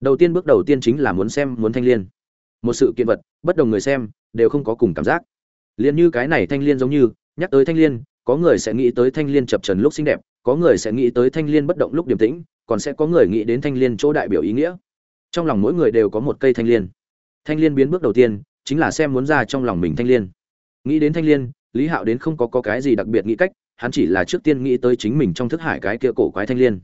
đầu tiên bước đầu tiên chính là muốn xem muốn thanh liên. Một sự kiện vật bất đồng người xem đều không có cùng cảm giác. Liền như cái này thanh liên giống như nhắc tới thanh liên có người sẽ nghĩ tới thanh liên chập trần lúc xinh đẹp có người sẽ nghĩ tới thanh liên bất động lúc điềm tĩnh còn sẽ có người nghĩ đến thanh liên chỗ đại biểu ý nghĩa. Trong lòng mỗi người đều có một cây thanh liên. Thanh liên biến bước đầu tiên chính là xem muốn ra trong lòng mình thanh liên. Nghĩ đến thanh liên lý hạo đến không có, có cái gì đặc biệt nghĩ cách hắn chỉ là trước tiên nghĩ tới chính mình trong thức hải cái kia cổ quái thanh liên.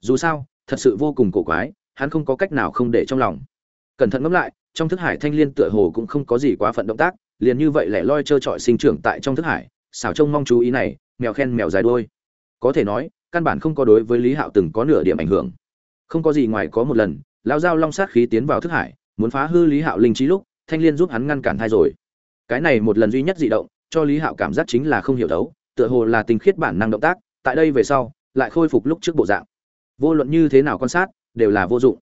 Dù sao thật sự vô cùng cổ quái hắn không có cách nào không để trong lòng. Cẩn thận ngẫm lại trong thức hải thanh liên tựa hồ cũng không có gì quá phận động tác liền như vậy lẻ loi trơ trọi sinh trưởng tại trong thức hải xảo trông mong chú ý này mèo khen mèo dài đuôi. Có thể nói căn bản không có đối với lý hạo từng có nửa điểm ảnh hưởng. Không có gì ngoài có một lần lão giao long sát khí tiến vào thức hải muốn phá hư lý hạo linh trí lúc thanh liên giúp hắn ngăn cản thai rồi. Cái này một lần duy nhất dị động cho lý hạo cảm giác chính là không hiểu đấu, tựa hồ là tình khiết bản năng động tác tại đây về sau lại khôi phục lúc trước bộ dạng. Vô luận như thế nào quan sát đều là vô dụng.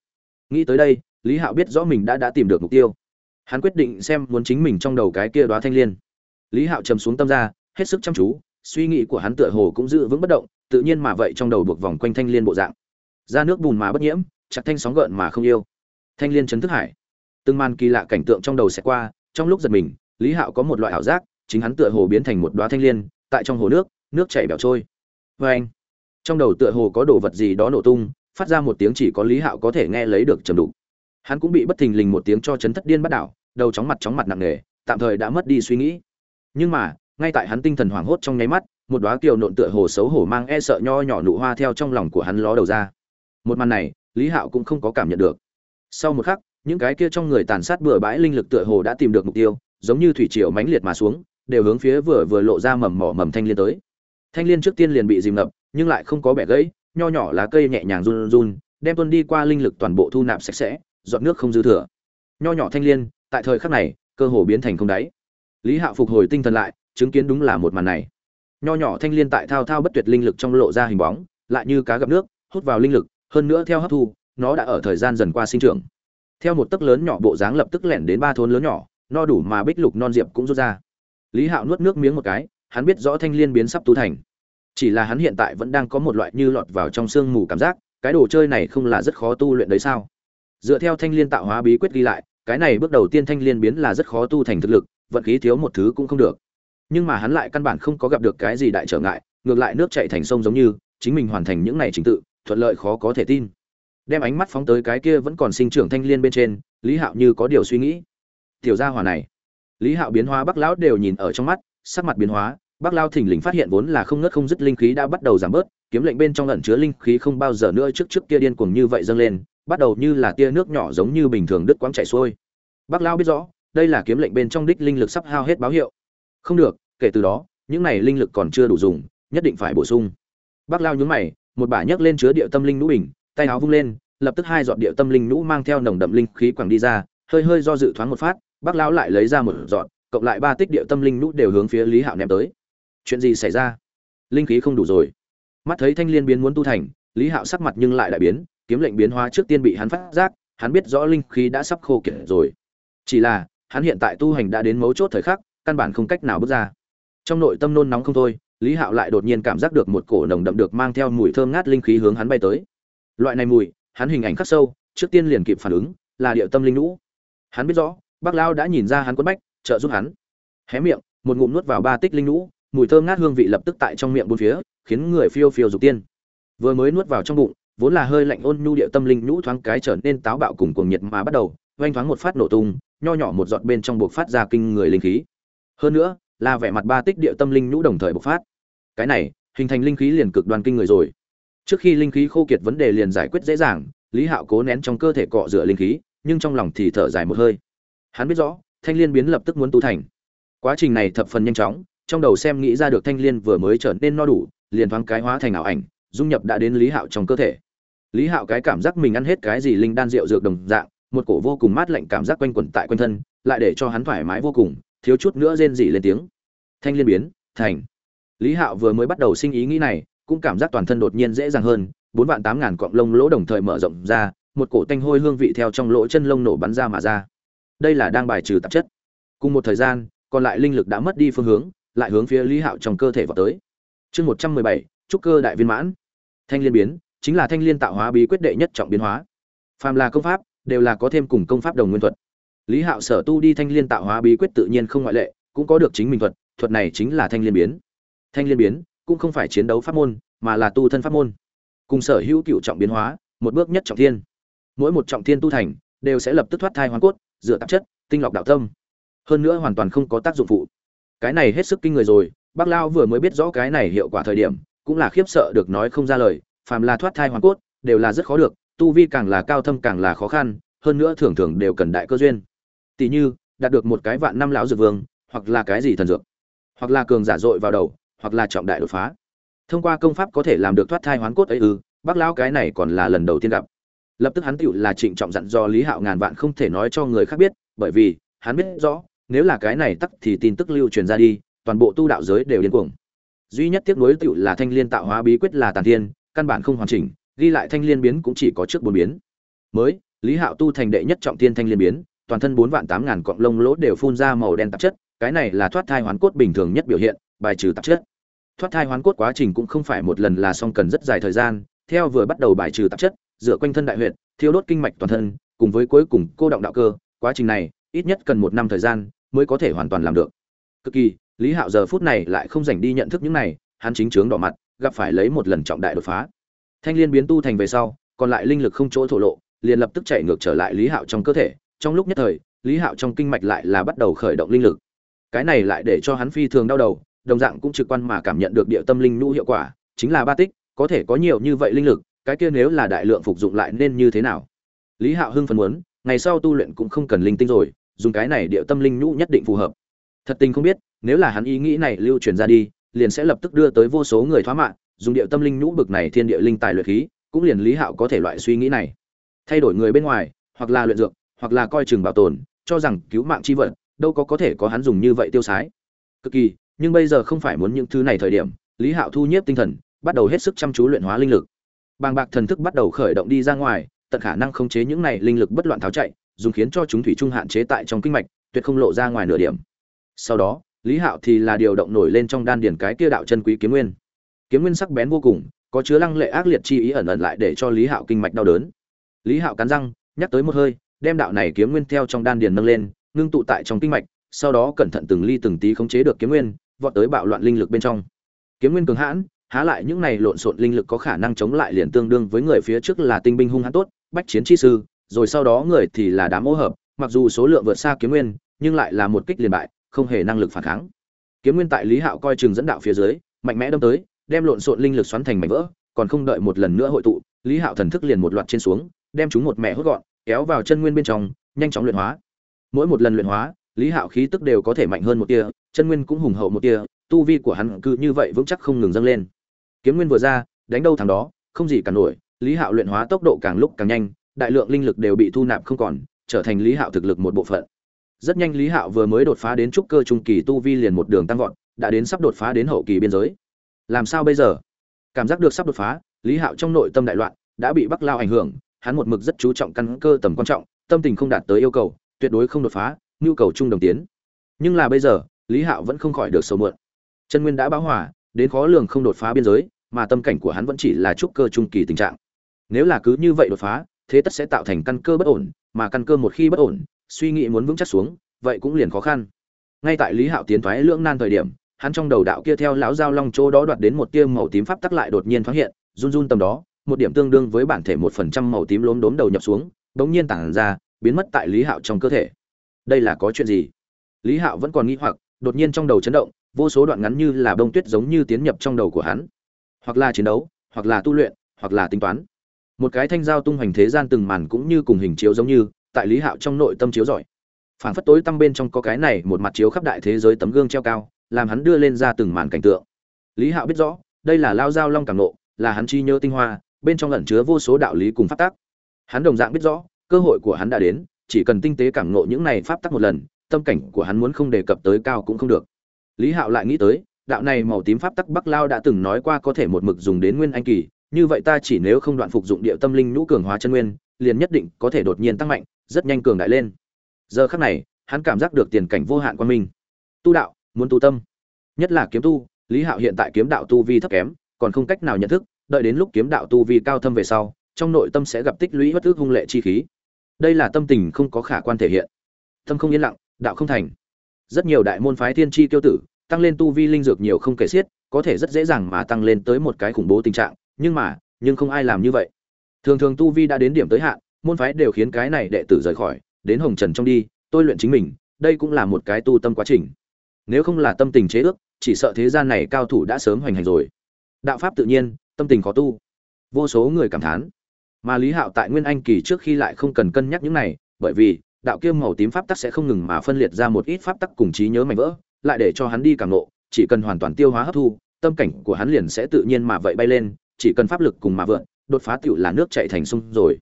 Nghĩ tới đây, lý hạo biết rõ mình đã đã tìm được mục tiêu. Hắn quyết định xem muốn chính mình trong đầu cái kia đoá thanh liên. Lý hạo trầm xuống tâm ra, hết sức chăm chú, suy nghĩ của hắn tựa hồ cũng giữ vững bất động, tự nhiên mà vậy trong đầu buộc vòng quanh thanh liên bộ dạng. Ra nước bùn mà bất nhiễm, chặt thanh sóng gợn mà không yêu. Thanh liên chấn thức hải. Từng màn kỳ lạ cảnh tượng trong đầu sẽ qua, trong lúc giật mình, lý hạo có một loại ảo giác, chính hắn tựa hồ biến thành một đoá thanh liên, tại trong hồ nước nước chảy bẻo trôi. Vê anh trong đầu tựa hồ có đồ vật gì đó nổ tung phát ra một tiếng chỉ có lý hạo có thể nghe lấy được trầm đủ hắn cũng bị bất thình lình một tiếng cho chấn thất điên bắt đảo, đầu chóng mặt chóng mặt nặng nề, tạm thời đã mất đi suy nghĩ. Nhưng mà, ngay tại hắn tinh thần hoảng hốt trong nháy mắt, một đóa kiều nộn tựa hồ xấu hổ mang e sợ nho nhỏ nụ hoa theo trong lòng của hắn ló đầu ra. Một màn này, lý hạo cũng không có cảm nhận được. Sau một khắc, những cái kia trong người tàn sát bừa bãi linh lực tựa hồ đã tìm được mục tiêu, giống như thủy triều mãnh liệt mà xuống, đều hướng phía vừa vừa lộ ra mầm mỏ mầm thanh liên tới. Thanh liên trước tiên liền bị dìm ngập, nhưng lại không có bẻ gãy nho nhỏ lá cây nhẹ nhàng run run, đem tuân đi qua linh lực toàn bộ thu nạp sạch sẽ dọn nước không dư thừa. Nho nhỏ thanh liên, tại thời khắc này, cơ hồ biến thành không đáy. Lý hạo phục hồi tinh thần lại, chứng kiến đúng là một màn này. Nho nhỏ thanh liên tại thao thao bất tuyệt linh lực trong lộ ra hình bóng, lại như cá gặp nước, hút vào linh lực, hơn nữa theo hấp thu, nó đã ở thời gian dần qua sinh trưởng. Theo một tấc lớn nhỏ bộ dáng lập tức lẻn đến ba thôn lớn nhỏ, no đủ mà bích lục non diệp cũng rút ra. Lý hạo nuốt nước miếng một cái, hắn biết rõ thanh liên biến sắp tu thành chỉ là hắn hiện tại vẫn đang có một loại như lọt vào trong sương mù cảm giác, cái đồ chơi này không là rất khó tu luyện đấy sao? Dựa theo thanh liên tạo hóa bí quyết ghi lại, cái này bước đầu tiên thanh liên biến là rất khó tu thành thực lực, vận khí thiếu một thứ cũng không được. Nhưng mà hắn lại căn bản không có gặp được cái gì đại trở ngại, ngược lại nước chảy thành sông giống như, chính mình hoàn thành những này trình tự, thuận lợi khó có thể tin. Đem ánh mắt phóng tới cái kia vẫn còn sinh trưởng thanh liên bên trên, lý hạo như có điều suy nghĩ. Tiểu gia hỏa này. Lý hạo biến hóa bắc lão đều nhìn ở trong mắt, sắc mặt biến hóa bắc lao thình lình phát hiện vốn là không ngớt không dứt linh khí đã bắt đầu giảm bớt, kiếm lệnh bên trong ẩn chứa linh khí không bao giờ nữa trước trước kia điên cuồng như vậy dâng lên, bắt đầu như là tia nước nhỏ giống như bình thường đứt quãng chảy xuôi. Bắc lao biết rõ, đây là kiếm lệnh bên trong đích linh lực sắp hao hết báo hiệu. Không được, kể từ đó, những này linh lực còn chưa đủ dùng, nhất định phải bổ sung. Bắc lao nhún mày, một bả nhấc lên chứa địa tâm linh nũ bình, tay áo vung lên, lập tức hai giọt địa tâm linh nũ mang theo nồng đậm linh khí quẳng đi ra, hơi hơi do dự thoáng một phát bắc lão lại lấy ra một giọt, cộng lại ba tích địa tâm linh nũ đều hướng phía lý hạo ném tới chuyện gì xảy ra? Linh khí không đủ rồi. Mắt thấy thanh liên biến muốn tu thành, lý hạo sắc mặt nhưng lại đại biến, kiếm lệnh biến hóa trước tiên bị hắn phát giác, hắn biết rõ linh khí đã sắp khô kiệt rồi. Chỉ là, hắn hiện tại tu hành đã đến mấu chốt thời khắc, căn bản không cách nào bước ra. Trong nội tâm nôn nóng không thôi, lý hạo lại đột nhiên cảm giác được một cổ nồng đậm được mang theo mùi thơm ngát linh khí hướng hắn bay tới. Loại này mùi, hắn hình ảnh khắc sâu, trước tiên liền kịp phản ứng, là điệu tâm linh lũ hắn biết rõ, bác lao đã nhìn ra hắn quất bách, trợ giúp hắn. Hé miệng, một ngụm nuốt vào ba tích linh lũ mùi thơm ngát hương vị lập tức tại trong miệng bốn phía, khiến người phiêu phiêu dục tiên. Vừa mới nuốt vào trong bụng, vốn là hơi lạnh ôn nhu điệu tâm linh nhũ thoáng cái trở nên táo bạo cùng cuồng nhiệt mà bắt đầu, oanh thoáng một phát nổ tung, nho nhỏ một giọt bên trong buộc phát ra kinh người linh khí. Hơn nữa, là vẻ mặt ba tích địa tâm linh nhũ đồng thời bộc phát. Cái này, hình thành linh khí liền cực đoan kinh người rồi. Trước khi linh khí khô kiệt vấn đề liền giải quyết dễ dàng, lý hạo cố nén trong cơ thể cọ rửa linh khí, nhưng trong lòng thì thở dài một hơi. Hắn biết rõ, thanh liên biến lập tức muốn tu thành. Quá trình này thập phần nhanh chóng trong đầu xem nghĩ ra được thanh liên vừa mới trở nên no đủ, liền thoáng cái hóa thành ảo ảnh, dung nhập đã đến lý hạo trong cơ thể. Lý hạo cái cảm giác mình ăn hết cái gì linh đan rượu dược đồng dạng, một cổ vô cùng mát lạnh cảm giác quanh quẩn tại quanh thân, lại để cho hắn thoải mái vô cùng, thiếu chút nữa rên rỉ lên tiếng. Thanh liên biến, thành. Lý hạo vừa mới bắt đầu sinh ý nghĩ này, cũng cảm giác toàn thân đột nhiên dễ dàng hơn, bốn vạn tám ngàn cọng lông lỗ đồng thời mở rộng ra, một cổ tanh hôi hương vị theo trong lỗ chân lông nổ bắn ra mà ra. Đây là đang bài trừ tạp chất. Cùng một thời gian, còn lại linh lực đã mất đi phương hướng lại hướng phía lý hạo trong cơ thể vào tới. Chương một trăm mười bảy, trúc cơ đại viên mãn. Thanh liên biến, chính là thanh liên tạo hóa bí quyết đệ nhất trọng biến hóa. Phàm là công pháp, đều là có thêm cùng công pháp đồng nguyên thuật. Lý hạo sở tu đi thanh liên tạo hóa bí quyết tự nhiên không ngoại lệ, cũng có được chính mình thuật thuật này chính là thanh liên biến. Thanh liên biến cũng không phải chiến đấu pháp môn, mà là tu thân pháp môn. Cùng sở hữu cựu trọng biến hóa, một bước nhất trọng thiên. Mỗi một trọng thiên tu thành, đều sẽ lập tức thoát thai hoàn cốt, dựa tạp chất, tinh lọc đạo tâm. Hơn nữa hoàn toàn không có tác dụng phụ cái này hết sức kinh người rồi, bác lao vừa mới biết rõ cái này hiệu quả thời điểm, cũng là khiếp sợ được nói không ra lời, phàm là thoát thai hoàn cốt, đều là rất khó được, tu vi càng là cao thâm càng là khó khăn, hơn nữa thường thường đều cần đại cơ duyên. Tỷ như, đạt được một cái vạn năm lão dược vương, hoặc là cái gì thần dược, hoặc là cường giả dội vào đầu, hoặc là trọng đại đột phá. Thông qua công pháp có thể làm được thoát thai hoán cốt ấy ư, bác lão cái này còn là lần đầu tiên gặp. Lập tức hắn tựu là trịnh trọng dặn do lý hạo ngàn vạn không thể nói cho người khác biết, bởi vì, hắn biết rõ nếu là cái này tắc thì tin tức lưu truyền ra đi, toàn bộ tu đạo giới đều điên cuồng. Duy nhất tiếc nuối tựu là thanh liên tạo hóa bí quyết là tàn thiên, căn bản không hoàn chỉnh, ghi lại thanh liên biến cũng chỉ có trước bốn biến. Mới, lý hạo tu thành đệ nhất trọng thiên thanh liên biến, toàn thân bốn vạn tám ngàn cọng lông lỗ đều phun ra màu đen tạp chất, cái này là thoát thai hoán cốt bình thường nhất biểu hiện, bài trừ tạp chất. Thoát thai hoán cốt quá trình cũng không phải một lần là xong cần rất dài thời gian, theo vừa bắt đầu bài trừ tạp chất, dựa quanh thân đại huyệt, thiêu đốt kinh mạch toàn thân, cùng với cuối cùng cô động đạo cơ, quá trình này ít nhất cần một năm thời gian mới có thể hoàn toàn làm được. Cực kỳ, lý hạo giờ phút này lại không dành đi nhận thức những này, hắn chính chướng đỏ mặt, gặp phải lấy một lần trọng đại đột phá. Thanh liên biến tu thành về sau, còn lại linh lực không chỗ thổ lộ, liền lập tức chạy ngược trở lại lý hạo trong cơ thể. Trong lúc nhất thời, lý hạo trong kinh mạch lại là bắt đầu khởi động linh lực. Cái này lại để cho hắn phi thường đau đầu, đồng dạng cũng trực quan mà cảm nhận được địa tâm linh nhũ hiệu quả, chính là ba tích, có thể có nhiều như vậy linh lực, cái kia nếu là đại lượng phục dụng lại nên như thế nào? Lý hạo hưng phấn muốn, ngày sau tu luyện cũng không cần linh tinh rồi dùng cái này điệu tâm linh nhũ nhất định phù hợp. Thật tình không biết, nếu là hắn ý nghĩ này lưu truyền ra đi, liền sẽ lập tức đưa tới vô số người thoá mạng dùng điệu tâm linh nhũ bực này thiên địa linh tài luyện khí, cũng liền lý hạo có thể loại suy nghĩ này. Thay đổi người bên ngoài, hoặc là luyện dược, hoặc là coi chừng bảo tồn, cho rằng cứu mạng chi vật, đâu có có thể có hắn dùng như vậy tiêu sái. Cực kỳ, nhưng bây giờ không phải muốn những thứ này thời điểm, lý hạo thu nhiếp tinh thần, bắt đầu hết sức chăm chú luyện hóa linh lực. Bàng bạc thần thức bắt đầu khởi động đi ra ngoài, tận khả năng khống chế những này linh lực bất loạn tháo chạy dùng khiến cho chúng thủy trung hạn chế tại trong kinh mạch, tuyệt không lộ ra ngoài nửa điểm. Sau đó, lý hạo thì là điều động nổi lên trong đan điền cái kia đạo chân quý kiếm nguyên. Kiếm nguyên sắc bén vô cùng, có chứa lăng lệ ác liệt chi ý ẩn ẩn lại để cho lý hạo kinh mạch đau đớn. Lý hạo cắn răng, nhắc tới một hơi, đem đạo này kiếm nguyên theo trong đan điền nâng lên, ngưng tụ tại trong kinh mạch, sau đó cẩn thận từng ly từng tí khống chế được kiếm nguyên, vọt tới bạo loạn linh lực bên trong. Kiếm nguyên cường hãn, há lại những này lộn xộn linh lực có khả năng chống lại liền tương đương với người phía trước là tinh binh hung hãn tốt, bách chiến chi sư rồi sau đó người thì là đám ô hợp, mặc dù số lượng vượt xa kiếm nguyên, nhưng lại là một kích liền bại, không hề năng lực phản kháng. Kiếm nguyên tại lý hạo coi chừng dẫn đạo phía dưới, mạnh mẽ đâm tới, đem lộn xộn linh lực xoắn thành mảnh vỡ, còn không đợi một lần nữa hội tụ, lý hạo thần thức liền một loạt trên xuống, đem chúng một mẹ hút gọn, kéo vào chân nguyên bên trong, nhanh chóng luyện hóa. Mỗi một lần luyện hóa, lý hạo khí tức đều có thể mạnh hơn một tia, chân nguyên cũng hùng hậu một tia, tu vi của hắn cứ như vậy vững chắc không ngừng dâng lên. Kiếm nguyên vừa ra, đánh đâu thằng đó, không gì cả nổi, lý hạo luyện hóa tốc độ càng lúc càng nhanh đại lượng linh lực đều bị thu nạp không còn, trở thành lý hạo thực lực một bộ phận. Rất nhanh lý hạo vừa mới đột phá đến trúc cơ trung kỳ tu vi liền một đường tăng vọt, đã đến sắp đột phá đến hậu kỳ biên giới. Làm sao bây giờ? Cảm giác được sắp đột phá, lý hạo trong nội tâm đại loạn, đã bị bắc lao ảnh hưởng, hắn một mực rất chú trọng căn cơ tầm quan trọng, tâm tình không đạt tới yêu cầu, tuyệt đối không đột phá, nhu cầu trung đồng tiến. Nhưng là bây giờ, lý hạo vẫn không khỏi được sầu mượn chân nguyên đã báo hỏa đến khó lường không đột phá biên giới, mà tâm cảnh của hắn vẫn chỉ là trúc cơ trung kỳ tình trạng. Nếu là cứ như vậy đột phá thế tất sẽ tạo thành căn cơ bất ổn, mà căn cơ một khi bất ổn, suy nghĩ muốn vững chắc xuống, vậy cũng liền khó khăn. Ngay tại lý hạo tiến thoái lưỡng nan thời điểm, hắn trong đầu đạo kia theo lão giao long chỗ đó đoạt đến một tia màu tím pháp tắc lại đột nhiên thoáng hiện, run run tầm đó, một điểm tương đương với bản thể một phần trăm màu tím lốm đốm đầu nhập xuống bỗng nhiên tản ra, biến mất tại lý hạo trong cơ thể. Đây là có chuyện gì? Lý hạo vẫn còn nghĩ hoặc, đột nhiên trong đầu chấn động, vô số đoạn ngắn như là bông tuyết giống như tiến nhập trong đầu của hắn. Hoặc là chiến đấu, hoặc là tu luyện, hoặc là tính toán một cái thanh giao tung hoành thế gian từng màn cũng như cùng hình chiếu giống như, tại lý hạo trong nội tâm chiếu giỏi phảng phất tối tăm bên trong có cái này một mặt chiếu khắp đại thế giới tấm gương treo cao, làm hắn đưa lên ra từng màn cảnh tượng. Lý hạo biết rõ, đây là lao giao long cảm nộ là hắn chi nhớ tinh hoa, bên trong lẩn chứa vô số đạo lý cùng pháp tắc. Hắn đồng dạng biết rõ, cơ hội của hắn đã đến, chỉ cần tinh tế cảm nộ những này pháp tắc một lần, tâm cảnh của hắn muốn không đề cập tới cao cũng không được. Lý hạo lại nghĩ tới, đạo này màu tím pháp tắc bắc lao đã từng nói qua có thể một mực dùng đến nguyên anh kỳ như vậy ta chỉ nếu không đoạn phục dụng địa tâm linh nhũ cường hóa chân nguyên, liền nhất định có thể đột nhiên tăng mạnh, rất nhanh cường đại lên. Giờ khắc này, hắn cảm giác được tiền cảnh vô hạn quan minh tu đạo, muốn tu tâm. Nhất là kiếm tu, lý hạo hiện tại kiếm đạo tu vi thấp kém, còn không cách nào nhận thức, đợi đến lúc kiếm đạo tu vi cao thâm về sau, trong nội tâm sẽ gặp tích lũy bất ước hung lệ chi khí. Đây là tâm tình không có khả quan thể hiện. Tâm không yên lặng, đạo không thành. Rất nhiều đại môn phái thiên chi tiêu tử, tăng lên tu vi linh dược nhiều không kể xiết, có thể rất dễ dàng mà tăng lên tới một cái khủng bố tình trạng nhưng mà, nhưng không ai làm như vậy. Thường thường tu vi đã đến điểm tới hạn, môn phái đều khiến cái này đệ tử rời khỏi, đến hồng trần trong đi, tôi luyện chính mình, đây cũng là một cái tu tâm quá trình. Nếu không là tâm tình chế ước, chỉ sợ thế gian này cao thủ đã sớm hoành hành rồi. Đạo pháp tự nhiên, tâm tình khó tu. Vô số người cảm thán. Mà lý hạo tại nguyên anh kỳ trước khi lại không cần cân nhắc những này, bởi vì, đạo kiêm màu tím pháp tắc sẽ không ngừng mà phân liệt ra một ít pháp tắc cùng trí nhớ mạnh vỡ, lại để cho hắn đi càng nộ chỉ cần hoàn toàn tiêu hóa hấp thu, tâm cảnh của hắn liền sẽ tự nhiên mà vậy bay lên chỉ cần pháp lực cùng mà vượn, đột phá tựu là nước chạy thành sông rồi.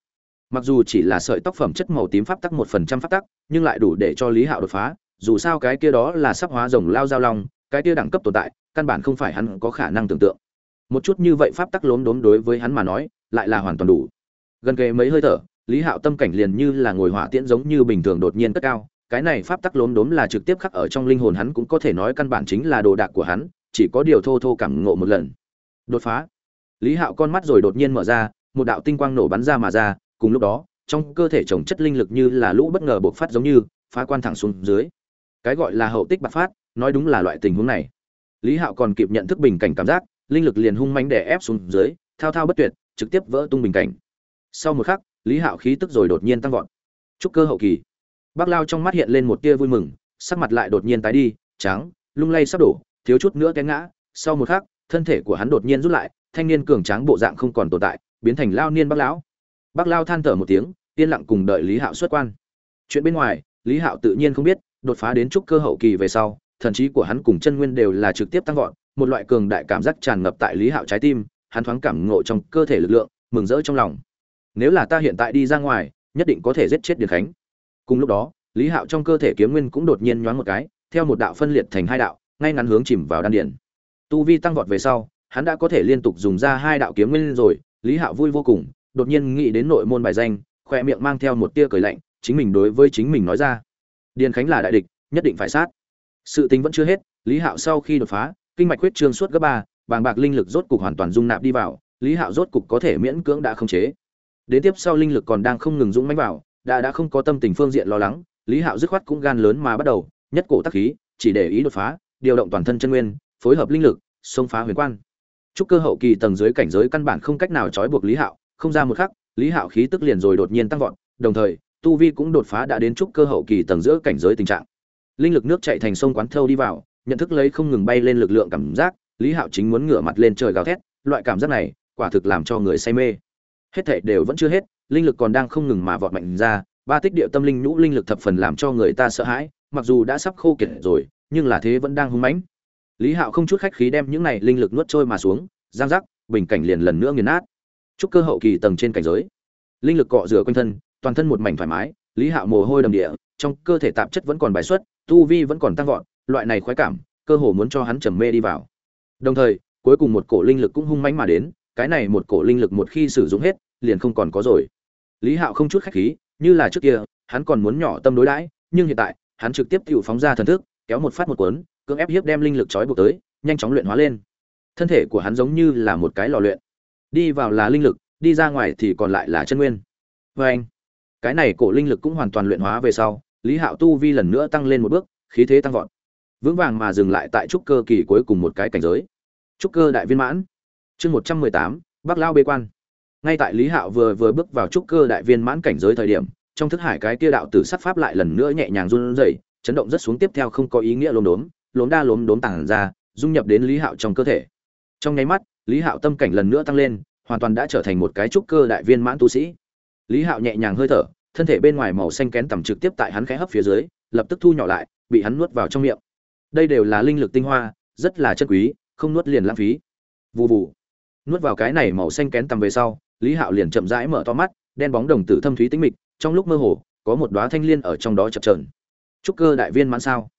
Mặc dù chỉ là sợi tóc phẩm chất màu tím pháp tắc một phần trăm pháp tắc, nhưng lại đủ để cho lý hạo đột phá, dù sao cái kia đó là sắp hóa rồng lao giao long, cái kia đẳng cấp tồn tại, căn bản không phải hắn có khả năng tưởng tượng. Một chút như vậy pháp tắc lốm đốm đối với hắn mà nói, lại là hoàn toàn đủ. Gần kề mấy hơi thở, lý hạo tâm cảnh liền như là ngồi hỏa tiễn giống như bình thường đột nhiên cất cao. Cái này pháp tắc lốm đốm là trực tiếp khắc ở trong linh hồn hắn cũng có thể nói căn bản chính là đồ đạc của hắn, chỉ có điều thô thô cảm ngộ một lần. Đột phá lý hạo con mắt rồi đột nhiên mở ra, một đạo tinh quang nổ bắn ra mà ra, cùng lúc đó, trong cơ thể chồng chất linh lực như là lũ bất ngờ bộc phát giống như, phá quan thẳng xuống dưới. Cái gọi là hậu tích bạc phát, nói đúng là loại tình huống này. Lý hạo còn kịp nhận thức bình cảnh cảm giác, linh lực liền hung mãnh đè ép xuống dưới, thao thao bất tuyệt, trực tiếp vỡ tung bình cảnh. Sau một khắc, lý hạo khí tức rồi đột nhiên tăng vọt. Trúc cơ hậu kỳ. Bác lao trong mắt hiện lên một tia vui mừng, sắc mặt lại đột nhiên tái đi, trắng, lung lay sắp đổ, thiếu chút nữa té ngã. Sau một khắc, thân thể của hắn đột nhiên rút lại thanh niên cường tráng bộ dạng không còn tồn tại, biến thành lao niên bác lão. Bác lao than thở một tiếng, yên lặng cùng đợi lý hạo xuất quan. Chuyện bên ngoài, lý hạo tự nhiên không biết, đột phá đến trúc cơ hậu kỳ về sau, thần trí của hắn cùng chân nguyên đều là trực tiếp tăng vọt, một loại cường đại cảm giác tràn ngập tại lý hạo trái tim, hắn thoáng cảm ngộ trong cơ thể lực lượng, mừng rỡ trong lòng. Nếu là ta hiện tại đi ra ngoài, nhất định có thể giết chết điền khánh. Cùng lúc đó, lý hạo trong cơ thể kiếm nguyên cũng đột nhiên nhoáng một cái, theo một đạo phân liệt thành hai đạo, ngay ngắn hướng chìm vào đan điền. Tu vi tăng vọt về sau hắn đã có thể liên tục dùng ra hai đạo kiếm nguyên rồi, lý hạo vui vô cùng, đột nhiên nghĩ đến nội môn bài danh, khoe miệng mang theo một tia cười lạnh, chính mình đối với chính mình nói ra. Điền khánh là đại địch, nhất định phải sát. Sự tính vẫn chưa hết, lý hạo sau khi đột phá, kinh mạch huyết trương suốt gấp ba, bàng bạc linh lực rốt cục hoàn toàn dung nạp đi vào, lý hạo rốt cục có thể miễn cưỡng đã không chế. Đến tiếp sau linh lực còn đang không ngừng dũng mãnh vào, đã đã không có tâm tình phương diện lo lắng, lý hạo dứt khoát cũng gan lớn mà bắt đầu, nhất cổ tắc khí, chỉ để ý đột phá, điều động toàn thân chân nguyên, phối hợp linh lực, xông phá huyền quan trúc cơ hậu kỳ tầng dưới cảnh giới căn bản không cách nào trói buộc lý hạo, không ra một khắc, lý hạo khí tức liền rồi đột nhiên tăng vọt, đồng thời, tu vi cũng đột phá đã đến trúc cơ hậu kỳ tầng giữa cảnh giới tình trạng. Linh lực nước chạy thành sông quán thâu đi vào, nhận thức lấy không ngừng bay lên lực lượng cảm giác, lý hạo chính muốn ngửa mặt lên trời gào thét, loại cảm giác này, quả thực làm cho người say mê. Hết thảy đều vẫn chưa hết, linh lực còn đang không ngừng mà vọt mạnh ra, ba tích địa tâm linh nhũ linh lực thập phần làm cho người ta sợ hãi, mặc dù đã sắp khô kiệt rồi, nhưng là thế vẫn đang hung mãnh lý hạo không chút khách khí đem những này linh lực nuốt trôi mà xuống, giang giác, bình cảnh liền lần nữa nghiền nát. Chúc cơ hậu kỳ tầng trên cảnh giới. Linh lực cọ rửa quanh thân, toàn thân một mảnh thoải mái, lý hạo mồ hôi đầm địa, trong cơ thể tạp chất vẫn còn bài xuất, tu vi vẫn còn tăng vọt, loại này khoái cảm, cơ hồ muốn cho hắn trầm mê đi vào. Đồng thời, cuối cùng một cổ linh lực cũng hung mãnh mà đến, cái này một cổ linh lực một khi sử dụng hết, liền không còn có rồi. Lý hạo không chút khách khí, như là trước kia, hắn còn muốn nhỏ tâm đối đãi, nhưng hiện tại, hắn trực tiếp tự phóng ra thần thức, kéo một phát một cuốn cưỡng ép hiếp đem linh lực trói buộc tới, nhanh chóng luyện hóa lên. Thân thể của hắn giống như là một cái lò luyện. Đi vào là linh lực, đi ra ngoài thì còn lại là chân nguyên. Vê anh, cái này cổ linh lực cũng hoàn toàn luyện hóa về sau, lý hạo tu vi lần nữa tăng lên một bước, khí thế tăng vọt. Vững vàng mà dừng lại tại trúc cơ kỳ cuối cùng một cái cảnh giới. Trúc cơ đại viên mãn. Chương một trăm mười tám, bắc lao bê quan. Ngay tại lý hạo vừa vừa bước vào trúc cơ đại viên mãn cảnh giới thời điểm, trong thức hải cái kia đạo tử sắc pháp lại lần nữa nhẹ nhàng run rẩy, chấn động rất xuống tiếp theo không có ý nghĩa lốm đốm lốm đa lốm đốm tàng ra, dung nhập đến lý hạo trong cơ thể. Trong nháy mắt, lý hạo tâm cảnh lần nữa tăng lên, hoàn toàn đã trở thành một cái trúc cơ đại viên mãn tu sĩ. Lý hạo nhẹ nhàng hơi thở, thân thể bên ngoài màu xanh kén tầm trực tiếp tại hắn khẽ hấp phía dưới, lập tức thu nhỏ lại, bị hắn nuốt vào trong miệng. Đây đều là linh lực tinh hoa, rất là chân quý, không nuốt liền lãng phí. Vù vù. Nuốt vào cái này màu xanh kén tầm về sau, lý hạo liền chậm rãi mở to mắt, đen bóng đồng tử thâm thúy tĩnh mịch, trong lúc mơ hồ, có một đóa thanh liên ở trong đó chập chờn. trúc cơ đại viên mãn sao?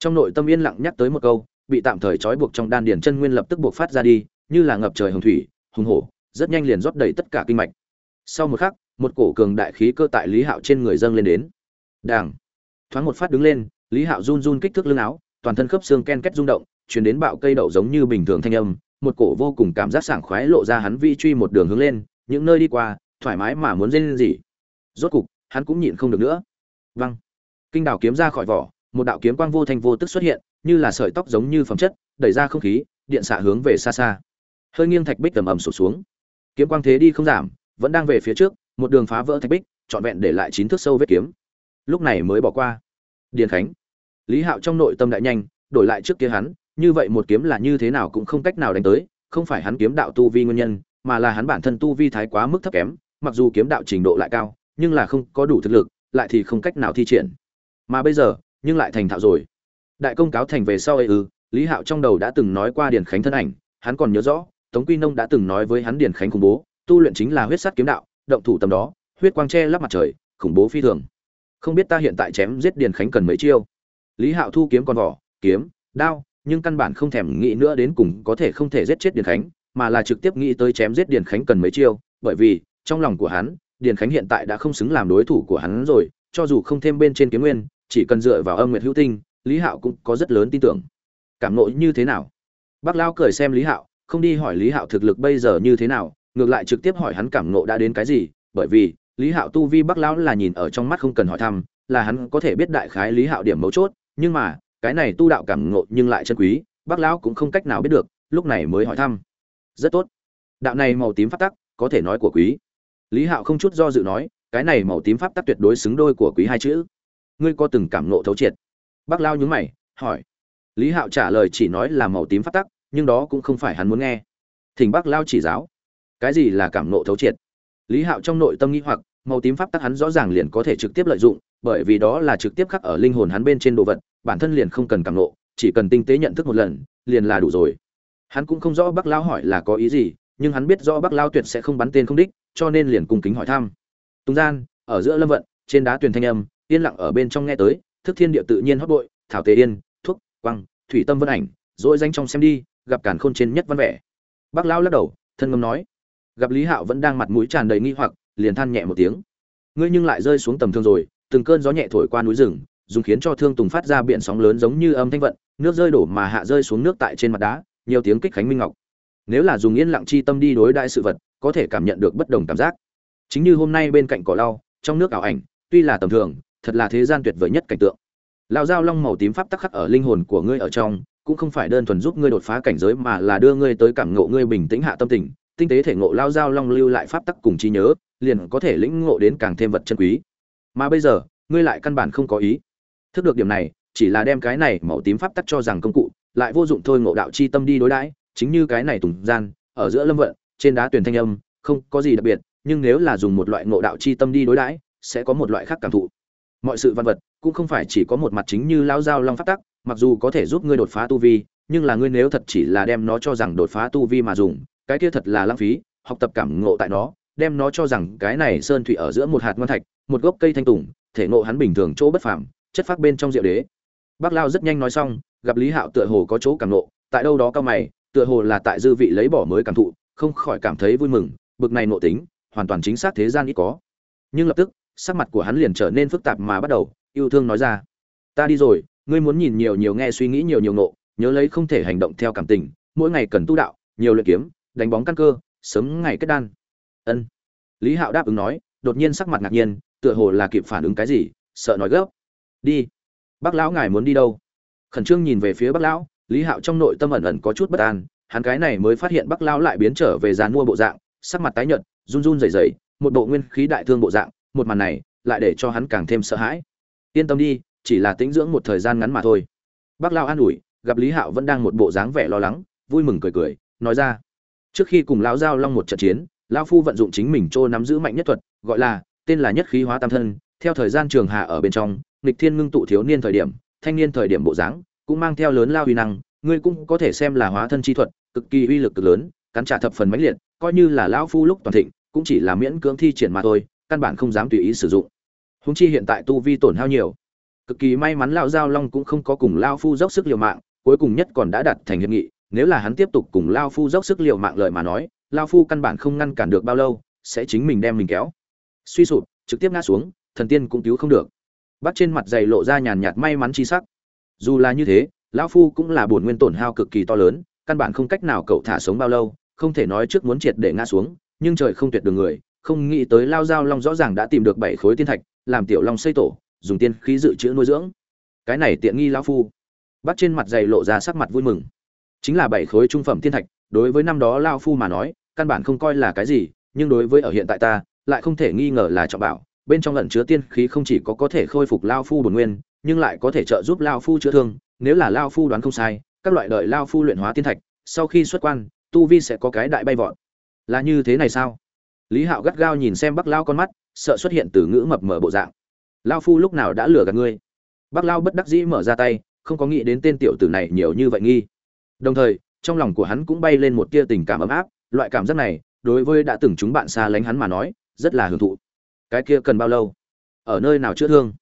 Trong nội tâm yên lặng nhắc tới một câu, bị tạm thời trói buộc trong đan điền chân nguyên lập tức buộc phát ra đi, như là ngập trời hồng thủy, hùng hổ, rất nhanh liền rót đầy tất cả kinh mạch. Sau một khắc, một cổ cường đại khí cơ tại lý hạo trên người dâng lên đến. Đảng thoáng một phát đứng lên, lý hạo run run kích thước lưng áo, toàn thân khớp xương ken két rung động chuyển đến bạo cây đậu giống như bình thường thanh âm, một cổ vô cùng cảm giác sảng khoái lộ ra hắn vi truy một đường hướng lên, những nơi đi qua, thoải mái mà muốn dên gì rốt cục, hắn cũng nhịn không được nữa. Văng kinh đào kiếm ra khỏi vỏ một đạo kiếm quang vô thanh vô tức xuất hiện, như là sợi tóc giống như phẩm chất, đẩy ra không khí, điện xạ hướng về xa xa. Hơi nghiêng thạch bích tầm ầm sụp xuống. Kiếm quang thế đi không giảm, vẫn đang về phía trước, một đường phá vỡ thạch bích, trọn vẹn để lại chín thước sâu vết kiếm. Lúc này mới bỏ qua. Điền khánh. Lý hạo trong nội tâm đại nhanh, đổi lại trước kia hắn, như vậy một kiếm là như thế nào cũng không cách nào đánh tới, không phải hắn kiếm đạo tu vi nguyên nhân, mà là hắn bản thân tu vi thái quá mức thấp kém, mặc dù kiếm đạo trình độ lại cao, nhưng là không có đủ thực lực, lại thì không cách nào thi triển. Mà bây giờ nhưng lại thành thạo rồi. Đại công cáo thành về sau ấy ư, lý hạo trong đầu đã từng nói qua điền khánh thân ảnh, hắn còn nhớ rõ, tống quy nông đã từng nói với hắn điền khánh khủng bố, tu luyện chính là huyết sắt kiếm đạo, động thủ tầm đó, huyết quang che lắp mặt trời, khủng bố phi thường. Không biết ta hiện tại chém giết điền khánh cần mấy chiêu? Lý hạo thu kiếm con vỏ, kiếm, đao, nhưng căn bản không thèm nghĩ nữa đến cùng có thể không thể giết chết điền khánh, mà là trực tiếp nghĩ tới chém giết điền khánh cần mấy chiêu, bởi vì, trong lòng của hắn, điền khánh hiện tại đã không xứng làm đối thủ của hắn rồi, cho dù không thêm bên trên kiếm nguyên chỉ cần dựa vào âm nguyệt hữu tinh, lý hạo cũng có rất lớn tin tưởng. Cảm nộ như thế nào? Bác lao cười xem lý hạo, không đi hỏi lý hạo thực lực bây giờ như thế nào, ngược lại trực tiếp hỏi hắn cảm nộ đã đến cái gì, bởi vì, lý hạo tu vi bác lão là nhìn ở trong mắt không cần hỏi thăm, là hắn có thể biết đại khái lý hạo điểm mấu chốt, nhưng mà, cái này tu đạo cảm ngộ nhưng lại chân quý, bác lão cũng không cách nào biết được, lúc này mới hỏi thăm. Rất tốt. Đạo này màu tím pháp tắc, có thể nói của quý. Lý hạo không chút do dự nói, cái này màu tím pháp tắc tuyệt đối xứng đôi của quý hai chữ ngươi có từng cảm ngộ thấu triệt? Bác lao nhúng mày, hỏi. Lý hạo trả lời chỉ nói là màu tím pháp tắc, nhưng đó cũng không phải hắn muốn nghe. Thỉnh bác lao chỉ giáo. Cái gì là cảm ngộ thấu triệt? Lý hạo trong nội tâm nghĩ hoặc, màu tím pháp tắc hắn rõ ràng liền có thể trực tiếp lợi dụng, bởi vì đó là trực tiếp khắc ở linh hồn hắn bên trên đồ vật, bản thân liền không cần cảm ngộ, chỉ cần tinh tế nhận thức một lần, liền là đủ rồi. Hắn cũng không rõ bác lao hỏi là có ý gì, nhưng hắn biết rõ bác lao tuyệt sẽ không bắn tên không đích, cho nên liền cung kính hỏi thăm. Tùng gian, ở giữa lâm vận, trên đá tuyền thanh âm yên lặng ở bên trong nghe tới, thức thiên địa tự nhiên hót bội, thảo tề yên thuốc quăng thủy tâm vân ảnh, dỗi danh trong xem đi, gặp cản khôn trên nhất văn vẻ. Bác lao lắc đầu, thân ngâm nói, gặp lý hạo vẫn đang mặt mũi tràn đầy nghi hoặc, liền than nhẹ một tiếng. Ngươi nhưng lại rơi xuống tầm thương rồi, từng cơn gió nhẹ thổi qua núi rừng, dùng khiến cho thương tùng phát ra biển sóng lớn giống như âm thanh vận, nước rơi đổ mà hạ rơi xuống nước tại trên mặt đá, nhiều tiếng kích khánh minh ngọc. Nếu là dùng yên lặng chi tâm đi đối đại sự vật, có thể cảm nhận được bất đồng cảm giác. Chính như hôm nay bên cạnh cỏ lau, trong nước ảo ảnh, tuy là tầm thường thật là thế gian tuyệt vời nhất cảnh tượng. Lão dao long màu tím pháp tắc khắc ở linh hồn của ngươi ở trong, cũng không phải đơn thuần giúp ngươi đột phá cảnh giới mà là đưa ngươi tới cảm ngộ ngươi bình tĩnh hạ tâm tình, tinh tế thể ngộ lao dao long lưu lại pháp tắc cùng trí nhớ, liền có thể lĩnh ngộ đến càng thêm vật chân quý. Mà bây giờ, ngươi lại căn bản không có ý. Thức được điểm này, chỉ là đem cái này màu tím pháp tắc cho rằng công cụ, lại vô dụng thôi ngộ đạo chi tâm đi đối đãi, chính như cái này tùng gian, ở giữa lâm vận, trên đá tuyển thanh âm, không có gì đặc biệt, nhưng nếu là dùng một loại ngộ đạo chi tâm đi đối đãi, sẽ có một loại khác cảm thụ mọi sự văn vật cũng không phải chỉ có một mặt chính như lao dao long phát tắc, mặc dù có thể giúp ngươi đột phá tu vi, nhưng là ngươi nếu thật chỉ là đem nó cho rằng đột phá tu vi mà dùng, cái kia thật là lãng phí, học tập cảm ngộ tại nó, đem nó cho rằng cái này sơn thủy ở giữa một hạt ngon thạch, một gốc cây thanh tùng, thể ngộ hắn bình thường chỗ bất phàm, chất phát bên trong diệu đế. Bác lao rất nhanh nói xong, gặp lý hạo tựa hồ có chỗ cảm ngộ, tại đâu đó cao mày, tựa hồ là tại dư vị lấy bỏ mới cảm thụ, không khỏi cảm thấy vui mừng, bực này nộ tính, hoàn toàn chính xác thế gian ít có. Nhưng lập tức sắc mặt của hắn liền trở nên phức tạp mà bắt đầu, yêu thương nói ra. Ta đi rồi, ngươi muốn nhìn nhiều nhiều nghe suy nghĩ nhiều nhiều nộ nhớ lấy không thể hành động theo cảm tình, mỗi ngày cần tu đạo, nhiều luyện kiếm, đánh bóng căn cơ, sớm ngày kết đan. Ân. Lý hạo đáp ứng nói, đột nhiên sắc mặt ngạc nhiên, tựa hồ là kịp phản ứng cái gì, sợ nói gấp. Đi. Bác lão ngài muốn đi đâu? Khẩn trương nhìn về phía bác lão, lý hạo trong nội tâm ẩn ẩn có chút bất an, hắn cái này mới phát hiện bác lão lại biến trở về dàn mua bộ dạng, sắc mặt tái nhợt, run run rẩy rẩy, một bộ nguyên khí đại thương bộ dạng một màn này lại để cho hắn càng thêm sợ hãi. Yên tâm đi, chỉ là tĩnh dưỡng một thời gian ngắn mà thôi. Bác lao an ủi, gặp lý hạo vẫn đang một bộ dáng vẻ lo lắng, vui mừng cười cười, nói ra. Trước khi cùng lão giao long một trận chiến, lão phu vận dụng chính mình trô nắm giữ mạnh nhất thuật, gọi là, tên là nhất khí hóa tam thân, theo thời gian trường hạ ở bên trong, nghịch thiên ngưng tụ thiếu niên thời điểm, thanh niên thời điểm bộ dáng, cũng mang theo lớn lao uy năng, ngươi cũng có thể xem là hóa thân chi thuật, cực kỳ uy lực cực lớn, cắn trả thập phần mãnh liệt, coi như là lão phu lúc toàn thịnh, cũng chỉ là miễn cưỡng thi triển mà thôi căn bản không dám tùy ý sử dụng. Húng chi hiện tại tu vi tổn hao nhiều. Cực kỳ may mắn lão giao long cũng không có cùng lao phu dốc sức liều mạng, cuối cùng nhất còn đã đặt thành hiệp nghị, nếu là hắn tiếp tục cùng lao phu dốc sức liều mạng lời mà nói lao phu căn bản không ngăn cản được bao lâu, sẽ chính mình đem mình kéo. Suy sụp, trực tiếp ngã xuống, thần tiên cũng cứu không được. Bắt trên mặt dày lộ ra nhàn nhạt may mắn chi sắc. Dù là như thế, lão phu cũng là bổn nguyên tổn hao cực kỳ to lớn, căn bản không cách nào cậu thả sống bao lâu, không thể nói trước muốn triệt để ngã xuống, nhưng trời không tuyệt đường người không nghĩ tới lao giao long rõ ràng đã tìm được bảy khối tiên thạch, làm tiểu long xây tổ, dùng tiên khí dự trữ nuôi dưỡng. Cái này tiện nghi lão phu. Bắt trên mặt dày lộ ra sắc mặt vui mừng. Chính là bảy khối trung phẩm tiên thạch, đối với năm đó lao phu mà nói, căn bản không coi là cái gì, nhưng đối với ở hiện tại ta, lại không thể nghi ngờ là trọng bảo. Bên trong lẩn chứa tiên khí không chỉ có có thể khôi phục lao phu bổn nguyên, nhưng lại có thể trợ giúp lao phu chữa thương. Nếu là lao phu đoán không sai, các loại đợi lao phu luyện hóa tiên thạch, sau khi xuất quan, tu vi sẽ có cái đại bay vọt. Là như thế này sao? Lý hạo gắt gao nhìn xem bắc lao con mắt, sợ xuất hiện từ ngữ mập mờ bộ dạng. Lao phu lúc nào đã lừa gạt ngươi? Bắc lao bất đắc dĩ mở ra tay, không có nghĩ đến tên tiểu tử này nhiều như vậy nghi. Đồng thời, trong lòng của hắn cũng bay lên một tia tình cảm ấm áp, loại cảm giác này, đối với đã từng chúng bạn xa lánh hắn mà nói, rất là hưởng thụ. Cái kia cần bao lâu? Ở nơi nào chữa thương?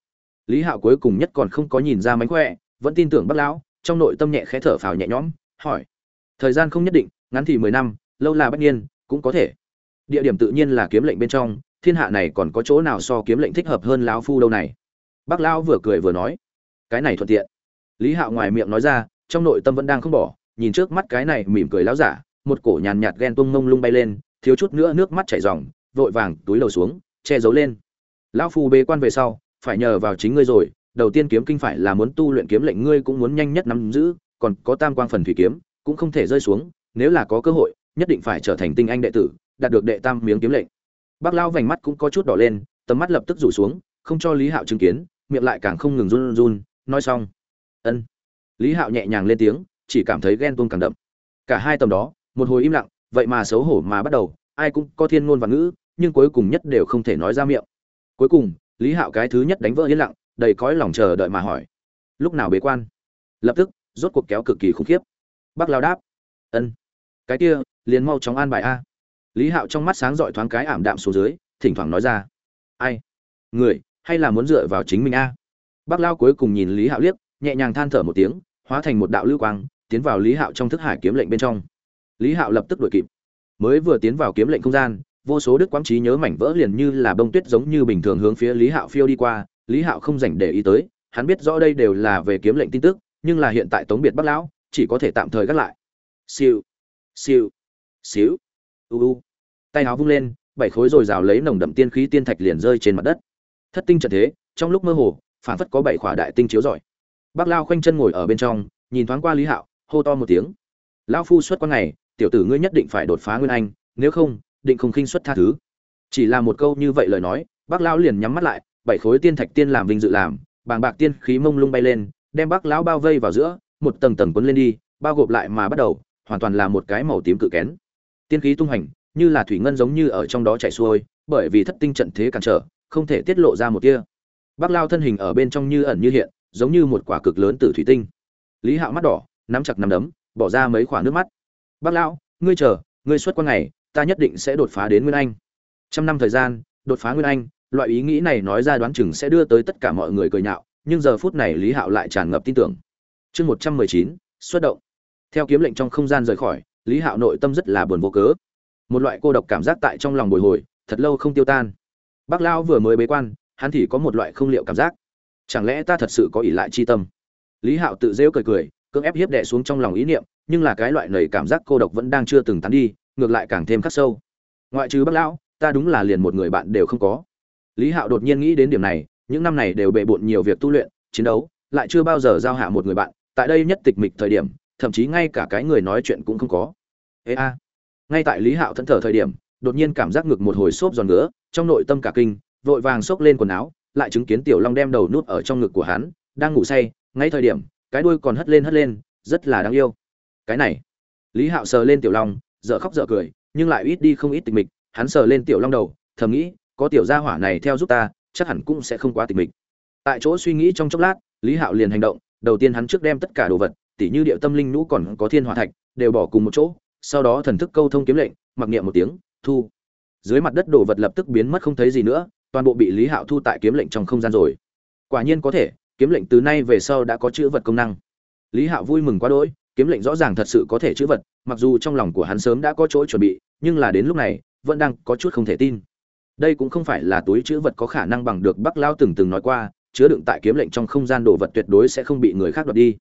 Lý hạo cuối cùng nhất còn không có nhìn ra mánh khỏe, vẫn tin tưởng bắc lão, trong nội tâm nhẹ khẽ thở phào nhẹ nhõm, hỏi. Thời gian không nhất định, ngắn thì mười năm, lâu là bất nhiên, cũng có thể địa điểm tự nhiên là kiếm lệnh bên trong, thiên hạ này còn có chỗ nào so kiếm lệnh thích hợp hơn lão phu đâu này? Bác lão vừa cười vừa nói. Cái này thuận tiện. Lý hạo ngoài miệng nói ra, trong nội tâm vẫn đang không bỏ, nhìn trước mắt cái này mỉm cười lão giả, một cổ nhàn nhạt ghen tung mông lung bay lên, thiếu chút nữa nước mắt chảy ròng, vội vàng túi đầu xuống, che giấu lên. Lão phu bế quan về sau, phải nhờ vào chính ngươi rồi, đầu tiên kiếm kinh phải là muốn tu luyện kiếm lệnh ngươi cũng muốn nhanh nhất nắm giữ, còn có tam quang phần thủy kiếm, cũng không thể rơi xuống, nếu là có cơ hội, nhất định phải trở thành tinh anh đệ tử đạt được đệ tam miếng kiếm lệnh. Bác lao vành mắt cũng có chút đỏ lên, tầm mắt lập tức rủ xuống, không cho lý hạo chứng kiến, miệng lại càng không ngừng run run, nói xong. Ân. Lý hạo nhẹ nhàng lên tiếng, chỉ cảm thấy ghen tuông càng đậm. Cả hai tầm đó, một hồi im lặng, vậy mà xấu hổ mà bắt đầu, ai cũng có thiên ngôn và ngữ, nhưng cuối cùng nhất đều không thể nói ra miệng. Cuối cùng, lý hạo cái thứ nhất đánh vỡ yên lặng, đầy cõi lòng chờ đợi mà hỏi. Lúc nào bế quan? Lập tức, rốt cuộc kéo cực kỳ khủng khiếp. Bác lao đáp. Ân. Cái kia, liền mau chóng an bài a lý hạo trong mắt sáng rọi thoáng cái ảm đạm xuống dưới, thỉnh thoảng nói ra. Ai? Người, hay là muốn dựa vào chính mình a? Bác lao cuối cùng nhìn lý hạo liếc, nhẹ nhàng than thở một tiếng, hóa thành một đạo lưu quang, tiến vào lý hạo trong thức hải kiếm lệnh bên trong. Lý hạo lập tức đuổi kịp. Mới vừa tiến vào kiếm lệnh không gian, vô số đức quang trí nhớ mảnh vỡ liền như là bông tuyết giống như bình thường hướng phía lý hạo phiêu đi qua, lý hạo không dành để ý tới, hắn biết rõ đây đều là về kiếm lệnh tin tức, nhưng là hiện tại tống biệt bắc lão, chỉ có thể tạm thời gác lại. Siêu siêu xíu u u tay áo vung lên, bảy khối rồi rào lấy nồng đậm tiên khí tiên thạch liền rơi trên mặt đất. Thất tinh trận thế, trong lúc mơ hồ phản phất có bảy khỏa đại tinh chiếu rọi. Bác lao khoanh chân ngồi ở bên trong, nhìn thoáng qua lý hạo, hô to một tiếng. Lao phu xuất quan ngày tiểu tử ngươi nhất định phải đột phá nguyên anh, nếu không, định không khinh xuất tha thứ. Chỉ là một câu như vậy lời nói, bác lao liền nhắm mắt lại, bảy khối tiên thạch tiên làm vinh dự làm, bàng bạc tiên khí mông lung bay lên, đem bác lão bao vây vào giữa, một tầng tầng quấn lên đi, bao gộp lại mà bắt đầu, hoàn toàn là một cái màu tím cự kén. Tiên khí tung hành như là thủy ngân giống như ở trong đó chảy xuôi, bởi vì thất tinh trận thế cản trở, không thể tiết lộ ra một tia. Bác lao thân hình ở bên trong như ẩn như hiện, giống như một quả cực lớn từ thủy tinh. Lý hạo mắt đỏ, nắm chặt nắm đấm, bỏ ra mấy khoảng nước mắt. Bác lão, ngươi chờ, ngươi xuất quan ngày, ta nhất định sẽ đột phá đến nguyên anh. Trăm năm thời gian, đột phá nguyên anh, loại ý nghĩ này nói ra đoán chừng sẽ đưa tới tất cả mọi người cười nhạo, nhưng giờ phút này lý hạo lại tràn ngập tin tưởng. Chương một trăm mười chín, xuất động. Theo kiếm lệnh trong không gian rời khỏi, lý hạo nội tâm rất là buồn vô cớ một loại cô độc cảm giác tại trong lòng bồi hồi, thật lâu không tiêu tan. Bác lao vừa mới bế quan, hắn thì có một loại không liệu cảm giác. Chẳng lẽ ta thật sự có ỷ lại chi tâm? Lý hạo tự rêu cười cười, cưỡng ép hiếp đệ xuống trong lòng ý niệm, nhưng là cái loại nầy cảm giác cô độc vẫn đang chưa từng tán đi, ngược lại càng thêm khắc sâu. Ngoại trừ bác lão, ta đúng là liền một người bạn đều không có. Lý hạo đột nhiên nghĩ đến điểm này, những năm này đều bề bộn nhiều việc tu luyện, chiến đấu, lại chưa bao giờ giao hạ một người bạn, tại đây nhất tịch mịch thời điểm, thậm chí ngay cả cái người nói chuyện cũng không có. Ê a ngay tại lý hạo thẫn thờ thời điểm, đột nhiên cảm giác ngực một hồi xốp giòn ngứa, trong nội tâm cả kinh, vội vàng xốc lên quần áo, lại chứng kiến tiểu long đem đầu nút ở trong ngực của hắn, đang ngủ say, ngay thời điểm, cái đuôi còn hất lên hất lên, rất là đáng yêu. Cái này, lý hạo sờ lên tiểu long, dở khóc dở cười, nhưng lại ít đi không ít tịch mịch, hắn sờ lên tiểu long đầu, thầm nghĩ, có tiểu gia hỏa này theo giúp ta, chắc hẳn cũng sẽ không quá tịch mịch. Tại chỗ suy nghĩ trong chốc lát, lý hạo liền hành động, đầu tiên hắn trước đem tất cả đồ vật, tỉ như điệu tâm linh nhũ còn có thiên hỏa thạch, đều bỏ cùng một chỗ sau đó thần thức câu thông kiếm lệnh, mặc niệm một tiếng, thu. Dưới mặt đất đồ vật lập tức biến mất không thấy gì nữa, toàn bộ bị lý hạo thu tại kiếm lệnh trong không gian rồi. Quả nhiên có thể, kiếm lệnh từ nay về sau đã có chữ vật công năng. Lý hạo vui mừng quá đỗi, kiếm lệnh rõ ràng thật sự có thể chữ vật, mặc dù trong lòng của hắn sớm đã có chỗ chuẩn bị, nhưng là đến lúc này, vẫn đang có chút không thể tin. Đây cũng không phải là túi chữ vật có khả năng bằng được bắc lao từng từng nói qua, chứa đựng tại kiếm lệnh trong không gian đồ vật tuyệt đối sẽ không bị người khác đoạt đi.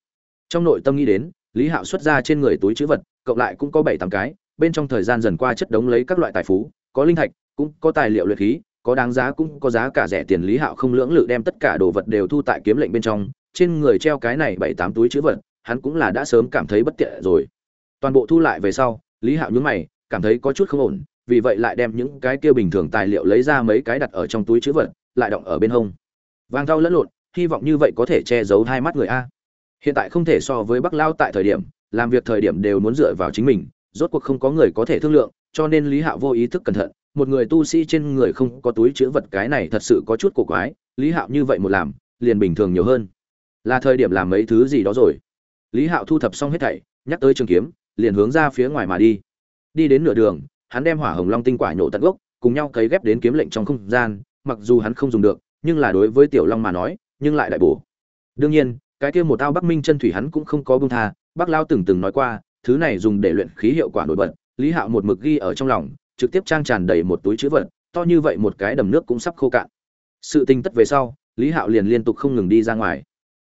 Trong nội tâm nghĩ đến lý hạo xuất ra trên người túi chữ vật, cộng lại cũng có bảy tám cái, bên trong thời gian dần qua chất đống lấy các loại tài phú, có linh thạch, cũng có tài liệu luyện khí, có đáng giá cũng có giá cả rẻ tiền. Lý hạo không lưỡng lự đem tất cả đồ vật đều thu tại kiếm lệnh bên trong, trên người treo cái này bảy tám túi chữ vật, hắn cũng là đã sớm cảm thấy bất tiện rồi. Toàn bộ thu lại về sau, lý hạo nhún mày, cảm thấy có chút không ổn, vì vậy lại đem những cái kia bình thường tài liệu lấy ra mấy cái đặt ở trong túi chữ vật, lại động ở bên hông. Vàng thau lẫn lộn, hy vọng như vậy có thể che giấu hai mắt người a hiện tại không thể so với bắc lao tại thời điểm, làm việc thời điểm đều muốn dựa vào chính mình, rốt cuộc không có người có thể thương lượng, cho nên lý hạo vô ý thức cẩn thận, một người tu sĩ trên người không có túi chữ vật cái này thật sự có chút cổ quái, lý hạo như vậy một làm, liền bình thường nhiều hơn. Là thời điểm làm mấy thứ gì đó rồi. Lý hạo thu thập xong hết thảy, nhắc tới trường kiếm, liền hướng ra phía ngoài mà đi. Đi đến nửa đường, hắn đem hỏa hồng long tinh quả nhổ tận gốc, cùng nhau cấy ghép đến kiếm lệnh trong không gian, mặc dù hắn không dùng được, nhưng là đối với tiểu long mà nói, nhưng lại đại bổ. Đương nhiên cái kia một ao bắc minh chân thủy hắn cũng không có bông tha, bác lao từng từng nói qua, thứ này dùng để luyện khí hiệu quả nổi bật, lý hạo một mực ghi ở trong lòng, trực tiếp trang tràn đầy một túi chữ vật, to như vậy một cái đầm nước cũng sắp khô cạn. Sự tình tất về sau, lý hạo liền liên tục không ngừng đi ra ngoài.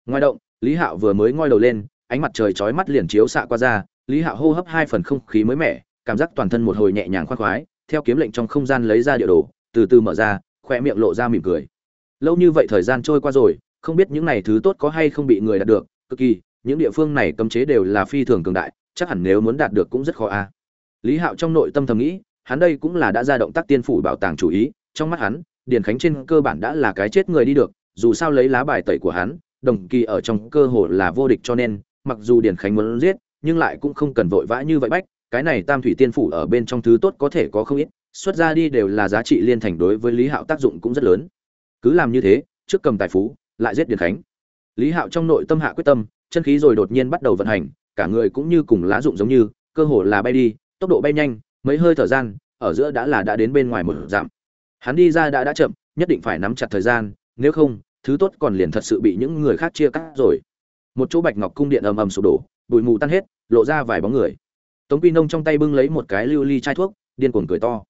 Ngoài động, lý hạo vừa mới ngoi đầu lên, ánh mặt trời chói mắt liền chiếu xạ qua ra, lý hạo hô hấp hai phần không khí mới mẻ, cảm giác toàn thân một hồi nhẹ nhàng khoan khoái, theo kiếm lệnh trong không gian lấy ra địa đồ, từ từ mở ra, khoe miệng lộ ra mỉm cười. Lâu như vậy thời gian trôi qua rồi không biết những này thứ tốt có hay không bị người đạt được, cực kỳ, những địa phương này cấm chế đều là phi thường cường đại, chắc hẳn nếu muốn đạt được cũng rất khó a. Lý hạo trong nội tâm thầm nghĩ, hắn đây cũng là đã ra động tác tiên phủ bảo tàng chủ ý, trong mắt hắn, điền khánh trên cơ bản đã là cái chết người đi được, dù sao lấy lá bài tẩy của hắn, đồng kỳ ở trong cơ hồ là vô địch cho nên, mặc dù điền khánh muốn giết, nhưng lại cũng không cần vội vã như vậy bách, cái này tam thủy tiên phủ ở bên trong thứ tốt có thể có không ít, xuất ra đi đều là giá trị liên thành đối với lý hạo tác dụng cũng rất lớn. Cứ làm như thế, trước cầm tài phú lại giết điền khánh. Lý hạo trong nội tâm hạ quyết tâm, chân khí rồi đột nhiên bắt đầu vận hành, cả người cũng như cùng lá dụng giống như, cơ hồ là bay đi, tốc độ bay nhanh, mấy hơi thời gian, ở giữa đã là đã đến bên ngoài một dặm. Hắn đi ra đã đã chậm, nhất định phải nắm chặt thời gian, nếu không, thứ tốt còn liền thật sự bị những người khác chia cắt rồi. Một chỗ bạch ngọc cung điện ầm ầm sụp đổ, bụi mù tan hết, lộ ra vài bóng người. Tống quy nông trong tay bưng lấy một cái lưu ly chai thuốc, điên cuồng cười to.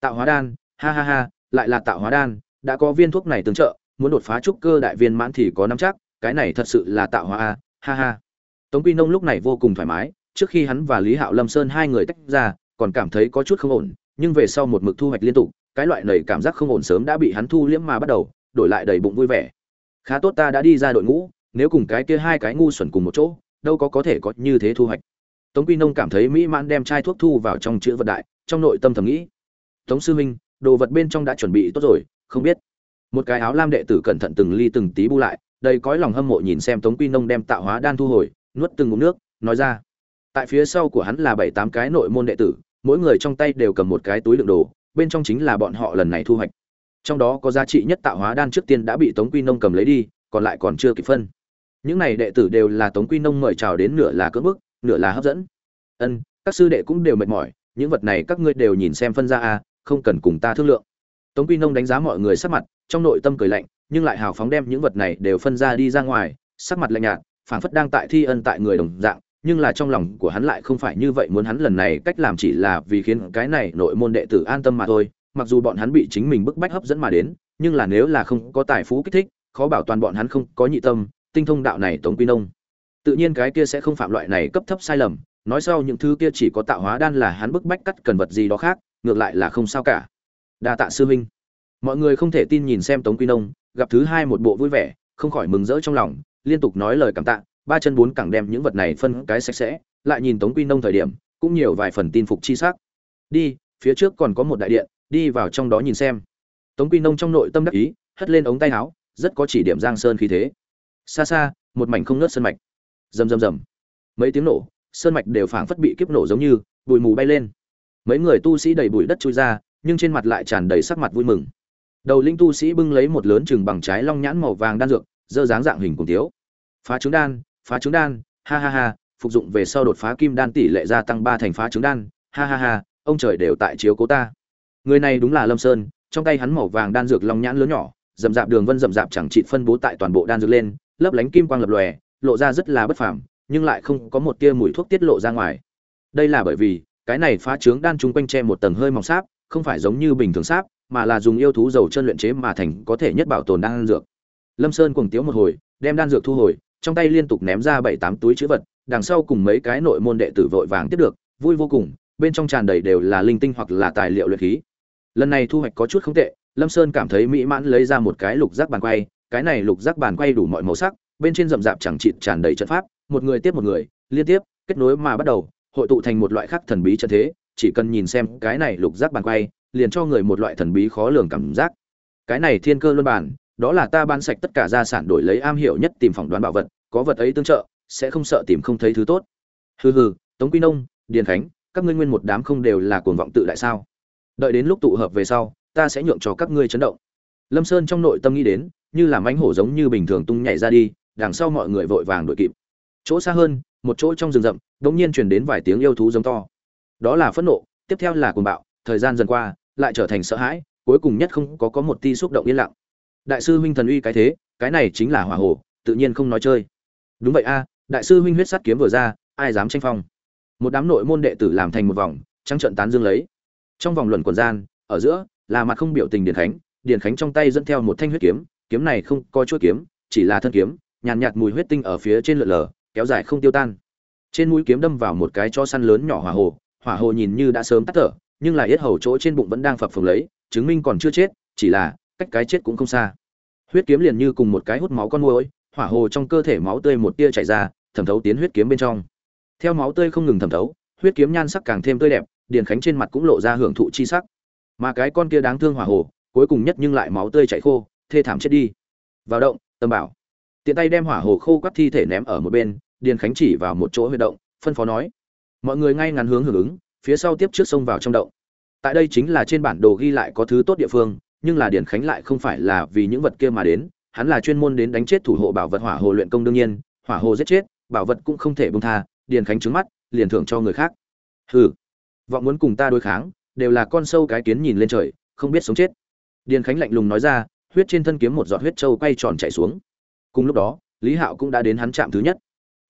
Tạo hóa đan, ha ha ha, lại là tạo hóa đan, đã có viên thuốc này tương trợ muốn đột phá trúc cơ đại viên mãn thì có nắm chắc, cái này thật sự là tạo hóa a, ha ha. Tống quy nông lúc này vô cùng thoải mái, trước khi hắn và lý hạo lâm sơn hai người tách ra, còn cảm thấy có chút không ổn, nhưng về sau một mực thu hoạch liên tục, cái loại nảy cảm giác không ổn sớm đã bị hắn thu liễm mà bắt đầu, đổi lại đầy bụng vui vẻ. Khá tốt ta đã đi ra đội ngũ, nếu cùng cái kia hai cái ngu xuẩn cùng một chỗ, đâu có có thể có như thế thu hoạch. Tống quy nông cảm thấy mỹ mãn đem chai thuốc thu vào trong chữ vật đại, trong nội tâm thầm nghĩ. Tống sư minh đồ vật bên trong đã chuẩn bị tốt rồi, không biết một cái áo lam đệ tử cẩn thận từng ly từng tí bu lại, đầy cõi lòng hâm mộ nhìn xem tống quy nông đem tạo hóa đan thu hồi, nuốt từng ngụm nước, nói ra. Tại phía sau của hắn là bảy tám cái nội môn đệ tử, mỗi người trong tay đều cầm một cái túi đựng đồ, bên trong chính là bọn họ lần này thu hoạch. Trong đó có giá trị nhất tạo hóa đan trước tiên đã bị tống quy nông cầm lấy đi, còn lại còn chưa kịp phân. Những này đệ tử đều là tống quy nông mời chào đến nửa là cưỡng bức, nửa là hấp dẫn. Ân, các sư đệ cũng đều mệt mỏi, những vật này các ngươi đều nhìn xem phân ra a không cần cùng ta thương lượng. Tống quy nông đánh giá mọi người sắc mặt trong nội tâm cười lạnh, nhưng lại hào phóng đem những vật này đều phân ra đi ra ngoài, sắc mặt lạnh nhạt, phảng phất đang tại thi ân tại người đồng dạng, nhưng là trong lòng của hắn lại không phải như vậy muốn hắn lần này cách làm chỉ là vì khiến cái này nội môn đệ tử an tâm mà thôi. Mặc dù bọn hắn bị chính mình bức bách hấp dẫn mà đến, nhưng là nếu là không có tài phú kích thích, khó bảo toàn bọn hắn không có nhị tâm, tinh thông đạo này tống quy nông. Tự nhiên cái kia sẽ không phạm loại này cấp thấp sai lầm, nói sau những thứ kia chỉ có tạo hóa đan là hắn bức bách cắt cần vật gì đó khác, ngược lại là không sao cả. Đa tạ sư huynh mọi người không thể tin nhìn xem tống quy nông, gặp thứ hai một bộ vui vẻ, không khỏi mừng rỡ trong lòng, liên tục nói lời cảm tạ, ba chân bốn cẳng đem những vật này phân cái sạch sẽ, lại nhìn tống quy nông thời điểm, cũng nhiều vài phần tin phục chi xác đi, phía trước còn có một đại điện, đi vào trong đó nhìn xem. Tống quy nông trong nội tâm đắc ý, hất lên ống tay áo, rất có chỉ điểm giang sơn khí thế. Xa xa, một mảnh không nớt sơn mạch. Rầm rầm rầm. Mấy tiếng nổ, sơn mạch đều phảng phất bị kiếp nổ giống như, bụi mù bay lên. Mấy người tu sĩ đầy bụi đất trôi ra, nhưng trên mặt lại tràn đầy sắc mặt vui mừng đầu linh tu sĩ bưng lấy một lớn chừng bằng trái long nhãn màu vàng đan dược, dơ dáng dạng hình cùng tiếu. Phá trứng đan, phá trứng đan, ha ha ha, phục dụng về sau đột phá kim đan tỷ lệ gia tăng ba thành phá trứng đan, ha ha ha, ông trời đều tại chiếu cố ta. Người này đúng là lâm sơn, trong tay hắn màu vàng đan dược long nhãn lớn nhỏ, rậm rạp đường vân rậm rạp chẳng trị phân bố tại toàn bộ đan dược lên, lấp lánh kim quang lập lòe, lộ ra rất là bất phàm, nhưng lại không có một tia mùi thuốc tiết lộ ra ngoài. Đây là bởi vì, cái này phá trướng đan chung quanh che một tầng hơi mỏng sáp, không phải giống như bình thường sáp mà là dùng yêu thú dầu chân luyện chế mà thành có thể nhất bảo tồn đan dược. Lâm sơn cuồng tiếu một hồi, đem đan dược thu hồi, trong tay liên tục ném ra bảy tám túi chữ vật, đằng sau cùng mấy cái nội môn đệ tử vội vàng tiếp được, vui vô cùng, bên trong tràn đầy đều là linh tinh hoặc là tài liệu luyện khí. Lần này thu hoạch có chút không tệ, lâm sơn cảm thấy mỹ mãn lấy ra một cái lục giác bàn quay, cái này lục giác bàn quay đủ mọi màu sắc, bên trên rậm rạp chẳng chịt tràn đầy trận pháp, một người tiếp một người, liên tiếp, kết nối mà bắt đầu, hội tụ thành một loại khác thần bí trận thế, chỉ cần nhìn xem cái này lục giác bàn quay liền cho người một loại thần bí khó lường cảm giác. Cái này thiên cơ luân bản đó là ta ban sạch tất cả gia sản đổi lấy am hiểu nhất tìm phỏng đoán bảo vật, có vật ấy tương trợ, sẽ không sợ tìm không thấy thứ tốt. Hừ hừ, tống quy nông, điền khánh, các ngươi nguyên một đám không đều là cuồng vọng tự đại sao? Đợi đến lúc tụ hợp về sau, ta sẽ nhượng cho các ngươi chấn động. Lâm sơn trong nội tâm nghĩ đến, như là mánh hổ giống như bình thường tung nhảy ra đi, đằng sau mọi người vội vàng đuổi kịp. Chỗ xa hơn, một chỗ trong rừng rậm đ ỗ n g nhiên truyền đến vài tiếng yêu thú giống to. Đó là phẫn nộ, tiếp theo là cuồng bạo, thời gian dần qua lại trở thành sợ hãi cuối cùng nhất không có có một ti xúc động yên lặng. Đại sư huynh thần uy cái thế cái này chính là hỏa hồ tự nhiên không nói chơi. Đúng vậy a đại sư huynh huyết sắt kiếm vừa ra ai dám tranh phong? Một đám nội môn đệ tử làm thành một vòng trắng trận tán dương lấy. Trong vòng luận quần gian ở giữa là mặt không biểu tình điền khánh điền khánh trong tay dẫn theo một thanh huyết kiếm kiếm này không coi chuôi kiếm chỉ là thân kiếm nhàn nhạt, mùi huyết tinh ở phía trên lượn lờ kéo dài không tiêu tan. Trên mũi kiếm đâm vào một cái cho săn lớn nhỏ hỏa hồ hỏa hồ nhìn như đã sớm tắt thở nhưng là yết hầu chỗ trên bụng vẫn đang phập phồng lấy, chứng minh còn chưa chết, chỉ là, cách cái chết cũng không xa. Huyết kiếm liền như cùng một cái hút máu con môi hỏa hồ trong cơ thể máu tươi một tia chảy ra, thẩm thấu tiến huyết kiếm bên trong. Theo máu tươi không ngừng thẩm thấu, huyết kiếm nhan sắc càng thêm tươi đẹp, điền khánh trên mặt cũng lộ ra hưởng thụ chi sắc. Mà cái con kia đáng thương hỏa hồ, cuối cùng nhất nhưng lại máu tươi chảy khô, thê thảm chết đi. Vào động, tâm bảo. Tiện tay đem hỏa hồ khô quắt thi thể ném ở một bên, điền khánh chỉ vào một chỗ huy động, phân phó nói. Mọi người ngay ngắn hướng hưởng ứng phía sau tiếp trước sông vào trong động. Tại đây chính là trên bản đồ ghi lại có thứ tốt địa phương, nhưng là điền khánh lại không phải là vì những vật kia mà đến, hắn là chuyên môn đến đánh chết thủ hộ bảo vật hỏa hồ luyện công đương nhiên, hỏa hồ giết chết, bảo vật cũng không thể bông tha, điền khánh trứng mắt, liền thưởng cho người khác. Hừ, vọng muốn cùng ta đối kháng, đều là con sâu cái kiến nhìn lên trời, không biết sống chết. Điền khánh lạnh lùng nói ra, huyết trên thân kiếm một giọt huyết trâu quay tròn chạy xuống. Cùng lúc đó, lý hạo cũng đã đến hắn chạm thứ nhất.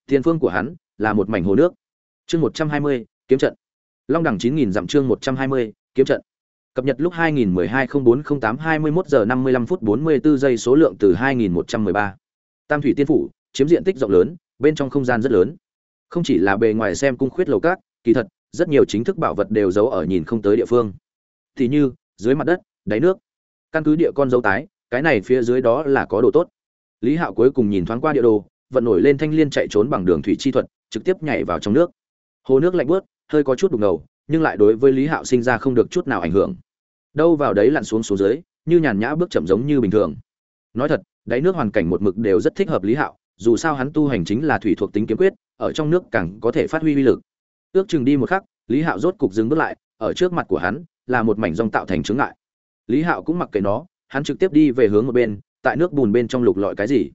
Tiền phương của hắn là một mảnh hồ nước. Chương một trăm hai mươi, kiếm trận long đẳng chín nghìn dặm chương một trăm hai mươi kiếm trận cập nhật lúc 2012 04 08 21 giờ 55 phút 44 giây số lượng từ 2113. Tam thủy tiên phủ chiếm diện tích rộng lớn, bên trong không gian rất lớn. Không chỉ là bề ngoài xem cung khuyết lầu các, kỳ thật, rất nhiều chính thức bảo vật đều giấu ở nhìn không tới địa phương thì như dưới mặt đất đáy nước căn cứ địa con dấu tái cái này phía dưới đó là có đồ tốt lý hạo cuối cùng nhìn thoáng qua địa đồ vận nổi lên thanh liên chạy trốn bằng đường thủy chi thuật trực tiếp nhảy vào trong nước hồ nước lạnh buốt hơi có chút đục ngầu, nhưng lại đối với lý hạo sinh ra không được chút nào ảnh hưởng. Đâu vào đấy lặn xuống xuống dưới, như nhàn nhã bước chậm giống như bình thường. Nói thật, đáy nước hoàn cảnh một mực đều rất thích hợp lý hạo, dù sao hắn tu hành chính là thủy thuộc tính kiếm quyết, ở trong nước càng có thể phát huy uy lực. Ước chừng đi một khắc, lý hạo rốt cục dừng bước lại, ở trước mặt của hắn, là một mảnh rong tạo thành chướng ngại. Lý hạo cũng mặc kệ nó, hắn trực tiếp đi về hướng một bên, tại nước bùn bên trong lục lọi cái gì?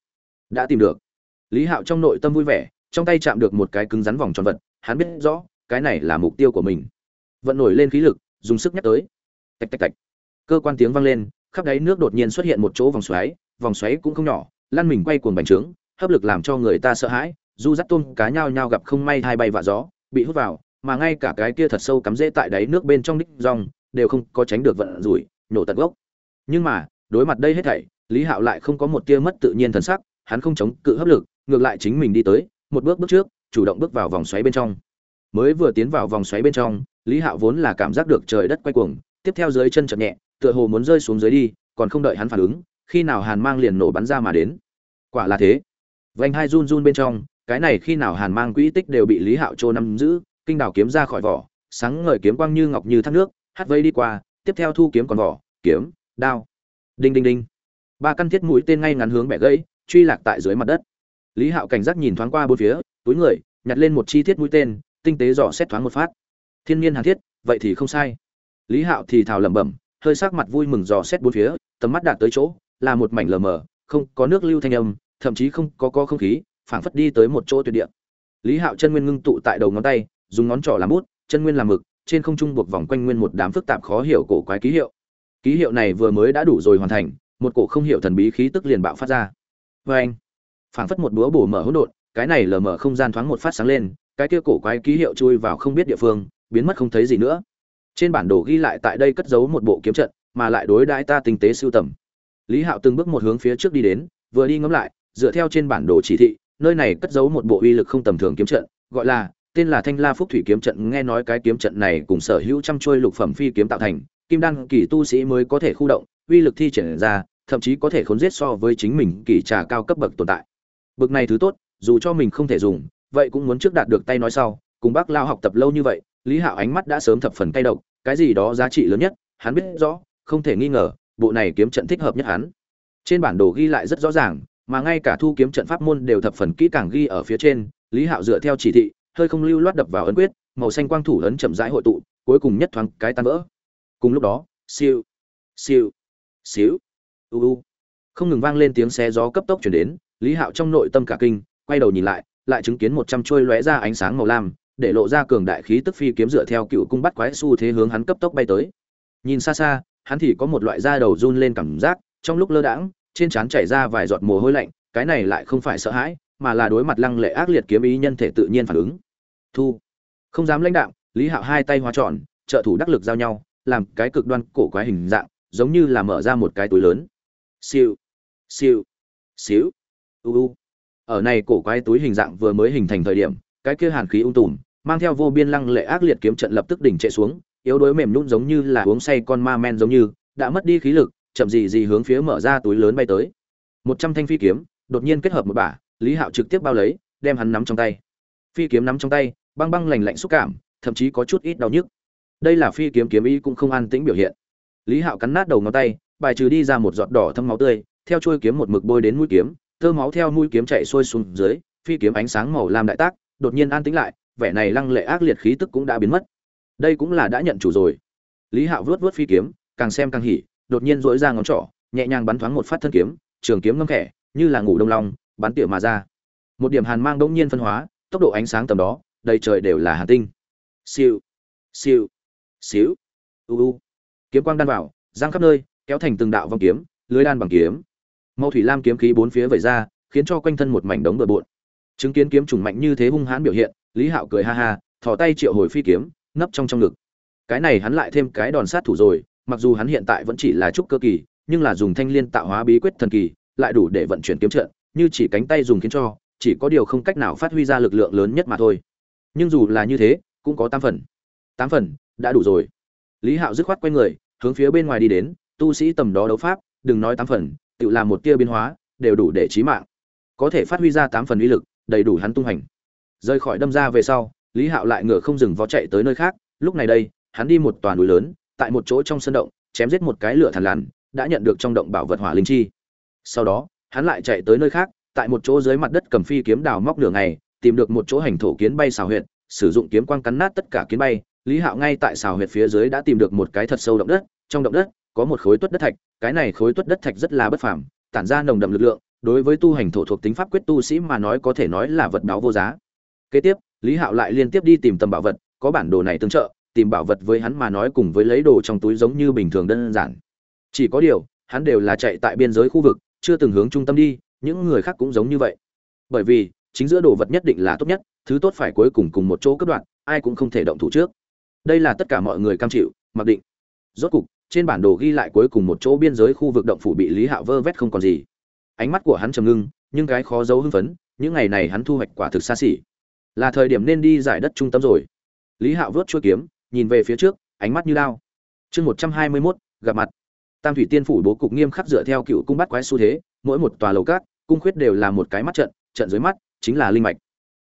Đã tìm được. Lý hạo trong nội tâm vui vẻ, trong tay chạm được một cái cứng rắn vòng tròn vật, hắn biết rõ cái này là mục tiêu của mình. Vận nổi lên khí lực, dùng sức nhắc tới. Tạch tạch tạch. Cơ quan tiếng vang lên, khắp đáy nước đột nhiên xuất hiện một chỗ vòng xoáy vòng xoáy cũng không nhỏ, lăn mình quay cuồng bành trướng, hấp lực làm cho người ta sợ hãi, du dắt tôm cá nhao nhao gặp không may hai bay vạ gió, bị hút vào, mà ngay cả cái kia thật sâu cắm rễ tại đáy nước bên trong đích rong đều không có tránh được vận rủi, nổ tận gốc. Nhưng mà, đối mặt đây hết thảy, lý hạo lại không có một tia mất tự nhiên thần sắc, hắn không chống cự hấp lực, ngược lại chính mình đi tới, một bước bước trước, chủ động bước vào vòng xoáy bên trong mới vừa tiến vào vòng xoáy bên trong, lý hạo vốn là cảm giác được trời đất quay cuồng, tiếp theo dưới chân chậm nhẹ, tựa hồ muốn rơi xuống dưới đi, còn không đợi hắn phản ứng, khi nào hàn mang liền nổ bắn ra mà đến. Quả là thế. Vành hai run run bên trong, cái này khi nào hàn mang quỹ tích đều bị lý hạo trô nắm giữ, kinh đào kiếm ra khỏi vỏ, sáng ngời kiếm quang như ngọc như thác nước, hát vây đi qua, tiếp theo thu kiếm còn vỏ, kiếm, đao. Đinh đinh đinh. Ba căn thiết mũi tên ngay ngắn hướng bẻ gãy, truy lạc tại dưới mặt đất. Lý hạo cảnh giác nhìn thoáng qua bốn phía, túi người, nhặt lên một chi tiết mũi tên tinh tế dò xét thoáng một phát. Thiên nhiên hàn thiết, vậy thì không sai. Lý hạo thì thào lẩm bẩm, hơi sắc mặt vui mừng dò xét bốn phía, tầm mắt đạt tới chỗ, là một mảnh lờ mờ, không có nước lưu thanh âm, thậm chí không có có không khí, phảng phất đi tới một chỗ tuyệt địa. Lý hạo chân nguyên ngưng tụ tại đầu ngón tay, dùng ngón trỏ làm bút, chân nguyên làm mực, trên không trung buộc vòng quanh nguyên một đám phức tạp khó hiểu cổ quái ký hiệu. Ký hiệu này vừa mới đã đủ rồi hoàn thành, một cổ không hiểu thần bí khí tức liền bạo phát ra. Vê anh phảng phất một búa bổ mở hỗn độn, cái này lờ mở không gian thoáng một phát sáng lên cái kia cổ quái ký hiệu chui vào không biết địa phương biến mất không thấy gì nữa. Trên bản đồ ghi lại tại đây cất giấu một bộ kiếm trận mà lại đối đãi ta tinh tế sưu tầm. Lý hạo từng bước một hướng phía trước đi đến vừa đi ngẫm lại dựa theo trên bản đồ chỉ thị nơi này cất giấu một bộ uy lực không tầm thường kiếm trận gọi là tên là Thanh La Phúc Thủy kiếm trận, nghe nói cái kiếm trận này cùng sở hữu trăm trôi lục phẩm phi kiếm tạo thành, kim đan kỳ tu sĩ mới có thể khu động uy lực thi triển ra thậm chí có thể khốn giết so với chính mình kỳ trà cao cấp bậc tồn tại. Bậc này thứ tốt dù cho mình không thể dùng vậy cũng muốn trước đạt được tay nói sau, cùng bác lao học tập lâu như vậy, lý hạo ánh mắt đã sớm thập phần cay độc, cái gì đó giá trị lớn nhất, hắn biết rõ, không thể nghi ngờ, bộ này kiếm trận thích hợp nhất hắn. Trên bản đồ ghi lại rất rõ ràng, mà ngay cả thu kiếm trận pháp môn đều thập phần kỹ càng ghi ở phía trên, lý hạo dựa theo chỉ thị, hơi không lưu loát đập vào ấn quyết, màu xanh quang thủ ấn chậm rãi hội tụ, cuối cùng nhất thoáng cái tan vỡ. Cùng lúc đó, siêu siêu xíu u u. Không ngừng vang lên tiếng xé gió cấp tốc chuyển đến, lý hạo trong nội tâm cả kinh, quay đầu nhìn lại lại chứng kiến một trăm trôi lóe ra ánh sáng màu lam, để lộ ra cường đại khí tức phi kiếm dựa theo cựu cung bắt quái xu thế hướng hắn cấp tốc bay tới. Nhìn xa xa, hắn thì có một loại da đầu run lên cảm giác, trong lúc lơ đãng, trên trán chảy ra vài giọt mồ hôi lạnh, cái này lại không phải sợ hãi, mà là đối mặt lăng lệ ác liệt kiếm ý nhân thể tự nhiên phản ứng. Thu. Không dám lãnh đạo lý hạo hai tay hóa tròn, trợ thủ đắc lực giao nhau, làm cái cực đoan cổ quái hình dạng, giống như là mở ra một cái túi lớn. Siêu. Siêu. Xíu u u ở này cổ quái túi hình dạng vừa mới hình thành thời điểm, cái kia hàn khí ung tùm, mang theo vô biên lăng lệ ác liệt kiếm trận lập tức đỉnh chạy xuống, yếu đuối mềm nhũn giống như là uống say con ma men giống như, đã mất đi khí lực, chậm gì gì hướng phía mở ra túi lớn bay tới. Một trăm thanh phi kiếm, đột nhiên kết hợp một bả, lý hạo trực tiếp bao lấy, đem hắn nắm trong tay. Phi kiếm nắm trong tay, băng băng lạnh lạnh xúc cảm, thậm chí có chút ít đau nhức. Đây là phi kiếm kiếm ý cũng không an tĩnh biểu hiện. Lý hạo cắn nát đầu ngón tay, bài trừ đi ra một giọt đỏ thâm máu tươi, theo chuôi kiếm một mực bôi đến mũi kiếm thơ máu theo mũi kiếm chạy xuôi xuống dưới, phi kiếm ánh sáng màu lam đại tác, đột nhiên an tĩnh lại, vẻ này lăng lệ ác liệt khí tức cũng đã biến mất. Đây cũng là đã nhận chủ rồi. Lý hạo vuốt vuốt phi kiếm, càng xem càng hỉ, đột nhiên duỗi ra ngón trỏ, nhẹ nhàng bắn thoáng một phát thân kiếm, trường kiếm ngâm khẽ, như là ngủ đông long, bắn tỉa mà ra. Một điểm hàn mang đống nhiên phân hóa, tốc độ ánh sáng tầm đó, đầy trời đều là hàn tinh. Siêu siêu xíu u u. Kiếm quang đan vào, giang khắp nơi, kéo thành từng đạo vòng kiếm, lưới đan bằng kiếm màu thủy lam kiếm khí bốn phía vẩy ra, khiến cho quanh thân một mảnh đống bừa bộn. Chứng kiến kiếm trùng mạnh như thế hung hãn biểu hiện, lý hạo cười ha ha, thò tay triệu hồi phi kiếm, nấp trong trong ngực. Cái này hắn lại thêm cái đòn sát thủ rồi, mặc dù hắn hiện tại vẫn chỉ là trúc cơ kỳ, nhưng là dùng thanh liên tạo hóa bí quyết thần kỳ, lại đủ để vận chuyển kiếm trận, như chỉ cánh tay dùng khiến cho, chỉ có điều không cách nào phát huy ra lực lượng lớn nhất mà thôi. Nhưng dù là như thế, cũng có tám phần. Tám phần, đã đủ rồi. Lý hạo dứt khoát quay người, hướng phía bên ngoài đi đến, tu sĩ tầm đó đấu pháp, đừng nói tám phần tự làm một tia biến hóa, đều đủ để trí mạng. Có thể phát huy ra tám phần uy lực, đầy đủ hắn tung hành. Rời khỏi đâm ra về sau, lý hạo lại ngựa không dừng vó chạy tới nơi khác, lúc này đây, hắn đi một toàn núi lớn, tại một chỗ trong sân động, chém giết một cái lửa thằn lằn, đã nhận được trong động bảo vật hỏa linh chi. Sau đó, hắn lại chạy tới nơi khác, tại một chỗ dưới mặt đất cầm phi kiếm đào móc lửa này tìm được một chỗ hành thổ kiến bay xào huyệt, sử dụng kiếm quang cắn nát tất cả kiến bay. Lý hạo ngay tại xào huyệt phía dưới đã tìm được một cái thật sâu động đất, trong động đất có một khối tuất đất thạch, cái này khối tuất đất thạch rất là bất phàm, tản ra nồng đậm lực lượng, đối với tu hành thổ thuộc tính pháp quyết tu sĩ mà nói có thể nói là vật báo vô giá. Kế tiếp, lý hạo lại liên tiếp đi tìm tầm bảo vật, có bản đồ này tương trợ, tìm bảo vật với hắn mà nói cùng với lấy đồ trong túi giống như bình thường đơn giản. Chỉ có điều, hắn đều là chạy tại biên giới khu vực, chưa từng hướng trung tâm đi, những người khác cũng giống như vậy. Bởi vì, chính giữa đồ vật nhất định là tốt nhất, thứ tốt phải cuối cùng cùng một chỗ cấp đoạn ai cũng không thể động thủ trước. Đây là tất cả mọi người cam chịu, mặc định. Rốt cục trên bản đồ ghi lại cuối cùng một chỗ biên giới khu vực động phủ bị lý hạo vơ vét không còn gì. Ánh mắt của hắn trầm ngưng, nhưng cái khó giấu hưng phấn, những ngày này hắn thu hoạch quả thực xa xỉ. Là thời điểm nên đi giải đất trung tâm rồi. Lý hạo vớt chuôi kiếm, nhìn về phía trước, ánh mắt như lao chương một trăm hai mươi mốt, gặp mặt. Tam thủy tiên phủ bố cục nghiêm khắc dựa theo cựu cung bắt quái xu thế, mỗi một tòa lầu cát cung khuyết đều là một cái mắt trận trận dưới mắt, chính là linh mạch.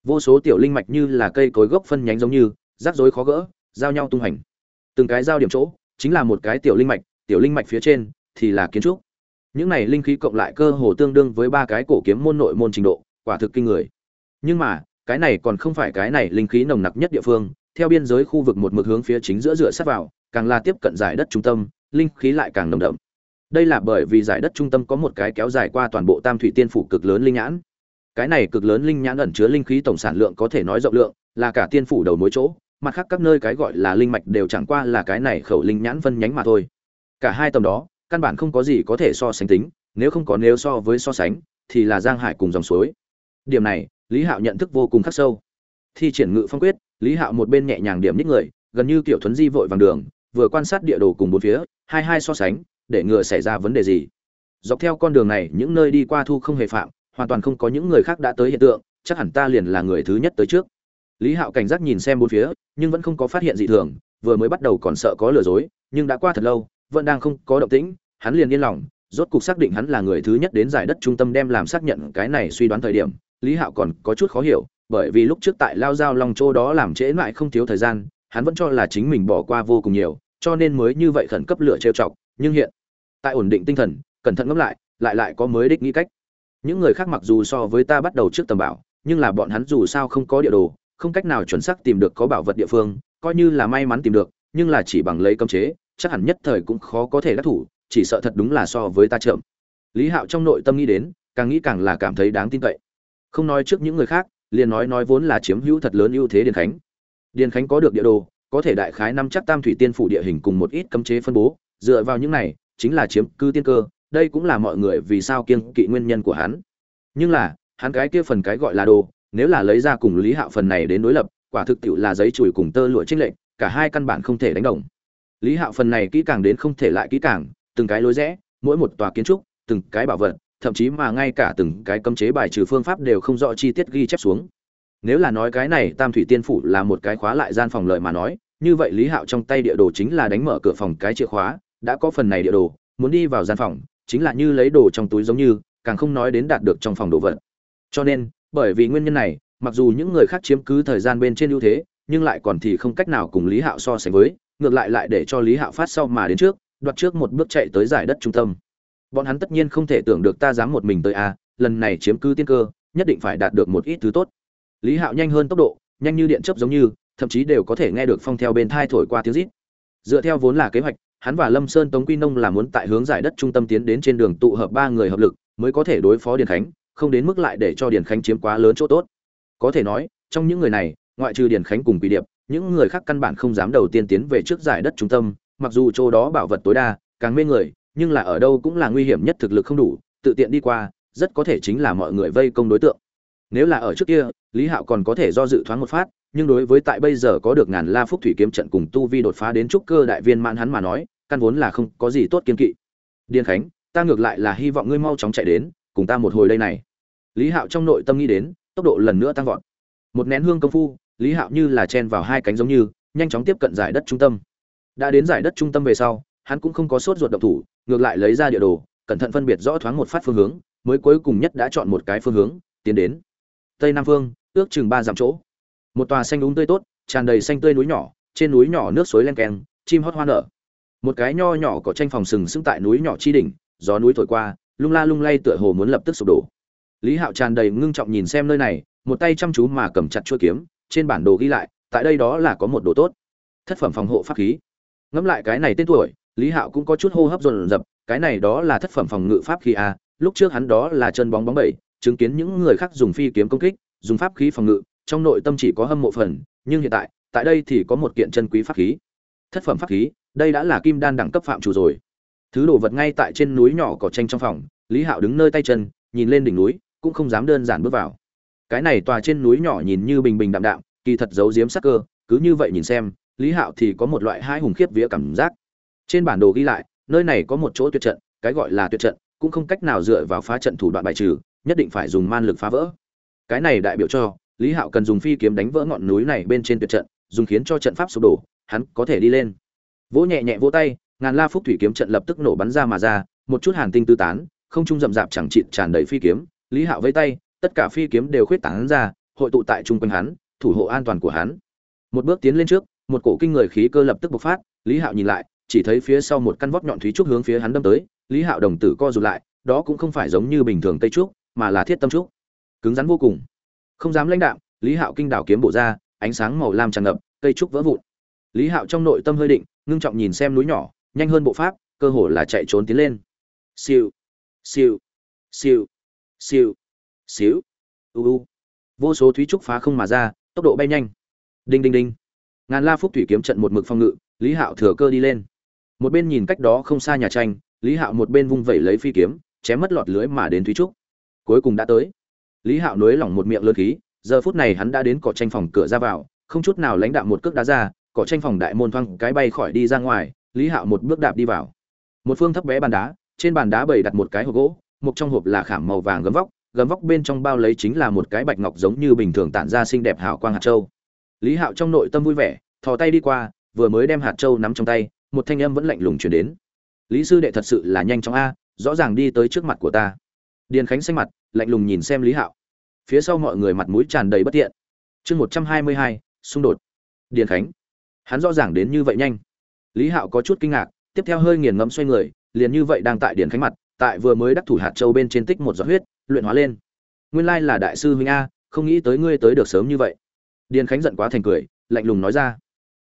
Vô số tiểu linh mạch như là cây cối gốc phân nhánh giống như, rắc rối khó gỡ, giao nhau tung hành từng cái giao điểm chỗ chính là một cái tiểu linh mạch, tiểu linh mạch phía trên thì là kiến trúc. Những này linh khí cộng lại cơ hồ tương đương với ba cái cổ kiếm môn nội môn trình độ, quả thực kinh người. Nhưng mà, cái này còn không phải cái này linh khí nồng nặc nhất địa phương, theo biên giới khu vực một mực hướng phía chính giữa dựa sát vào, càng là tiếp cận giải đất trung tâm, linh khí lại càng nồng đậm. Đây là bởi vì giải đất trung tâm có một cái kéo dài qua toàn bộ tam thủy tiên phủ cực lớn linh nhãn. Cái này cực lớn linh nhãn ẩn chứa linh khí tổng sản lượng có thể nói rộng lượng, là cả tiên phủ đầu mối chỗ mặt khác các nơi cái gọi là linh mạch đều chẳng qua là cái này khẩu linh nhãn phân nhánh mà thôi. Cả hai tầm đó, căn bản không có gì có thể so sánh tính, nếu không có nếu so với so sánh, thì là giang hải cùng dòng suối. Điểm này, lý hạo nhận thức vô cùng khắc sâu. Thi triển ngự phong quyết, lý hạo một bên nhẹ nhàng điểm nhích người, gần như kiểu thuấn di vội vàng đường, vừa quan sát địa đồ cùng bốn phía, hai hai so sánh, để ngừa xảy ra vấn đề gì. Dọc theo con đường này, những nơi đi qua thu không hề phạm, hoàn toàn không có những người khác đã tới hiện tượng, chắc hẳn ta liền là người thứ nhất tới trước lý hạo cảnh giác nhìn xem bốn phía, nhưng vẫn không có phát hiện gì thường, vừa mới bắt đầu còn sợ có lừa dối, nhưng đã qua thật lâu, vẫn đang không có động tĩnh, hắn liền yên lòng, rốt cục xác định hắn là người thứ nhất đến giải đất trung tâm đem làm xác nhận cái này suy đoán thời điểm, lý hạo còn có chút khó hiểu, bởi vì lúc trước tại lao giao long châu đó làm trễ lại không thiếu thời gian, hắn vẫn cho là chính mình bỏ qua vô cùng nhiều, cho nên mới như vậy khẩn cấp lựa trêu chọc, nhưng hiện tại ổn định tinh thần, cẩn thận ngẫm lại lại lại có mới đích nghĩ cách. Những người khác mặc dù so với ta bắt đầu trước tầm bảo, nhưng là bọn hắn dù sao không có địa đồ không cách nào chuẩn xác tìm được có bảo vật địa phương, coi như là may mắn tìm được, nhưng là chỉ bằng lấy cấm chế, chắc hẳn nhất thời cũng khó có thể đắc thủ, chỉ sợ thật đúng là so với ta chậm. Lý hạo trong nội tâm nghĩ đến, càng nghĩ càng là cảm thấy đáng tin cậy. Không nói trước những người khác, liền nói nói vốn là chiếm hữu thật lớn ưu thế điền khánh. Điền khánh có được địa đồ, có thể đại khái năm chắc tam thủy tiên phủ địa hình cùng một ít cấm chế phân bố, dựa vào những này, chính là chiếm cư tiên cơ, đây cũng là mọi người vì sao kiêng kỵ nguyên nhân của hắn. Nhưng là, hắn cái kia phần cái gọi là đồ nếu là lấy ra cùng lý hạo phần này đến đối lập, quả thực tiệu là giấy chùi cùng tơ lụa trích lệnh cả hai căn bản không thể đánh đồng. Lý hạo phần này kỹ càng đến không thể lại kỹ càng, từng cái lối rẽ, mỗi một tòa kiến trúc, từng cái bảo vật, thậm chí mà ngay cả từng cái cấm chế bài trừ phương pháp đều không rõ chi tiết ghi chép xuống. Nếu là nói cái này tam thủy tiên phủ là một cái khóa lại gian phòng lợi mà nói, như vậy lý hạo trong tay địa đồ chính là đánh mở cửa phòng cái chìa khóa, đã có phần này địa đồ, muốn đi vào gian phòng, chính là như lấy đồ trong túi giống như, càng không nói đến đạt được trong phòng đồ vật. Cho nên bởi vì nguyên nhân này, mặc dù những người khác chiếm cứ thời gian bên trên ưu thế, nhưng lại còn thì không cách nào cùng lý hạo so sánh với, ngược lại lại để cho lý hạo phát sau mà đến trước, đoạt trước một bước chạy tới giải đất trung tâm. Bọn hắn tất nhiên không thể tưởng được ta dám một mình tới a lần này chiếm cứ tiên cơ, nhất định phải đạt được một ít thứ tốt. Lý hạo nhanh hơn tốc độ, nhanh như điện chấp giống như, thậm chí đều có thể nghe được phong theo bên thai thổi qua tiếng rít. Dựa theo vốn là kế hoạch, hắn và lâm sơn tống quy nông là muốn tại hướng giải đất trung tâm tiến đến trên đường tụ hợp ba người hợp lực, mới có thể đối phó điền khánh không đến mức lại để cho điền khánh chiếm quá lớn chỗ tốt. Có thể nói, trong những người này, ngoại trừ điền khánh cùng quỷ điệp, những người khác căn bản không dám đầu tiên tiến về trước giải đất trung tâm, mặc dù chỗ đó bảo vật tối đa, càng mê người, nhưng là ở đâu cũng là nguy hiểm nhất thực lực không đủ, tự tiện đi qua, rất có thể chính là mọi người vây công đối tượng. Nếu là ở trước kia, lý hạo còn có thể do dự thoáng một phát, nhưng đối với tại bây giờ có được ngàn la phúc thủy kiếm trận cùng tu vi đột phá đến trúc cơ đại viên mãn hắn mà nói, căn vốn là không có gì tốt kiên kỵ. Điền khánh, ta ngược lại là hy vọng ngươi mau chóng chạy đến, cùng ta một hồi đây này lý hạo trong nội tâm nghĩ đến, tốc độ lần nữa tăng vọt. Một nén hương công phu, lý hạo như là chen vào hai cánh giống như, nhanh chóng tiếp cận giải đất trung tâm. Đã đến giải đất trung tâm về sau, hắn cũng không có sốt ruột động thủ, ngược lại lấy ra địa đồ, cẩn thận phân biệt rõ thoáng một phát phương hướng, mới cuối cùng nhất đã chọn một cái phương hướng, tiến đến. Tây nam phương, ước chừng ba dặm chỗ. Một tòa xanh úng tươi tốt, tràn đầy xanh tươi núi nhỏ, trên núi nhỏ nước suối len keng, chim hót hoa nở. Một cái nho nhỏ có tranh phòng sừng sững tại núi nhỏ chi đỉnh, gió núi thổi qua, lung la lung lay tựa hồ muốn lập tức sụp đổ lý hạo tràn đầy ngưng trọng nhìn xem nơi này, một tay chăm chú mà cầm chặt chuôi kiếm, trên bản đồ ghi lại, tại đây đó là có một đồ tốt. Thất phẩm phòng hộ pháp khí. Ngẫm lại cái này tên tuổi, lý hạo cũng có chút hô hấp dồn dập, cái này đó là thất phẩm phòng ngự pháp khí a lúc trước hắn đó là chân bóng bóng bẩy, chứng kiến những người khác dùng phi kiếm công kích, dùng pháp khí phòng ngự, trong nội tâm chỉ có hâm mộ phần, nhưng hiện tại tại đây thì có một kiện chân quý pháp khí. Thất phẩm pháp khí, đây đã là kim đan đẳng cấp phạm chủ rồi. Thứ đồ vật ngay tại trên núi nhỏ cỏ tranh trong phòng, lý hạo đứng nơi tay chân, nhìn lên đỉnh núi cũng không dám đơn giản bước vào. Cái này tòa trên núi nhỏ nhìn như bình bình đạm đạm, kỳ thật giấu giếm sắc cơ, cứ như vậy nhìn xem, lý hạo thì có một loại hai hùng khiếp vía cảm giác. Trên bản đồ ghi lại, nơi này có một chỗ tuyệt trận, cái gọi là tuyệt trận, cũng không cách nào dựa vào phá trận thủ đoạn bài trừ, nhất định phải dùng man lực phá vỡ. Cái này đại biểu cho, lý hạo cần dùng phi kiếm đánh vỡ ngọn núi này bên trên tuyệt trận, dùng khiến cho trận pháp sụp đổ, hắn có thể đi lên. Vỗ nhẹ nhẹ vỗ tay, ngàn la phúc thủy kiếm trận lập tức nổ bắn ra mà ra, một chút hàn tinh tư tán, không trung rậm rạp chẳng chịt tràn đầy phi kiếm lý hạo vây tay, tất cả phi kiếm đều khuyết tán ra, hội tụ tại trung quanh hắn, thủ hộ an toàn của hắn. Một bước tiến lên trước, một cổ kinh người khí cơ lập tức bộc phát, lý hạo nhìn lại, chỉ thấy phía sau một căn vót nhọn thúy trúc hướng phía hắn đâm tới, lý hạo đồng tử co rụt lại, đó cũng không phải giống như bình thường tây trúc, mà là thiết tâm trúc. Cứng rắn vô cùng. Không dám lãnh đạm, lý hạo kinh đảo kiếm bộ ra, ánh sáng màu lam tràn ngập, cây trúc vỡ vụn. Lý hạo trong nội tâm hơi định, ngưng trọng nhìn xem núi nhỏ, nhanh hơn bộ pháp, cơ hồ là chạy trốn tiến lên. Siêu. Siêu. Siêu siêu siêu u u. Vô số thúy trúc phá không mà ra, tốc độ bay nhanh. Đinh đinh đinh. Ngàn la phúc thủy kiếm trận một mực phong ngự, lý hạo thừa cơ đi lên. Một bên nhìn cách đó không xa nhà tranh, lý hạo một bên vung vẩy lấy phi kiếm, chém mất lọt lưới mà đến thúy trúc. Cuối cùng đã tới. Lý hạo nới lỏng một miệng lơ khí, giờ phút này hắn đã đến cỏ tranh phòng cửa ra vào, không chút nào lãnh đạm một cước đá ra, cỏ tranh phòng đại môn thoang cái bay khỏi đi ra ngoài, lý hạo một bước đạp đi vào. Một phương thấp bé bàn đá, trên bàn đá bày đặt một cái hộp gỗ một trong hộp là khảm màu vàng gấm vóc gấm vóc bên trong bao lấy chính là một cái bạch ngọc giống như bình thường tản ra xinh đẹp hào quang hạt châu. Lý hạo trong nội tâm vui vẻ, thò tay đi qua, vừa mới đem hạt châu nắm trong tay, một thanh âm vẫn lạnh lùng chuyển đến. Lý sư đệ thật sự là nhanh chóng a, rõ ràng đi tới trước mặt của ta. Điền khánh xanh mặt, lạnh lùng nhìn xem lý hạo. Phía sau mọi người mặt mũi tràn đầy bất tiện. Chương một trăm hai mươi hai, xung đột. Điền khánh. Hắn rõ ràng đến như vậy nhanh. Lý hạo có chút kinh ngạc, tiếp theo hơi nghiền ngẫm xoay người, liền như vậy đang tại điền khánh mặt tại vừa mới đắc thủ hạt châu bên trên tích một giọt huyết, luyện hóa lên. Nguyên lai là đại sư huynh a, không nghĩ tới ngươi tới được sớm như vậy. Điền khánh giận quá thành cười, lạnh lùng nói ra.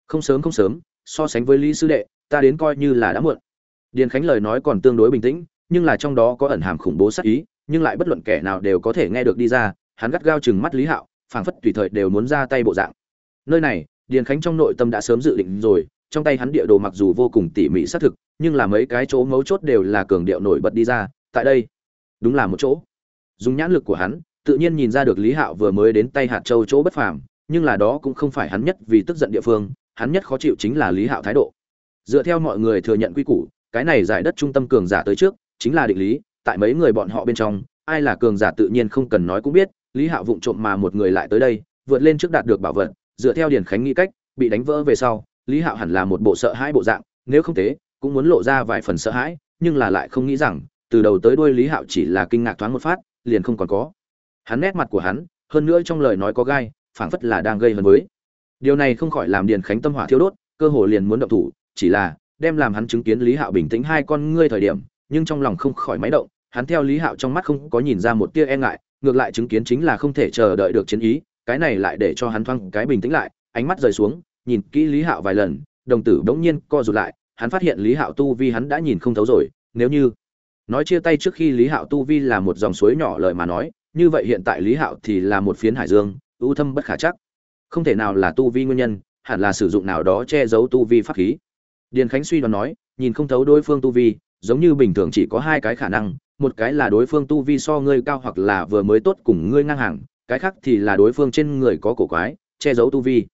Không sớm không sớm, so sánh với lý sư đệ, ta đến coi như là đã muộn. Điền khánh lời nói còn tương đối bình tĩnh, nhưng là trong đó có ẩn hàm khủng bố sát ý, nhưng lại bất luận kẻ nào đều có thể nghe được đi ra, hắn gắt gao chừng mắt lý hạo, phảng phất tùy thời đều muốn ra tay bộ dạng. Nơi này, điền khánh trong nội tâm đã sớm dự định rồi trong tay hắn địa đồ mặc dù vô cùng tỉ mỉ xác thực, nhưng là mấy cái chỗ mấu chốt đều là cường điệu nổi bật đi ra, tại đây, đúng là một chỗ. Dùng nhãn lực của hắn, tự nhiên nhìn ra được lý hạo vừa mới đến tay hạt châu chỗ bất phàm, nhưng là đó cũng không phải hắn nhất vì tức giận địa phương, hắn nhất khó chịu chính là lý hạo thái độ. Dựa theo mọi người thừa nhận quy củ, cái này giải đất trung tâm cường giả tới trước, chính là định lý, tại mấy người bọn họ bên trong, ai là cường giả tự nhiên không cần nói cũng biết, lý hạo vụng trộm mà một người lại tới đây, vượt lên trước đạt được bảo vật, dựa theo điển khánh nghĩ cách, bị đánh vỡ về sau lý hạo hẳn là một bộ sợ hãi bộ dạng, nếu không thế, cũng muốn lộ ra vài phần sợ hãi, nhưng là lại không nghĩ rằng, từ đầu tới đuôi lý hạo chỉ là kinh ngạc thoáng một phát, liền không còn có. Hắn nét mặt của hắn, hơn nữa trong lời nói có gai, phảng phất là đang gây hấn với. Điều này không khỏi làm điền khánh tâm hỏa thiêu đốt, cơ hồ liền muốn động thủ, chỉ là, đem làm hắn chứng kiến lý hạo bình tĩnh hai con ngươi thời điểm, nhưng trong lòng không khỏi máy động, hắn theo lý hạo trong mắt không có nhìn ra một tia e ngại, ngược lại chứng kiến chính là không thể chờ đợi được chiến ý, cái này lại để cho hắn thoáng cái bình tĩnh lại, ánh mắt rời xuống nhìn kỹ lý hạo vài lần, đồng tử bỗng nhiên co rụt lại, hắn phát hiện lý hạo tu vi hắn đã nhìn không thấu rồi, nếu như nói chia tay trước khi lý hạo tu vi là một dòng suối nhỏ lời mà nói, như vậy hiện tại lý hạo thì là một phiến hải dương, ưu thâm bất khả chắc. Không thể nào là tu vi nguyên nhân, hẳn là sử dụng nào đó che giấu tu vi pháp khí. Điền khánh suy đoán nói, nhìn không thấu đối phương tu vi, giống như bình thường chỉ có hai cái khả năng, một cái là đối phương tu vi so ngươi cao hoặc là vừa mới tốt cùng ngươi ngang hàng, cái khác thì là đối phương trên người có cổ quái, che giấu tu vi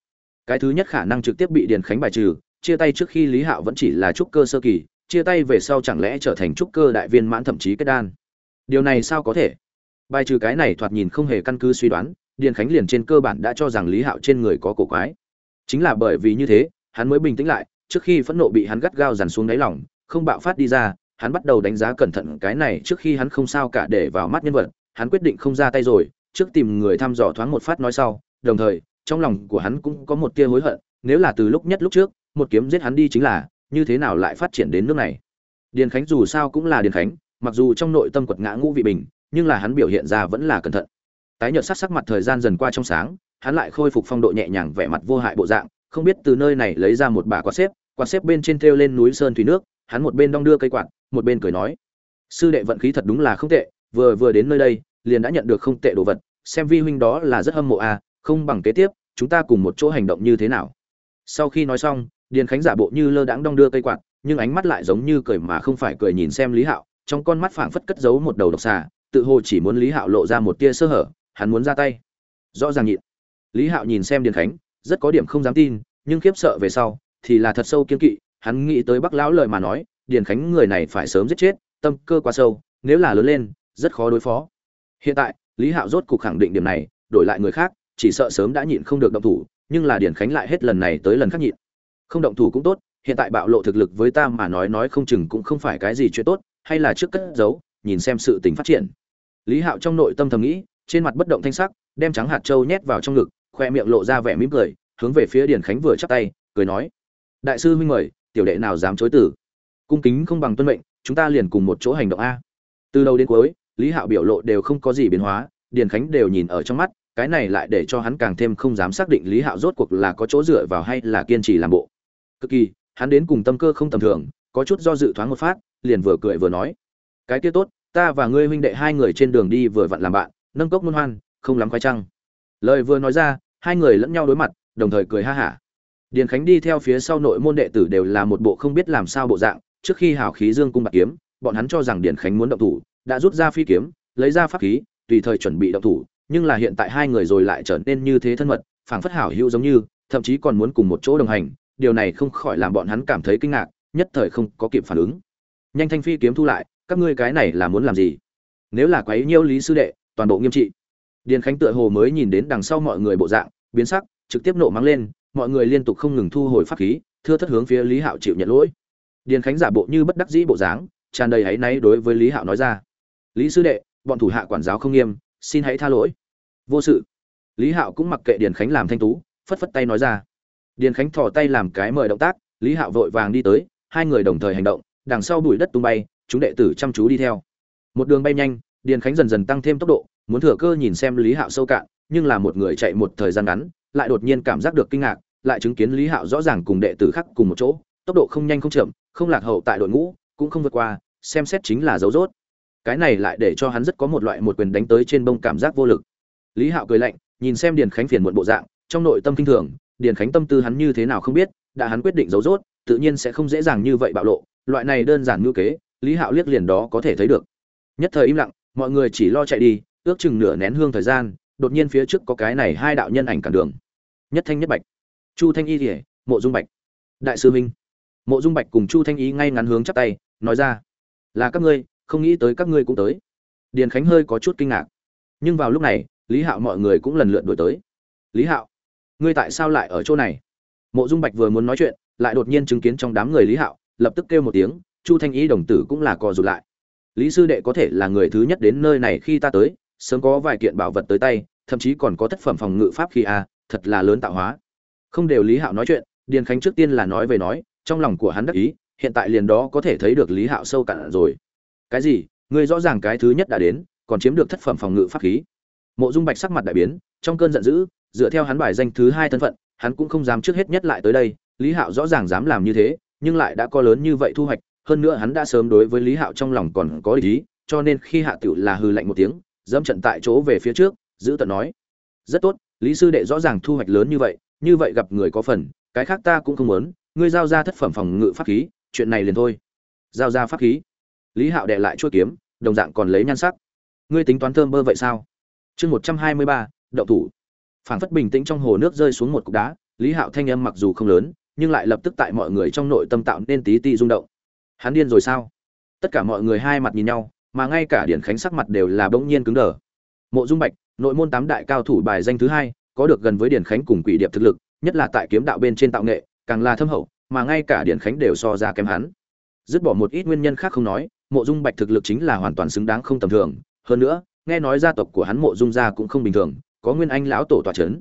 cái thứ nhất khả năng trực tiếp bị điền khánh bài trừ, chia tay trước khi lý hạo vẫn chỉ là trúc cơ sơ kỳ, chia tay về sau chẳng lẽ trở thành trúc cơ đại viên mãn thậm chí kết đan? Điều này sao có thể? Bài trừ cái này thoạt nhìn không hề căn cứ suy đoán, điền khánh liền trên cơ bản đã cho rằng lý hạo trên người có cổ quái. Chính là bởi vì như thế, hắn mới bình tĩnh lại, trước khi phẫn nộ bị hắn gắt gao dằn xuống đáy lòng, không bạo phát đi ra, hắn bắt đầu đánh giá cẩn thận cái này trước khi hắn không sao cả để vào mắt nhân vật, hắn quyết định không ra tay rồi, trước tìm người thăm dò thoáng một phát nói sau, đồng thời trong lòng của hắn cũng có một tia hối hận, nếu là từ lúc nhất lúc trước, một kiếm giết hắn đi chính là, như thế nào lại phát triển đến nước này? Điền khánh dù sao cũng là điền khánh, mặc dù trong nội tâm quật ngã ngũ vị bình, nhưng là hắn biểu hiện ra vẫn là cẩn thận. Tái nhợt sắc sắc mặt thời gian dần qua trong sáng, hắn lại khôi phục phong độ nhẹ nhàng vẻ mặt vô hại bộ dạng, không biết từ nơi này lấy ra một bả quạt xếp quạt xếp bên trên treo lên núi sơn thủy nước, hắn một bên đong đưa cây quạt, một bên cười nói, sư đệ vận khí thật đúng là không tệ, vừa vừa đến nơi đây, liền đã nhận được không tệ đồ vật, xem vi huynh đó là rất hâm mộ à không bằng kế tiếp, chúng ta cùng một chỗ hành động như thế nào? Sau khi nói xong, điền khánh giả bộ như lơ đãng đong đưa cây quạt, nhưng ánh mắt lại giống như cười mà không phải cười nhìn xem lý hạo, trong con mắt phảng phất cất giấu một đầu độc xà, tự hồ chỉ muốn lý hạo lộ ra một tia sơ hở, hắn muốn ra tay. Rõ ràng nhịn. Lý hạo nhìn xem điền khánh, rất có điểm không dám tin, nhưng khiếp sợ về sau, thì là thật sâu kiên kỵ, hắn nghĩ tới bác lão lời mà nói, điền khánh người này phải sớm giết chết, tâm cơ quá sâu, nếu là lớn lên, rất khó đối phó. Hiện tại, lý hạo rốt cuộc khẳng định điểm này, đổi lại người khác chỉ sợ sớm đã nhịn không được động thủ, nhưng là điền khánh lại hết lần này tới lần khác nhịn. Không động thủ cũng tốt, hiện tại bạo lộ thực lực với ta mà nói nói không chừng cũng không phải cái gì chuyện tốt, hay là trước cất giấu, nhìn xem sự tình phát triển. Lý hạo trong nội tâm thầm nghĩ, trên mặt bất động thanh sắc, đem trắng hạt châu nhét vào trong ngực, khoe miệng lộ ra vẻ mỉm cười, hướng về phía điền khánh vừa chắp tay, cười nói, đại sư huynh mời, tiểu đệ nào dám chối từ? Cung kính không bằng tuân mệnh, chúng ta liền cùng một chỗ hành động a. Từ đầu đến cuối, lý hạo biểu lộ đều không có gì biến hóa, điền khánh đều nhìn ở trong mắt cái này lại để cho hắn càng thêm không dám xác định lý hạo rốt cuộc là có chỗ dựa vào hay là kiên trì làm bộ. Cực kỳ, hắn đến cùng tâm cơ không tầm thường, có chút do dự thoáng một phát, liền vừa cười vừa nói. Cái kia tốt, ta và ngươi huynh đệ hai người trên đường đi vừa vặn làm bạn, nâng cốc muôn hoan, không lắm khoai trăng lời vừa nói ra, hai người lẫn nhau đối mặt, đồng thời cười ha hả. Điền khánh đi theo phía sau nội môn đệ tử đều là một bộ không biết làm sao bộ dạng, trước khi hào khí dương cung bạc kiếm, bọn hắn cho rằng điền khánh muốn động thủ, đã rút ra phi kiếm, lấy ra pháp khí, tùy thời chuẩn bị động thủ nhưng là hiện tại hai người rồi lại trở nên như thế thân mật, phảng phất hảo hữu giống như, thậm chí còn muốn cùng một chỗ đồng hành, điều này không khỏi làm bọn hắn cảm thấy kinh ngạc, nhất thời không có kịp phản ứng. Nhanh thanh phi kiếm thu lại, các ngươi cái này là muốn làm gì? Nếu là quấy nhiêu lý sư đệ, toàn bộ nghiêm trị. Điền khánh tựa hồ mới nhìn đến đằng sau mọi người bộ dạng, biến sắc, trực tiếp nộ mắng lên, mọi người liên tục không ngừng thu hồi pháp khí, thưa thất hướng phía lý hạo chịu nhận lỗi. Điền khánh giả bộ như bất đắc dĩ bộ dáng, tràn đầy áy náy đối với lý hạo nói ra. Lý sư đệ, bọn thủ hạ quản giáo không nghiêm, xin hãy tha lỗi vô sự. Lý hạo cũng mặc kệ điền khánh làm thanh tú, phất phất tay nói ra. Điền khánh thò tay làm cái mời động tác, lý hạo vội vàng đi tới, hai người đồng thời hành động, đằng sau bụi đất tung bay, chúng đệ tử chăm chú đi theo. Một đường bay nhanh, điền khánh dần dần tăng thêm tốc độ, muốn thừa cơ nhìn xem lý hạo sâu cạn, nhưng là một người chạy một thời gian ngắn, lại đột nhiên cảm giác được kinh ngạc, lại chứng kiến lý hạo rõ ràng cùng đệ tử khác cùng một chỗ, tốc độ không nhanh không chậm, không lạc hậu tại đội ngũ, cũng không vượt qua, xem xét chính là dấu rốt. Cái này lại để cho hắn rất có một loại một quyền đánh tới trên bông cảm giác vô lực lý hạo cười lạnh, nhìn xem điền khánh phiền muộn bộ dạng, trong nội tâm kinh thường, điền khánh tâm tư hắn như thế nào không biết, đã hắn quyết định giấu rốt, tự nhiên sẽ không dễ dàng như vậy bạo lộ, loại này đơn giản ngữ kế, lý hạo liếc liền đó có thể thấy được. Nhất thời im lặng, mọi người chỉ lo chạy đi, ước chừng nửa nén hương thời gian, đột nhiên phía trước có cái này hai đạo nhân ảnh cản đường. Nhất thanh nhất bạch, chu thanh y rỉa mộ dung bạch. Đại sư minh mộ dung bạch cùng chu thanh y ngay ngắn hướng chắp tay, nói ra, là các ngươi, không nghĩ tới các ngươi cũng tới. Điền khánh hơi có chút kinh ngạc. Nhưng vào lúc này lý hạo mọi người cũng lần lượt đổi tới. Lý hạo, ngươi tại sao lại ở chỗ này? Mộ dung bạch vừa muốn nói chuyện, lại đột nhiên chứng kiến trong đám người lý hạo, lập tức kêu một tiếng, chu thanh ý đồng tử cũng là co rụt lại. Lý sư đệ có thể là người thứ nhất đến nơi này khi ta tới, sớm có vài kiện bảo vật tới tay, thậm chí còn có tác phẩm phòng ngự pháp khi a à, thật là lớn tạo hóa. Không đều lý hạo nói chuyện, điền khánh trước tiên là nói về nói, trong lòng của hắn đắc ý, hiện tại liền đó có thể thấy được lý hạo sâu cạn rồi. Cái gì? Ngươi rõ ràng cái thứ nhất đã đến, còn chiếm được thất phẩm phòng ngự pháp khí mộ dung bạch sắc mặt đại biến, trong cơn giận dữ, dựa theo hắn bài danh thứ hai thân phận, hắn cũng không dám trước hết nhất lại tới đây, lý hạo rõ ràng dám làm như thế, nhưng lại đã có lớn như vậy thu hoạch, hơn nữa hắn đã sớm đối với lý hạo trong lòng còn có ý, cho nên khi hạ tiểu là hư lạnh một tiếng, dẫm trận tại chỗ về phía trước, giữ tận nói, rất tốt, lý sư đệ rõ ràng thu hoạch lớn như vậy như vậy gặp người có phần, cái khác ta cũng không muốn, ngươi giao ra thất phẩm phòng ngự pháp khí, chuyện này liền thôi. Giao ra pháp khí? Lý hạo đệ lại chuôi kiếm, đồng dạng còn lấy nhan sắc. Ngươi tính toán thơm bơ vậy sao? Chương một trăm hai mươi ba đậu thủ. Phảng phất bình tĩnh trong hồ nước rơi xuống một cục đá, lý hạo thanh âm mặc dù không lớn, nhưng lại lập tức tại mọi người trong nội tâm tạo nên tí ti rung động. Hắn điên rồi sao? Tất cả mọi người hai mặt nhìn nhau, mà ngay cả điển khánh sắc mặt đều là bỗng nhiên cứng đờ. Mộ dung bạch, nội môn tám đại cao thủ bài danh thứ hai, có được gần với điển khánh cùng quỷ điệp thực lực, nhất là tại kiếm đạo bên trên tạo nghệ, càng là thâm hậu, mà ngay cả điển khánh đều so ra kém hắn. Dứt bỏ một ít nguyên nhân khác không nói, mộ dung bạch thực lực chính là hoàn toàn xứng đáng không tầm thường. Hơn nữa nghe nói gia tộc của hắn mộ dung gia cũng không bình thường, có nguyên anh lão tổ tỏa chấn.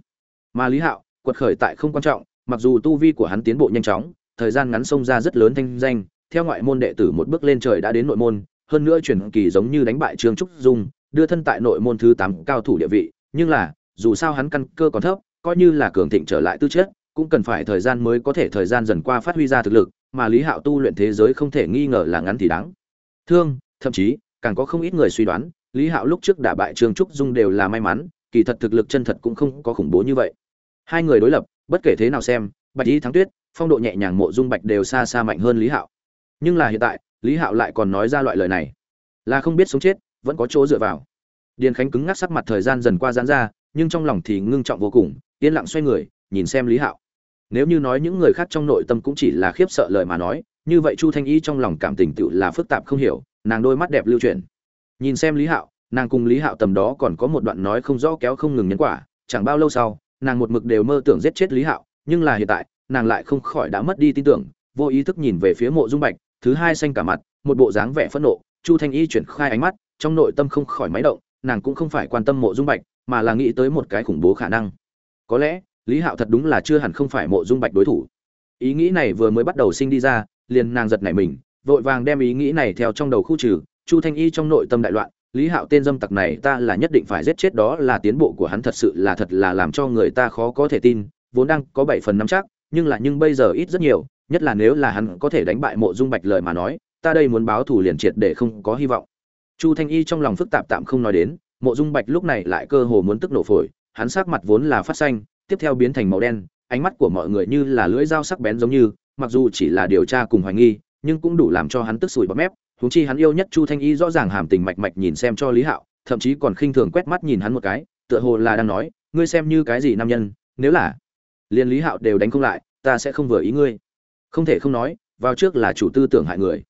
Mà lý hạo, quật khởi tại không quan trọng, mặc dù tu vi của hắn tiến bộ nhanh chóng, thời gian ngắn xông ra rất lớn thanh danh, theo ngoại môn đệ tử một bước lên trời đã đến nội môn, hơn nữa chuyển kỳ giống như đánh bại trương trúc dung, đưa thân tại nội môn thứ tám cao thủ địa vị, nhưng là, dù sao hắn căn cơ còn thấp, coi như là cường thịnh trở lại tư chất, cũng cần phải thời gian mới có thể thời gian dần qua phát huy ra thực lực, mà lý hạo tu luyện thế giới không thể nghi ngờ là ngắn thì đáng. Thương, thậm chí, càng có không ít người suy đoán lý hạo lúc trước đả bại trương trúc dung đều là may mắn, kỳ thật thực lực chân thật cũng không có khủng bố như vậy. Hai người đối lập, bất kể thế nào xem, bạch y thắng tuyết, phong độ nhẹ nhàng mộ dung bạch đều xa xa mạnh hơn lý hạo. Nhưng là hiện tại, lý hạo lại còn nói ra loại lời này. Là không biết sống chết, vẫn có chỗ dựa vào. Điền khánh cứng ngắc sắc mặt thời gian dần qua giãn ra, nhưng trong lòng thì ngưng trọng vô cùng, yên lặng xoay người, nhìn xem lý hạo. Nếu như nói những người khác trong nội tâm cũng chỉ là khiếp sợ lời mà nói, như vậy chu thanh y trong lòng cảm tình tự là phức tạp không hiểu, nàng đôi mắt đẹp lưu chuyển nhìn xem lý hạo, nàng cùng lý hạo tầm đó còn có một đoạn nói không rõ kéo không ngừng nhân quả, chẳng bao lâu sau, nàng một mực đều mơ tưởng giết chết lý hạo, nhưng là hiện tại, nàng lại không khỏi đã mất đi tin tưởng, vô ý thức nhìn về phía mộ dung bạch, thứ hai xanh cả mặt, một bộ dáng vẻ phẫn nộ, chu thanh y chuyển khai ánh mắt, trong nội tâm không khỏi máy động, nàng cũng không phải quan tâm mộ dung bạch, mà là nghĩ tới một cái khủng bố khả năng. Có lẽ, lý hạo thật đúng là chưa hẳn không phải mộ dung bạch đối thủ. Ý nghĩ này vừa mới bắt đầu sinh đi ra, liền nàng giật nảy mình, vội vàng đem ý nghĩ này theo trong đầu khu trừ chu thanh y trong nội tâm đại loạn, lý hạo tên dâm tặc này ta là nhất định phải giết chết đó là tiến bộ của hắn thật sự là thật là làm cho người ta khó có thể tin, vốn đang có bảy phần năm chắc, nhưng là nhưng bây giờ ít rất nhiều, nhất là nếu là hắn có thể đánh bại mộ dung bạch lời mà nói, ta đây muốn báo thù liền triệt để không có hy vọng. Chu thanh y trong lòng phức tạp tạm không nói đến, mộ dung bạch lúc này lại cơ hồ muốn tức nổ phổi, hắn sắc mặt vốn là phát xanh, tiếp theo biến thành màu đen, ánh mắt của mọi người như là lưỡi dao sắc bén giống như, mặc dù chỉ là điều tra cùng hoài nghi, nhưng cũng đủ làm cho hắn tức sủi bọt mép huống chi hắn yêu nhất chu thanh y rõ ràng hàm tình mạch mạch nhìn xem cho lý hạo, thậm chí còn khinh thường quét mắt nhìn hắn một cái, tựa hồ là đang nói, ngươi xem như cái gì nam nhân, nếu là liền lý hạo đều đánh không lại, ta sẽ không vừa ý ngươi. Không thể không nói, vào trước là chủ tư tưởng hại người.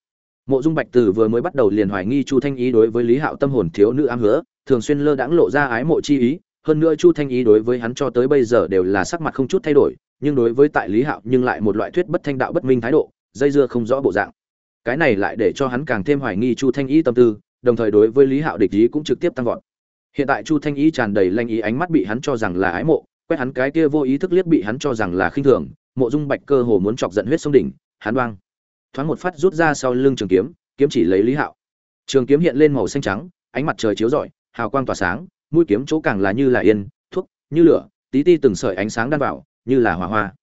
Mộ dung bạch từ vừa mới bắt đầu liền hoài nghi chu thanh ý đối với lý hạo tâm hồn thiếu nữ ám hứa, thường xuyên lơ đãng lộ ra ái mộ chi ý, hơn nữa chu thanh ý đối với hắn cho tới bây giờ đều là sắc mặt không chút thay đổi, nhưng đối với tại lý hạo nhưng lại một loại thuyết bất thanh đạo bất minh thái độ, dây dưa không rõ bộ dạng cái này lại để cho hắn càng thêm hoài nghi chu thanh y tâm tư, đồng thời đối với lý hạo địch ý cũng trực tiếp tăng vọt. Hiện tại chu thanh y tràn đầy lanh ý ánh mắt bị hắn cho rằng là ái mộ, quét hắn cái kia vô ý thức liếc bị hắn cho rằng là khinh thường, mộ dung bạch cơ hồ muốn chọc giận huyết sông đỉnh, hắn đoang thoáng một phát rút ra sau lưng trường kiếm kiếm chỉ lấy lý hạo. Trường kiếm hiện lên màu xanh trắng, ánh mặt trời chiếu rọi, hào quang tỏa sáng, mũi kiếm chỗ càng là như là yên, thuốc, như lửa, tí ti từng sợi ánh sáng đan vào, như là hỏa hoa.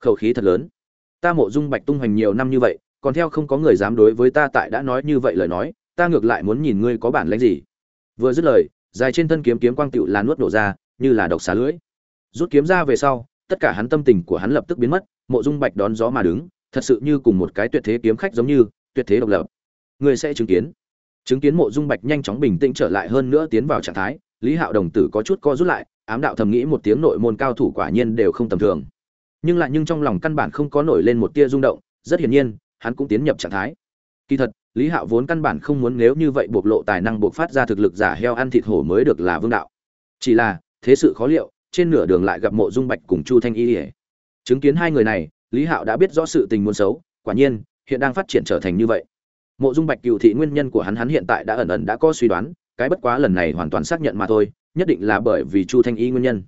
Khẩu khí thật lớn. Ta mộ dung bạch tung hoành nhiều năm như vậy còn theo không có người dám đối với ta tại đã nói như vậy lời nói, ta ngược lại muốn nhìn ngươi có bản lĩnh gì. Vừa dứt lời, dài trên thân kiếm kiếm quang tựu là nuốt nổ ra, như là độc xà lưỡi. Rút kiếm ra về sau, tất cả hắn tâm tình của hắn lập tức biến mất, mộ dung bạch đón gió mà đứng, thật sự như cùng một cái tuyệt thế kiếm khách giống như, tuyệt thế độc lập. Ngươi sẽ chứng kiến. Chứng kiến mộ dung bạch nhanh chóng bình tĩnh trở lại hơn nữa tiến vào trạng thái, lý hạo đồng tử có chút co rút lại, ám đạo thầm nghĩ một tiếng nội môn cao thủ quả nhiên đều không tầm thường. Nhưng lại nhưng trong lòng căn bản không có nổi lên một tia rung động, rất hiển nhiên hắn cũng tiến nhập trạng thái. Kỳ thật, lý hạo vốn căn bản không muốn nếu như vậy bộc lộ tài năng bộc phát ra thực lực giả heo ăn thịt hổ mới được là vương đạo. Chỉ là, thế sự khó liệu, trên nửa đường lại gặp mộ dung bạch cùng chu thanh y ỉa chứng kiến hai người này, lý hạo đã biết rõ sự tình muốn xấu, quả nhiên, hiện đang phát triển trở thành như vậy. Mộ dung bạch cựu thị nguyên nhân của hắn hắn hiện tại đã ẩn ẩn đã có suy đoán, cái bất quá lần này hoàn toàn xác nhận mà thôi, nhất định là bởi vì chu thanh y nguyên nhân.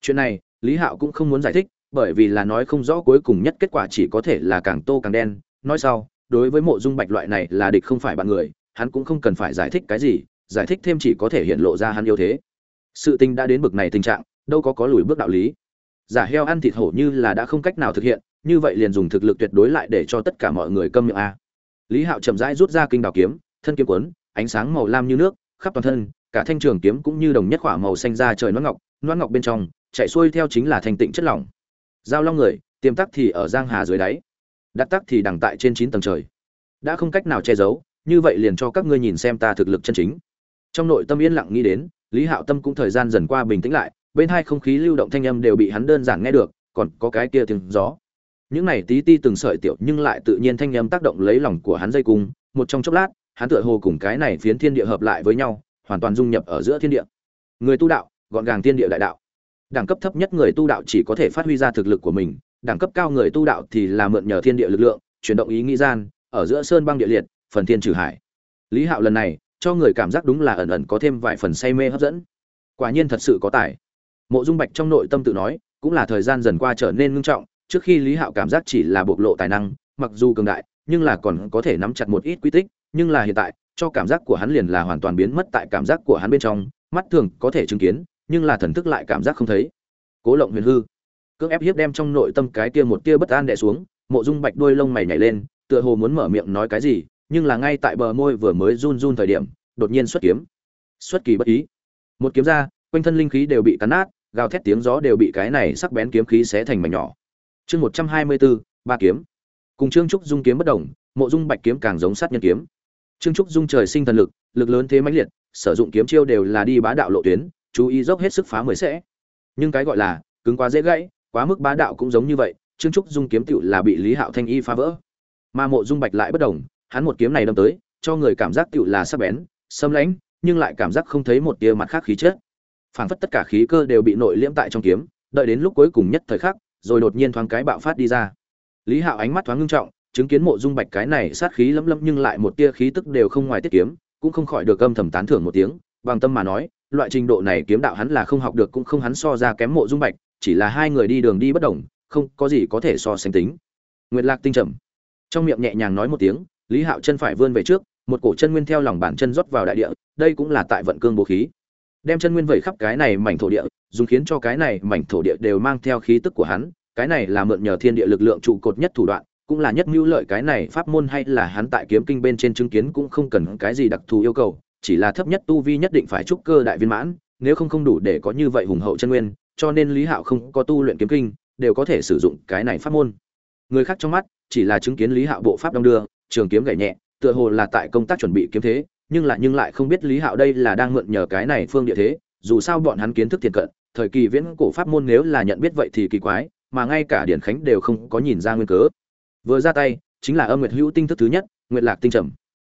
Chuyện này, lý hạo cũng không muốn giải thích, bởi vì là nói không rõ cuối cùng nhất kết quả chỉ có thể là càng tô càng đen nói sau, đối với mộ dung bạch loại này là địch không phải bạn người, hắn cũng không cần phải giải thích cái gì, giải thích thêm chỉ có thể hiện lộ ra hắn yêu thế. Sự tình đã đến bực này tình trạng, đâu có có lùi bước đạo lý. Giả heo ăn thịt hổ như là đã không cách nào thực hiện, như vậy liền dùng thực lực tuyệt đối lại để cho tất cả mọi người câm miệng a. Lý hạo chậm rãi rút ra kinh đào kiếm, thân kiếm quấn, ánh sáng màu lam như nước, khắp toàn thân, cả thanh trường kiếm cũng như đồng nhất khỏa màu xanh ra trời noãn ngọc noãn ngọc bên trong, chạy xuôi theo chính là thanh tịnh chất lỏng. Giao long người, tiềm tắc thì ở giang hà dưới đáy đắc tắc thì đằng tại trên chín tầng trời. Đã không cách nào che giấu, như vậy liền cho các ngươi nhìn xem ta thực lực chân chính. Trong nội tâm yên lặng nghĩ đến, lý hạo tâm cũng thời gian dần qua bình tĩnh lại, bên hai không khí lưu động thanh âm đều bị hắn đơn giản nghe được, còn có cái kia tiếng gió. Những này tí ti từng sợi tiểu nhưng lại tự nhiên thanh âm tác động lấy lòng của hắn dây cung, một trong chốc lát, hắn tựa hồ cùng cái này phiến thiên địa hợp lại với nhau, hoàn toàn dung nhập ở giữa thiên địa. Người tu đạo, gọn gàng thiên địa đại đạo. Đẳng cấp thấp nhất người tu đạo chỉ có thể phát huy ra thực lực của mình đẳng cấp cao người tu đạo thì là mượn nhờ thiên địa lực lượng, chuyển động ý nghĩ gian, ở giữa sơn băng địa liệt, phần thiên trừ hải. Lý hạo lần này, cho người cảm giác đúng là ẩn ẩn có thêm vài phần say mê hấp dẫn. Quả nhiên thật sự có tài. Mộ dung bạch trong nội tâm tự nói, cũng là thời gian dần qua trở nên ngưng trọng, trước khi lý hạo cảm giác chỉ là bộc lộ tài năng, mặc dù cường đại, nhưng là còn có thể nắm chặt một ít quy tích, nhưng là hiện tại, cho cảm giác của hắn liền là hoàn toàn biến mất tại cảm giác của hắn bên trong, mắt thường có thể chứng kiến, nhưng là thần thức lại cảm giác không thấy. Cố lộng huyền hư cưỡng ép hiếp đem trong nội tâm cái kia một tia bất an đè xuống, mộ dung bạch đuôi lông mày nhảy lên, tựa hồ muốn mở miệng nói cái gì, nhưng là ngay tại bờ môi vừa mới run run thời điểm, đột nhiên xuất kiếm. Xuất kỳ bất ý. Một kiếm ra, quanh thân linh khí đều bị cắn nát, gào thét tiếng gió đều bị cái này sắc bén kiếm khí xé thành mảnh nhỏ. Chương một trăm hai mươi bốn ba kiếm. Cùng trương trúc dung kiếm bất đồng, mộ dung bạch kiếm càng giống sát nhân kiếm. Trương trúc dung trời sinh thần lực lực lớn thế mãnh liệt, sử dụng kiếm chiêu đều là đi bá đạo lộ tuyến, chú ý dốc hết sức phá mới sẽ. Nhưng cái gọi là, cứng quá dễ gãy quá mức bá đạo cũng giống như vậy, trương trúc dung kiếm tựu là bị lý hạo thanh y phá vỡ. Mà mộ dung bạch lại bất đồng, hắn một kiếm này đâm tới, cho người cảm giác tựu là sắc bén xâm lãnh, nhưng lại cảm giác không thấy một tia mặt khác khí chất. Phảng phất tất cả khí cơ đều bị nội liễm tại trong kiếm, đợi đến lúc cuối cùng nhất thời khắc, rồi đột nhiên thoáng cái bạo phát đi ra. Lý hạo ánh mắt thoáng ngưng trọng, chứng kiến mộ dung bạch cái này sát khí lấm lấm nhưng lại một tia khí tức đều không ngoài tiết kiếm, cũng không khỏi được âm thầm tán thưởng một tiếng, bằng tâm mà nói, loại trình độ này kiếm đạo hắn là không học được cũng không hắn so ra kém mộ dung bạch chỉ là hai người đi đường đi bất đồng, không có gì có thể so sánh tính. Nguyệt lạc tinh trầm. Trong miệng nhẹ nhàng nói một tiếng, lý hạo chân phải vươn về trước, một cổ chân nguyên theo lòng bàn chân rót vào đại địa, đây cũng là tại vận cương bố khí. Đem chân nguyên vẩy khắp cái này mảnh thổ địa, dùng khiến cho cái này mảnh thổ địa đều mang theo khí tức của hắn, cái này là mượn nhờ thiên địa lực lượng trụ cột nhất thủ đoạn, cũng là nhất mưu lợi cái này pháp môn hay là hắn tại kiếm kinh bên trên chứng kiến cũng không cần cái gì đặc thù yêu cầu, chỉ là thấp nhất tu vi nhất định phải trúc cơ đại viên mãn, nếu không không đủ để có như vậy hùng hậu chân nguyên cho nên lý hạo không có tu luyện kiếm kinh, đều có thể sử dụng cái này pháp môn. Người khác trong mắt, chỉ là chứng kiến lý hạo bộ pháp đong đưa, trường kiếm gảy nhẹ, tựa hồ là tại công tác chuẩn bị kiếm thế, nhưng lại nhưng lại không biết lý hạo đây là đang mượn nhờ cái này phương địa thế, dù sao bọn hắn kiến thức thiệt cận, thời kỳ viễn cổ pháp môn nếu là nhận biết vậy thì kỳ quái, mà ngay cả điển khánh đều không có nhìn ra nguyên cớ. Vừa ra tay, chính là âm nguyệt hữu tinh thức thứ nhất, nguyệt lạc tinh trầm.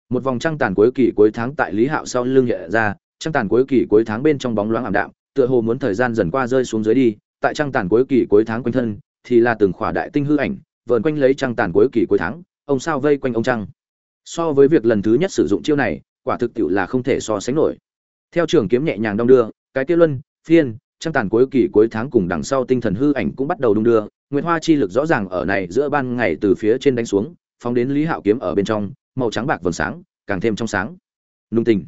Một vòng trăng tàn cuối kỳ cuối tháng tại lý hạo sau lưng hiện ra, trăng tàn cuối kỳ cuối tháng bên trong bóng loáng ảm đạm tựa hồ muốn thời gian dần qua rơi xuống dưới đi, tại trăng tàn cuối kỳ cuối tháng quanh thân, thì là từng khỏa đại tinh hư ảnh, vờn quanh lấy trăng tàn cuối kỳ cuối tháng, ông sao vây quanh ông trăng. So với việc lần thứ nhất sử dụng chiêu này, quả thực tiệu là không thể so sánh nổi. Theo trường kiếm nhẹ nhàng đong đưa, cái tiêu luân, phiên, trăng tàn cuối kỳ cuối tháng cùng đằng sau tinh thần hư ảnh cũng bắt đầu đung đưa, nguyệt hoa chi lực rõ ràng ở này giữa ban ngày từ phía trên đánh xuống, phóng đến lý hạo kiếm ở bên trong, màu trắng bạc vầng sáng, càng thêm trong sáng. Nung tình.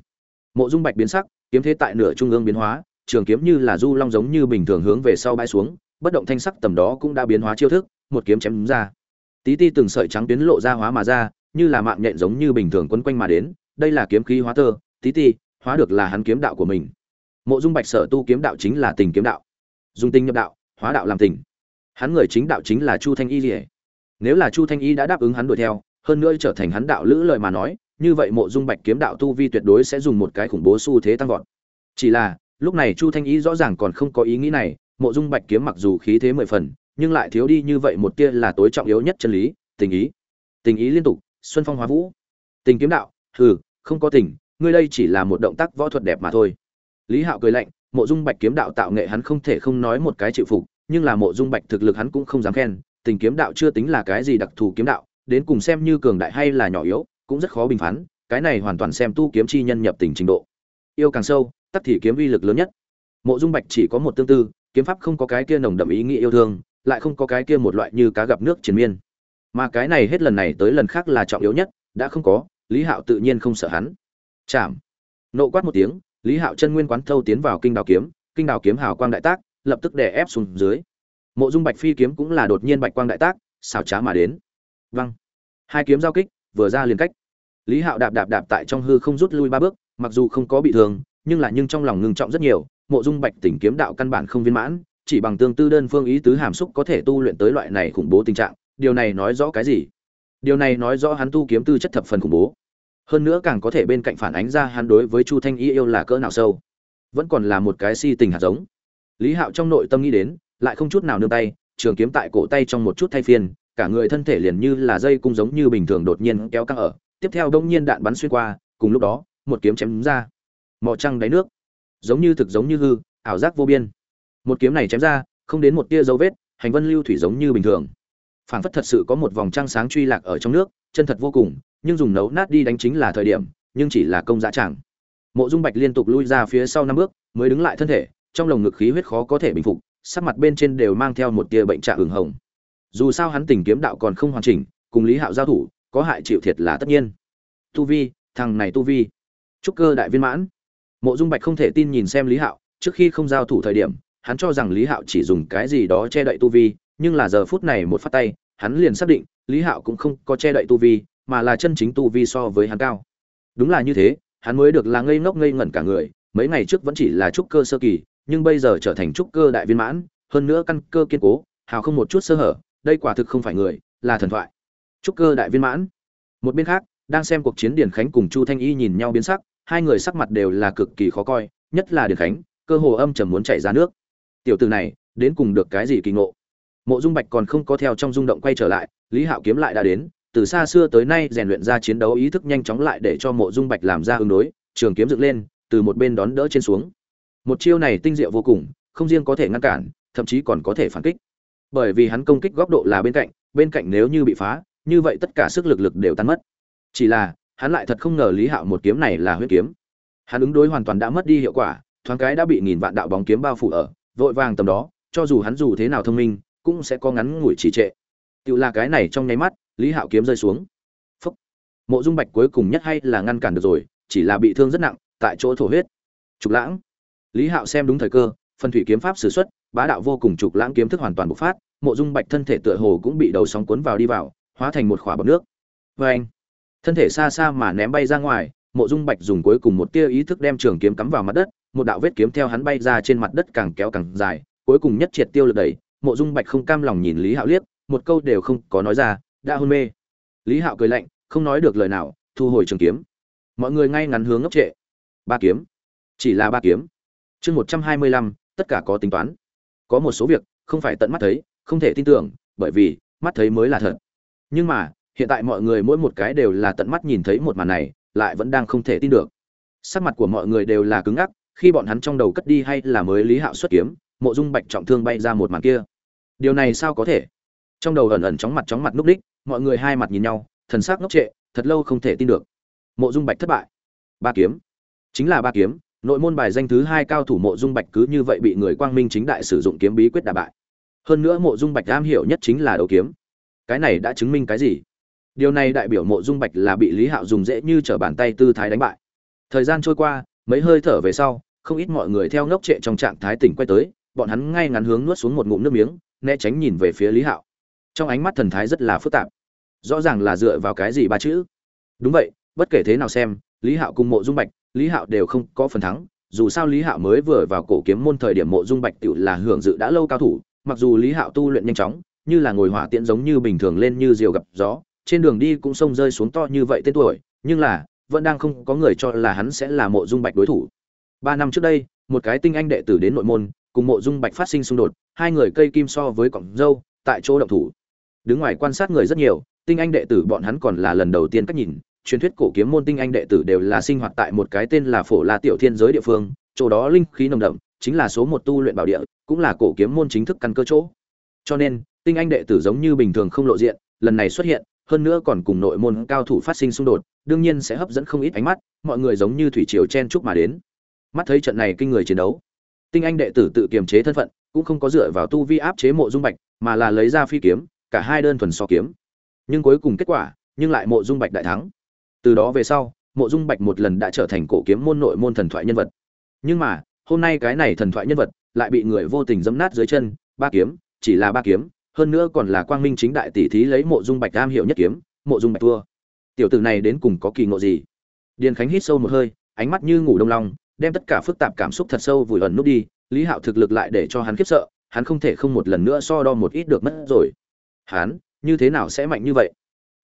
Mộ dung bạch biến sắc, kiếm thế tại nửa trung ương biến hóa trường kiếm như là du long giống như bình thường hướng về sau bãi xuống, bất động thanh sắc tầm đó cũng đã biến hóa chiêu thức, một kiếm chém ra. Tí ti từng sợi trắng tuyến lộ ra hóa mà ra, như là mạng nhện giống như bình thường quấn quanh mà đến, đây là kiếm khí hóa tơ, tí ti, hóa được là hắn kiếm đạo của mình. Mộ dung bạch sở tu kiếm đạo chính là tình kiếm đạo. Dùng tinh nhập đạo, hóa đạo làm tình. Hắn người chính đạo chính là chu thanh y rỉa nếu là chu thanh y đã đáp ứng hắn đuổi theo, hơn nữa trở thành hắn đạo lữ lời mà nói, như vậy mộ dung bạch kiếm đạo tu vi tuyệt đối sẽ dùng một cái khủng bố xu thế tăng vọt. Chỉ là lúc này chu thanh ý rõ ràng còn không có ý nghĩ này, mộ dung bạch kiếm mặc dù khí thế mười phần, nhưng lại thiếu đi như vậy một tia là tối trọng yếu nhất chân lý, tình ý. Tình ý liên tục, xuân phong hóa vũ. Tình kiếm đạo, hừ, không có tình, ngươi đây chỉ là một động tác võ thuật đẹp mà thôi. Lý hạo cười lạnh, mộ dung bạch kiếm đạo tạo nghệ hắn không thể không nói một cái chịu phục, nhưng là mộ dung bạch thực lực hắn cũng không dám khen, tình kiếm đạo chưa tính là cái gì đặc thù kiếm đạo, đến cùng xem như cường đại hay là nhỏ yếu, cũng rất khó bình phán, cái này hoàn toàn xem tu kiếm chi nhân nhập tình trình độ. Yêu càng sâu tắc thì kiếm uy lực lớn nhất. Mộ dung bạch chỉ có một tương tư, kiếm pháp không có cái kia nồng đậm ý nghĩa yêu thương, lại không có cái kia một loại như cá gặp nước triền miên. Mà cái này hết lần này tới lần khác là trọng yếu nhất, đã không có, lý hạo tự nhiên không sợ hắn. Chạm nộ quát một tiếng, lý hạo chân nguyên quán thâu tiến vào kinh đào kiếm, kinh đào kiếm hào quang đại tác, lập tức đè ép xuống dưới. Mộ dung bạch phi kiếm cũng là đột nhiên bạch quang đại tác xào trá mà đến. Văng hai kiếm giao kích, vừa ra liền cách. Lý hạo đạp đạp đạp tại trong hư không rút lui ba bước, mặc dù không có bị thương nhưng là nhưng trong lòng ngưng trọng rất nhiều, mộ dung bạch tỉnh kiếm đạo căn bản không viên mãn, chỉ bằng tương tư đơn phương ý tứ hàm xúc có thể tu luyện tới loại này khủng bố tình trạng, điều này nói rõ cái gì? Điều này nói rõ hắn tu kiếm tư chất thập phần khủng bố. Hơn nữa càng có thể bên cạnh phản ánh ra hắn đối với chu thanh y yêu là cỡ nào sâu. Vẫn còn là một cái si tình hạt giống. Lý hạo trong nội tâm nghĩ đến, lại không chút nào nương tay, trường kiếm tại cổ tay trong một chút thay phiên, cả người thân thể liền như là dây cung giống như bình thường đột nhiên kéo căng ở, tiếp theo đông nhiên đạn bắn xuyên qua, cùng lúc đó, một kiếm chém ra mò trăng đáy nước. Giống như thực giống như hư, ảo giác vô biên. Một kiếm này chém ra, không đến một tia dấu vết, hành vân lưu thủy giống như bình thường. Phảng phất thật sự có một vòng trăng sáng truy lạc ở trong nước, chân thật vô cùng, nhưng dùng nấu nát đi đánh chính là thời điểm, nhưng chỉ là công dã chẳng. Mộ dung bạch liên tục lui ra phía sau năm bước, mới đứng lại thân thể, trong lồng ngực khí huyết khó có thể bình phục, sắc mặt bên trên đều mang theo một tia bệnh trạng hừng hồng. Dù sao hắn tình kiếm đạo còn không hoàn chỉnh, cùng lý hạo giao thủ, có hại chịu thiệt là tất nhiên. Tu vi, thằng này tu vi. Trúc cơ đại viên mãn mộ dung bạch không thể tin nhìn xem lý hạo, trước khi không giao thủ thời điểm, hắn cho rằng lý hạo chỉ dùng cái gì đó che đậy tu vi, nhưng là giờ phút này một phát tay, hắn liền xác định lý hạo cũng không có che đậy tu vi, mà là chân chính tu vi so với hắn cao. Đúng là như thế, hắn mới được là ngây ngốc ngây ngẩn cả người, mấy ngày trước vẫn chỉ là trúc cơ sơ kỳ, nhưng bây giờ trở thành trúc cơ đại viên mãn, hơn nữa căn cơ kiên cố, hào không một chút sơ hở, đây quả thực không phải người, là thần thoại. Trúc cơ đại viên mãn. Một bên khác, đang xem cuộc chiến điển khánh cùng chu thanh y nhìn nhau biến sắc hai người sắc mặt đều là cực kỳ khó coi, nhất là Điền khánh, cơ hồ âm trầm muốn chảy ra nước. Tiểu tử này, đến cùng được cái gì kỳ ngộ? Mộ dung bạch còn không có theo trong rung động quay trở lại, lý hạo kiếm lại đã đến, từ xa xưa tới nay rèn luyện ra chiến đấu ý thức nhanh chóng lại để cho mộ dung bạch làm ra ứng đối, trường kiếm dựng lên, từ một bên đón đỡ trên xuống. Một chiêu này tinh diệu vô cùng, không riêng có thể ngăn cản, thậm chí còn có thể phản kích. Bởi vì hắn công kích góc độ là bên cạnh bên cạnh nếu như bị phá, như vậy tất cả sức lực lực đều tan mất. Chỉ là hắn lại thật không ngờ lý hạo một kiếm này là huyết kiếm. Hắn ứng đối hoàn toàn đã mất đi hiệu quả, thoáng cái đã bị nghìn vạn đạo bóng kiếm bao phủ ở, vội vàng tầm đó, cho dù hắn dù thế nào thông minh, cũng sẽ có ngắn ngủi trì trệ. Tự là cái này trong nháy mắt, lý hạo kiếm rơi xuống. Phúc. mộ dung bạch cuối cùng nhất hay là ngăn cản được rồi, chỉ là bị thương rất nặng, tại chỗ thổ huyết. Trục lãng. Lý hạo xem đúng thời cơ phân thủy kiếm pháp s ử x u ấ t bá đạo vô cùng trục lãng kiếm thức hoàn toàn bộc phát, mộ dung bạch thân thể tựa hồ cũng bị đầu sóng cuốn vào đi vào, hóa thành một khỏa bọc nước. Vê anh thân thể xa xa mà ném bay ra ngoài, mộ dung bạch dùng cuối cùng một tia ý thức đem trường kiếm cắm vào mặt đất, một đạo vết kiếm theo hắn bay ra trên mặt đất càng kéo càng dài, cuối cùng nhất triệt tiêu lực đẩy. Mộ dung bạch không cam lòng nhìn lý hạo liếc, một câu đều không có nói ra, đã hôn mê. Lý hạo cười lạnh, không nói được lời nào, thu hồi trường kiếm. Mọi người ngay ngắn hướng ngốc trệ. Ba kiếm. Chỉ là ba kiếm. Chương một trăm hai mươi lăm, tất cả có tính toán. Có một số việc không phải tận mắt thấy, không thể tin tưởng, bởi vì mắt thấy mới là thật. Nhưng mà hiện tại mọi người mỗi một cái đều là tận mắt nhìn thấy một màn này, lại vẫn đang không thể tin được. Sắc mặt của mọi người đều là cứng ngắc, khi bọn hắn trong đầu cất đi hay là mới lý hạo xuất kiếm, mộ dung bạch trọng thương bay ra một màn kia. Điều này sao có thể? Trong đầu ẩn ẩn chóng mặt chóng mặt núp đích mọi người hai mặt nhìn nhau, thần sắc ngốc trệ, thật lâu không thể tin được. Mộ dung bạch thất bại. Ba kiếm. Chính là ba kiếm, nội môn bài danh thứ hai cao thủ mộ dung bạch cứ như vậy bị người quang minh chính đại sử dụng kiếm bí quyết đả bại. Hơn nữa mộ dung bạch am hiểu nhất chính là đấu kiếm. Cái này đã chứng minh cái gì? Điều này đại biểu mộ dung bạch là bị lý hạo dùng dễ như t r ở bàn tay tư thái đánh bại. Thời gian trôi qua, mấy hơi thở về sau, không ít mọi người theo ngốc trệ trong trạng thái tỉnh quay tới, bọn hắn ngay ngắn hướng nuốt xuống một ngụm nước miếng, né tránh nhìn về phía lý hạo. Trong ánh mắt thần thái rất là phức tạp. Rõ ràng là dựa vào cái gì ba chữ? Đúng vậy, bất kể thế nào xem, lý hạo cùng mộ dung bạch, lý hạo đều không có phần thắng. Dù sao lý hạo mới vừa vào cổ kiếm môn thời điểm mộ dung bạch tự là hưởng dự đã lâu cao thủ, mặc dù lý hạo tu luyện nhanh chóng, như là ngồi hỏa tiễn giống như bình thường lên như diều gặp gió trên đường đi cũng sông rơi xuống to như vậy tên tuổi, nhưng là, vẫn đang không có người cho là hắn sẽ là mộ dung bạch đối thủ. Ba năm trước đây, một cái tinh anh đệ tử đến nội môn, cùng mộ dung bạch phát sinh xung đột, hai người cây kim so với cọng dâu tại chỗ động thủ. Đứng ngoài quan sát người rất nhiều, tinh anh đệ tử bọn hắn còn là lần đầu tiên cách nhìn, truyền thuyết cổ kiếm môn tinh anh đệ tử đều là sinh hoạt tại một cái tên là phổ la tiểu thiên giới địa phương, chỗ đó linh khí nồng đậm, chính là số một tu luyện bảo địa, cũng là cổ kiếm môn chính thức căn cơ chỗ. Cho nên, tinh anh đệ tử giống như bình thường không lộ diện, lần này xuất hiện hơn nữa còn cùng nội môn cao thủ phát sinh xung đột, đương nhiên sẽ hấp dẫn không ít ánh mắt, mọi người giống như thủy triều chen chúc mà đến. Mắt thấy trận này kinh người chiến đấu, tinh anh đệ tử tự kiềm chế thân phận, cũng không có dựa vào tu vi áp chế mộ dung bạch, mà là lấy ra phi kiếm, cả hai đơn thuần so kiếm. Nhưng cuối cùng kết quả, nhưng lại mộ dung bạch đại thắng. Từ đó về sau, mộ dung bạch một lần đã trở thành cổ kiếm môn nội môn thần thoại nhân vật. Nhưng mà, hôm nay cái này thần thoại nhân vật lại bị người vô tình dẫm nát dưới chân, ba kiếm, chỉ là ba kiếm hơn nữa còn là quang minh chính đại tỷ thí lấy mộ dung bạch am hiểu nhất kiếm, mộ dung bạch thua. Tiểu tử này đến cùng có kỳ ngộ gì? Điền khánh hít sâu một hơi, ánh mắt như ngủ đông long, đem tất cả phức tạp cảm xúc thật sâu vùi ẩn nút đi, lý hạo thực lực lại để cho hắn khiếp sợ, hắn không thể không một lần nữa so đo một ít được mất rồi. Hắn, như thế nào sẽ mạnh như vậy?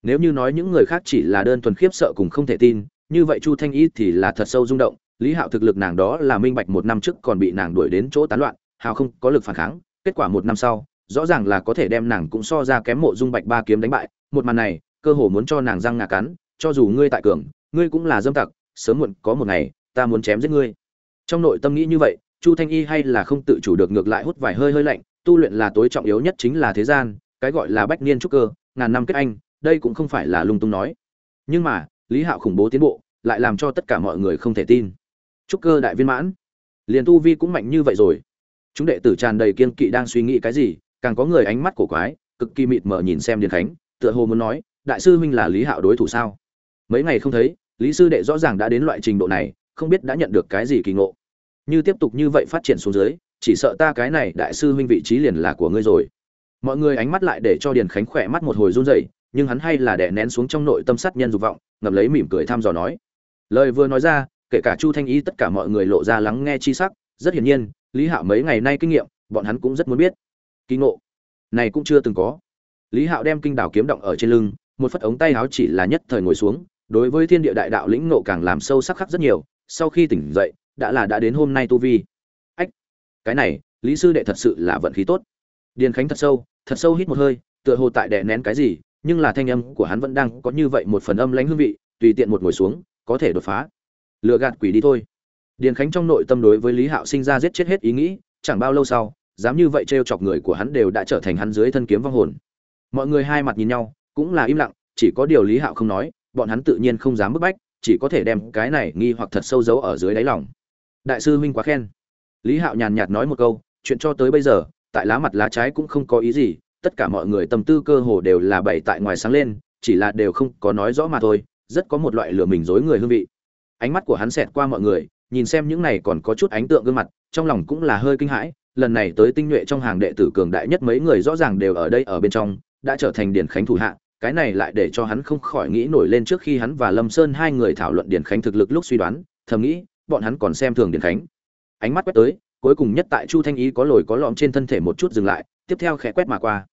Nếu như nói những người khác chỉ là đơn thuần khiếp sợ cùng không thể tin, như vậy chu thanh y thì là thật sâu rung động, lý hạo thực lực nàng đó là minh bạch một năm trước còn bị nàng đuổi đến chỗ tán loạn hào không có lực phản kháng, kết quả một năm sau rõ ràng là có thể đem nàng cũng so ra kém mộ dung bạch ba kiếm đánh bại, một màn này, cơ hồ muốn cho nàng răng ngà cắn, cho dù ngươi tại cường, ngươi cũng là dâm tặc, sớm muộn có một ngày, ta muốn chém giết ngươi. Trong nội tâm nghĩ như vậy, chu thanh y hay là không tự chủ được ngược lại hút vài hơi hơi lạnh, tu luyện là tối trọng yếu nhất chính là thế gian, cái gọi là bách niên trúc cơ, ngàn năm kết anh, đây cũng không phải là lung tung nói. Nhưng mà, lý hạo khủng bố tiến bộ, lại làm cho tất cả mọi người không thể tin. Trúc cơ đại viên mãn. Liền tu vi cũng mạnh như vậy rồi. Chúng đệ tử tràn đầy kiên kỵ đang suy nghĩ cái gì càng có người ánh mắt cổ quái, cực kỳ mịt mờ nhìn xem điền khánh, tựa hồ muốn nói, đại sư huynh là lý hạo đối thủ sao? Mấy ngày không thấy, lý sư đệ rõ ràng đã đến loại trình độ này, không biết đã nhận được cái gì kỳ ngộ. Như tiếp tục như vậy phát triển xuống dưới, chỉ sợ ta cái này đại sư huynh vị trí liền là của ngươi rồi. Mọi người ánh mắt lại để cho điền khánh khỏe mắt một hồi run rẩy, nhưng hắn hay là đè nén xuống trong nội tâm sát nhân dục vọng ngập lấy mỉm cười thăm dò nói. Lời vừa nói ra, kể cả chu thanh y tất cả mọi người lộ ra lắng nghe chi sắc, rất hiển nhiên, lý hạo mấy ngày nay kinh nghiệm, bọn hắn cũng rất muốn biết kỳ ngộ. Này cũng chưa từng có. Lý hạo đem kinh đảo kiếm động ở trên lưng, một phất ống tay áo chỉ là nhất thời ngồi xuống, đối với thiên địa đại đạo lĩnh ngộ càng làm sâu sắc khắc rất nhiều, sau khi tỉnh dậy, đã là đã đến hôm nay tu vi. Ách, cái này, lý sư đệ thật sự là vận khí tốt. Điền khánh thật sâu thật sâu hít một hơi, tựa hồ tại đè nén cái gì, nhưng là thanh âm của hắn vẫn đang có như vậy một phần âm lãnh hương vị, tùy tiện một ngồi xuống, có thể đột phá. Lừa gạt quỷ đi thôi. Điền khánh trong nội tâm đối với lý hạo sinh ra giết chết hết ý nghĩ, chẳng bao lâu sau dám như vậy trêu chọc người của hắn đều đã trở thành hắn dưới thân kiếm vong hồn. Mọi người hai mặt nhìn nhau, cũng là im lặng, chỉ có điều lý hạo không nói, bọn hắn tự nhiên không dám bức bách, chỉ có thể đem cái này nghi hoặc thật sâu giấu ở dưới đáy lòng. Đại sư huynh quá khen. Lý hạo nhàn nhạt nói một câu, chuyện cho tới bây giờ, tại lá mặt lá trái cũng không có ý gì, tất cả mọi người tâm tư cơ hồ đều là bày tại ngoài sáng lên, chỉ là đều không có nói rõ mà thôi, rất có một loại lửa mình dối người hương vị. Ánh mắt của hắn xẹt qua mọi người, nhìn xem những này còn có chút ánh tượng gương mặt, trong lòng cũng là hơi kinh hãi lần này tới tinh nhuệ trong hàng đệ tử cường đại nhất mấy người rõ ràng đều ở đây ở bên trong, đã trở thành điển khánh thủ hạ, cái này lại để cho hắn không khỏi nghĩ nổi lên trước khi hắn và lâm sơn hai người thảo luận điển khánh thực lực lúc suy đoán, thầm nghĩ, bọn hắn còn xem thường điển khánh. Ánh mắt quét tới, cuối cùng nhất tại chu thanh ý có lồi có lõm trên thân thể một chút dừng lại, tiếp theo khẽ quét mà qua.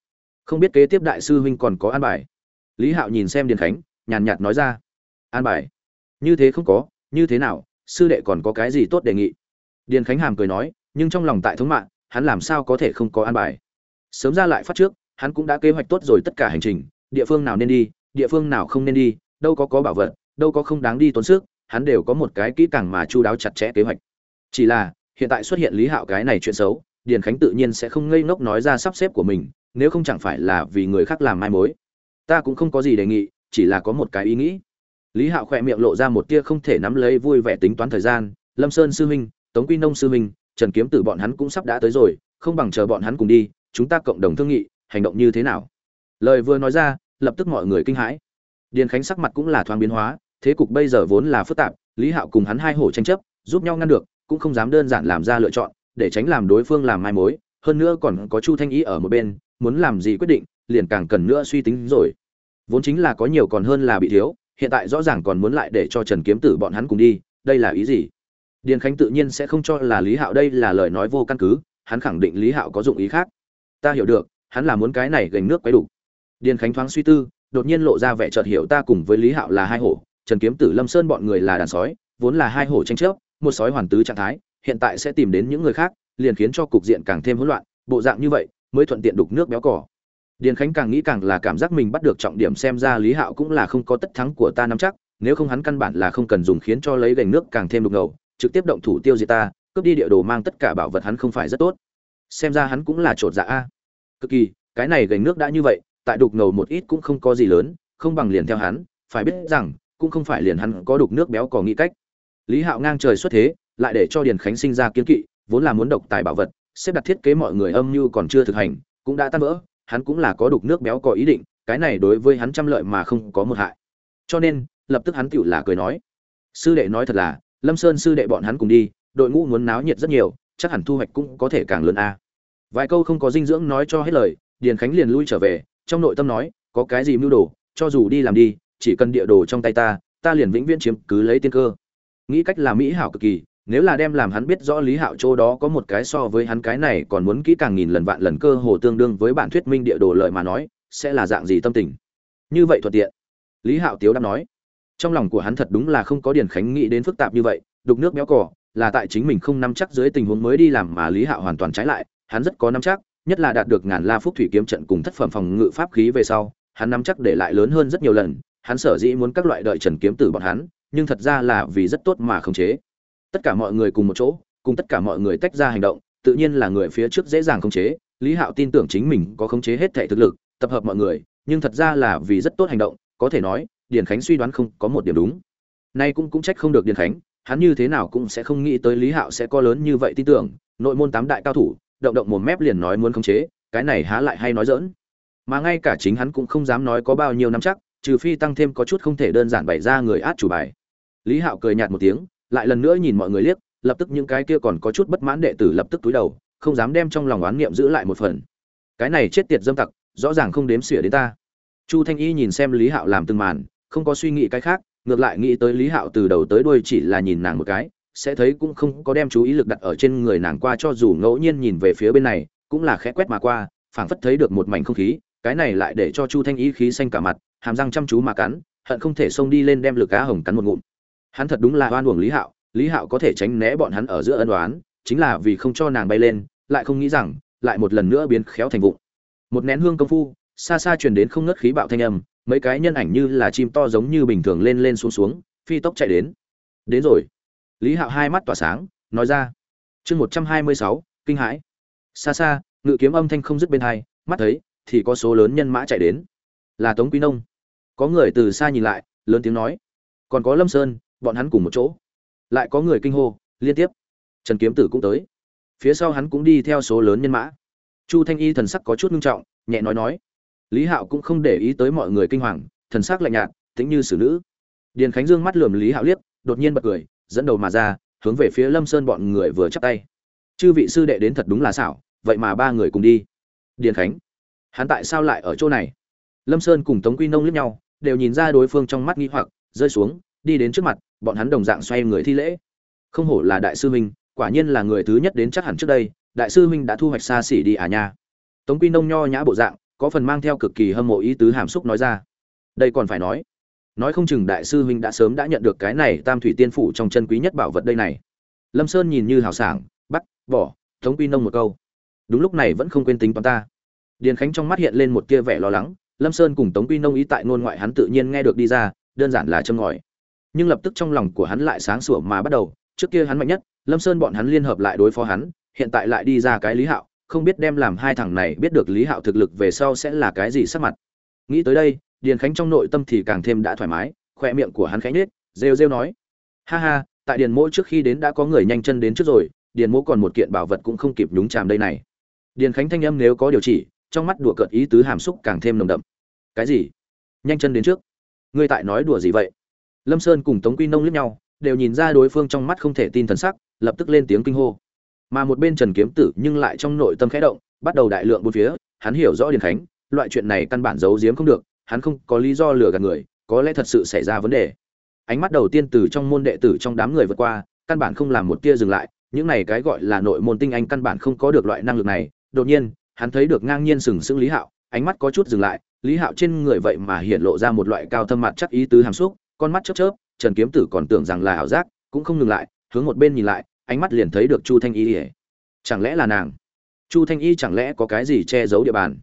Không biết kế tiếp đại sư huynh còn có an bài? Lý hạo nhìn xem điền khánh, nhàn nhạt nói ra. An bài? Như thế không có, như thế nào, sư đệ còn có cái gì tốt đề nghị? Điền khánh hàm cười nói, nhưng trong lòng tại thống mạng hắn làm sao có thể không có an bài? Sớm ra lại phát trước, hắn cũng đã kế hoạch tốt rồi tất cả hành trình, địa phương nào nên đi, địa phương nào không nên đi, đâu có có bảo vật, đâu có không đáng đi tốn sức, hắn đều có một cái kỹ càng mà chu đáo chặt chẽ kế hoạch. Chỉ là, hiện tại xuất hiện lý hạo cái này chuyện xấu, điền khánh tự nhiên sẽ không ngây ngốc nói ra sắp xếp của mình, nếu không chẳng phải là vì người khác làm mai mối. Ta cũng không có gì đề nghị, chỉ là có một cái ý nghĩ. Lý hạo khỏe miệng lộ ra một tia không thể nắm lấy vui vẻ tính toán thời gian. Lâm sơn sư huynh, tống quy nông sư huynh trần kiếm tử bọn hắn cũng sắp đã tới rồi, không bằng chờ bọn hắn cùng đi, chúng ta cộng đồng thương nghị, hành động như thế nào? Lời vừa nói ra, lập tức mọi người kinh hãi. Điền khánh sắc mặt cũng là thoáng biến hóa, thế cục bây giờ vốn là phức tạp, lý hạo cùng hắn hai hổ tranh chấp, giúp nhau ngăn được, cũng không dám đơn giản làm ra lựa chọn, để tránh làm đối phương làm mai mối, hơn nữa còn có chu thanh ý ở một bên, muốn làm gì quyết định, liền càng cần nữa suy tính rồi. Vốn chính là có nhiều còn hơn là bị thiếu, hiện tại rõ ràng còn muốn lại để cho trần kiếm tử bọn hắn cùng đi, đây là ý gì? Điền khánh tự nhiên sẽ không cho là lý hạo đây là lời nói vô căn cứ, hắn khẳng định lý hạo có dụng ý khác. Ta hiểu được, hắn là muốn cái này gành nước quấy đủ. Điền khánh thoáng suy tư, đột nhiên lộ ra vẻ chợt hiểu ta cùng với lý hạo là hai hổ, trần kiếm tử, lâm sơn bọn người là đàn sói, vốn là hai hổ tranh chấp, một sói hoàn tứ trạng thái, hiện tại sẽ tìm đến những người khác, liền khiến cho cục diện càng thêm hỗn loạn, bộ dạng như vậy mới thuận tiện đục nước béo cỏ. Điền khánh càng nghĩ càng là cảm giác mình bắt được trọng điểm xem ra lý hạo cũng là không có tất thắng của ta nắm chắc, nếu không hắn căn bản là không cần dùng khiến cho lấy gành nước càng thêm đục ngầu trực tiếp động thủ tiêu diệt ta, cướp đi địa đồ mang tất cả bảo vật hắn không phải rất tốt. Xem ra hắn cũng là trột dạ a. Cực kỳ, cái này gành nước đã như vậy, tại đục ngầu một ít cũng không có gì lớn, không bằng liền theo hắn, phải biết rằng, cũng không phải liền hắn có đục nước béo cò nghĩ cách. Lý hạo ngang trời xuất thế, lại để cho điền khánh sinh ra kiến kỵ, vốn là muốn độc tài bảo vật, xếp đặt thiết kế mọi người âm mưu còn chưa thực hành, cũng đã tan vỡ, hắn cũng là có đục nước béo có ý định, cái này đối với hắn trăm lợi mà không có một hại. Cho nên, lập tức hắn tựu là cười nói, sư đệ nói thật là lâm sơn sư đệ bọn hắn cùng đi, đội ngũ muốn náo nhiệt rất nhiều, chắc hẳn thu hoạch cũng có thể càng lớn a. Vài câu không có dinh dưỡng nói cho hết lời, điền khánh liền lui trở về, trong nội tâm nói, có cái gì mưu đồ, cho dù đi làm đi, chỉ cần địa đồ trong tay ta ta liền vĩnh viễn chiếm cứ lấy tiên cơ. Nghĩ cách làm mỹ hảo cực kỳ, nếu là đem làm hắn biết rõ lý hạo chỗ đó có một cái so với hắn cái này còn muốn kỹ càng nghìn lần vạn lần cơ hồ tương đương với bản thuyết minh địa đồ lợi mà nói, sẽ là dạng gì tâm tình? Như vậy thuận tiện. Lý hạo tiếu đáp nói trong lòng của hắn thật đúng là không có điển khánh nghĩ đến phức tạp như vậy, đục nước béo cỏ là tại chính mình không nắm chắc dưới tình huống mới đi làm mà lý hạo hoàn toàn trái lại, hắn rất có nắm chắc, nhất là đạt được ngàn la phúc thủy kiếm trận cùng thất phẩm phòng ngự pháp khí về sau, hắn nắm chắc để lại lớn hơn rất nhiều lần, hắn sở dĩ muốn các loại đợi trần kiếm tử bọn hắn, nhưng thật ra là vì rất tốt mà khống chế. Tất cả mọi người cùng một chỗ, cùng tất cả mọi người tách ra hành động, tự nhiên là người phía trước dễ dàng khống chế, lý hạo tin tưởng chính mình có khống chế hết thể thực lực, tập hợp mọi người, nhưng thật ra là vì rất tốt hành động, có thể nói điền khánh suy đoán không có một điểm đúng. Nay cũng cũng trách không được điền khánh, hắn như thế nào cũng sẽ không nghĩ tới lý hạo sẽ có lớn như vậy tin tưởng, nội môn tám đại cao thủ, động động một mép liền nói muốn khống chế, cái này há lại hay nói dỡn mà ngay cả chính hắn cũng không dám nói có bao nhiêu năm chắc, trừ phi tăng thêm có chút không thể đơn giản bày ra người át chủ bài. Lý hạo cười nhạt một tiếng, lại lần nữa nhìn mọi người liếc, lập tức những cái kia còn có chút bất mãn đệ tử lập tức túi đầu, không dám đem trong lòng oán niệm giữ lại một phần. Cái này chết tiệt dâm tặc, rõ ràng không đếm xỉa đến ta. Chu thanh y nhìn xem lý hạo làm từng màn không có suy nghĩ cái khác, ngược lại nghĩ tới lý hạo từ đầu tới đuôi chỉ là nhìn nàng một cái, sẽ thấy cũng không có đem chú ý lực đặt ở trên người nàng qua cho dù ngẫu nhiên nhìn về phía bên này, cũng là khẽ quét mà qua, phảng phất thấy được một mảnh không khí, cái này lại để cho chu thanh ý khí xanh cả mặt, hàm răng chăm chú mà cắn, hận không thể xông đi lên đem lực cá hồng cắn một ngụm. Hắn thật đúng là oan uổng lý hạo lý hạo có thể tránh né bọn hắn ở giữa ân đoán chính là vì không cho nàng bay lên, lại không nghĩ rằng, lại một lần nữa biến khéo thành vụng. Một nén hương công phu, xa xa truyền đến không ngớt khí bạo thanh âm mấy cái nhân ảnh như là chim to giống như bình thường lên lên xuống xuống, phi tốc chạy đến. Đến rồi. Lý hạo hai mắt tỏa sáng, nói ra. Chương một trăm hai mươi sáu, kinh hãi. Xa xa, ngự kiếm âm thanh không dứt bên hai, mắt thấy, thì có số lớn nhân mã chạy đến. Là tống quý nông. Có người từ xa nhìn lại, lớn tiếng nói. Còn có lâm sơn, bọn hắn cùng một chỗ. Lại có người kinh hô, liên tiếp. Trần kiếm tử cũng tới. Phía sau hắn cũng đi theo số lớn nhân mã. Chu thanh y thần sắc có chút nghiêm trọng, nhẹ nói nói lý hạo cũng không để ý tới mọi người kinh hoàng, thần sắc lạnh nhạt, tĩnh như xử nữ. Điền khánh dương mắt lườm lý hạo liếc, đột nhiên bật cười, dẫn đầu mà ra, hướng về phía lâm sơn bọn người vừa chắp tay. Chư vị sư đệ đến thật đúng là xảo, vậy mà ba người cùng đi. Điền khánh, hắn tại sao lại ở chỗ này? Lâm sơn cùng tống quy nông liếc nhau, đều nhìn ra đối phương trong mắt nghi hoặc, rơi xuống, đi đến trước mặt, bọn hắn đồng dạng xoay người thi lễ. Không hổ là đại sư huynh, quả nhiên là người thứ nhất đến chắc hẳn trước đây, đại sư huynh đã thu hoạch xa xỉ đi à nha. Tống quy nông nho nhã bộ dạng có phần mang theo cực kỳ hâm mộ ý tứ hàm xúc nói ra. Đây còn phải nói nói không chừng đại sư huynh đã sớm đã nhận được cái này tam thủy tiên phủ trong chân quý nhất bảo vật đây này. Lâm sơn nhìn như hào sảng, bắt, bỏ tống quy nông một câu. Đúng lúc này vẫn không quên tính toán ta. Điền khánh trong mắt hiện lên một tia vẻ lo lắng, lâm sơn cùng tống quy nông ý tại ngôn ngoại hắn tự nhiên nghe được đi ra, đơn giản là châm ngòi. Nhưng lập tức trong lòng của hắn lại sáng sủa mà bắt đầu, trước kia hắn mạnh nhất, lâm sơn bọn hắn liên hợp lại đối phó hắn, hiện tại lại đi ra cái lý hạo không biết đem làm hai thằng này biết được lý hạo thực lực về sau sẽ là cái gì sắc mặt. Nghĩ tới đây, điền khánh trong nội tâm thì càng thêm đã thoải mái khoe miệng của hắn khánh nết rêu rêu nói. Ha ha, tại điền mỗ trước khi đến đã có người nhanh chân đến trước rồi, điền mỗ còn một kiện bảo vật cũng không kịp nhúng chàm đây này. Điền khánh thanh âm nếu có điều chỉ, trong mắt đùa cợt ý tứ hàm xúc càng thêm nồng đậm. Cái gì? Nhanh chân đến trước. Ngươi tại nói đùa gì vậy? Lâm sơn cùng tống quy nông lướt nhau, đều nhìn ra đối phương trong mắt không thể tin thần sắc, lập tức lên tiếng kinh hô mà một bên trần kiếm tử nhưng lại trong nội tâm khẽ động, bắt đầu đại lượng bốn phía, hắn hiểu rõ điền khánh, loại chuyện này căn bản giấu giếm không được, hắn không có lý do lừa gạt người, có lẽ thật sự xảy ra vấn đề. Ánh mắt đầu tiên từ trong môn đệ tử trong đám người vượt qua, căn bản không làm một tia dừng lại, những này cái gọi là nội môn tinh anh căn bản không có được loại năng lực này. Đột nhiên, hắn thấy được ngang nhiên sừng sững lý hạo, ánh mắt có chút dừng lại, lý hạo trên người vậy mà hiện lộ ra một loại cao thâm mặt chắc ý tứ hàm xúc, con mắt chớp chớp, trần kiếm tử còn tưởng rằng là ảo giác, cũng không ngừng lại, hướng một bên nhìn lại ánh mắt liền thấy được chu thanh y ỉa chẳng lẽ là nàng? Chu thanh y chẳng lẽ có cái gì che giấu địa bàn?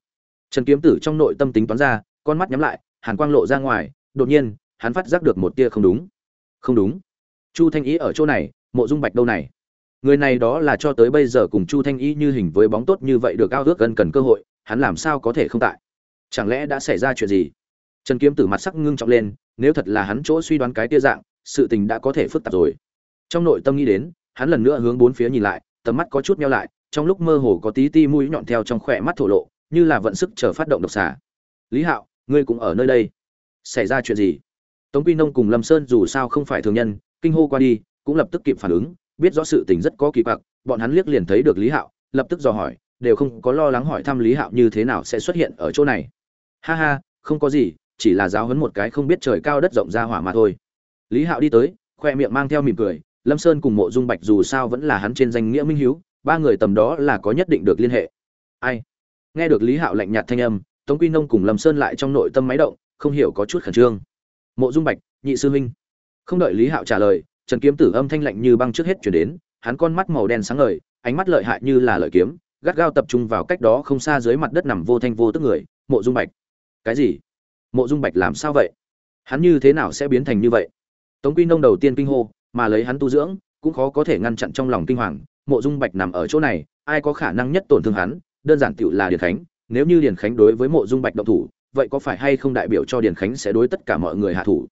Trần kiếm tử trong nội tâm tính toán ra, con mắt nhắm lại, hàn quang lộ ra ngoài, đột nhiên, hắn phát giác được một tia không đúng. Không đúng. Chu thanh y ở chỗ này, mộ dung bạch đâu này? Người này đó là cho tới bây giờ cùng chu thanh y như hình với bóng tốt như vậy được ao ước gần cần cơ hội, hắn làm sao có thể không tại? Chẳng lẽ đã xảy ra chuyện gì? Trần kiếm tử mặt sắc ngưng trọng lên, nếu thật là hắn chỗ suy đoán cái tia dạng, sự tình đã có thể phức tạp rồi. Trong nội tâm nghĩ đến hắn lần nữa hướng bốn phía nhìn lại, tầm mắt có chút meo lại, trong lúc mơ hồ có tí ti mũi nhọn theo trong khỏe mắt thổ lộ, như là vận sức chờ phát động độc xà. Lý hạo, ngươi cũng ở nơi đây. Xảy ra chuyện gì? Tống quy nông cùng lâm sơn dù sao không phải thường nhân, kinh hô qua đi, cũng lập tức kịp phản ứng, biết rõ sự tình rất có kỳ quặc, bọn hắn liếc liền thấy được lý hạo, lập tức dò hỏi, đều không có lo lắng hỏi thăm lý hạo như thế nào sẽ xuất hiện ở chỗ này. Ha ha, không có gì, chỉ là giáo hấn một cái không biết trời cao đất rộng ra hỏa mà thôi. Lý hạo đi tới, khoe miệng mang theo mỉm cười lâm sơn cùng mộ dung bạch dù sao vẫn là hắn trên danh nghĩa minh hiếu, ba người tầm đó là có nhất định được liên hệ. Ai? Nghe được lý hạo lạnh nhạt thanh âm, tống quy nông cùng lâm sơn lại trong nội tâm máy động, không hiểu có chút khẩn trương. Mộ dung bạch, nhị sư huynh. Không đợi lý hạo trả lời, trần kiếm tử âm thanh lạnh như băng trước hết chuyển đến, hắn con mắt màu đen sáng ngời, ánh mắt lợi hại như là lợi kiếm, gắt gao tập trung vào cách đó không xa dưới mặt đất nằm vô thanh vô tức người, mộ dung bạch. Cái gì? Mộ dung bạch làm sao vậy? Hắn như thế nào sẽ biến thành như vậy? Tống quy nông đầu tiên kinh hô mà lấy hắn tu dưỡng, cũng khó có thể ngăn chặn trong lòng kinh hoàng. Mộ dung bạch nằm ở chỗ này, ai có khả năng nhất tổn thương hắn? Đơn giản tựu là điền khánh. Nếu như điền khánh đối với mộ dung bạch động thủ, vậy có phải hay không đại biểu cho điền khánh sẽ đối tất cả mọi người hạ thủ?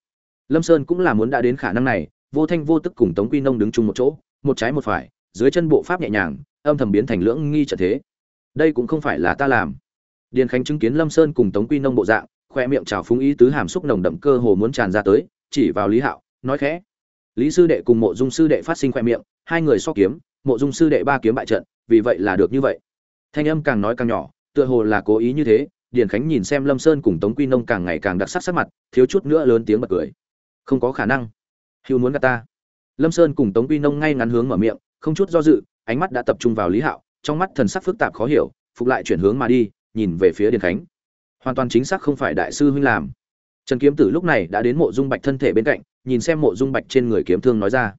Lâm sơn cũng là muốn đã đến khả năng này, vô thanh vô tức cùng tống quy nông đứng chung một chỗ, một trái một phải, dưới chân bộ pháp nhẹ nhàng, âm thầm biến thành lưỡng nghi trận thế. Đây cũng không phải là ta làm. Điền khánh chứng kiến lâm sơn cùng tống quy nông bộ dạng, khoe miệng trào phúng ý tứ hàm xúc nồng đậm cơ hồ muốn tràn ra tới, chỉ vào lý hạo, nói khẽ lý sư đệ cùng mộ dung sư đệ phát sinh khoe miệng, hai người so kiếm, mộ dung sư đệ ba kiếm bại trận, vì vậy là được như vậy. Thanh âm càng nói càng nhỏ, tựa hồ là cố ý như thế, điền khánh nhìn xem lâm sơn cùng tống quy nông càng ngày càng đặc sắc sắc mặt, thiếu chút nữa lớn tiếng bật cười. Không có khả năng. Hữu muốn gạt ta. Lâm sơn cùng tống quy nông ngay ngắn hướng mở miệng, không chút do dự, ánh mắt đã tập trung vào lý hạo, trong mắt thần sắc phức tạp khó hiểu, phục lại chuyển hướng mà đi, nhìn về phía điền khánh. Hoàn toàn chính xác không phải đại sư huynh làm. Trần kiếm tử lúc này đã đến mộ dung bạch thân thể bên cạnh nhìn xem mộ dung bạch trên người kiếm thương nói ra.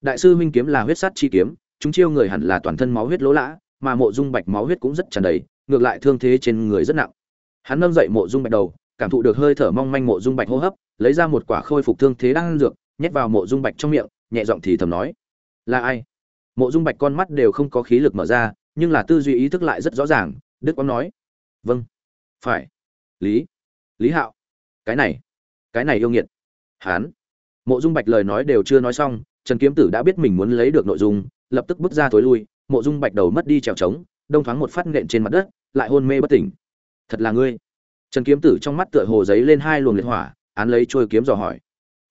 Đại sư huynh kiếm là huyết sắt chi kiếm, chúng chiêu người hẳn là toàn thân máu huyết lỗ lã, mà mộ dung bạch máu huyết cũng rất tràn đầy, ngược lại thương thế trên người rất nặng. Hắn nâng dậy mộ dung bạch đầu, cảm thụ được hơi thở mong manh mộ dung bạch hô hấp, lấy ra một quả khôi phục thương thế đang ăn dược, nhét vào mộ dung bạch trong miệng, nhẹ giọng thì thầm nói, là ai? Mộ dung bạch con mắt đều không có khí lực mở ra, nhưng là tư duy ý thức lại rất rõ ràng, đức quang nói vâng phải. Lý lý hạo, cái này cái này yêu nghiệt. Hán mộ dung bạch lời nói đều chưa nói xong, trần kiếm tử đã biết mình muốn lấy được nội dung, lập tức bước ra tối lui. Mộ dung bạch đầu mất đi trèo trống, đông thoáng một phát nện trên mặt đất, lại hôn mê bất tỉnh. Thật là ngươi? Trần kiếm tử trong mắt tựa hồ giấy lên hai luồng liệt hỏa, án lấy trôi kiếm dò hỏi.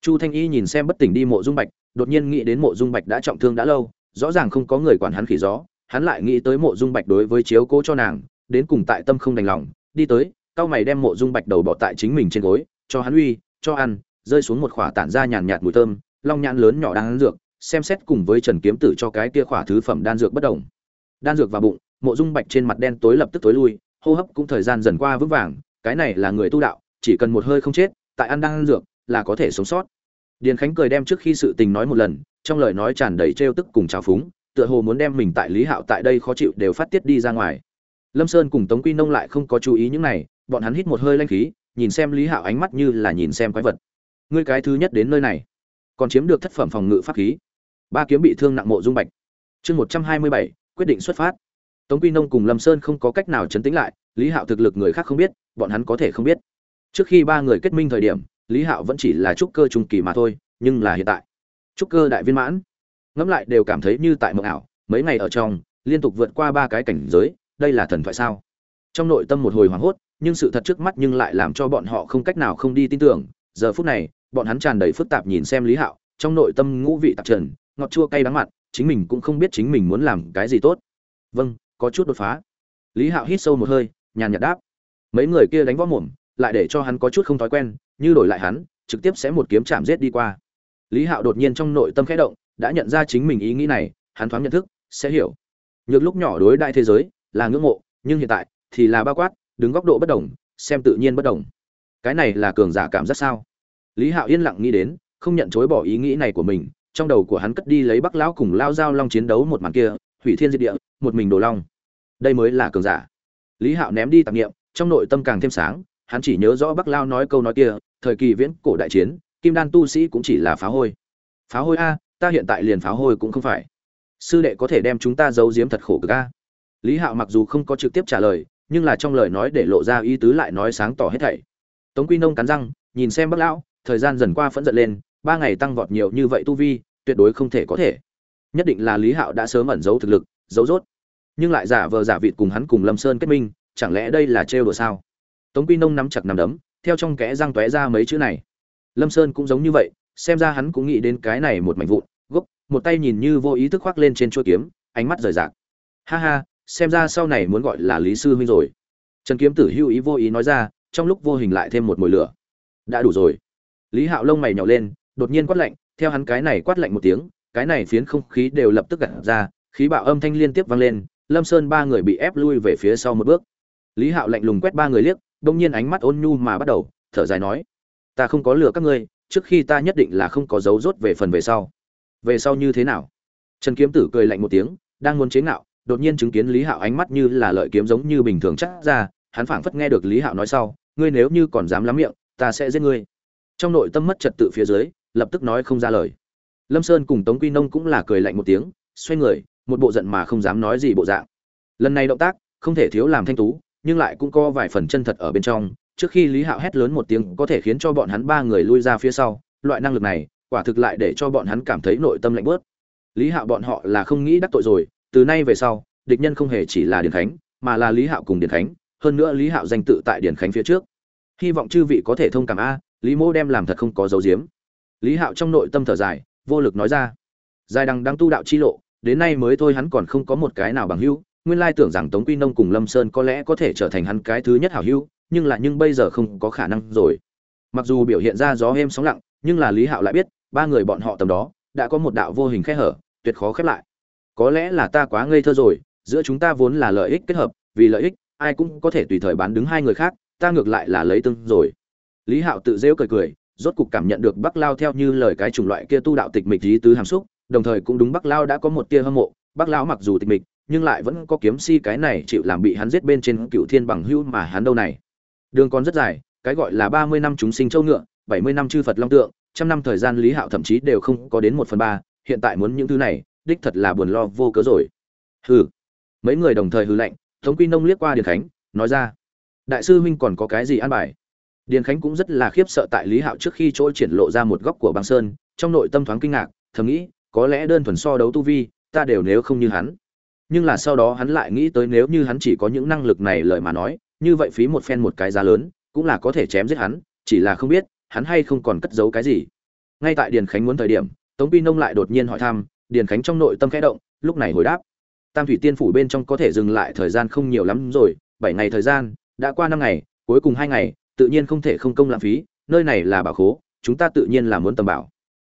Chu thanh y nhìn xem bất tỉnh đi mộ dung bạch, đột nhiên nghĩ đến mộ dung bạch đã trọng thương đã lâu, rõ ràng không có người quản hắn khỉ gió, hắn lại nghĩ tới mộ dung bạch đối với chiếu cố cho nàng, đến cùng tại tâm không đành lòng, đi tới cao mày đem mộ dung bạch đầu bỏ tại chính mình trên gối, cho hắn uy, cho ăn rơi xuống một khỏa tản ra nhàn nhạt mùi thơm, long nhãn lớn nhỏ đang ăn dược, xem xét cùng với trần kiếm tử cho cái kia khỏa thứ phẩm đan dược bất đồng. Đan dược vào bụng, mộ dung bạch trên mặt đen tối lập tức tối lui, hô hấp cũng thời gian dần qua vững vàng, cái này là người tu đạo, chỉ cần một hơi không chết, tại ăn đang ăn dược, là có thể sống sót. Điền khánh cười đem trước khi sự tình nói một lần, trong lời nói tràn đầy trêu tức cùng trào phúng, tựa hồ muốn đem mình tại lý hạo tại đây khó chịu đều phát tiết đi ra ngoài. Lâm sơn cùng tống quy nông lại không có chú ý những này, bọn hắn hít một hơi lanh khí, nhìn xem lý hạo ánh mắt như là nhìn xem quái vật ngươi cái thứ nhất đến nơi này. Còn chiếm được thất phẩm phòng ngự pháp khí. Ba kiếm bị thương nặng mộ dung bạch. Chương một trăm hai mươi bảy, quyết định xuất phát. Tống quy nông cùng lâm sơn không có cách nào chấn tĩnh lại, lý hạo thực lực người khác không biết, bọn hắn có thể không biết. Trước khi ba người kết minh thời điểm, lý hạo vẫn chỉ là trúc cơ trung kỳ mà thôi, nhưng là hiện tại. Trúc cơ đại viên mãn. Ngẫm lại đều cảm thấy như tại mộng ảo, mấy ngày ở trong, liên tục vượt qua ba cái cảnh giới, đây là thần thoại sao? Trong nội tâm một hồi hoảng hốt, nhưng sự thật trước mắt nhưng lại làm cho bọn họ không cách nào không đi tin tưởng, giờ phút này bọn hắn tràn đầy phức tạp nhìn xem lý hạo, trong nội tâm ngũ vị tạp trần, ngọt chua cay đắng mặn chính mình cũng không biết chính mình muốn làm cái gì tốt. Vâng có chút đột phá. Lý hạo hít sâu một hơi, nhàn nhạt đáp. Mấy người kia đánh võ mồm, lại để cho hắn có chút không thói quen, như đổi lại hắn, trực tiếp sẽ một kiếm chạm giết đi qua. Lý hạo đột nhiên trong nội tâm khẽ động, đã nhận ra chính mình ý nghĩ này, hắn thoáng nhận thức, sẽ hiểu. Nhược lúc nhỏ đối đại thế giới, là ngưỡng mộ, nhưng hiện tại, thì là bao quát, đứng góc độ bất đồng, xem tự nhiên bất đồng. Cái này là cường giả cảm giác sao? Lý hạo yên lặng nghĩ đến, không nhận chối bỏ ý nghĩ này của mình, trong đầu của hắn cất đi lấy bắc lão cùng lao giao long chiến đấu một màn kia, hủy thiên diệt địa, một mình đồ long. Đây mới là cường giả. Lý hạo ném đi tạp nghiệm trong nội tâm càng thêm sáng, hắn chỉ nhớ rõ bắc lao nói câu nói kia, thời kỳ viễn cổ đại chiến, kim đan tu sĩ cũng chỉ là phá hôi. Phá hôi a, ta hiện tại liền phá hôi cũng không phải. Sư đệ có thể đem chúng ta giấu giếm thật khổ cực a. Lý hạo mặc dù không có trực tiếp trả lời, nhưng là trong lời nói để lộ ra ý tứ lại nói sáng tỏ hết thảy. Tống quy nông cắn răng, nhìn xem bắc lão thời gian dần qua phẫn giận lên, ba ngày tăng vọt nhiều như vậy tu vi, tuyệt đối không thể có thể. Nhất định là lý hạo đã sớm ẩn giấu thực lực, giấu rốt. Nhưng lại giả vờ giả vịt cùng hắn cùng lâm sơn kết minh, chẳng lẽ đây là trêu đùa sao? Tống quy nông nắm chặt nằm đấm, theo trong kẽ răng tóe ra mấy chữ này. Lâm sơn cũng giống như vậy, xem ra hắn cũng nghĩ đến cái này một mảnh vụn, gốc, một tay nhìn như vô ý thức khoác lên trên chuôi kiếm, ánh mắt rời rạc. Ha ha, xem ra sau này muốn gọi là lý sư huynh rồi. Trần kiếm tử hưu ý vô ý nói ra, trong lúc vô hình lại thêm một mồi lửa. Đã đủ rồi lý hạo lông mày nhỏ lên, đột nhiên quát lạnh, theo hắn cái này quát lạnh một tiếng, cái này phiến không khí đều lập tức gặt ra, khí bạo âm thanh liên tiếp vang lên, lâm sơn ba người bị ép lui về phía sau một bước. Lý hạo lạnh lùng quét ba người liếc, đông nhiên ánh mắt ôn nhu mà bắt đầu, thở dài nói, ta không có lừa các ngươi, trước khi ta nhất định là không có dấu rốt về phần về sau. Về sau như thế nào? Trần kiếm tử cười lạnh một tiếng, đang muốn chế ngạo, đột nhiên chứng kiến lý hạo ánh mắt như là lợi kiếm giống như bình thường chắc ra, hắn phảng phất nghe được lý hạo nói sau, ngươi nếu như còn dám lắm miệng, ta sẽ giết ngươi trong nội tâm mất trật tự phía dưới, lập tức nói không ra lời. Lâm sơn cùng tống quy nông cũng là cười lạnh một tiếng, xoay người, một bộ giận mà không dám nói gì bộ dạng. Lần này động tác, không thể thiếu làm thanh tú, nhưng lại cũng có vài phần chân thật ở bên trong. Trước khi lý hạo hét lớn một tiếng, có thể khiến cho bọn hắn ba người lui ra phía sau, loại năng lực này, quả thực lại để cho bọn hắn cảm thấy nội tâm lạnh bớt. Lý hạo bọn họ là không nghĩ đắc tội rồi, từ nay về sau, địch nhân không hề chỉ là điền khánh, mà là lý hạo cùng điền khánh. Hơn nữa lý hạo danh tự tại điền khánh phía trước. Hy vọng chư vị có thể thông cảm a lý mô đem làm thật không có dấu diếm lý hạo trong nội tâm thở dài, vô lực nói ra. Dài đằng đang tu đạo chi lộ, đến nay mới thôi hắn còn không có một cái nào bằng hữu, nguyên lai tưởng rằng tống quy nông cùng lâm sơn có lẽ có thể trở thành hắn cái thứ nhất hảo hữu, nhưng là nhưng bây giờ không có khả năng rồi. Mặc dù biểu hiện ra gió êm sóng lặng, nhưng là lý hạo lại biết, ba người bọn họ tầm đó, đã có một đạo vô hình khe hở, tuyệt khó khép lại. Có lẽ là ta quá ngây thơ rồi, giữa chúng ta vốn là lợi ích kết hợp, vì lợi ích, ai cũng có thể tùy thời bán đứng hai người khác, ta ngược lại là lấy tương rồi lý hạo tự rêu cười cười, rốt cục cảm nhận được bắc lao theo như lời cái chủng loại kia tu đạo tịch mịch lý tứ hàm xúc, đồng thời cũng đúng bắc lao đã có một tia hâm mộ. Bắc lao mặc dù tịch mịch, nhưng lại vẫn có kiếm si cái này chịu làm bị hắn giết bên trên cựu thiên bằng hữu mà hắn đâu này. Đường còn rất dài, cái gọi là ba mươi năm chúng sinh châu ngựa, bảy mươi năm chư phật long tượng, trăm năm thời gian lý hạo thậm chí đều không có đến một phần ba, hiện tại muốn những thứ này, đích thật là buồn lo vô cớ rồi. Hừ. Mấy người đồng thời hừ lạnh, tống quy nông liếc qua điền khánh, nói ra, đại sư huynh còn có cái gì an bài? Điền khánh cũng rất là khiếp sợ tại lý hạo trước khi chỗ triển lộ ra một góc của băng sơn, trong nội tâm thoáng kinh ngạc, thầm nghĩ, có lẽ đơn thuần so đấu tu vi, ta đều nếu không như hắn. Nhưng là sau đó hắn lại nghĩ tới nếu như hắn chỉ có những năng lực này lời mà nói, như vậy phí một phen một cái giá lớn, cũng là có thể chém giết hắn, chỉ là không biết, hắn hay không còn cất giấu cái gì. Ngay tại điền khánh muốn thời điểm, tống pi nông lại đột nhiên hỏi thăm, điền khánh trong nội tâm khẽ động, lúc này hồi đáp. Tam thủy tiên phủ bên trong có thể dừng lại thời gian không nhiều lắm rồi, bảy ngày thời gian, đã qua năm ngày, cuối cùng hai ngày tự nhiên không thể không công lãng phí, nơi này là bảo khố, chúng ta tự nhiên là muốn tầm bảo.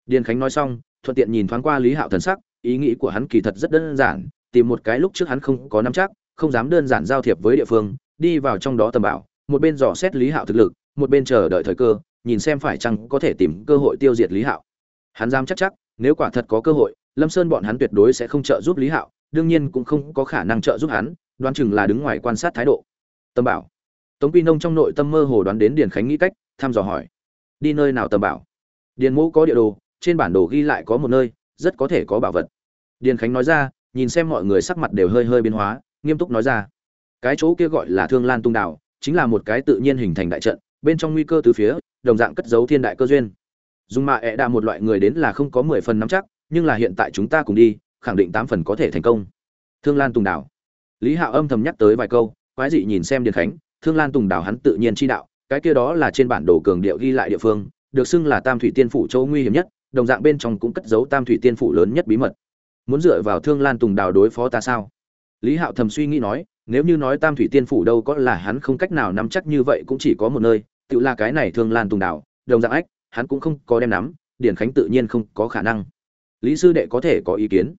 Điền khánh nói xong, thuận tiện nhìn thoáng qua lý hạo thần sắc, ý nghĩ của hắn kỳ thật rất đơn giản, tìm một cái lúc trước hắn không có nắm chắc, không dám đơn giản giao thiệp với địa phương, đi vào trong đó tầm bảo, một bên dò xét lý hạo thực lực, một bên chờ đợi thời cơ, nhìn xem phải chăng có thể tìm cơ hội tiêu diệt lý hạo. Hắn dám chắc chắc, nếu quả thật có cơ hội, lâm sơn bọn hắn tuyệt đối sẽ không trợ giúp lý hạo, đương nhiên cũng không có khả năng trợ giúp hắn, đoán chừng là đứng ngoài quan sát thái độ. Tâm bảo tống quy nông trong nội tâm mơ hồ đoán đến điền khánh nghĩ cách, thăm dò hỏi. Đi nơi nào tầm bảo? Điền mẫu có địa đồ, trên bản đồ ghi lại có một nơi, rất có thể có bảo vật. Điền khánh nói ra, nhìn xem mọi người sắc mặt đều hơi hơi biến hóa, nghiêm túc nói ra. Cái chỗ kia gọi là thương lan tung đảo, chính là một cái tự nhiên hình thành đại trận, bên trong nguy cơ từ phía, đồng dạng cất giấu thiên đại cơ duyên. Dùng mạ ẹ đạ một loại người đến là không có mười phần nắm chắc, nhưng là hiện tại chúng ta cùng đi, khẳng định tám phần có thể thành công. Thương lan tùng đảo. Lý hạo âm thầm nhắc tới vài câu, quái dị nhìn xem điền khánh thương lan tùng đảo hắn tự nhiên chi đạo, cái kia đó là trên bản đồ cường điệu ghi lại địa phương, được xưng là tam thủy tiên phủ châu nguy hiểm nhất, đồng dạng bên trong cũng cất giấu tam thủy tiên phủ lớn nhất bí mật. Muốn dựa vào thương lan tùng đảo đối phó ta sao? Lý hạo thầm suy nghĩ nói, nếu như nói tam thủy tiên phủ đâu có là hắn không cách nào nắm chắc như vậy cũng chỉ có một nơi, tự là cái này thương lan tùng đảo đồng dạng ách, hắn cũng không có đem nắm, điền khánh tự nhiên không có khả năng. Lý sư đệ có thể có ý kiến?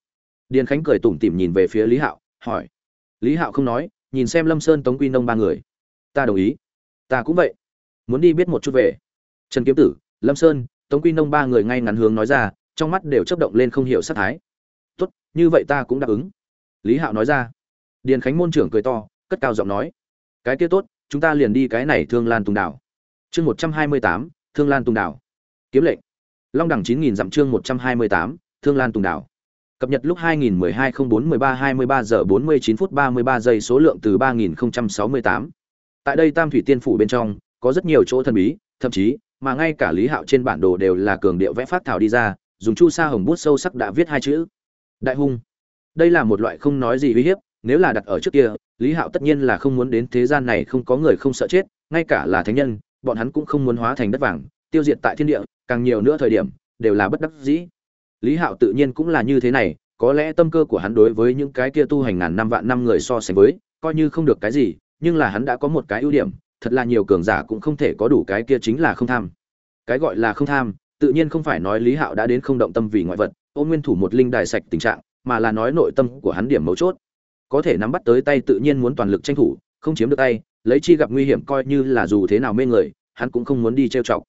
Điền khánh cười tủm tỉm nhìn về phía lý hạo, hỏi. Lý hạo không nói, nhìn xem lâm sơn tống quy nông ba người ta đồng ý. Ta cũng vậy. Muốn đi biết một chút về. Trần kiếm tử, lâm sơn, tống quy nông ba người ngay ngắn hướng nói ra, trong mắt đều chấp động lên không hiểu sắc thái. Tốt, như vậy ta cũng đáp ứng. Lý hạo nói ra. Điền khánh môn trưởng cười to, cất cao giọng nói. Cái kia tốt, chúng ta liền đi cái này thương lan tùng đảo. Chương một trăm hai mươi tám, thương lan tùng đảo. Kiếm lệnh. Long đẳng chín nghìn dặm chương một trăm hai mươi tám, thương lan tùng đảo. Cập nhật lúc 2012 04 13 23 giờ 49 phút 33 giây số lượng từ 3068. Tại đây Tam Thủy Tiên phủ bên trong, có rất nhiều chỗ thần bí, thậm chí mà ngay cả Lý Hạo trên bản đồ đều là cường điệu vẽ phát thảo đi ra, dùng chu sa hồng bút sâu sắc đã viết hai chữ: Đại hung. Đây là một loại không nói gì uy hiếp, nếu là đặt ở trước kia, Lý Hạo tất nhiên là không muốn đến thế gian này không có người không sợ chết, ngay cả là thánh nhân, bọn hắn cũng không muốn hóa thành đất vàng, tiêu diệt tại thiên địa, càng nhiều nữa thời điểm đều là bất đắc dĩ. Lý Hạo tự nhiên cũng là như thế này, có lẽ tâm cơ của hắn đối với những cái kia tu hành ngàn năm vạn năm người so sánh với, coi như không được cái gì, nhưng là hắn đã có một cái ưu điểm, thật là nhiều cường giả cũng không thể có đủ cái kia chính là không tham. Cái gọi là không tham, tự nhiên không phải nói Lý Hạo đã đến không động tâm vì ngoại vật, ôn nguyên thủ một linh đài sạch tình trạng, mà là nói nội tâm của hắn điểm mấu chốt. Có thể nắm bắt tới tay tự nhiên muốn toàn lực tranh thủ, không chiếm được tay, lấy chi gặp nguy hiểm coi như là dù thế nào mê người, hắn cũng không muốn đi trêu chọc.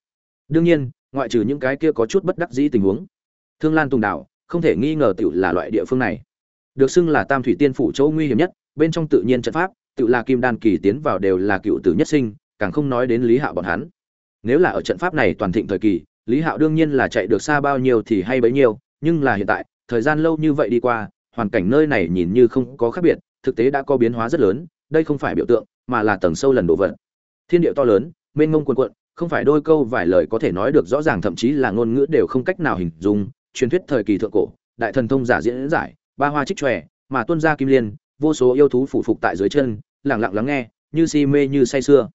Đương nhiên, ngoại trừ những cái kia có chút bất đắc dĩ tình huống. Thương Lan Tùng Đảo, không thể nghi ngờ tiểu là loại địa phương này. Được xưng là Tam Thủy Tiên phủ chỗ nguy hiểm nhất, bên trong tự nhiên trận pháp, tự là kim đan kỳ tiến vào đều là cựu tử nhất sinh, càng không nói đến Lý Hạo bọn hắn. Nếu là ở trận pháp này toàn thịnh thời kỳ, Lý Hạo đương nhiên là chạy được xa bao nhiêu thì hay bấy nhiêu, nhưng là hiện tại, thời gian lâu như vậy đi qua, hoàn cảnh nơi này nhìn như không có khác biệt, thực tế đã có biến hóa rất lớn, đây không phải biểu tượng, mà là tầng sâu lần đổ vận. Thiên địa to lớn, mênh mông quần quận không phải đôi câu vài lời có thể nói được rõ ràng thậm chí là ngôn ngữ đều không cách nào hình dung, truyền thuyết thời kỳ thượng cổ, đại thần thông giả diễn giải, ba hoa trích tròe, mà tuân ra kim liên, vô số yêu thú phủ phục tại dưới chân, lặng lặng lắng nghe, như si mê như say sưa.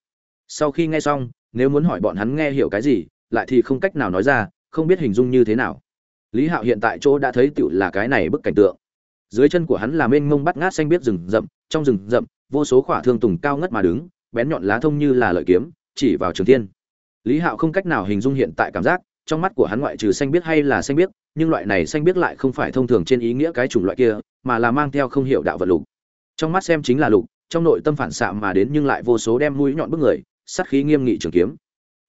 Sau khi nghe xong, nếu muốn hỏi bọn hắn nghe hiểu cái gì, lại thì không cách nào nói ra, không biết hình dung như thế nào. Lý Hạo hiện tại chỗ đã thấy tựu là cái này bức cảnh tượng. Dưới chân của hắn là mênh mông bắt ngát xanh biết rừng rậm, trong rừng rậm, vô số khỏa thương tùng cao ngất mà đứng, bén nhọn lá thông như là lợi kiếm, chỉ vào Trường Thiên. Lý Hạo không cách nào hình dung hiện tại cảm giác, trong mắt của hắn ngoại trừ xanh biết hay là xanh biết, nhưng loại này xanh biết lại không phải thông thường trên ý nghĩa cái chủng loại kia, mà là mang theo không hiểu đạo vật lục. Trong mắt xem chính là lục, trong nội tâm phản xạ mà đến nhưng lại vô số đem mũi nhọn bức người, sát khí nghiêm nghị trường kiếm.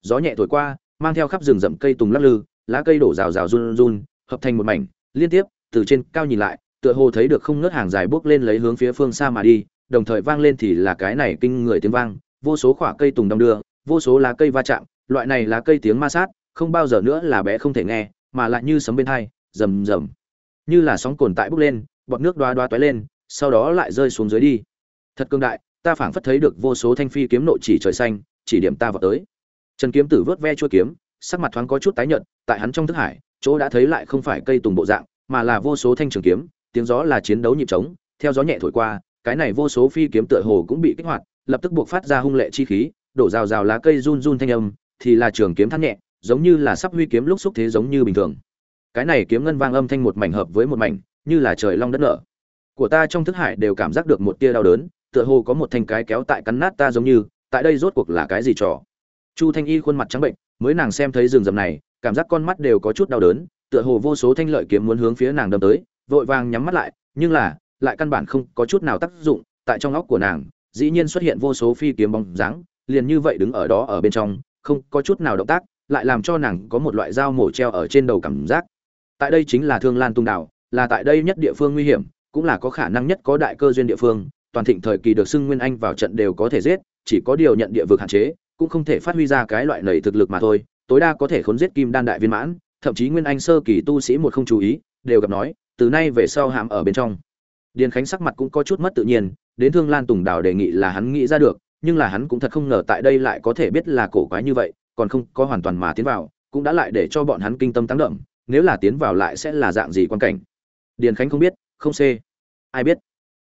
Gió nhẹ thổi qua, mang theo khắp rừng rậm cây tùng lắc lư, lá cây đổ rào rào run run, hợp thành một mảnh, liên tiếp, từ trên cao nhìn lại, tựa hồ thấy được không ngớt hàng dài bước lên lấy hướng phía phương xa mà đi, đồng thời vang lên thì là cái này kinh người tiếng vang, vô số quả cây tùng đong đưa, vô số lá cây va chạm, loại này là cây tiếng ma sát, không bao giờ nữa là bé không thể nghe, mà lại như sấm bên hai, rầm rầm. Như là sóng cồn tại bốc lên, bọt nước đoá đoá toái lên, sau đó lại rơi xuống dưới đi. Thật cương đại, ta phảng phất thấy được vô số thanh phi kiếm nội chỉ trời xanh, chỉ điểm ta vào tới. Trần Kiếm Tử vớt ve chuôi kiếm, sắc mặt thoáng có chút tái nhợt, tại hắn trong thức hải, chỗ đã thấy lại không phải cây tùng bộ dạng, mà là vô số thanh trường kiếm, tiếng gió là chiến đấu nhịp trống, theo gió nhẹ thổi qua, cái này vô số phi kiếm tựa hồ cũng bị kích hoạt, lập tức buộc phát ra hung lệ chi khí, đổ rào rào lá cây run run thanh âm, thì là trường kiếm thắt nhẹ, giống như là sắp huy kiếm lúc xúc thế giống như bình thường cái này kiếm ngân vang âm thanh một mảnh hợp với một mảnh như là trời long đất nở của ta trong thức hải đều cảm giác được một tia đau đớn tựa hồ có một thanh cái kéo tại cắn nát ta giống như, tại đây rốt cuộc là cái gì trò? Chu thanh y khuôn mặt trắng bệnh, mới nàng xem thấy rừng rầm này, cảm giác con mắt đều có chút đau đớn, tựa hồ vô số thanh lợi kiếm muốn hướng phía nàng đâm tới, vội vàng nhắm mắt lại, nhưng là, lại căn bản không có chút nào tác dụng, tại trong óc của nàng, dĩ nhiên xuất hiện vô số phi kiếm bóng dáng, liền như vậy đứng ở đó ở bên trong, không có chút nào động tác, lại làm cho nàng có một loại dao mổ treo ở trên đầu cảm giác. Tại đây chính là thương lan tung đảo, là tại đây nhất địa phương nguy hiểm, cũng là có khả năng nhất có đại cơ duyên địa phương toàn thịnh thời kỳ được xưng nguyên anh vào trận đều có thể giết, chỉ có điều nhận địa vực hạn chế, cũng không thể phát huy ra cái loại nầy thực lực mà thôi. Tối đa có thể khốn giết kim đan đại viên mãn, thậm chí nguyên anh sơ kỳ tu sĩ một không chú ý, đều gặp nói, từ nay về sau hàm ở bên trong. Điền khánh sắc mặt cũng có chút mất tự nhiên, đến thương lan tùng đào đề nghị là hắn nghĩ ra được, nhưng là hắn cũng thật không ngờ tại đây lại có thể biết là cổ quái như vậy, còn không có hoàn toàn mà tiến vào, cũng đã lại để cho bọn hắn kinh tâm tăng động. nếu là tiến vào lại sẽ là dạng gì quan cảnh. Điền khánh không biết, không c ai biết?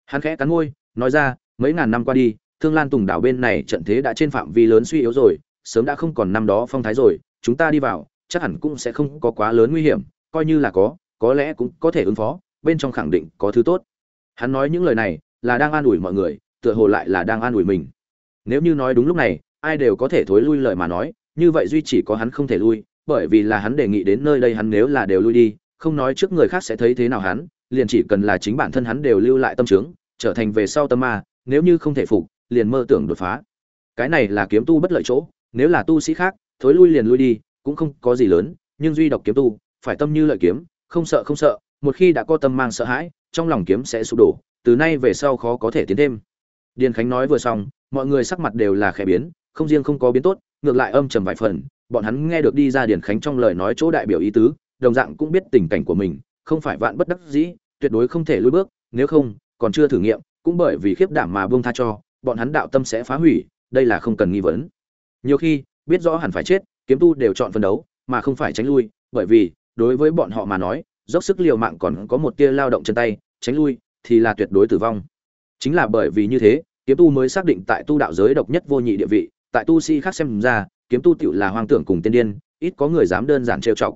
Hắn khẽ cắn môi nói ra, mấy ngàn năm qua đi, thương lan tùng đảo bên này trận thế đã trên phạm vi lớn suy yếu rồi, sớm đã không còn năm đó phong thái rồi, chúng ta đi vào, chắc hẳn cũng sẽ không có quá lớn nguy hiểm, coi như là có có lẽ cũng có thể ứng phó, bên trong khẳng định có thứ tốt. Hắn nói những lời này, là đang an ủi mọi người, tựa hồ lại là đang an ủi mình. Nếu như nói đúng lúc này, ai đều có thể thối lui lời mà nói, như vậy duy chỉ có hắn không thể lui, bởi vì là hắn đề nghị đến nơi đây hắn nếu là đều lui đi, không nói trước người khác sẽ thấy thế nào hắn, liền chỉ cần là chính bản thân hắn đều lưu lại tâm trướng trở thành về sau tâm ma, nếu như không thể phục, liền mơ tưởng đột phá. Cái này là kiếm tu bất lợi chỗ, nếu là tu sĩ khác, thối lui liền lui đi, cũng không có gì lớn, nhưng duy độc kiếm tu, phải tâm như lợi kiếm, không sợ không sợ, một khi đã có tâm mang sợ hãi, trong lòng kiếm sẽ sụp đổ, từ nay về sau khó có thể tiến thêm. Điền khánh nói vừa xong, mọi người sắc mặt đều là khẽ biến, không riêng không có biến tốt, ngược lại âm trầm vài phần, bọn hắn nghe được đi ra điền khánh trong lời nói chỗ đại biểu ý tứ, đồng dạng cũng biết tình cảnh của mình, không phải vạn bất đắc dĩ, tuyệt đối không thể lùi bước, nếu không còn chưa thử nghiệm, cũng bởi vì khiếp đảm mà buông tha cho, bọn hắn đạo tâm sẽ phá hủy, đây là không cần nghi vấn. Nhiều khi, biết rõ hẳn phải chết, kiếm tu đều chọn phân đấu, mà không phải tránh lui, bởi vì, đối với bọn họ mà nói, dốc sức liều mạng còn có một tia lao động chân tay, tránh lui thì là tuyệt đối tử vong. Chính là bởi vì như thế, kiếm tu mới xác định tại tu đạo giới độc nhất vô nhị địa vị, tại tu sĩ khác xem ra, kiếm tu tựu là hoang tưởng cùng tiên điên, ít có người dám đơn giản trêu chọc.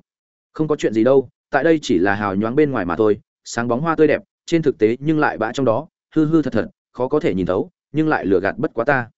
Không có chuyện gì đâu, tại đây chỉ là hào nhoáng bên ngoài mà thôi, sáng bóng hoa tươi đẹp trên thực tế nhưng lại bã trong đó, hư hư thật thật, khó có thể nhìn thấu, nhưng lại lừa gạt bất quá ta.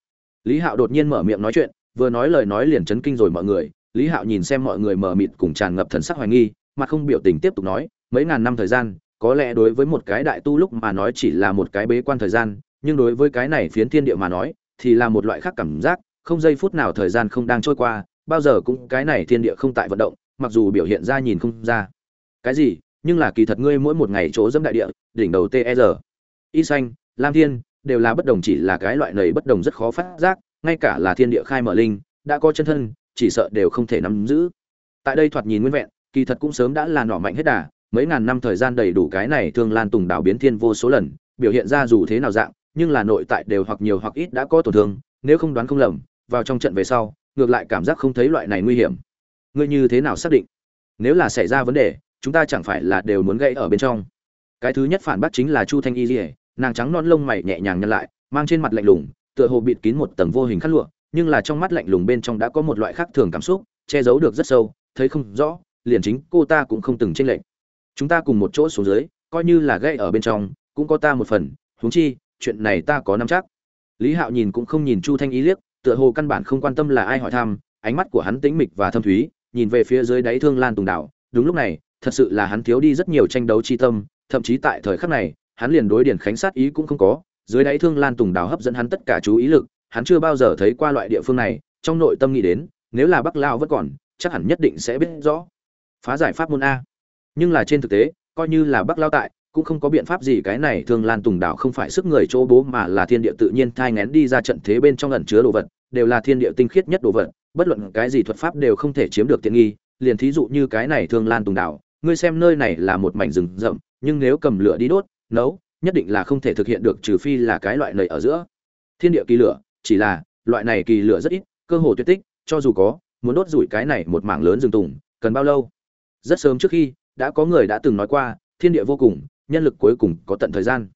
Lý hạo đột nhiên mở miệng nói chuyện, vừa nói lời nói liền chấn kinh rồi mọi người, lý hạo nhìn xem mọi người mờ mịt cùng tràn ngập thần sắc hoài nghi mà không biểu tình tiếp tục nói, mấy ngàn năm thời gian, có lẽ đối với một cái đại tu lúc mà nói chỉ là một cái bế quan thời gian, nhưng đối với cái này phiến thiên địa mà nói, thì là một loại khác cảm giác, không giây phút nào thời gian không đang trôi qua, bao giờ cũng cái này thiên địa không tại vận động, mặc dù biểu hiện ra nhìn không ra. Cái gì? Nhưng là kỳ thật ngươi mỗi một ngày chỗ dẫm đại địa, đỉnh đầu ter y xanh, lam thiên, đều là bất đồng chỉ là cái loại này bất đồng rất khó phát giác, ngay cả là thiên địa khai mở linh, đã có chân thân, chỉ sợ đều không thể nắm giữ. Tại đây thoạt nhìn nguyên vẹn, kỳ thật cũng sớm đã là nỏ mạnh hết đà, mấy ngàn năm thời gian đầy đủ cái này thương lan tùng đảo biến thiên vô số lần, biểu hiện ra dù thế nào dạng, nhưng là nội tại đều hoặc nhiều hoặc ít đã có tổn thương, nếu không đoán không lầm, vào trong trận về sau, ngược lại cảm giác không thấy loại này nguy hiểm. Ngươi như thế nào xác định? Nếu là xảy ra vấn đề chúng ta chẳng phải là đều muốn gãy ở bên trong. Cái thứ nhất phản bác chính là chu thanh y dỉa nàng trắng non lông mày nhẹ nhàng nhăn lại, mang trên mặt lạnh lùng, tựa hồ bịt kín một tầng vô hình khát lụa, nhưng là trong mắt lạnh lùng bên trong đã có một loại khác thường cảm xúc, che giấu được rất sâu, thấy không rõ, liền chính cô ta cũng không từng tranh lệch. Chúng ta cùng một chỗ xuống dưới, coi như là gãy ở bên trong, cũng có ta một phần, huống chi, chuyện này ta có nắm chắc. Lý hạo nhìn cũng không nhìn chu thanh Y liếc, tựa hồ căn bản không quan tâm là ai hỏi thăm, ánh mắt của hắn tĩnh mịch và thâm thúy, nhìn về phía dưới đáy thương lan tùng đảo. Đúng lúc này thật sự là hắn thiếu đi rất nhiều tranh đấu chi tâm, thậm chí tại thời khắc này, hắn liền đối điển khánh sát ý cũng không có, dưới đáy thương lan tùng đảo hấp dẫn hắn tất cả chú ý lực, hắn chưa bao giờ thấy qua loại địa phương này, trong nội tâm nghĩ đến, nếu là bắc lao vẫn còn, chắc hẳn nhất định sẽ biết rõ. Phá giải pháp môn a. Nhưng là trên thực tế, coi như là bắc lao tại, cũng không có biện pháp gì cái này thương lan tùng đảo không phải sức người chỗ bố mà là thiên địa tự nhiên thai ngén đi ra trận thế bên trong ẩn chứa đồ vật, đều là thiên địa tinh khiết nhất đồ vật, bất luận cái gì thuật pháp đều không thể chiếm được tiện nghi, liền thí dụ như cái này thương lan tùng đảo ngươi xem nơi này là một mảnh rừng rậm, nhưng nếu cầm lửa đi đốt, nấu, nhất định là không thể thực hiện được trừ phi là cái loại nầy ở giữa. Thiên địa kỳ lửa, chỉ là, loại này kỳ lửa rất ít, cơ hồ tuyệt tích, cho dù có, muốn đốt rủi cái này một mảng lớn rừng tùng, cần bao lâu? Rất sớm trước khi, đã có người đã từng nói qua, thiên địa vô cùng, nhân lực cuối cùng có tận thời gian.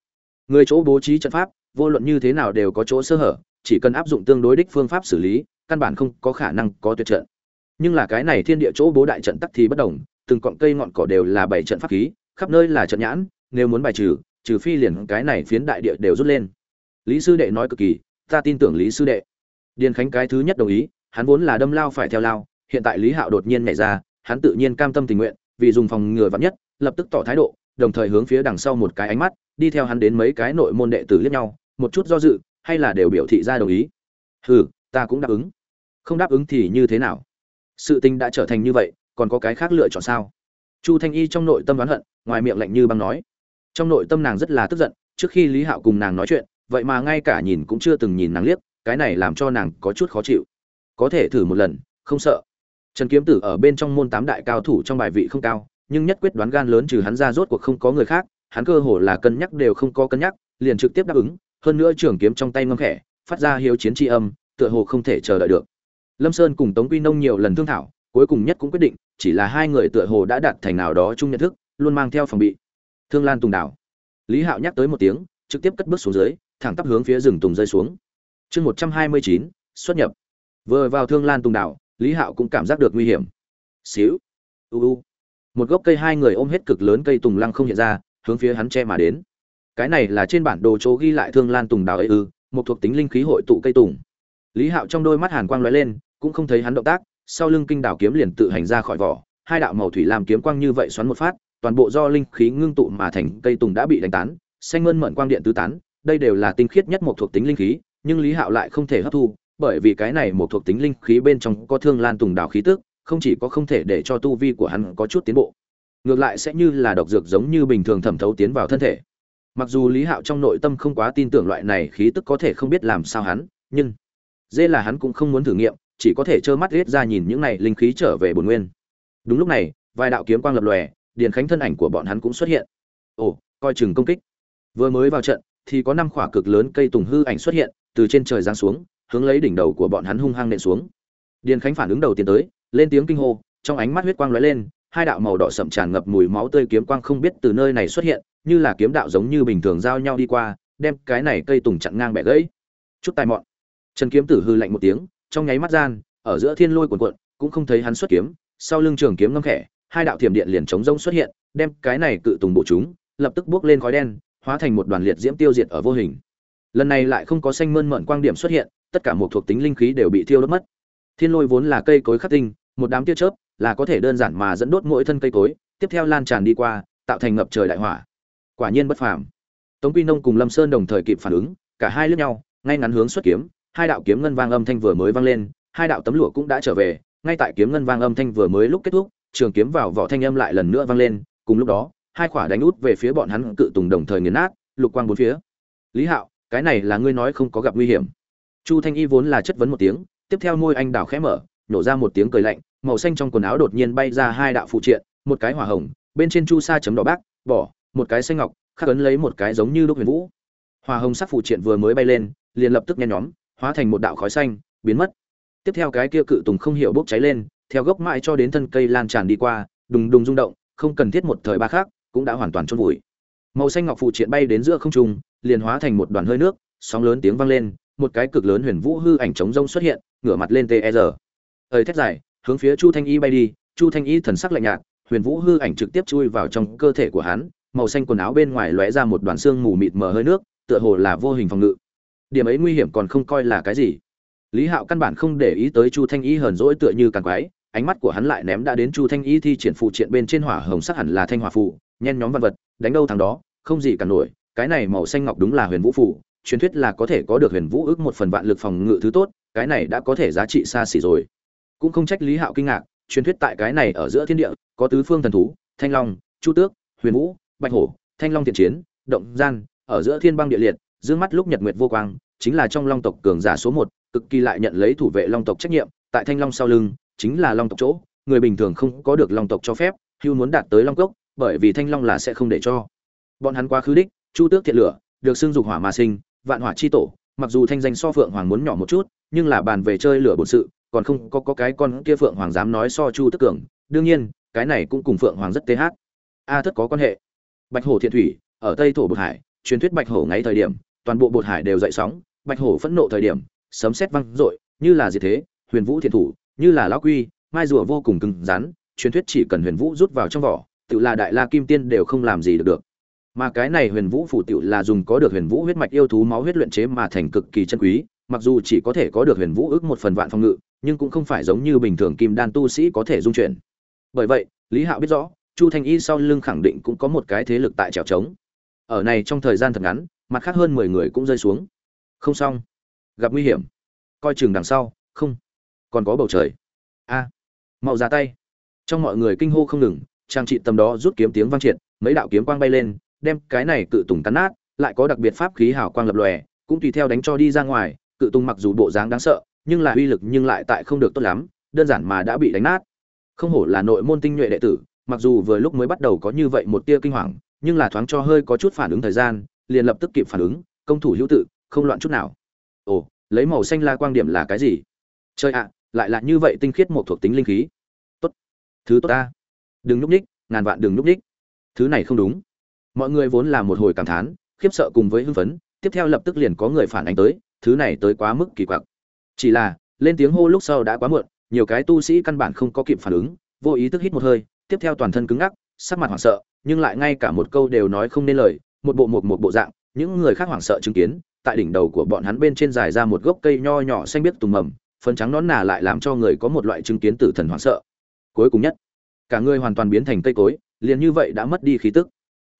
Người chỗ bố trí trận pháp, vô luận như thế nào đều có chỗ sơ hở, chỉ cần áp dụng tương đối đích phương pháp xử lý, căn bản không có khả năng có tuyệt trận. Nhưng là cái này thiên địa chỗ bố đại trận tắc thì bất đồng từng cọng cây ngọn cỏ đều là bảy trận pháp khí, khắp nơi là trận nhãn, nếu muốn bài trừ trừ phi liền cái này phiến đại địa đều rút lên. Lý sư đệ nói cực kỳ, ta tin tưởng lý sư đệ. Điền khánh cái thứ nhất đồng ý, hắn vốn là đâm lao phải theo lao, hiện tại lý hạo đột nhiên nhảy ra, hắn tự nhiên cam tâm tình nguyện, vì dùng phòng ngừa vạn nhất, lập tức tỏ thái độ, đồng thời hướng phía đằng sau một cái ánh mắt, đi theo hắn đến mấy cái nội môn đệ tử liếc nhau, một chút do dự, hay là đều biểu thị ra đồng ý. Hừ, ta cũng đáp ứng. Không đáp ứng thì như thế nào? Sự tình đã trở thành như vậy còn có cái khác lựa chọn sao? Chu thanh y trong nội tâm đoán hận, ngoài miệng lạnh như băng nói. Trong nội tâm nàng rất là tức giận, trước khi lý hạo cùng nàng nói chuyện, vậy mà ngay cả nhìn cũng chưa từng nhìn nàng liếc, cái này làm cho nàng có chút khó chịu. Có thể thử một lần, không sợ. Trần kiếm tử ở bên trong môn tám đại cao thủ trong bài vị không cao, nhưng nhất quyết đoán gan lớn trừ hắn ra rốt cuộc không có người khác, hắn cơ hồ là cân nhắc đều không có cân nhắc, liền trực tiếp đáp ứng, hơn nữa trường kiếm trong tay ngâm khẽ, phát ra hiếu chiến tri âm, tựa hồ không thể chờ đợi được. Lâm sơn cùng tống quy nông nhiều lần thương thảo cuối cùng nhất cũng quyết định, chỉ là hai người tựa hồ đã đạt thành nào đó chung nhận thức, luôn mang theo phòng bị. Thương lan tùng đảo. Lý hạo nhắc tới một tiếng, trực tiếp cất bước xuống dưới, thẳng tắp hướng phía rừng tùng rơi xuống. Chương một trăm hai mươi chín, xuất nhập. Vừa vào thương lan tùng đảo, lý hạo cũng cảm giác được nguy hiểm. Xíu. U u. Một gốc cây hai người ôm hết cực lớn cây tùng lăng không hiện ra, hướng phía hắn che mà đến. Cái này là trên bản đồ chỗ ghi lại thương lan tùng đảo ấy ư, một thuộc tính linh khí hội tụ cây tùng. Lý hạo trong đôi mắt hàn quang lóe lên, cũng không thấy hắn động tác sau lưng kinh đảo kiếm liền tự hành ra khỏi vỏ, hai đạo màu thủy làm kiếm quang như vậy xoắn một phát, toàn bộ do linh khí ngưng tụ mà thành cây tùng đã bị đánh tán, xanh mơn mận quang điện tứ tán, đây đều là tinh khiết nhất một thuộc tính linh khí, nhưng lý hạo lại không thể hấp thu, bởi vì cái này một thuộc tính linh khí bên trong có thương lan tùng đảo khí tức, không chỉ có không thể để cho tu vi của hắn có chút tiến bộ, ngược lại sẽ như là độc dược giống như bình thường thẩm thấu tiến vào thân thể. Mặc dù lý hạo trong nội tâm không quá tin tưởng loại này khí tức có thể không biết làm sao hắn, nhưng dê là hắn cũng không muốn thử nghiệm chỉ có thể trơ mắt riết ra nhìn những này linh khí trở về bổn nguyên. Đúng lúc này, vài đạo kiếm quang lập lòe, điền khánh thân ảnh của bọn hắn cũng xuất hiện. Ồ, coi chừng công kích. Vừa mới vào trận, thì có năm khỏa cực lớn cây tùng hư ảnh xuất hiện, từ trên trời giáng xuống, hướng lấy đỉnh đầu của bọn hắn hung hăng nện xuống. Điền khánh phản ứng đầu tiên tới, lên tiếng kinh hô, trong ánh mắt huyết quang lóe lên, hai đạo màu đỏ sậm tràn ngập mùi máu tươi kiếm quang không biết từ nơi này xuất hiện, như là kiếm đạo giống như bình thường giao nhau đi qua, đem cái này cây tùng chặn ngang bẻ gãy. Chút tai mọn. Trần kiếm tử hư lạnh một tiếng trong nháy mắt gian, ở giữa thiên lôi cuộn cuộn, cũng không thấy hắn xuất kiếm, sau lưng trường kiếm ngâm khẽ, hai đạo thiểm điện liền chống rông xuất hiện, đem cái này cự tùng bộ chúng, lập tức bước lên khói đen, hóa thành một đoàn liệt diễm tiêu diệt ở vô hình. Lần này lại không có xanh mơn mận quang điểm xuất hiện, tất cả một thuộc tính linh khí đều bị thiêu đốt mất. Thiên lôi vốn là cây cối khắc tinh, một đám tia chớp là có thể đơn giản mà dẫn đốt mỗi thân cây cối, tiếp theo lan tràn đi qua, tạo thành ngập trời đại hỏa. Quả nhiên bất phàm. Tống quy nông cùng lâm sơn đồng thời kịp phản ứng, cả hai lướt nhau, ngay ngắn hướng xuất kiếm hai đạo kiếm ngân vang âm thanh vừa mới vang lên, hai đạo tấm lụa cũng đã trở về. Ngay tại kiếm ngân vang âm thanh vừa mới lúc kết thúc, trường kiếm vào vỏ thanh âm lại lần nữa vang lên. Cùng lúc đó, hai khỏa đánh út về phía bọn hắn cự tùng đồng thời nghiền nát, lục quang bốn phía. Lý hạo, cái này là ngươi nói không có gặp nguy hiểm. Chu thanh y vốn là chất vấn một tiếng, tiếp theo môi anh đào khẽ mở, nổ ra một tiếng cười lạnh, màu xanh trong quần áo đột nhiên bay ra hai đạo phụ triện, một cái hỏa hồng, bên trên chu sa chấm đỏ bác bỏ, một cái xanh ngọc, khắc ấn lấy một cái giống như đúc huyền vũ. Hỏa hồng sắc phụ triện vừa mới bay lên, liền lập tức nhen nhóm hóa thành một đạo khói xanh, biến mất. Tiếp theo cái kia cự tùng không hiểu bốc cháy lên, theo gốc mãi cho đến thân cây lan tràn đi qua, đùng đùng rung động, không cần thiết một thời ba khác cũng đã hoàn toàn chôn vùi. Màu xanh ngọc phụ triện bay đến giữa không trung, liền hóa thành một đoàn hơi nước, sóng lớn tiếng vang lên, một cái cực lớn huyền vũ hư ảnh trống rông xuất hiện, ngửa mặt lên tr ơi thét dài, hướng phía chu thanh y bay đi, chu thanh y thần sắc lạnh nhạt, huyền vũ hư ảnh trực tiếp chui vào trong cơ thể của hắn, màu xanh quần áo bên ngoài lóe ra một đoàn xương mù mịt mờ hơi nước, tựa hồ là vô hình phòng ngự điểm ấy nguy hiểm còn không coi là cái gì. Lý hạo căn bản không để ý tới chu thanh y hờn dỗi tựa như càng quái, ánh mắt của hắn lại ném đã đến chu thanh y thi triển phụ triện bên trên hỏa hồng sắc hẳn là thanh hỏa phụ nhen nhóm văn vật, đánh đâu thằng đó, không gì cả nổi, cái này màu xanh ngọc đúng là huyền vũ phụ truyền thuyết là có thể có được huyền vũ ước một phần vạn lực phòng ngự thứ tốt, cái này đã có thể giá trị xa xỉ rồi. Cũng không trách lý hạo kinh ngạc, truyền thuyết tại cái này ở giữa thiên địa, có tứ phương thần thú, thanh long, chu tước, huyền vũ, bạch hổ, thanh long thiện chiến, động gian ở giữa thiên băng địa liệt dương mắt lúc nhật nguyệt vô quang chính là trong long tộc cường giả số một cực kỳ lại nhận lấy thủ vệ long tộc trách nhiệm tại thanh long sau lưng chính là long tộc chỗ người bình thường không có được long tộc cho phép hưu muốn đạt tới long cốc bởi vì thanh long là sẽ không để cho. Bọn hắn quá khứ đích chu tước thiện lửa được xưng dục hỏa mà sinh vạn hỏa chi tổ mặc dù thanh danh so phượng hoàng muốn nhỏ một chút nhưng là bàn về chơi lửa bổn sự còn không có, có cái con kia phượng hoàng dám nói so chu tức cường. Đương nhiên cái này cũng cùng phượng hoàng rất th a thất có quan hệ. Bạch hổ thiện thủy ở tây thổ bực hải truyền thuyết bạch hổ ngay thời điểm toàn bộ bột hải đều dậy sóng, bạch hổ phẫn nộ thời điểm, sấm sét văng rội như là gì thế, huyền vũ thiện thủ, như là lão quy, mai rùa vô cùng cứng rắn, truyền thuyết chỉ cần huyền vũ rút vào trong vỏ tự là đại la kim tiên đều không làm gì được được. Mà cái này huyền vũ phủ tiểu là dùng có được huyền vũ huyết mạch yêu thú máu huyết luyện chế mà thành cực kỳ chân quý, mặc dù chỉ có thể có được huyền vũ ước một phần vạn phòng ngự, nhưng cũng không phải giống như bình thường kim đan tu sĩ có thể dung chuyển. Bởi vậy, lý hạo biết rõ, chu thanh y sau lưng khẳng định cũng có một cái thế lực tại trèo trống ở này trong thời gian thật ngắn mặt khác hơn mười người cũng rơi xuống. Không xong. Gặp nguy hiểm. Coi chừng đằng sau. Không. Còn có bầu trời. A. À, mau ra tay. Trong mọi người kinh hô không ngừng trang trị tầm đó rút kiếm tiếng vang triệt mấy đạo kiếm quang bay lên đem cái này cự tùng cắn nát lại có đặc biệt pháp khí hào quang lập lòe cũng tùy theo đánh cho đi ra ngoài cự tùng mặc dù bộ dáng đáng sợ nhưng là uy lực nhưng lại tại không được tốt lắm đơn giản mà đã bị đánh nát. Không hổ là nội môn tinh nhuệ đệ tử mặc dù vừa lúc mới bắt đầu có như vậy một tia kinh hoàng nhưng là thoáng cho hơi có chút phản ứng thời gian liền lập tức kịp phản ứng, công thủ hữu tự, không loạn chút nào. Ồ, lấy màu xanh la quang điểm là cái gì? Chơi ạ, lại là như vậy tinh khiết một thuộc tính linh khí. Tốt. Thứ tốt ta. Đừng núp ních ngàn vạn đừng núp ních thứ này không đúng. Mọi người vốn là một hồi cảm thán, khiếp sợ cùng với hưng phấn, tiếp theo lập tức liền có người phản ánh tới, thứ này tới quá mức kỳ quặc. Chỉ là, lên tiếng hô lúc sau đã quá muộn, nhiều cái tu sĩ căn bản không có kịp phản ứng, vô ý thức hít một hơi, tiếp theo toàn thân cứng ngắc, sắc mặt hoảng sợ, nhưng lại ngay cả một câu đều nói không nên lời một bộ một một bộ dạng, những người khác hoảng sợ chứng kiến, tại đỉnh đầu của bọn hắn bên trên dài ra một gốc cây nho nhỏ xanh biếc tùng mầm, phấn trắng nón nà lại làm cho người có một loại chứng kiến tử thần hoảng sợ. Cuối cùng nhất, cả người hoàn toàn biến thành cây cối, liền như vậy đã mất đi khí tức.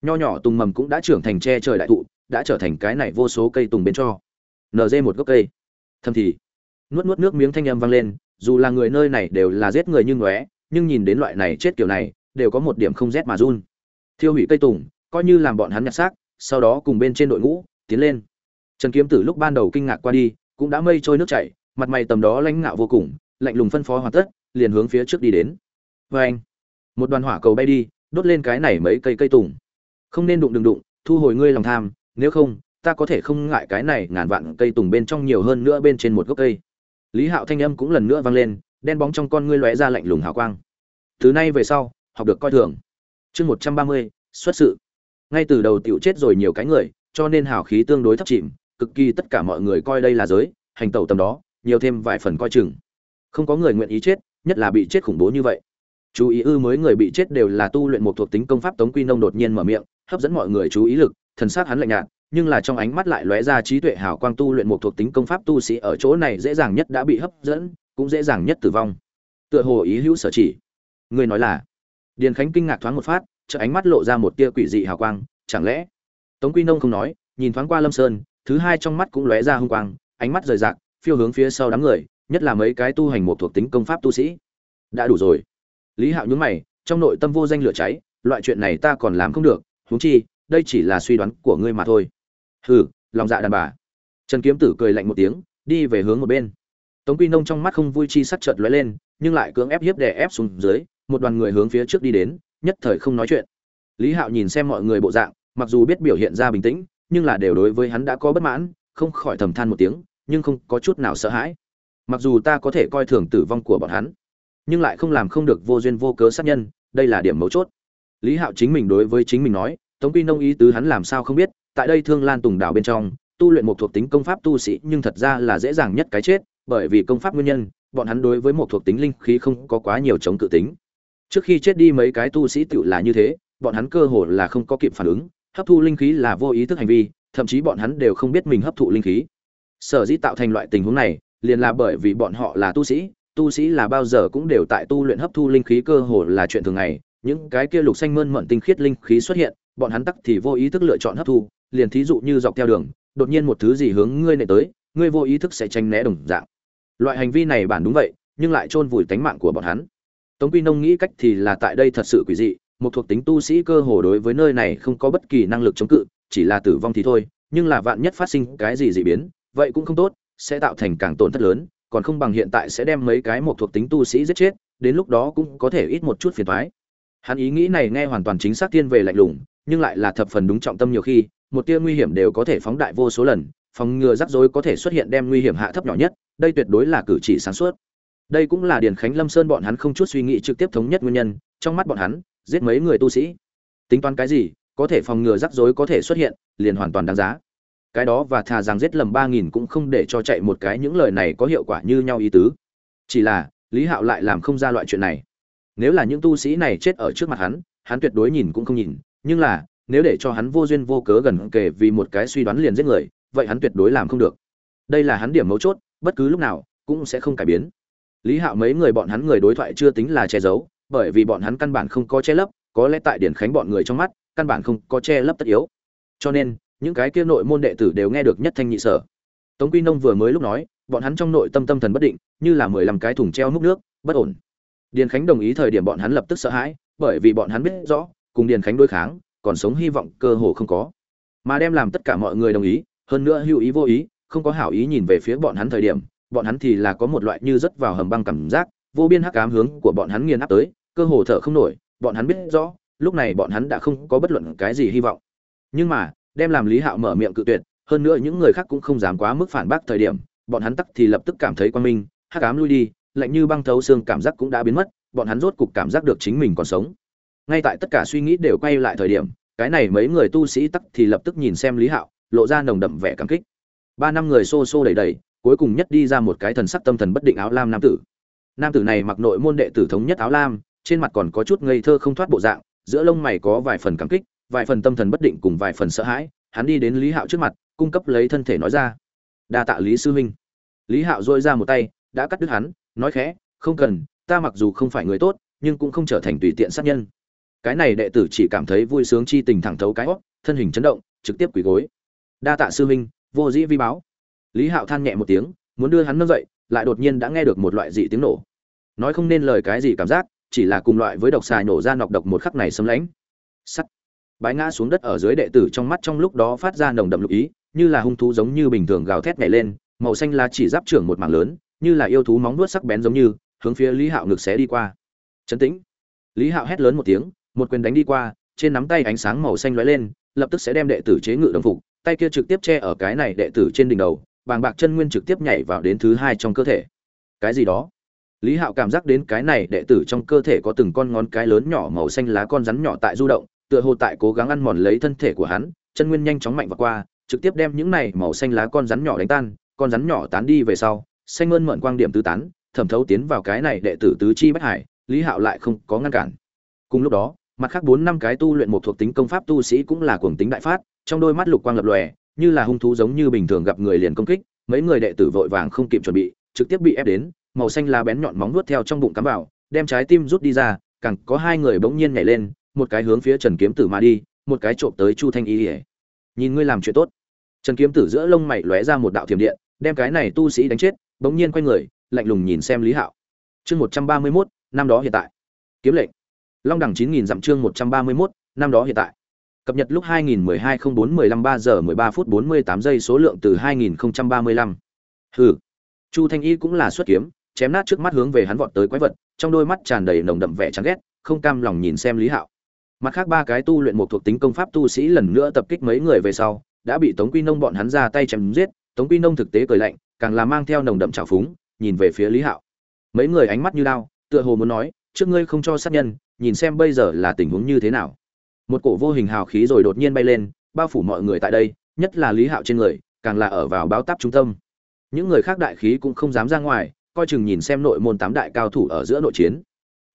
Nho nhỏ tùng mầm cũng đã trưởng thành tre trời đại thụ, đã trở thành cái này vô số cây tùng bên cho. Nd một gốc cây. Thầm thì, nuốt nuốt nước miếng thanh âm vang lên, dù là người nơi này đều là giết người như ngóe, nhưng nhìn đến loại này chết kiểu này, đều có một điểm không rét mà run. Thiêu hủy cây tùng coi như làm bọn hắn nhặt xác, sau đó cùng bên trên đội ngũ tiến lên. Trần kiếm tử lúc ban đầu kinh ngạc qua đi, cũng đã mây trôi nước chảy, mặt mày tầm đó lãnh ngạo vô cùng, lạnh lùng phân phó hoàn tất, liền hướng phía trước đi đến. Vê anh, một đoàn hỏa cầu bay đi, đốt lên cái này mấy cây cây tùng. Không nên đụng đừng đụng, thu hồi ngươi lòng tham, nếu không, ta có thể không ngại cái này ngàn vạn cây tùng bên trong nhiều hơn nữa bên trên một gốc cây. Lý hạo thanh âm cũng lần nữa vang lên, đen bóng trong con ngươi lóe ra lạnh lùng hào quang. Từ nay về sau, học được coi thường. Chương một trăm ba mươi, xuất sự ngay từ đầu tiểu chết rồi nhiều cái người, cho nên hào khí tương đối thấp chìm, cực kỳ tất cả mọi người coi đây là giới, hành tẩu tầm đó, nhiều thêm vài phần coi chừng. Không có người nguyện ý chết, nhất là bị chết khủng bố như vậy. Chú ý ư mới người bị chết đều là tu luyện một thuộc tính công pháp tống quy nông đột nhiên mở miệng, hấp dẫn mọi người chú ý lực, thần sắc hắn lạnh nhạt, nhưng là trong ánh mắt lại lóe ra trí tuệ hào quang tu luyện một thuộc tính công pháp tu sĩ ở chỗ này dễ dàng nhất đã bị hấp dẫn, cũng dễ dàng nhất tử vong. Tựa hồ ý hữu sở chỉ. Người nói là, điền khánh kinh ngạc thoáng một phát chợ ánh mắt lộ ra một tia quỷ dị hào quang, chẳng lẽ? Tống quy nông không nói, nhìn thoáng qua lâm sơn, thứ hai trong mắt cũng lóe ra hung quang, ánh mắt rời rạc, phiêu hướng phía sau đám người, nhất là mấy cái tu hành một thuộc tính công pháp tu sĩ. Đã đủ rồi. Lý hạo nhún mày, trong nội tâm vô danh lửa cháy, loại chuyện này ta còn làm không được, huống chi, đây chỉ là suy đoán của ngươi mà thôi. Hừ, lòng dạ đàn bà. Trần kiếm tử cười lạnh một tiếng, đi về hướng một bên. Tống quy nông trong mắt không vui chi sắc chợt lóe lên, nhưng lại cưỡng ép hiếp đè ép xuống dưới, một đoàn người hướng phía trước đi đến nhất thời không nói chuyện. Lý hạo nhìn xem mọi người bộ dạng, mặc dù biết biểu hiện ra bình tĩnh, nhưng là đều đối với hắn đã có bất mãn, không khỏi thầm than một tiếng, nhưng không có chút nào sợ hãi. Mặc dù ta có thể coi thường tử vong của bọn hắn, nhưng lại không làm không được vô duyên vô cớ sát nhân, đây là điểm mấu chốt. Lý hạo chính mình đối với chính mình nói, tống quy nông ý tứ hắn làm sao không biết, tại đây thương lan tùng đảo bên trong, tu luyện một thuộc tính công pháp tu sĩ nhưng thật ra là dễ dàng nhất cái chết, bởi vì công pháp nguyên nhân, bọn hắn đối với một thuộc tính linh khí không có quá nhiều chống cự tính trước khi chết đi mấy cái tu sĩ tựu là như thế, bọn hắn cơ hồ là không có kịp phản ứng, hấp thu linh khí là vô ý thức hành vi, thậm chí bọn hắn đều không biết mình hấp thụ linh khí. Sở dĩ tạo thành loại tình huống này, liền là bởi vì bọn họ là tu sĩ tu sĩ là bao giờ cũng đều tại tu luyện hấp thu linh khí cơ hồ là chuyện thường ngày. Những cái kia lục xanh mơn mận tinh khiết linh khí xuất hiện, bọn hắn tắc thì vô ý thức lựa chọn hấp thu, liền thí dụ như dọc theo đường, đột nhiên một thứ gì hướng ngươi này tới, ngươi vô ý thức sẽ tránh né đồng dạng. Loại hành vi này bản đúng vậy, nhưng lại chôn vùi tánh mạng của bọn hắn tống quy nông nghĩ cách thì là tại đây thật sự quỷ dị, một thuộc tính tu sĩ cơ hồ đối với nơi này không có bất kỳ năng lực chống cự, chỉ là tử vong thì thôi, nhưng là vạn nhất phát sinh cái gì dị biến, vậy cũng không tốt, sẽ tạo thành càng tổn thất lớn, còn không bằng hiện tại sẽ đem mấy cái một thuộc tính tu sĩ giết chết, đến lúc đó cũng có thể ít một chút phiền toái. Hắn ý nghĩ này nghe hoàn toàn chính xác tiên về lạnh lùng, nhưng lại là thập phần đúng trọng tâm nhiều khi, một tia nguy hiểm đều có thể phóng đại vô số lần, phòng ngừa rắc rối có thể xuất hiện đem nguy hiểm hạ thấp nhỏ nhất, đây tuyệt đối là cử chỉ sáng suốt đây cũng là điền khánh lâm sơn bọn hắn không chút suy nghĩ trực tiếp thống nhất nguyên nhân, trong mắt bọn hắn, giết mấy người tu sĩ. Tính toán cái gì, có thể phòng ngừa rắc rối có thể xuất hiện, liền hoàn toàn đáng giá. Cái đó và thà rằng giết lầm ba nghìn cũng không để cho chạy một cái những lời này có hiệu quả như nhau ý tứ. Chỉ là, lý hạo lại làm không ra loại chuyện này. Nếu là những tu sĩ này chết ở trước mặt hắn hắn tuyệt đối nhìn cũng không nhìn. Nhưng là, nếu để cho hắn vô duyên vô cớ gần kề vì một cái suy đoán liền giết người, vậy hắn tuyệt đối làm không được. Đây là hắn điểm mấu chốt, bất cứ lúc nào cũng sẽ không cải biến lý hạo mấy người bọn hắn người đối thoại chưa tính là che giấu, bởi vì bọn hắn căn bản không có che lấp, có lẽ tại điển khánh bọn người trong mắt, căn bản không có che lấp tất yếu. Cho nên, những cái kia nội môn đệ tử đều nghe được nhất thanh nhị sở. Tống quy nông vừa mới lúc nói, bọn hắn trong nội tâm tâm thần bất định, như là mười lăm cái thùng treo múc nước, bất ổn. Điền khánh đồng ý thời điểm bọn hắn lập tức sợ hãi, bởi vì bọn hắn biết rõ, cùng điền khánh đối kháng, còn sống hy vọng cơ hồ không có. Mà đem làm tất cả mọi người đồng ý, hơn nữa hữu ý vô ý, không có hảo ý nhìn về phía bọn hắn thời điểm bọn hắn thì là có một loại như rất vào hầm băng cảm giác, vô biên hắc ám hướng của bọn hắn nghiền áp tới, cơ hồ thở không nổi, bọn hắn biết rõ, lúc này bọn hắn đã không có bất luận cái gì hy vọng. Nhưng mà, đem làm lý hạo mở miệng cự tuyệt, hơn nữa những người khác cũng không dám quá mức phản bác thời điểm, bọn hắn tắc thì lập tức cảm thấy quan minh, hắc ám lui đi, lạnh như băng thấu xương cảm giác cũng đã biến mất, bọn hắn rốt cục cảm giác được chính mình còn sống. Ngay tại tất cả suy nghĩ đều quay lại thời điểm, cái này mấy người tu sĩ tắc thì lập tức nhìn xem lý hạo, lộ ra nồng đậm vẻ cảm kích. Ba năm người xô xô đẩy đẩy cuối cùng nhất đi ra một cái thần sắc tâm thần bất định áo lam nam tử. Nam tử này mặc nội môn đệ tử thống nhất áo lam, trên mặt còn có chút ngây thơ không thoát bộ dạng, giữa lông mày có vài phần cảm kích, vài phần tâm thần bất định cùng vài phần sợ hãi, hắn đi đến lý hạo trước mặt, cung cấp lấy thân thể nói ra. Đa tạ lý sư huynh. Lý hạo dôi ra một tay, đã cắt đứt hắn, nói khẽ, không cần, ta mặc dù không phải người tốt, nhưng cũng không trở thành tùy tiện sát nhân. Cái này đệ tử chỉ cảm thấy vui sướng chi tình thẳng thấu cái hót thân hình chấn động, trực tiếp quỳ gối. Đa tạ sư huynh, vô dĩ vi báo lý hạo than nhẹ một tiếng, muốn đưa hắn nâng dậy, lại đột nhiên đã nghe được một loại dị tiếng nổ. Nói không nên lời cái gì cảm giác, chỉ là cùng loại với độc xài nổ ra nọc độc một khắc này xâm lãnh. Sắt. Bái ngã xuống đất ở dưới đệ tử trong mắt trong lúc đó phát ra nồng đậm lục ý, như là hung thú giống như bình thường gào thét nhảy lên, màu xanh lá chỉ giáp trưởng một mảng lớn, như là yêu thú móng nuốt sắc bén giống như, hướng phía lý hạo ngực xé đi qua. Chấn tĩnh. Lý hạo hét lớn một tiếng, một quyền đánh đi qua, trên nắm tay ánh sáng màu xanh lóe lên, lập tức sẽ đem đệ tử chế ngự đồng phục, tay kia trực tiếp che ở cái này đệ tử trên đỉnh đầu bàng bạc chân nguyên trực tiếp nhảy vào đến thứ hai trong cơ thể. Cái gì đó? Lý hạo cảm giác đến cái này đệ tử trong cơ thể có từng con ngón cái lớn nhỏ màu xanh lá con rắn nhỏ tại du động, tựa hồ tại cố gắng ăn mòn lấy thân thể của hắn, chân nguyên nhanh chóng mạnh và qua, trực tiếp đem những này màu xanh lá con rắn nhỏ đánh tan, con rắn nhỏ tán đi về sau, xanh mơn mượn quang điểm tứ tán, thẩm thấu tiến vào cái này đệ tử tứ chi bất hải, lý hạo lại không có ngăn cản. Cùng lúc đó, mặt khác bốn năm cái tu luyện một thuộc tính công pháp tu sĩ cũng là cuồng tính đại phát, trong đôi mắt lục quang lập lòe như là hung thú giống như bình thường gặp người liền công kích, mấy người đệ tử vội vàng không kịp chuẩn bị, trực tiếp bị ép đến, màu xanh lá bén nhọn móng vuốt theo trong bụng cắm vào, đem trái tim rút đi ra, càng có hai người bỗng nhiên nhảy lên, một cái hướng phía trần kiếm tử mà đi, một cái trộm tới chu thanh y nhìn ngươi làm chuyện tốt. Trần kiếm tử giữa lông mày lóe ra một đạo thiểm điện, đem cái này tu sĩ đánh chết, bỗng nhiên quay người, lạnh lùng nhìn xem lý hạo. Chương một trăm ba mươi mốt, năm đó hiện tại. Kiếm lệnh. Long đẳng chín nghìn dặm chương một trăm ba mươi mốt, năm đó hiện tại cập nhật lúc 2012 04 15 3 giờ 13 phút 48 giây số lượng từ 2035. Hừ. Chu Thanh Y cũng là xuất kiếm, chém nát trước mắt hướng về hắn vọt tới quái vật, trong đôi mắt tràn đầy nồng đậm vẻ chán ghét, không cam lòng nhìn xem Lý Hạo. Mặt khác ba cái tu luyện một thuộc tính công pháp tu sĩ lần nữa tập kích mấy người về sau, đã bị Tống Quy Nông bọn hắn ra tay chém giết, Tống Quy Nông thực tế cười lạnh, càng là mang theo nồng đậm trào phúng, nhìn về phía Lý Hạo. Mấy người ánh mắt như đao, tựa hồ muốn nói, trước ngươi không cho sát nhân, nhìn xem bây giờ là tình huống như thế nào một cổ vô hình hào khí rồi đột nhiên bay lên, bao phủ mọi người tại đây, nhất là lý hạo trên người, càng là ở vào báo táp trung tâm. Những người khác đại khí cũng không dám ra ngoài, coi chừng nhìn xem nội môn tám đại cao thủ ở giữa nội chiến.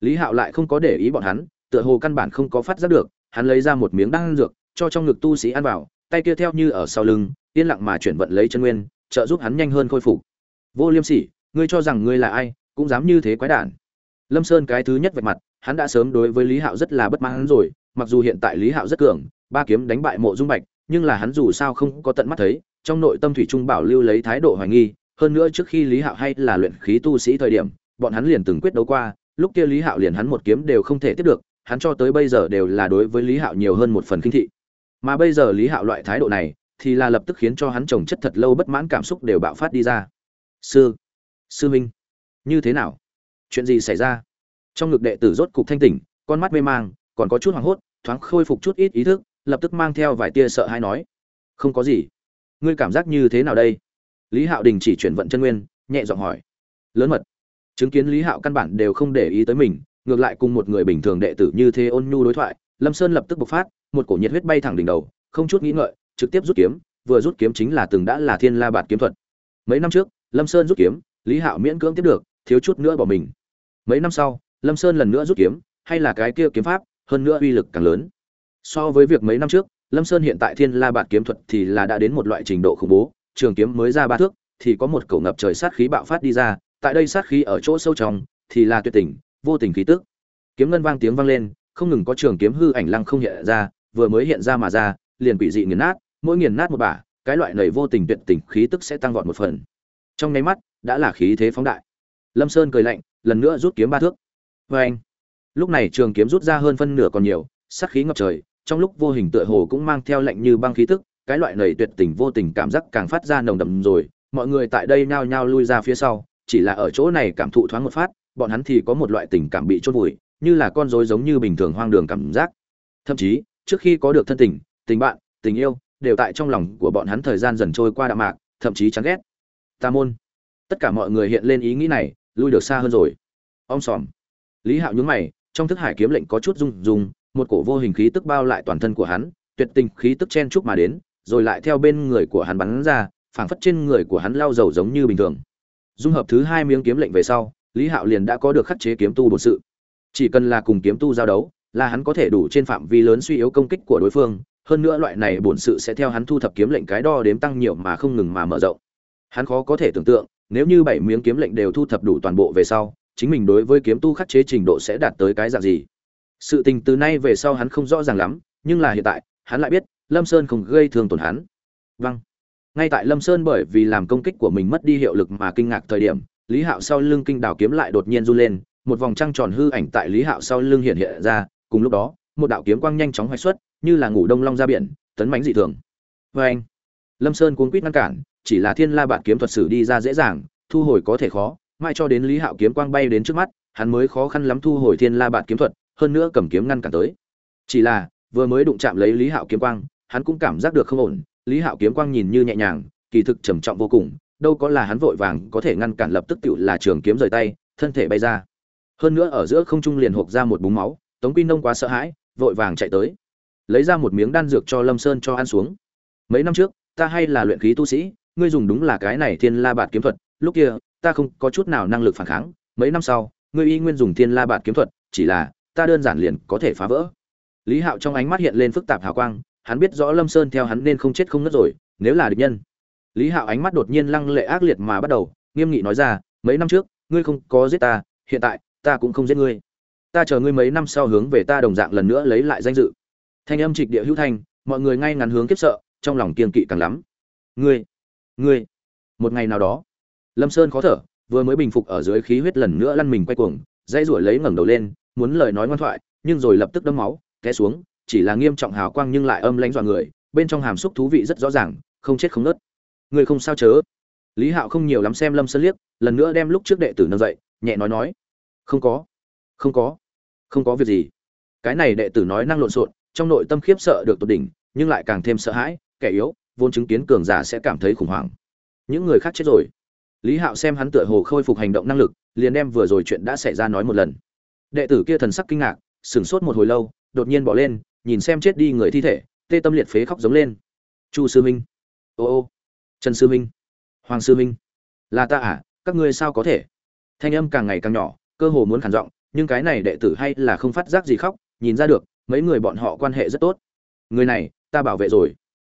Lý hạo lại không có để ý bọn hắn, tựa hồ căn bản không có phát giác được, hắn lấy ra một miếng đan dược, cho trong ngực tu sĩ ăn vào, tay kia theo như ở sau lưng, yên lặng mà chuyển vận lấy chân nguyên, trợ giúp hắn nhanh hơn khôi phục. Vô liêm sỉ, ngươi cho rằng ngươi là ai, cũng dám như thế quái đản. Lâm sơn cái thứ nhất vạch mặt, hắn đã sớm đối với lý hạo rất là bất mãn rồi mặc dù hiện tại lý hạo rất cường, ba kiếm đánh bại mộ dung bạch, nhưng là hắn dù sao không có tận mắt thấy, trong nội tâm thủy trung bảo lưu lấy thái độ hoài nghi, hơn nữa trước khi lý hạo hay là luyện khí tu sĩ thời điểm, bọn hắn liền từng quyết đấu qua, lúc kia lý hạo liền hắn một kiếm đều không thể tiếp được, hắn cho tới bây giờ đều là đối với lý hạo nhiều hơn một phần kinh thị. Mà bây giờ lý hạo loại thái độ này, thì là lập tức khiến cho hắn trồng chất thật lâu bất mãn cảm xúc đều bạo phát đi ra. Sư sư minh như thế nào? Chuyện gì xảy ra? Trong ngực đệ tử rốt cục thanh tỉnh, con mắt mê mang còn có chút hoảng hốt, thoáng khôi phục chút ít ý thức, lập tức mang theo vài tia sợ hãi nói, không có gì. Ngươi cảm giác như thế nào đây? Lý hạo đình chỉ chuyển vận chân nguyên, nhẹ giọng hỏi, lớn mật. Chứng kiến lý hạo căn bản đều không để ý tới mình, ngược lại cùng một người bình thường đệ tử như thế ôn nhu đối thoại, lâm sơn lập tức bộc phát, một cổ nhiệt huyết bay thẳng đỉnh đầu, không chút nghĩ ngợi, trực tiếp rút kiếm, vừa rút kiếm chính là từng đã là thiên la bạt kiếm thuật. Mấy năm trước, lâm sơn rút kiếm, lý hạo miễn cưỡng tiếp được, thiếu chút nữa bỏ mình. Mấy năm sau, lâm sơn lần nữa rút kiếm, hay là cái kia kiếm pháp hơn nữa uy lực càng lớn. So với việc mấy năm trước, lâm sơn hiện tại thiên la bạt kiếm thuật thì là đã đến một loại trình độ khủng bố, trường kiếm mới ra ba thước thì có một cổ ngập trời sát khí bạo phát đi ra, tại đây sát khí ở chỗ sâu trong thì là tuyệt tình, vô tình khí tức. Kiếm ngân vang tiếng vang lên, không ngừng có trường kiếm hư ảnh lăng không hiện ra, vừa mới hiện ra mà ra, liền quỷ dị nghiền nát, mỗi nghiền nát một bả, cái loại nầy vô tình tuyệt tình khí tức sẽ tăng vọt một phần. Trong nháy mắt, đã là khí thế phóng đại. Lâm sơn cười lạnh, lần nữa rút kiếm ba thước. Vê anh lúc này trường kiếm rút ra hơn phân nửa còn nhiều, sát khí ngập trời, trong lúc vô hình tựa hồ cũng mang theo lệnh như băng khí tức, cái loại nầy tuyệt tình vô tình cảm giác càng phát ra nồng đậm rồi, mọi người tại đây nhao nhao lui ra phía sau, chỉ là ở chỗ này cảm thụ thoáng một phát, bọn hắn thì có một loại tình cảm bị chôn vùi, như là con rối giống như bình thường hoang đường cảm giác. Thậm chí, trước khi có được thân tình tình bạn, tình yêu, đều tại trong lòng của bọn hắn thời gian dần trôi qua đạm mạc, thậm chí chán ghét. Ta môn. Tất cả mọi người hiện lên ý nghĩ này, lui được xa hơn rồi. Om sòm. Lý hạo nhúng mày trong thức hải kiếm lệnh có chút rung rung, một cổ vô hình khí tức bao lại toàn thân của hắn, tuyệt tình khí tức chen chúc mà đến, rồi lại theo bên người của hắn bắn ra, phảng phất trên người của hắn lao dầu giống như bình thường. Dung hợp thứ hai miếng kiếm lệnh về sau, lý hạo liền đã có được khắc chế kiếm tu bổn sự. Chỉ cần là cùng kiếm tu giao đấu, là hắn có thể đủ trên phạm vi lớn suy yếu công kích của đối phương, hơn nữa loại này bổn sự sẽ theo hắn thu thập kiếm lệnh cái đo đếm tăng nhiều mà không ngừng mà mở rộng. Hắn khó có thể tưởng tượng, nếu như bảy miếng kiếm lệnh đều thu thập đủ toàn bộ về sau chính mình đối với kiếm tu khắc chế trình độ sẽ đạt tới cái dạng gì. Sự tình từ nay về sau hắn không rõ ràng lắm, nhưng là hiện tại, hắn lại biết, lâm sơn không gây thương tổn hắn. Vâng. Ngay tại lâm sơn bởi vì làm công kích của mình mất đi hiệu lực mà kinh ngạc thời điểm, lý hạo sau lưng kinh đào kiếm lại đột nhiên run lên, một vòng trăng tròn hư ảnh tại lý hạo sau lưng hiện hiện ra, cùng lúc đó, một đạo kiếm quang nhanh chóng hoạch xuất, như là ngủ đông long ra biển, tấn mánh dị thường. Vê anh lâm sơn cuốn quýt ngăn cản, chỉ là thiên la bản kiếm thuật sử đi ra dễ dàng, thu hồi có thể khó mai cho đến lý hạo kiếm quang bay đến trước mắt, hắn mới khó khăn lắm thu hồi thiên la Bạt kiếm thuật, hơn nữa cầm kiếm ngăn cản tới. Chỉ là, vừa mới đụng chạm lấy lý hạo kiếm quang, hắn cũng cảm giác được không ổn. Lý hạo kiếm quang nhìn như nhẹ nhàng, kỳ thực trầm trọng vô cùng, đâu có là hắn vội vàng có thể ngăn cản lập tức tựu là trường kiếm rời tay, thân thể bay ra. Hơn nữa ở giữa không trung liền hộp ra một búng máu, tống quy nông quá sợ hãi, vội vàng chạy tới. Lấy ra một miếng đan dược cho lâm sơn cho ăn xuống. Mấy năm trước, ta hay là luyện khí tu sĩ, ngươi dùng đúng là cái này thiên la bạt kiếm thuật, lúc kia ta không có chút nào năng lực phản kháng, mấy năm sau, ngươi y nguyên dùng thiên la bạt kiếm thuật, chỉ là, ta đơn giản liền có thể phá vỡ. Lý hạo trong ánh mắt hiện lên phức tạp hào quang, hắn biết rõ lâm sơn theo hắn nên không chết không ngất rồi, nếu là địch nhân. Lý hạo ánh mắt đột nhiên lăng lệ ác liệt mà bắt đầu, nghiêm nghị nói ra, mấy năm trước, ngươi không có giết ta, hiện tại, ta cũng không giết ngươi. Ta chờ ngươi mấy năm sau hướng về ta đồng dạng lần nữa lấy lại danh dự. Thanh âm trịch địa hữu thanh, mọi người ngay ngắn hướng kiếp sợ, trong lòng kiên kỵ càng lắm. Ngươi ngươi, một ngày nào đó lâm sơn khó thở, vừa mới bình phục ở dưới khí huyết lần nữa lăn mình quay cuồng, dãy ruổi lấy ngẩng đầu lên, muốn lời nói ngoan thoại, nhưng rồi lập tức đâm máu, té xuống, chỉ là nghiêm trọng hào quang nhưng lại âm lãnh dọa người, bên trong hàm xúc thú vị rất rõ ràng, không chết không nớt Người không sao chớ. Lý hạo không nhiều lắm xem lâm sơn liếc, lần nữa đem lúc trước đệ tử nâng dậy, nhẹ nói nói. Không có. Không có. Không có việc gì. Cái này đệ tử nói năng lộn xộn, trong nội tâm khiếp sợ được tột đỉnh, nhưng lại càng thêm sợ hãi, kẻ yếu, vốn chứng kiến cường giả sẽ cảm thấy khủng hoảng. Những người khác chết rồi lý hạo xem hắn tựa hồ khôi phục hành động năng lực, liền đem vừa rồi chuyện đã xảy ra nói một lần. Đệ tử kia thần sắc kinh ngạc, sửng sốt một hồi lâu, đột nhiên bỏ lên, nhìn xem chết đi người thi thể, tê tâm liệt phế khóc giống lên. Chu sư minh ô ô. Trần sư minh hoàng sư minh là ta à các ngươi sao có thể? Thanh âm càng ngày càng nhỏ, cơ hồ muốn khản giọng, nhưng cái này đệ tử hay là không phát giác gì khóc, nhìn ra được, mấy người bọn họ quan hệ rất tốt. Người này, ta bảo vệ rồi.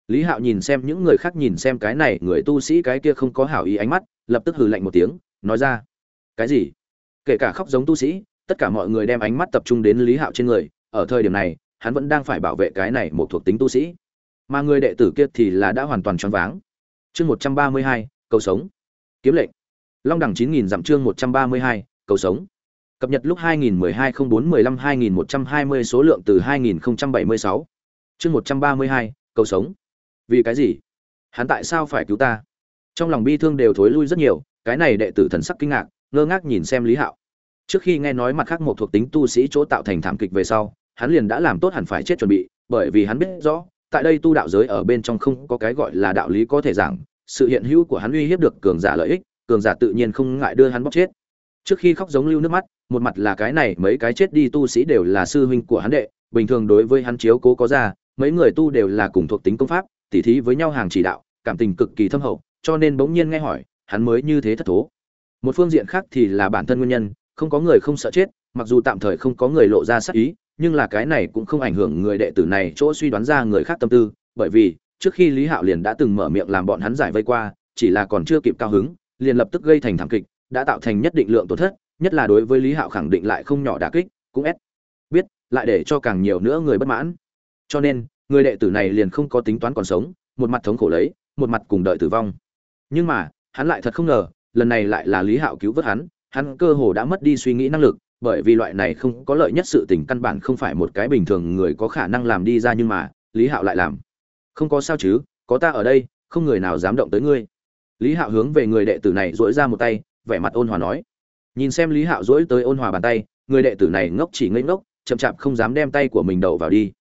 Lý hạo nhìn xem, những người khác nhìn xem cái này, người tu sĩ cái kia không có hảo ý ánh mắt lập tức hừ lạnh một tiếng nói ra cái gì? Kể cả khóc giống tu sĩ tất cả mọi người đem ánh mắt tập trung đến lý hạo trên người ở thời điểm này hắn vẫn đang phải bảo vệ cái này một thuộc tính tu sĩ. Mà người đệ tử kia thì là đã hoàn toàn choáng váng. Chương một trăm ba mươi hai cầu sống. Kiếm lệnh. Long đẳng chín nghìn dặm chương một trăm ba mươi hai cầu sống. Cập nhật lúc 2012-04-15-2120 số lượng từ 2076 chương 132, cầu sống. Vì cái gì? Hắn tại sao phải cứu ta? Trong lòng bi thương đều thối lui rất nhiều, cái này đệ tử thần sắc kinh ngạc, ngơ ngác nhìn xem lý hạo. Trước khi nghe nói mặt khác một thuộc tính tu sĩ chỗ tạo thành thảm kịch về sau, hắn liền đã làm tốt hẳn phải chết chuẩn bị, bởi vì hắn biết rõ, tại đây tu đạo giới ở bên trong không có cái gọi là đạo lý có thể giảng, sự hiện hữu của hắn uy hiếp được cường giả lợi ích, cường giả tự nhiên không ngại đưa hắn bóc chết. Trước khi khóc giống lưu nước mắt, một mặt là cái này mấy cái chết đi tu sĩ đều là sư huynh của hắn đệ, bình thường đối với hắn chiếu cố có ra, mấy người tu đều là cùng thuộc tính công pháp, tỉ thí với nhau hàng chỉ đạo, cảm tình cực kỳ thâm hậu cho nên bỗng nhiên nghe hỏi, hắn mới như thế thất thố. Một phương diện khác thì là bản thân nguyên nhân, không có người không sợ chết, mặc dù tạm thời không có người lộ ra sát ý, nhưng là cái này cũng không ảnh hưởng người đệ tử này chỗ suy đoán ra người khác tâm tư, bởi vì, trước khi lý hạo liền đã từng mở miệng làm bọn hắn giải vây qua, chỉ là còn chưa kịp cao hứng, liền lập tức gây thành thảm kịch, đã tạo thành nhất định lượng tổn thất, nhất là đối với lý hạo khẳng định lại không nhỏ đả kích, cũng ép biết, lại để cho càng nhiều nữa người bất mãn. Cho nên, người đệ tử này liền không có tính toán còn sống, một mặt thống khổ lấy, một mặt cùng đợi tử vong nhưng mà, hắn lại thật không ngờ, lần này lại là lý hạo cứu vớt hắn hắn cơ hồ đã mất đi suy nghĩ năng lực, bởi vì loại này không có lợi nhất sự tình căn bản không phải một cái bình thường người có khả năng làm đi ra nhưng mà, lý hạo lại làm. Không có sao chứ, có ta ở đây, không người nào dám động tới ngươi. Lý hạo hướng về người đệ tử này dỗi ra một tay, vẻ mặt ôn hòa nói. Nhìn xem lý hạo dỗi tới ôn hòa bàn tay, người đệ tử này ngốc chỉ ngây ngốc, chậm chạp không dám đem tay của mình đầu vào đi.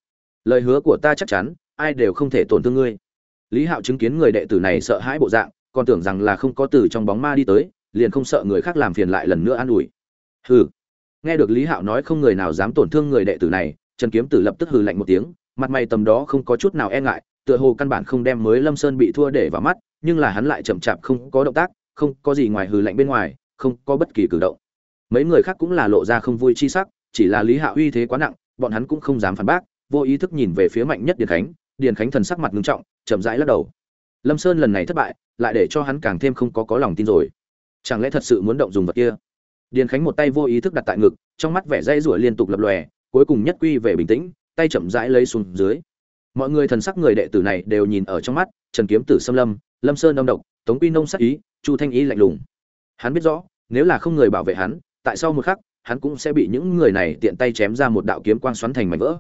Lời hứa của ta chắc chắn, ai đều không thể tổn thương ngươi. Lý hạo chứng kiến người đệ tử này sợ hãi bộ dạng còn tưởng rằng là không có từ trong bóng ma đi tới, liền không sợ người khác làm phiền lại lần nữa an ủi. Hừ. Nghe được lý hạo nói không người nào dám tổn thương người đệ tử này, trần kiếm tử lập tức hừ lạnh một tiếng, mặt mày tầm đó không có chút nào e ngại, tựa hồ căn bản không đem mới lâm sơn bị thua để vào mắt, nhưng là hắn lại chậm chạp không có động tác, không có gì ngoài hừ lạnh bên ngoài, không có bất kỳ cử động. Mấy người khác cũng là lộ ra không vui chi sắc, chỉ là lý hạo uy thế quá nặng, bọn hắn cũng không dám phản bác, vô ý thức nhìn về phía mạnh nhất điền khánh điền khánh thần sắc mặt ngưng trọng, chậm rãi lắc đầu lâm sơn lần này thất bại, lại để cho hắn càng thêm không có có lòng tin rồi. Chẳng lẽ thật sự muốn động dùng vật kia? Điền khánh một tay vô ý thức đặt tại ngực, trong mắt vẻ dây rủa liên tục lập lòe, cuối cùng nhất quy về bình tĩnh, tay chậm rãi lấy xuống dưới. Mọi người thần sắc người đệ tử này đều nhìn ở trong mắt, trần kiếm tử xâm lâm lâm sơn đông độc, tống quy nông sắc ý, chu thanh ý lạnh lùng. Hắn biết rõ, nếu là không người bảo vệ hắn, tại sau một khắc, hắn cũng sẽ bị những người này tiện tay chém ra một đạo kiếm quang xoắn thành mảnh vỡ.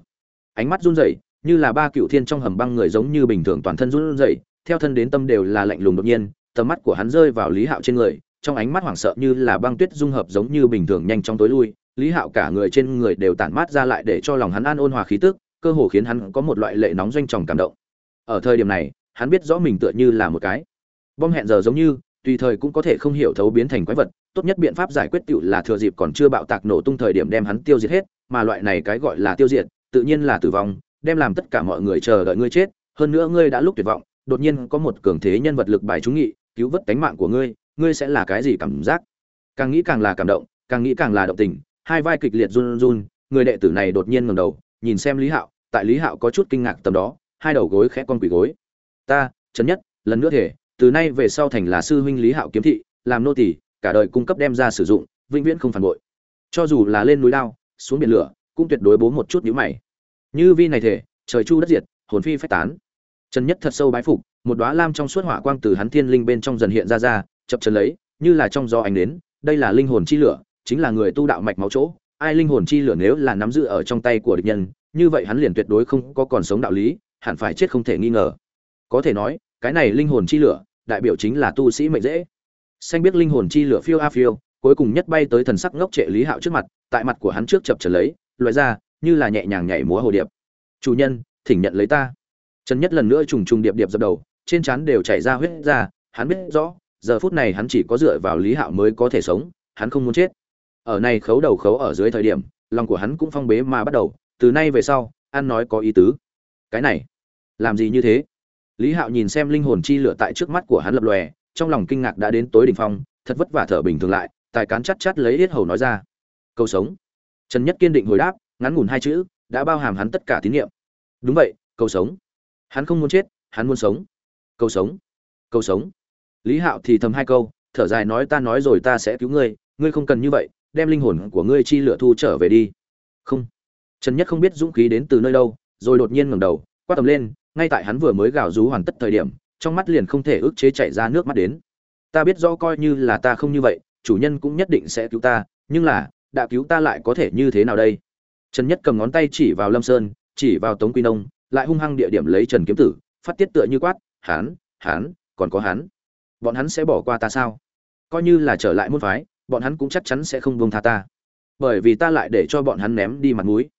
Ánh mắt run rẩy, như là ba cựu thiên trong hầm băng người giống như bình thường toàn thân run rẩy theo thân đến tâm đều là lạnh lùng đột nhiên, tầm mắt của hắn rơi vào lý hạo trên người, trong ánh mắt hoảng sợ như là băng tuyết dung hợp giống như bình thường nhanh trong tối lui, lý hạo cả người trên người đều tản mát ra lại để cho lòng hắn an ôn hòa khí tức, cơ hồ khiến hắn có một loại lệ nóng doanh tròng cảm động. Ở thời điểm này, hắn biết rõ mình tựa như là một cái bom hẹn giờ giống như, tùy thời cũng có thể không hiểu thấu biến thành quái vật, tốt nhất biện pháp giải quyết tựu là thừa dịp còn chưa bạo tạc nổ tung thời điểm đem hắn tiêu diệt hết, mà loại này cái gọi là tiêu diệt, tự nhiên là tử vong, đem làm tất cả mọi người chờ đợi ngươi chết, hơn nữa ngươi đã lúc tuyệt vọng đột nhiên có một cường thế nhân vật lực bài trúng nghị, cứu vớt tánh mạng của ngươi ngươi sẽ là cái gì cảm giác? Càng nghĩ càng là cảm động, càng nghĩ càng là động tình, hai vai kịch liệt run run, người đệ tử này đột nhiên ngẩng đầu, nhìn xem lý hạo, tại lý hạo có chút kinh ngạc tầm đó, hai đầu gối khẽ con quỷ gối. Ta chấn nhất, lần nữa thể, từ nay về sau thành là sư huynh lý hạo kiếm thị, làm nô tỳ, cả đời cung cấp đem ra sử dụng, vĩnh viễn không phản bội. Cho dù là lên núi lao xuống biển lửa, cũng tuyệt đối bố một chút nhíu mày. Như vi này thể, trời chu đất diệt, hồn phi phách tán trần nhất thật sâu bái phục, một đóa lam trong suốt hỏa quang từ hắn thiên linh bên trong dần hiện ra ra, chập chờn lấy, như là trong gió ánh đến, đây là linh hồn chi lửa, chính là người tu đạo mạch máu chỗ, ai linh hồn chi lửa nếu là nắm giữ ở trong tay của địch nhân, như vậy hắn liền tuyệt đối không có còn sống đạo lý, hẳn phải chết không thể nghi ngờ. Có thể nói, cái này linh hồn chi lửa, đại biểu chính là tu sĩ mệnh dễ. Xanh biết linh hồn chi lửa phiêu a phiêu, cuối cùng nhất bay tới thần sắc ngốc trệ lý hạo trước mặt, tại mặt của hắn trước chập chờn lấy, loại ra, như là nhẹ nhàng nhảy múa hồ điệp. Chủ nhân, thỉnh nhận lấy ta trần nhất lần nữa trùng trùng điệp điệp dập đầu, trên trán đều chảy ra huyết ra, hắn biết rõ, giờ phút này hắn chỉ có dựa vào lý hạo mới có thể sống, hắn không muốn chết. Ở này khấu đầu khấu ở dưới thời điểm, lòng của hắn cũng phong bế mà bắt đầu, từ nay về sau, ăn nói có ý tứ. Cái này, làm gì như thế? Lý hạo nhìn xem linh hồn chi lửa tại trước mắt của hắn lập lòe, trong lòng kinh ngạc đã đến tối đỉnh phong, thật vất vả thở bình thường lại, tài cán chắt chắt lấy hết hầu nói ra. Câu sống. Trần nhất kiên định hồi đáp, ngắn ngủn hai chữ, đã bao hàm hắn tất cả tín nhiệm đúng vậy câu sống hắn không muốn chết, hắn muốn sống. Câu sống. Câu sống. Lý hạo thì thầm hai câu, thở dài nói ta nói rồi ta sẽ cứu ngươi ngươi không cần như vậy, đem linh hồn của ngươi chi lửa thu trở về đi. Không. Trần nhất không biết dũng khí đến từ nơi đâu, rồi đột nhiên ngẩng đầu, quát tầm lên, ngay tại hắn vừa mới gào rú hoàn tất thời điểm, trong mắt liền không thể ức chế chảy ra nước mắt đến. Ta biết rõ coi như là ta không như vậy, chủ nhân cũng nhất định sẽ cứu ta, nhưng là, đã cứu ta lại có thể như thế nào đây? Trần nhất cầm ngón tay chỉ vào lâm sơn, chỉ vào tống quy nông lại hung hăng địa điểm lấy trần kiếm tử, phát tiết tựa như quát hắn hắn còn có hắn bọn hắn sẽ bỏ qua ta sao? Coi như là trở lại môn phái, bọn hắn cũng chắc chắn sẽ không buông tha ta. Bởi vì ta lại để cho bọn hắn ném đi mặt mũi.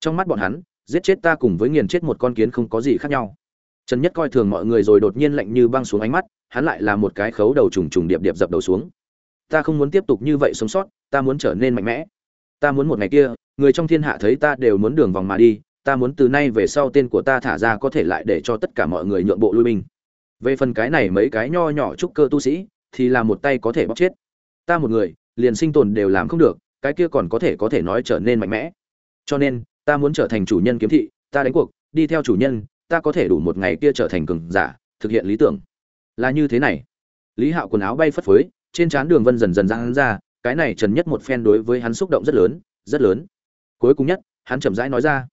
Trong mắt bọn hắn, giết chết ta cùng với nghiền chết một con kiến không có gì khác nhau. Trần nhất coi thường mọi người rồi đột nhiên lạnh như băng xuống ánh mắt, hắn lại là một cái khấu đầu trùng trùng điệp điệp dập đầu xuống. Ta không muốn tiếp tục như vậy sống sót, ta muốn trở nên mạnh mẽ. Ta muốn một ngày kia, người trong thiên hạ thấy ta đều muốn đường vòng mà đi ta muốn từ nay về sau tên của ta thả ra có thể lại để cho tất cả mọi người nhượng bộ lui binh. Về phần cái này mấy cái nho nhỏ trúc cơ tu sĩ, thì là một tay có thể bóc chết. Ta một người, liền sinh tồn đều làm không được, cái kia còn có thể có thể nói trở nên mạnh mẽ. Cho nên, ta muốn trở thành chủ nhân kiếm thị, ta đánh cuộc, đi theo chủ nhân, ta có thể đủ một ngày kia trở thành cường giả, thực hiện lý tưởng. Là như thế này. Lý hạo quần áo bay phất phới, trên trán đường vân dần dần ra hắn ra, cái này trần nhất một phen đối với hắn xúc động rất lớn rất lớn. Cuối cùng nhất, hắn chậm rãi nói ra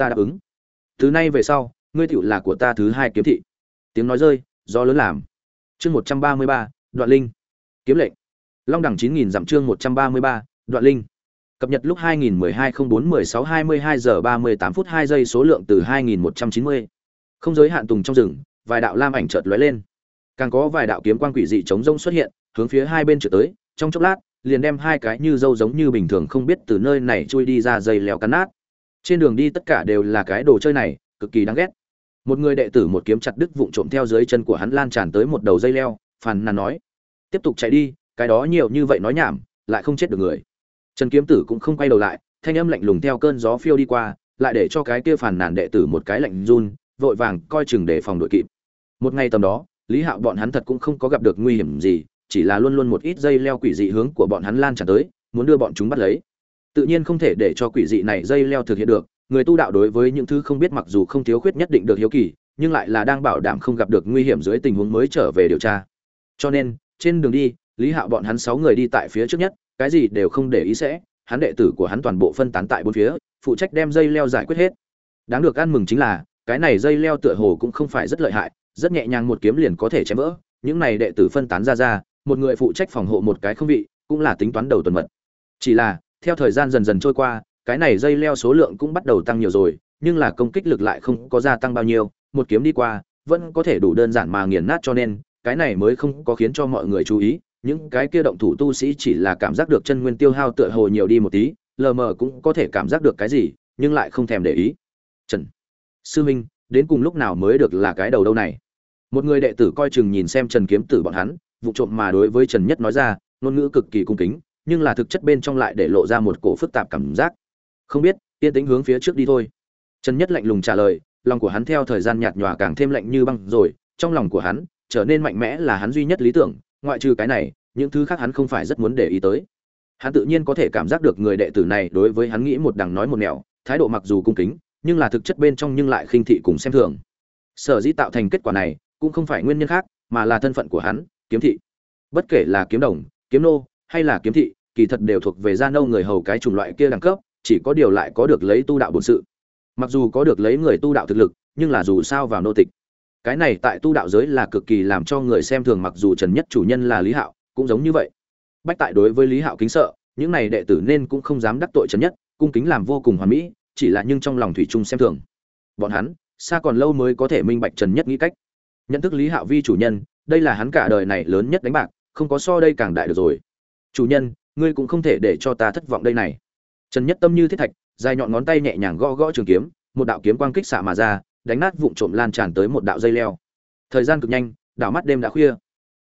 ta đáp ứng. Từ nay về sau, ngươi tựu là của ta thứ hai kiếm thị. Tiếng nói rơi do lớn làm. Chương một trăm ba mươi ba, đoạn linh. Kiếm lệnh. Long đẳng chín nghìn dặm chương một trăm ba mươi ba, đoạn linh. Cập nhật lúc 2012-04-16-22 giờ 38 phút 2 giây số lượng từ 2190. không giới hạn tùng trong rừng, vài đạo lam ảnh chợt lóe lên. Càng có vài đạo kiếm quang quỷ dị chống rông xuất hiện, hướng phía hai bên trở tới. Trong chốc lát, liền đem hai cái như dâu giống như bình thường không biết từ nơi này chui đi ra dây leo cắn nát trên đường đi tất cả đều là cái đồ chơi này, cực kỳ đáng ghét. Một người đệ tử một kiếm chặt đứt vụn trộm theo dưới chân của hắn lan tràn tới một đầu dây leo, phàn nàn nói, tiếp tục chạy đi, cái đó nhiều như vậy nói nhảm, lại không chết được người. Trần kiếm tử cũng không quay đầu lại, thanh âm lạnh lùng theo cơn gió phiêu đi qua, lại để cho cái kia phàn nàn đệ tử một cái lạnh run, vội vàng coi chừng để phòng đội kịp. Một ngày tầm đó, lý hạo bọn hắn thật cũng không có gặp được nguy hiểm gì, chỉ là luôn luôn một ít dây leo quỷ dị hướng của bọn hắn lan tràn tới, muốn đưa bọn chúng bắt lấy tự nhiên không thể để cho quỷ dị này dây leo thực hiện được, người tu đạo đối với những thứ không biết mặc dù không thiếu khuyết nhất định được hiếu kỳ, nhưng lại là đang bảo đảm không gặp được nguy hiểm dưới tình huống mới trở về điều tra. Cho nên, trên đường đi, lý hạo bọn hắn sáu người đi tại phía trước nhất, cái gì đều không để ý sẽ, hắn đệ tử của hắn toàn bộ phân tán tại bốn phía, phụ trách đem dây leo giải quyết hết. Đáng được ăn mừng chính là, cái này dây leo tựa hồ cũng không phải rất lợi hại, rất nhẹ nhàng một kiếm liền có thể chém vỡ, những này đệ tử phân tán ra ra, một người phụ trách phòng hộ một cái không vị, cũng là tính toán đầu tuần mật. Chỉ là theo thời gian dần dần trôi qua, cái này dây leo số lượng cũng bắt đầu tăng nhiều rồi, nhưng là công kích lực lại không có gia tăng bao nhiêu, một kiếm đi qua, vẫn có thể đủ đơn giản mà nghiền nát cho nên, cái này mới không có khiến cho mọi người chú ý, những cái kia động thủ tu sĩ chỉ là cảm giác được chân nguyên tiêu hao tựa hồ nhiều đi một tí, lờ mờ cũng có thể cảm giác được cái gì, nhưng lại không thèm để ý. Trần, sư minh đến cùng lúc nào mới được là cái đầu đâu này? Một người đệ tử coi chừng nhìn xem trần kiếm tử bọn hắn, vụ trộm mà đối với trần nhất nói ra, ngôn ngữ cực kỳ cung kính nhưng là thực chất bên trong lại để lộ ra một cổ phức tạp cảm giác. Không biết yên tĩnh hướng phía trước đi thôi. Trần nhất lạnh lùng trả lời, lòng của hắn theo thời gian nhạt nhòa càng thêm lạnh như băng rồi, trong lòng của hắn, trở nên mạnh mẽ là hắn duy nhất lý tưởng, ngoại trừ cái này, những thứ khác hắn không phải rất muốn để ý tới. Hắn tự nhiên có thể cảm giác được người đệ tử này đối với hắn nghĩ một đằng nói một nẻo, thái độ mặc dù cung kính, nhưng là thực chất bên trong nhưng lại khinh thị cùng xem thường. Sở dĩ tạo thành kết quả này, cũng không phải nguyên nhân khác, mà là thân phận của hắn, kiếm thị. Bất kể là kiếm đồng, kiếm nô, hay là kiếm thị kỳ thật đều thuộc về gia nâu người hầu cái chủng loại kia đẳng cấp, chỉ có điều lại có được lấy tu đạo bổn sự. Mặc dù có được lấy người tu đạo thực lực, nhưng là dù sao vào nô tịch. Cái này tại tu đạo giới là cực kỳ làm cho người xem thường mặc dù trần nhất chủ nhân là lý hạo, cũng giống như vậy. Bách tại đối với lý hạo kính sợ, những này đệ tử nên cũng không dám đắc tội trần nhất, cung kính làm vô cùng hoàn mỹ, chỉ là nhưng trong lòng thủy chung xem thường. Bọn hắn, xa còn lâu mới có thể minh bạch trần nhất nghĩ cách. Nhận thức lý hạo vi chủ nhân, đây là hắn cả đời này lớn nhất đánh bạc, không có so đây càng đại được rồi. Chủ nhân ngươi cũng không thể để cho ta thất vọng đây này. Trần nhất tâm như thiết thạch, dài nhọn ngón tay nhẹ nhàng gõ gõ trường kiếm, một đạo kiếm quang kích xạ mà ra, đánh nát vụn trộm lan tràn tới một đạo dây leo. Thời gian cực nhanh, đảo mắt đêm đã khuya.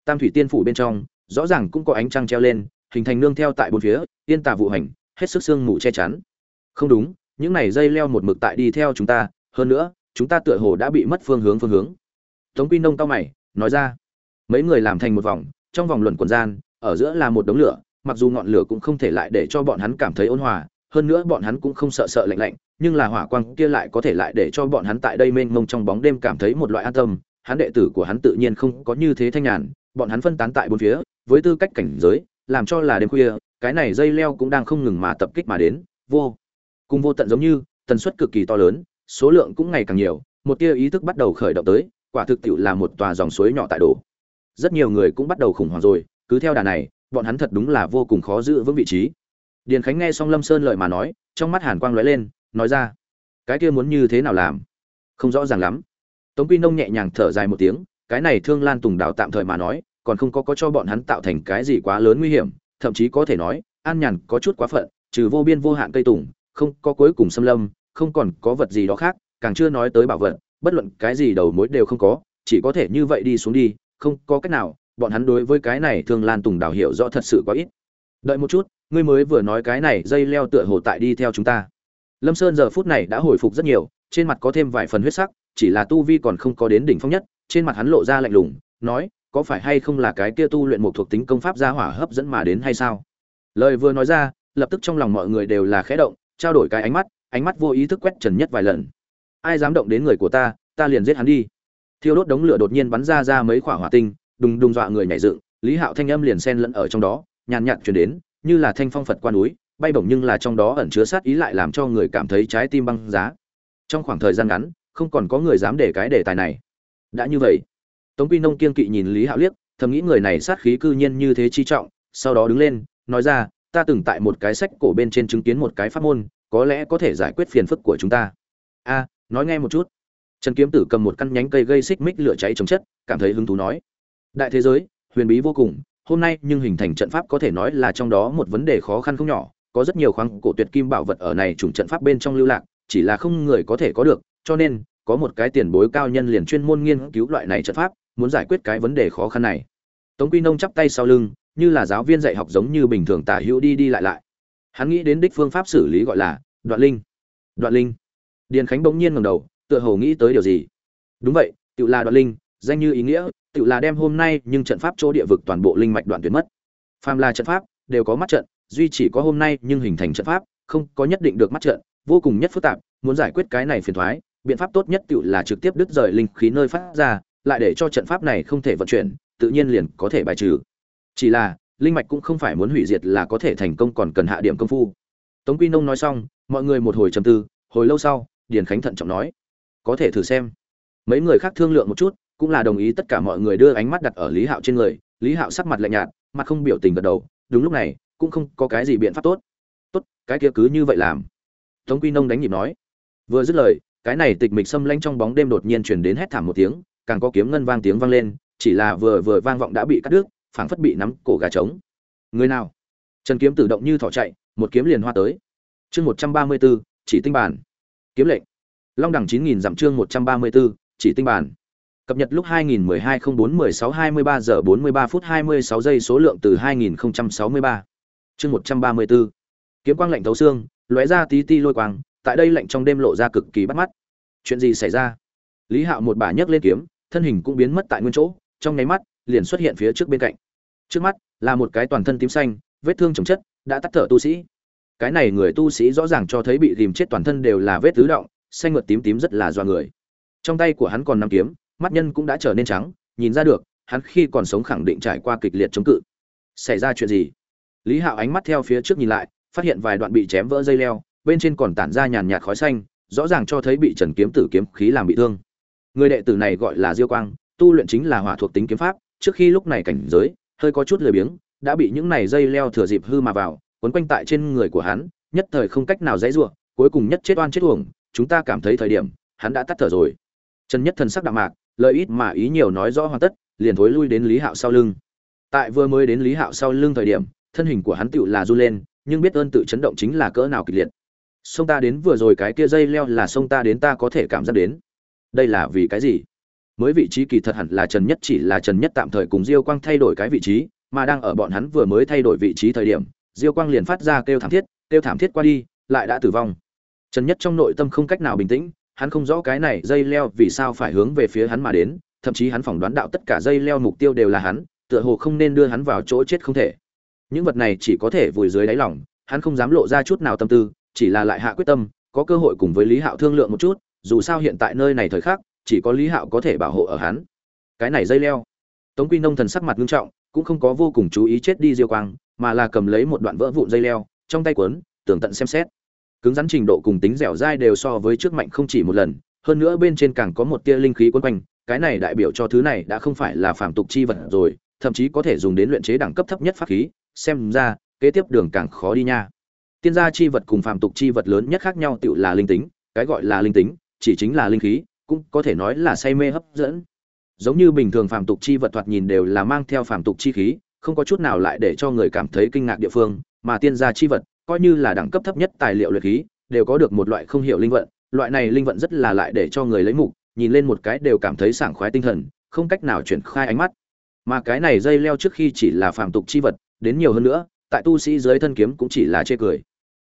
Tam thủy tiên phủ bên trong, rõ ràng cũng có ánh trăng treo lên, hình thành nương theo tại bốn phía, yên tà vụ hành, hết sức sương mù che chắn. Không đúng, những này dây leo một mực tại đi theo chúng ta, hơn nữa, chúng ta tựa hồ đã bị mất phương hướng phương hướng. Tống quy nông tao mày, nói ra, mấy người làm thành một vòng, trong vòng luận quần gian, ở giữa là một đống lửa mặc dù ngọn lửa cũng không thể lại để cho bọn hắn cảm thấy ôn hòa, hơn nữa bọn hắn cũng không sợ sợ lạnh lạnh, nhưng là hỏa quang kia lại có thể lại để cho bọn hắn tại đây mênh mông trong bóng đêm cảm thấy một loại an tâm. Hắn đệ tử của hắn tự nhiên không có như thế thanh nhàn, bọn hắn phân tán tại bốn phía, với tư cách cảnh giới, làm cho là đêm khuya, cái này dây leo cũng đang không ngừng mà tập kích mà đến. Vô, cùng vô tận giống như, tần suất cực kỳ to lớn, số lượng cũng ngày càng nhiều, một tia ý thức bắt đầu khởi động tới, quả thực tiệu là một tòa dòng suối nhỏ tại đổ. Rất nhiều người cũng bắt đầu khủng hoảng rồi, cứ theo đà này bọn hắn thật đúng là vô cùng khó giữ vững vị trí. Điền khánh nghe xong lâm sơn lời mà nói, trong mắt hàn quang lóe lên, nói ra, cái kia muốn như thế nào làm? Không rõ ràng lắm. Tống quy nông nhẹ nhàng thở dài một tiếng, cái này thương lan tùng đào tạm thời mà nói, còn không có có cho bọn hắn tạo thành cái gì quá lớn nguy hiểm, thậm chí có thể nói, an nhàn có chút quá phận, trừ vô biên vô hạn cây tùng, không có cuối cùng xâm lâm, không còn có vật gì đó khác, càng chưa nói tới bảo vật, bất luận cái gì đầu mối đều không có, chỉ có thể như vậy đi xuống đi, không có cách nào bọn hắn đối với cái này thương lan tùng đào hiểu rõ thật sự quá ít. Đợi một chút, ngươi mới vừa nói cái này dây leo tựa hồ tại đi theo chúng ta. Lâm sơn giờ phút này đã hồi phục rất nhiều, trên mặt có thêm vài phần huyết sắc, chỉ là tu vi còn không có đến đỉnh phong nhất, trên mặt hắn lộ ra lạnh lùng, nói, có phải hay không là cái kia tu luyện một thuộc tính công pháp gia hỏa hấp dẫn mà đến hay sao? Lời vừa nói ra, lập tức trong lòng mọi người đều là khẽ động, trao đổi cái ánh mắt ánh mắt vô ý thức quét trần nhất vài lần. Ai dám động đến người của ta ta liền giết hắn đi. Thiêu đốt đống lửa đột nhiên bắn ra ra mấy quả hỏa tinh đùng đùng dọa người nhảy dựng, lý hạo thanh âm liền xen lẫn ở trong đó, nhàn nhạt chuyển đến, như là thanh phong phật qua núi, bay bổng nhưng là trong đó ẩn chứa sát ý lại làm cho người cảm thấy trái tim băng giá. Trong khoảng thời gian ngắn, không còn có người dám để cái đề tài này. Đã như vậy, tống quy nông kiên kỵ nhìn lý hạo liếc, thầm nghĩ người này sát khí cư nhiên như thế chi trọng, sau đó đứng lên, nói ra, ta từng tại một cái sách cổ bên trên chứng kiến một cái pháp môn, có lẽ có thể giải quyết phiền phức của chúng ta. A, nói nghe một chút. Trần kiếm tử cầm một căn nhánh cây gây xích mích lửa cháy chống chất, cảm thấy hứng thú nói đại thế giới, huyền bí vô cùng, hôm nay nhưng hình thành trận pháp có thể nói là trong đó một vấn đề khó khăn không nhỏ, có rất nhiều khoáng cổ tuyệt kim bảo vật ở này chủng trận pháp bên trong lưu lạc, chỉ là không người có thể có được, cho nên, có một cái tiền bối cao nhân liền chuyên môn nghiên cứu loại này trận pháp, muốn giải quyết cái vấn đề khó khăn này. Tống quy nông chắp tay sau lưng, như là giáo viên dạy học giống như bình thường tả hữu đi đi lại lại. Hắn nghĩ đến đích phương pháp xử lý gọi là đoạn linh. Đoạn linh. Điền khánh bỗng nhiên ngẩng đầu, tựa hồ nghĩ tới điều gì. Đúng vậy, tự là đoạn linh, danh như ý nghĩa tự là đem hôm nay nhưng trận pháp chỗ địa vực toàn bộ linh mạch đoạn tuyệt mất. Phàm là trận pháp đều có mắt trận duy chỉ có hôm nay nhưng hình thành trận pháp không có nhất định được mắt trận vô cùng nhất phức tạp muốn giải quyết cái này phiền toái, biện pháp tốt nhất tự là trực tiếp đứt rời linh khí nơi phát ra lại để cho trận pháp này không thể vận chuyển tự nhiên liền có thể bài trừ. Chỉ là linh mạch cũng không phải muốn hủy diệt là có thể thành công còn cần hạ điểm công phu. Tống quy nông nói xong mọi người một hồi trầm tư hồi lâu sau điền khánh thận trọng nói có thể thử xem. Mấy người khác thương lượng một chút cũng là đồng ý tất cả mọi người đưa ánh mắt đặt ở lý hạo trên người. Lý hạo sắc mặt lạnh nhạt mặt không biểu tình gật đầu. Đúng lúc này cũng không có cái gì biện pháp tốt. Tốt cái kia cứ như vậy làm. Tống quy nông đánh nhịp nói. Vừa dứt lời cái này tịch mịch xâm lanh trong bóng đêm đột nhiên chuyển đến hét thảm một tiếng càng có kiếm ngân vang tiếng vang lên chỉ là vừa vừa vang vọng đã bị cắt đứt phảng phất bị nắm cổ gà trống. Người nào? Trần kiếm tự động như thỏ chạy một kiếm liền hoa tới. Chương một trăm ba mươi 134, chỉ tinh bản. Kiếm lệnh. Long đẳng chín nghìn dặm chương một trăm ba mươi 134, chỉ tinh bản cập nhật lúc 2012 04 16 23 giờ 43 phút 26 giây số lượng từ 2063 chương 134 kiếm quang lạnh thấu xương, lóe ra tí ti lôi quang, tại đây lạnh trong đêm lộ ra cực kỳ bắt mắt. Chuyện gì xảy ra? Lý hạo một bà nhấc lên kiếm, thân hình cũng biến mất tại nguyên chỗ, trong nháy mắt, liền xuất hiện phía trước bên cạnh. Trước mắt, là một cái toàn thân tím xanh, vết thương chồng chất, đã tắt thở tu sĩ. Cái này người tu sĩ rõ ràng cho thấy bị rìm chết toàn thân đều là vết tứ động, xanh ngượt tím tím rất là do người. Trong tay của hắn còn nắm kiếm mắt nhân cũng đã trở nên trắng, nhìn ra được, hắn khi còn sống khẳng định trải qua kịch liệt chống cự. Xảy ra chuyện gì? Lý hạo ánh mắt theo phía trước nhìn lại, phát hiện vài đoạn bị chém vỡ dây leo, bên trên còn tản ra nhàn nhạt khói xanh, rõ ràng cho thấy bị trần kiếm tử kiếm khí làm bị thương. Người đệ tử này gọi là diêu quang, tu luyện chính là hỏa thuộc tính kiếm pháp, trước khi lúc này cảnh giới, hơi có chút lười biếng, đã bị những này dây leo thừa dịp hư mà vào, quấn quanh tại trên người của hắn, nhất thời không cách nào dãy giụa cuối cùng nhất chết oan chết uổng, chúng ta cảm thấy thời điểm, hắn đã tắt thở rồi. Trần nhất thần sắc đạm mạc lời ít mà ý nhiều nói rõ hoàn tất, liền thối lui đến lý hạo sau lưng. Tại vừa mới đến lý hạo sau lưng thời điểm, thân hình của hắn tựu là du lên, nhưng biết ơn tự chấn động chính là cỡ nào kịch liệt. Sông ta đến vừa rồi cái kia dây leo là sông ta đến ta có thể cảm giác đến. Đây là vì cái gì? Mới vị trí kỳ thật hẳn là trần nhất chỉ là trần nhất tạm thời cùng diêu quang thay đổi cái vị trí, mà đang ở bọn hắn vừa mới thay đổi vị trí thời điểm, diêu quang liền phát ra kêu thảm thiết, kêu thảm thiết qua đi, lại đã tử vong. Trần nhất trong nội tâm không cách nào bình tĩnh hắn không rõ cái này dây leo vì sao phải hướng về phía hắn mà đến, thậm chí hắn phỏng đoán đạo tất cả dây leo mục tiêu đều là hắn, tựa hồ không nên đưa hắn vào chỗ chết không thể. Những vật này chỉ có thể vùi dưới đáy lòng, hắn không dám lộ ra chút nào tâm tư, chỉ là lại hạ quyết tâm, có cơ hội cùng với Lý Hạo thương lượng một chút, dù sao hiện tại nơi này thời khắc, chỉ có Lý Hạo có thể bảo hộ ở hắn. Cái này dây leo. Tống Quy Nông thần sắc mặt nghiêm trọng, cũng không có vô cùng chú ý chết đi Diêu Quang, mà là cầm lấy một đoạn vỡ vụn dây leo, trong tay quấn, tưởng tận xem xét cứng rắn trình độ cùng tính dẻo dai đều so với trước mạnh không chỉ một lần, hơn nữa bên trên càng có một tia linh khí quấn quanh, cái này đại biểu cho thứ này đã không phải là phạm tục chi vật rồi, thậm chí có thể dùng đến luyện chế đẳng cấp thấp nhất pháp khí, xem ra, kế tiếp đường càng khó đi nha. Tiên gia chi vật cùng phạm tục chi vật lớn nhất khác nhau tựu là linh tính, cái gọi là linh tính, chỉ chính là linh khí, cũng có thể nói là say mê hấp dẫn. Giống như bình thường phạm tục chi vật thoạt nhìn đều là mang theo phạm tục chi khí, không có chút nào lại để cho người cảm thấy kinh ngạc địa phương, mà tiên gia chi vật coi như là đẳng cấp thấp nhất tài liệu luyện khí, đều có được một loại không hiểu linh vận, loại này linh vận rất là lại để cho người lấy mục, nhìn lên một cái đều cảm thấy sảng khoái tinh thần, không cách nào chuyển khai ánh mắt. Mà cái này dây leo trước khi chỉ là phàm tục chi vật, đến nhiều hơn nữa, tại tu sĩ dưới thân kiếm cũng chỉ là chê cười.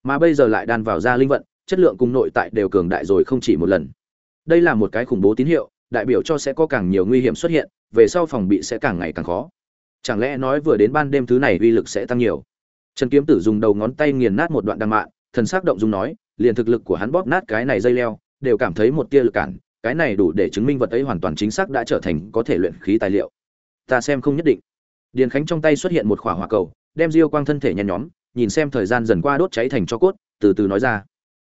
Mà bây giờ lại đan vào ra linh vận, chất lượng cùng nội tại đều cường đại rồi không chỉ một lần. Đây là một cái khủng bố tín hiệu, đại biểu cho sẽ có càng nhiều nguy hiểm xuất hiện, về sau phòng bị sẽ càng ngày càng khó. Chẳng lẽ nói vừa đến ban đêm thứ này uy lực sẽ tăng nhiều? Trần Kiếm Tử dùng đầu ngón tay nghiền nát một đoạn đằng mạn, thần sắc động dung nói, liền thực lực của hắn bóp nát cái này dây leo, đều cảm thấy một tia lực cản, cái này đủ để chứng minh vật ấy hoàn toàn chính xác đã trở thành có thể luyện khí tài liệu. Ta xem không nhất định. Điền Khánh trong tay xuất hiện một quả hỏa cầu, đem Diêu Quang thân thể nhen nhóm, nhìn xem thời gian dần qua đốt cháy thành cho cốt, từ từ nói ra.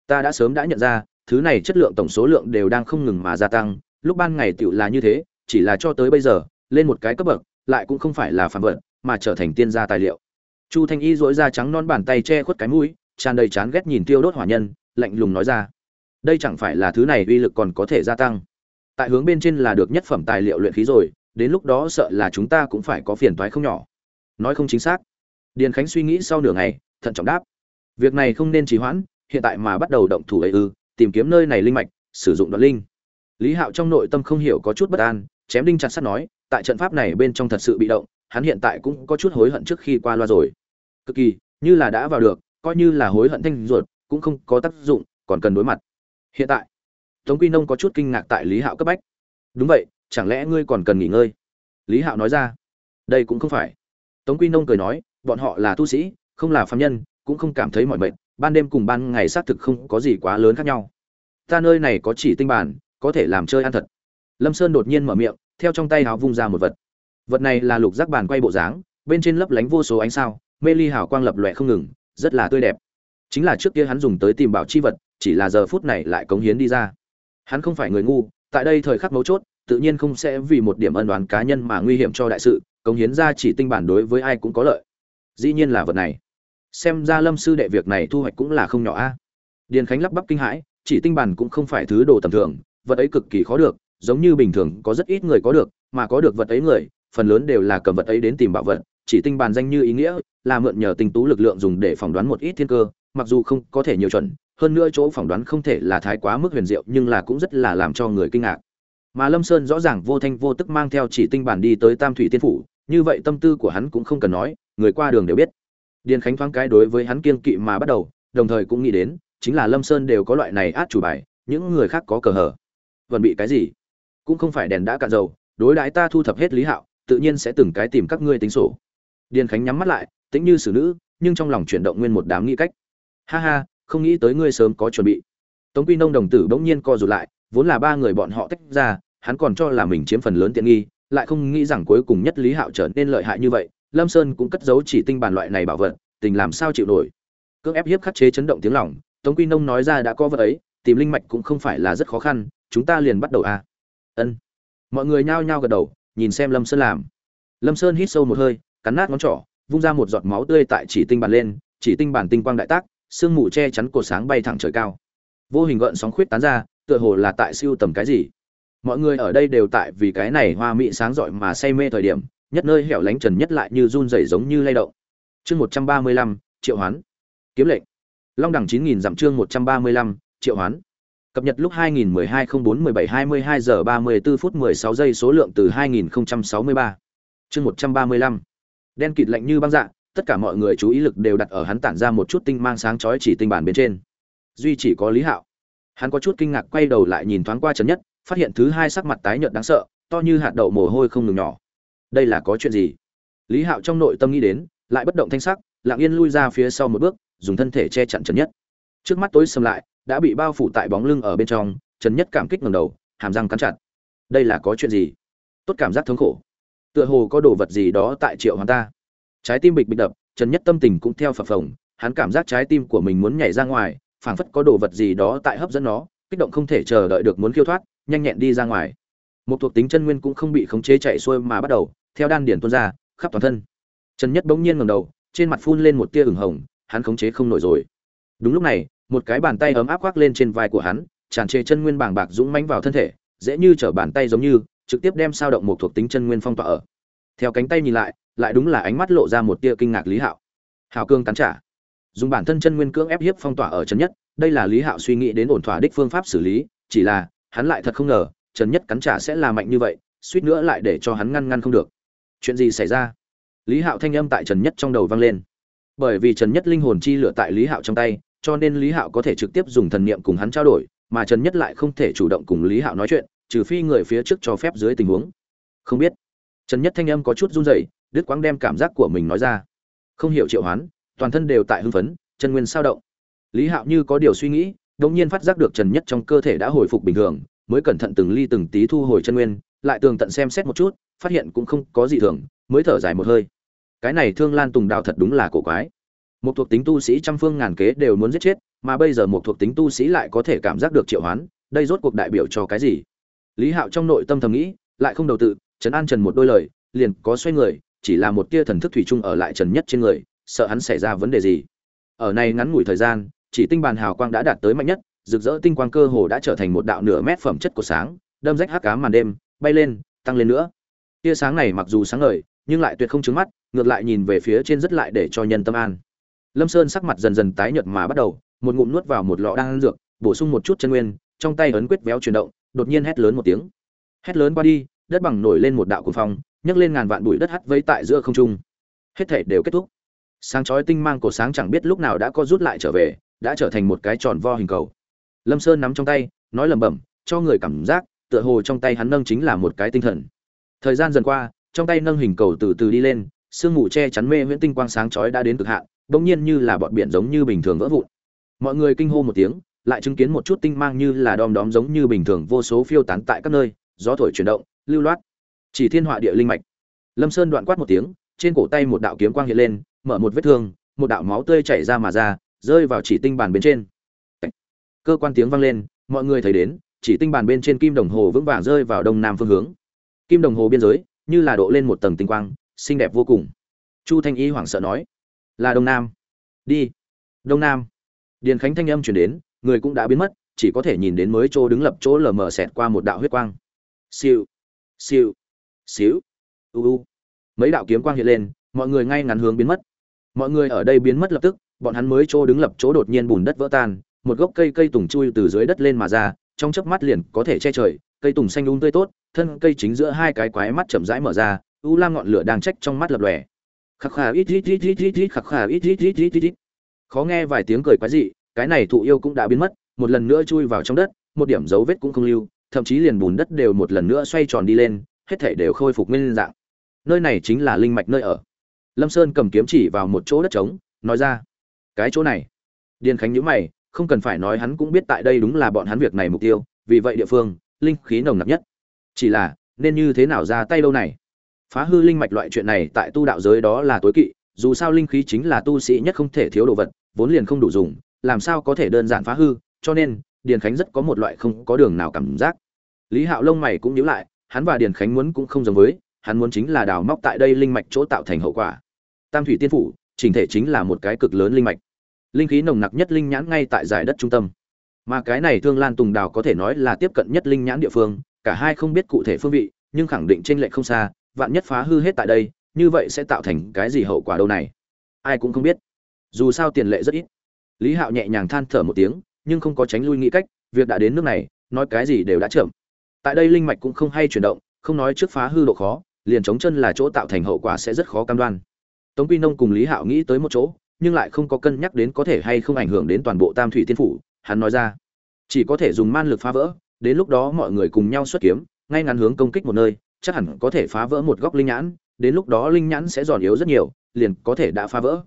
Ta đã sớm đã nhận ra, thứ này chất lượng tổng số lượng đều đang không ngừng mà gia tăng, lúc ban ngày tiểu là như thế, chỉ là cho tới bây giờ, lên một cái cấp bậc, lại cũng không phải là phàm vật, mà trở thành tiên gia tài liệu chu thanh y dỗi ra trắng non bàn tay che khuất cái mũi, tràn đầy chán ghét nhìn tiêu đốt hỏa nhân, lạnh lùng nói ra. Đây chẳng phải là thứ này uy lực còn có thể gia tăng. Tại hướng bên trên là được nhất phẩm tài liệu luyện khí rồi, đến lúc đó sợ là chúng ta cũng phải có phiền toái không nhỏ. Nói không chính xác. Điền khánh suy nghĩ sau nửa ngày, thận trọng đáp. Việc này không nên trì hoãn, hiện tại mà bắt đầu động thủ ấy ư, tìm kiếm nơi này linh mạch, sử dụng đoạn linh. Lý hạo trong nội tâm không hiểu có chút bất an, chém đinh chặt sắt nói, tại trận pháp này bên trong thật sự bị động, hắn hiện tại cũng có chút hối hận trước khi qua loa rồi cực kỳ, như là đã vào được, coi như là hối hận thanh ruột, cũng không có tác dụng, còn cần đối mặt. Hiện tại, tống quy nông có chút kinh ngạc tại lý hạo cấp bách. Đúng vậy, chẳng lẽ ngươi còn cần nghỉ ngơi? Lý hạo nói ra. Đây cũng không phải. Tống quy nông cười nói, bọn họ là tu sĩ, không là phạm nhân, cũng không cảm thấy mọi mệt, ban đêm cùng ban ngày xác thực không có gì quá lớn khác nhau. Ta nơi này có chỉ tinh bản, có thể làm chơi ăn thật. Lâm sơn đột nhiên mở miệng, theo trong tay hào vung ra một vật. Vật này là lục giác bàn quay bộ dáng, bên trên lấp lánh vô số ánh sao mê ly hào quang lập lòe không ngừng, rất là tươi đẹp. Chính là trước kia hắn dùng tới tìm bảo chi vật, chỉ là giờ phút này lại cống hiến đi ra. Hắn không phải người ngu, tại đây thời khắc mấu chốt, tự nhiên không sẽ vì một điểm ân đoán cá nhân mà nguy hiểm cho đại sự, cống hiến ra chỉ tinh bản đối với ai cũng có lợi. Dĩ nhiên là vật này. Xem ra lâm sư đệ việc này thu hoạch cũng là không nhỏ a. Điền khánh lắp bắp kinh hãi, chỉ tinh bản cũng không phải thứ đồ tầm thường, vật ấy cực kỳ khó được, giống như bình thường có rất ít người có được, mà có được vật ấy người, phần lớn đều là cầm vật ấy đến tìm bảo vật chỉ tinh bàn danh như ý nghĩa, là mượn nhờ tinh tú lực lượng dùng để phỏng đoán một ít thiên cơ, mặc dù không có thể nhiều chuẩn, hơn nữa chỗ phỏng đoán không thể là thái quá mức huyền diệu, nhưng là cũng rất là làm cho người kinh ngạc. Mà lâm sơn rõ ràng vô thanh vô tức mang theo chỉ tinh bản đi tới tam thủy tiên phủ, như vậy tâm tư của hắn cũng không cần nói, người qua đường đều biết. Điền khánh thoáng cái đối với hắn kiên kỵ mà bắt đầu, đồng thời cũng nghĩ đến, chính là lâm sơn đều có loại này át chủ bài, những người khác có cờ hở vẫn bị cái gì? Cũng không phải đèn đã cạn dầu, đối đãi ta thu thập hết lý hạo, tự nhiên sẽ từng cái tìm các ngươi tính sổ điền khánh nhắm mắt lại, tĩnh như xử nữ, nhưng trong lòng chuyển động nguyên một đám nghĩ cách. Ha ha, không nghĩ tới ngươi sớm có chuẩn bị. Tống quy nông đồng tử bỗng nhiên co rụt lại, vốn là ba người bọn họ tách ra, hắn còn cho là mình chiếm phần lớn tiện nghi, lại không nghĩ rằng cuối cùng nhất lý hạo trở nên lợi hại như vậy, lâm sơn cũng cất giấu chỉ tinh bản loại này bảo vật, tình làm sao chịu nổi. Cưỡng ép hiếp khắc chế chấn động tiếng lòng, tống quy nông nói ra đã có vật ấy, tìm linh mạch cũng không phải là rất khó khăn, chúng ta liền bắt đầu à. ân. Mọi người nhao nhao gật đầu, nhìn xem lâm sơn làm. Lâm sơn hít sâu một hơi cắn nát ngón trỏ, vung ra một giọt máu tươi tại chỉ tinh bản lên, chỉ tinh bản tinh quang đại tác, sương mù che chắn cột sáng bay thẳng trời cao. Vô hình gợn sóng khuyết tán ra, tựa hồ là tại siêu tầm cái gì. Mọi người ở đây đều tại vì cái này hoa mỹ sáng rọi mà say mê thời điểm, nhất nơi hẻo lánh trần nhất lại như run rẩy giống như lay động. Chương một trăm ba mươi lăm, triệu hoán. Kiếm lệnh. Long đẳng chín nghìn dặm chương một trăm ba mươi lăm, triệu hoán. Cập nhật lúc 2012 04 17 22 giờ 34 phút 16 giây số lượng từ 2063 chương 135 đen kịt lạnh như băng dạ tất cả mọi người chú ý lực đều đặt ở hắn tản ra một chút tinh mang sáng chói chỉ tinh bản bên trên. Duy chỉ có lý hạo. Hắn có chút kinh ngạc quay đầu lại nhìn thoáng qua trần nhất, phát hiện thứ hai sắc mặt tái nhợt đáng sợ, to như hạt đậu mồ hôi không ngừng nhỏ. Đây là có chuyện gì? Lý hạo trong nội tâm nghĩ đến, lại bất động thanh sắc, lặng yên lui ra phía sau một bước, dùng thân thể che chắn trần nhất. Trước mắt tối sầm lại, đã bị bao phủ tại bóng lưng ở bên trong, trần nhất cảm kích ngẩng đầu, hàm răng cắn chặt. Đây là có chuyện gì? Tốt cảm giác thống khổ tựa hồ có đồ vật gì đó tại triệu hoàng ta. Trái tim bịch bịch đập, trần nhất tâm tình cũng theo phập phồng, hắn cảm giác trái tim của mình muốn nhảy ra ngoài, phảng phất có đồ vật gì đó tại hấp dẫn nó, kích động không thể chờ đợi được muốn khiêu thoát, nhanh nhẹn đi ra ngoài. Một thuộc tính chân nguyên cũng không bị khống chế chạy xuôi mà bắt đầu, theo đan điển tuôn ra, khắp toàn thân. Trần nhất bỗng nhiên ngẩng đầu, trên mặt phun lên một tia ửng hồng, hắn khống chế không nổi rồi. Đúng lúc này, một cái bàn tay ấm áp khoác lên trên vai của hắn, tràn trề chân nguyên bàng bạc dũng mãnh vào thân thể, dễ như trở bàn tay giống như trực tiếp đem sao động một thuộc tính chân nguyên phong tỏa ở. Theo cánh tay nhìn lại lại đúng là ánh mắt lộ ra một tia kinh ngạc lý hạo. Hạo cương cắn trả. Dùng bản thân chân nguyên cưỡng ép hiếp phong tỏa ở trần nhất, đây là lý hạo suy nghĩ đến ổn thỏa đích phương pháp xử lý, chỉ là, hắn lại thật không ngờ, trần nhất cắn trả sẽ là mạnh như vậy, suýt nữa lại để cho hắn ngăn ngăn không được. Chuyện gì xảy ra? Lý hạo thanh âm tại trần nhất trong đầu vang lên. Bởi vì trần nhất linh hồn chi lựa tại lý hạo trong tay, cho nên lý hạo có thể trực tiếp dùng thần niệm cùng hắn trao đổi, mà trần nhất lại không thể chủ động cùng lý hạo nói chuyện trừ phi người phía trước cho phép dưới tình huống. Không biết. Trần nhất thanh âm có chút run rẩy, đứt quãng đem cảm giác của mình nói ra. Không hiểu triệu hoán, toàn thân đều tại hưng phấn, chân nguyên sao động. Lý hạo như có điều suy nghĩ đống nhiên phát giác được trần nhất trong cơ thể đã hồi phục bình thường, mới cẩn thận từng ly từng tí thu hồi chân nguyên, lại tường tận xem xét một chút, phát hiện cũng không có gì thường, mới thở dài một hơi. Cái này thương lan tùng đào thật đúng là cổ quái. Một thuộc tính tu sĩ trăm phương ngàn kế đều muốn giết chết, mà bây giờ một thuộc tính tu sĩ lại có thể cảm giác được triệu hoán, đây rốt cuộc đại biểu cho cái gì? Lý hạo trong nội tâm thầm nghĩ, lại không đầu tự trấn an trần một đôi lời, liền có xoay người, chỉ là một tia thần thức thủy chung ở lại trần nhất trên người, sợ hắn xảy ra vấn đề gì. Ở này ngắn ngủi thời gian, chỉ tinh bàn hào quang đã đạt tới mạnh nhất, rực rỡ tinh quang cơ hồ đã trở thành một đạo nửa mét phẩm chất của sáng, đâm rách hắc ám màn đêm, bay lên, tăng lên nữa. Tia sáng này mặc dù sáng ngời, nhưng lại tuyệt không trứng mắt, ngược lại nhìn về phía trên rất lại để cho nhân tâm an. Lâm sơn sắc mặt dần dần tái nhợt mà bắt đầu, một ngụm nuốt vào một lọ đan dược, bổ sung một chút chân nguyên, trong tay ấn quyết véo chuyển động đột nhiên hét lớn một tiếng. Hét lớn qua đi, đất bằng nổi lên một đạo cuồng phong, nhấc lên ngàn vạn bụi đất hắt vây tại giữa không trung. Hết thể đều kết thúc. Sáng chói tinh mang cổ sáng chẳng biết lúc nào đã có rút lại trở về, đã trở thành một cái tròn vo hình cầu. Lâm sơn nắm trong tay, nói lẩm bẩm, cho người cảm giác, tựa hồ trong tay hắn nâng chính là một cái tinh thần. Thời gian dần qua, trong tay nâng hình cầu từ từ đi lên, sương mù che chắn mê nguyễn tinh quang sáng chói đã đến cực hạn, bỗng nhiên như là bọn biển giống như bình thường vỡ vụn. Mọi người kinh hô một tiếng lại chứng kiến một chút tinh mang như là đom đóm giống như bình thường vô số phiêu tán tại các nơi, gió thổi chuyển động, lưu loát. Chỉ thiên họa địa linh mạch. Lâm sơn đoạn quát một tiếng, trên cổ tay một đạo kiếm quang hiện lên, mở một vết thương, một đạo máu tươi chảy ra mà ra, rơi vào chỉ tinh bàn bên trên. Cơ quan tiếng vang lên, mọi người thấy đến, chỉ tinh bàn bên trên kim đồng hồ vững vàng rơi vào đông nam phương hướng. Kim đồng hồ biên giới, như là độ lên một tầng tinh quang, xinh đẹp vô cùng. Chu thanh y hoảng sợ nói, là đông nam. Đi. Đông nam. Điền khánh thanh âm chuyển đến người cũng đã biến mất, chỉ có thể nhìn đến mới chỗ đứng lập chỗ lờ mờ xẹt qua một đạo huyết quang. Siêu siêu xíu u u. Mấy đạo kiếm quang hiện lên, mọi người ngay ngắn hướng biến mất. Mọi người ở đây biến mất lập tức, bọn hắn mới chỗ đứng lập chỗ đột nhiên bùn đất vỡ tan, một gốc cây cây tùng chui từ dưới đất lên mà ra, trong chớp mắt liền có thể che trời, cây tùng xanh um tươi tốt, thân cây chính giữa hai cái quái mắt chậm rãi mở ra, u lam ngọn lửa đang trách trong mắt lập lòe. Khắc khà, ít ít ít ít ít ít, khắc khà, ít ít ít ít ít ít. Khó nghe vài tiếng cười quái dị cái này thụ yêu cũng đã biến mất, một lần nữa chui vào trong đất, một điểm dấu vết cũng không lưu, thậm chí liền bùn đất đều một lần nữa xoay tròn đi lên, hết thảy đều khôi phục nguyên dạng. Nơi này chính là linh mạch nơi ở. Lâm sơn cầm kiếm chỉ vào một chỗ đất trống, nói ra, cái chỗ này. Điền khánh nhíu mày, không cần phải nói hắn cũng biết tại đây đúng là bọn hắn việc này mục tiêu, vì vậy địa phương, linh khí nồng nặc nhất. Chỉ là, nên như thế nào ra tay đâu này? Phá hư linh mạch loại chuyện này tại tu đạo giới đó là tối kỵ, dù sao linh khí chính là tu sĩ nhất không thể thiếu đồ vật, vốn liền không đủ dùng làm sao có thể đơn giản phá hư, cho nên, điền khánh rất có một loại không có đường nào cảm giác. Lý hạo lông mày cũng nhíu lại, hắn và điền khánh muốn cũng không giống với, hắn muốn chính là đào móc tại đây linh mạch chỗ tạo thành hậu quả. Tam thủy tiên phủ, chỉnh thể chính là một cái cực lớn linh mạch. Linh khí nồng nặc nhất linh nhãn ngay tại giải đất trung tâm. Mà cái này thương lan tùng đào có thể nói là tiếp cận nhất linh nhãn địa phương, cả hai không biết cụ thể phương vị, nhưng khẳng định trên lệch không xa, vạn nhất phá hư hết tại đây, như vậy sẽ tạo thành cái gì hậu quả đâu này? Ai cũng không biết. Dù sao tiền lệ rất ít lý hạo nhẹ nhàng than thở một tiếng, nhưng không có tránh lui nghĩ cách, việc đã đến nước này, nói cái gì đều đã chậm. Tại đây linh mạch cũng không hay chuyển động, không nói trước phá hư độ khó, liền chống chân là chỗ tạo thành hậu quả sẽ rất khó cam đoan. Tống quy nông cùng lý hạo nghĩ tới một chỗ, nhưng lại không có cân nhắc đến có thể hay không ảnh hưởng đến toàn bộ tam thủy tiên phủ, hắn nói ra. Chỉ có thể dùng man lực phá vỡ, đến lúc đó mọi người cùng nhau xuất kiếm, ngay ngắn hướng công kích một nơi, chắc hẳn có thể phá vỡ một góc linh nhãn, đến lúc đó linh nhãn sẽ giòn yếu rất nhiều, liền có thể đã phá vỡ.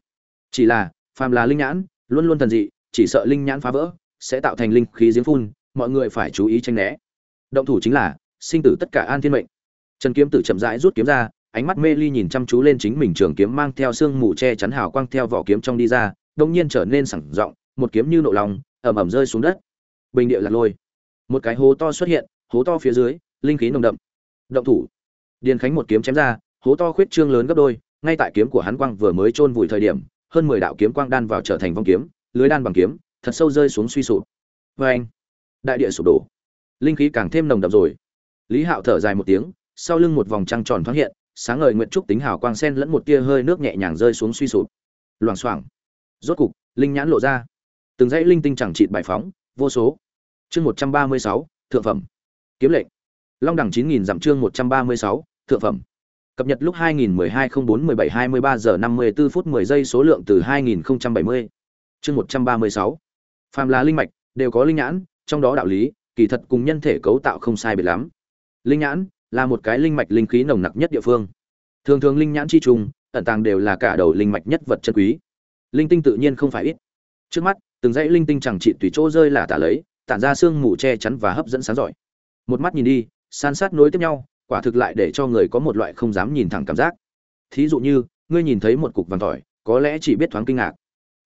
Chỉ là, phàm là linh nhãn luôn luôn thần dị, chỉ sợ linh nhãn phá vỡ, sẽ tạo thành linh khí giếng phun, mọi người phải chú ý tranh né. Động thủ chính là, sinh tử tất cả an thiên mệnh. Trần kiếm tử chậm rãi rút kiếm ra, ánh mắt mê ly nhìn chăm chú lên chính mình trường kiếm mang theo xương mù che chắn hào quang theo vỏ kiếm trong đi ra đông nhiên trở nên sẳng rộng một kiếm như nộ lòng ẩm ẩm rơi xuống đất. Bình địa lạc lôi. Một cái hố to xuất hiện, hố to phía dưới, linh khí nồng đậm. Động thủ. Điền khánh một kiếm chém ra, hố to khuyết trương lớn gấp đôi, ngay tại kiếm của hắn quang vừa mới chôn vùi thời điểm hơn mười đạo kiếm quang đan vào trở thành vong kiếm, lưới đan bằng kiếm, thật sâu rơi xuống suy sụp. Vê anh, đại địa sụp đổ. Linh khí càng thêm nồng đậm rồi. Lý hạo thở dài một tiếng, sau lưng một vòng trăng tròn thoáng hiện, sáng ngời nguyện trúc tính hào quang sen lẫn một tia hơi nước nhẹ nhàng rơi xuống suy sụp. Loảng xoảng. Rốt cục, linh nhãn lộ ra. Từng dãy linh tinh chẳng trị bài phóng, vô số. Chương một trăm ba mươi sáu, thượng phẩm. Kiếm lệnh. Long đẳng chín nghìn dặm chương một trăm ba mươi sáu, thượng phẩm cập nhật lúc 2012 04 17 23 giờ 54 phút 10 giây số lượng từ 2070 chương 136 phàm là linh mạch, đều có linh nhãn, trong đó đạo lý, kỳ thật cùng nhân thể cấu tạo không sai biệt lắm. Linh nhãn là một cái linh mạch linh khí nồng nặc nhất địa phương. Thường thường linh nhãn chi trùng, ẩn tàng đều là cả đầu linh mạch nhất vật chân quý. Linh tinh tự nhiên không phải ít. Trước mắt, từng dãy linh tinh chẳng trị tùy chỗ rơi là tả lấy, tản ra xương mù che chắn và hấp dẫn sáng giỏi. Một mắt nhìn đi, san sát nối tiếp nhau quả thực lại để cho người có một loại không dám nhìn thẳng cảm giác. Thí dụ như, ngươi nhìn thấy một cục vàng tỏi có lẽ chỉ biết thoáng kinh ngạc.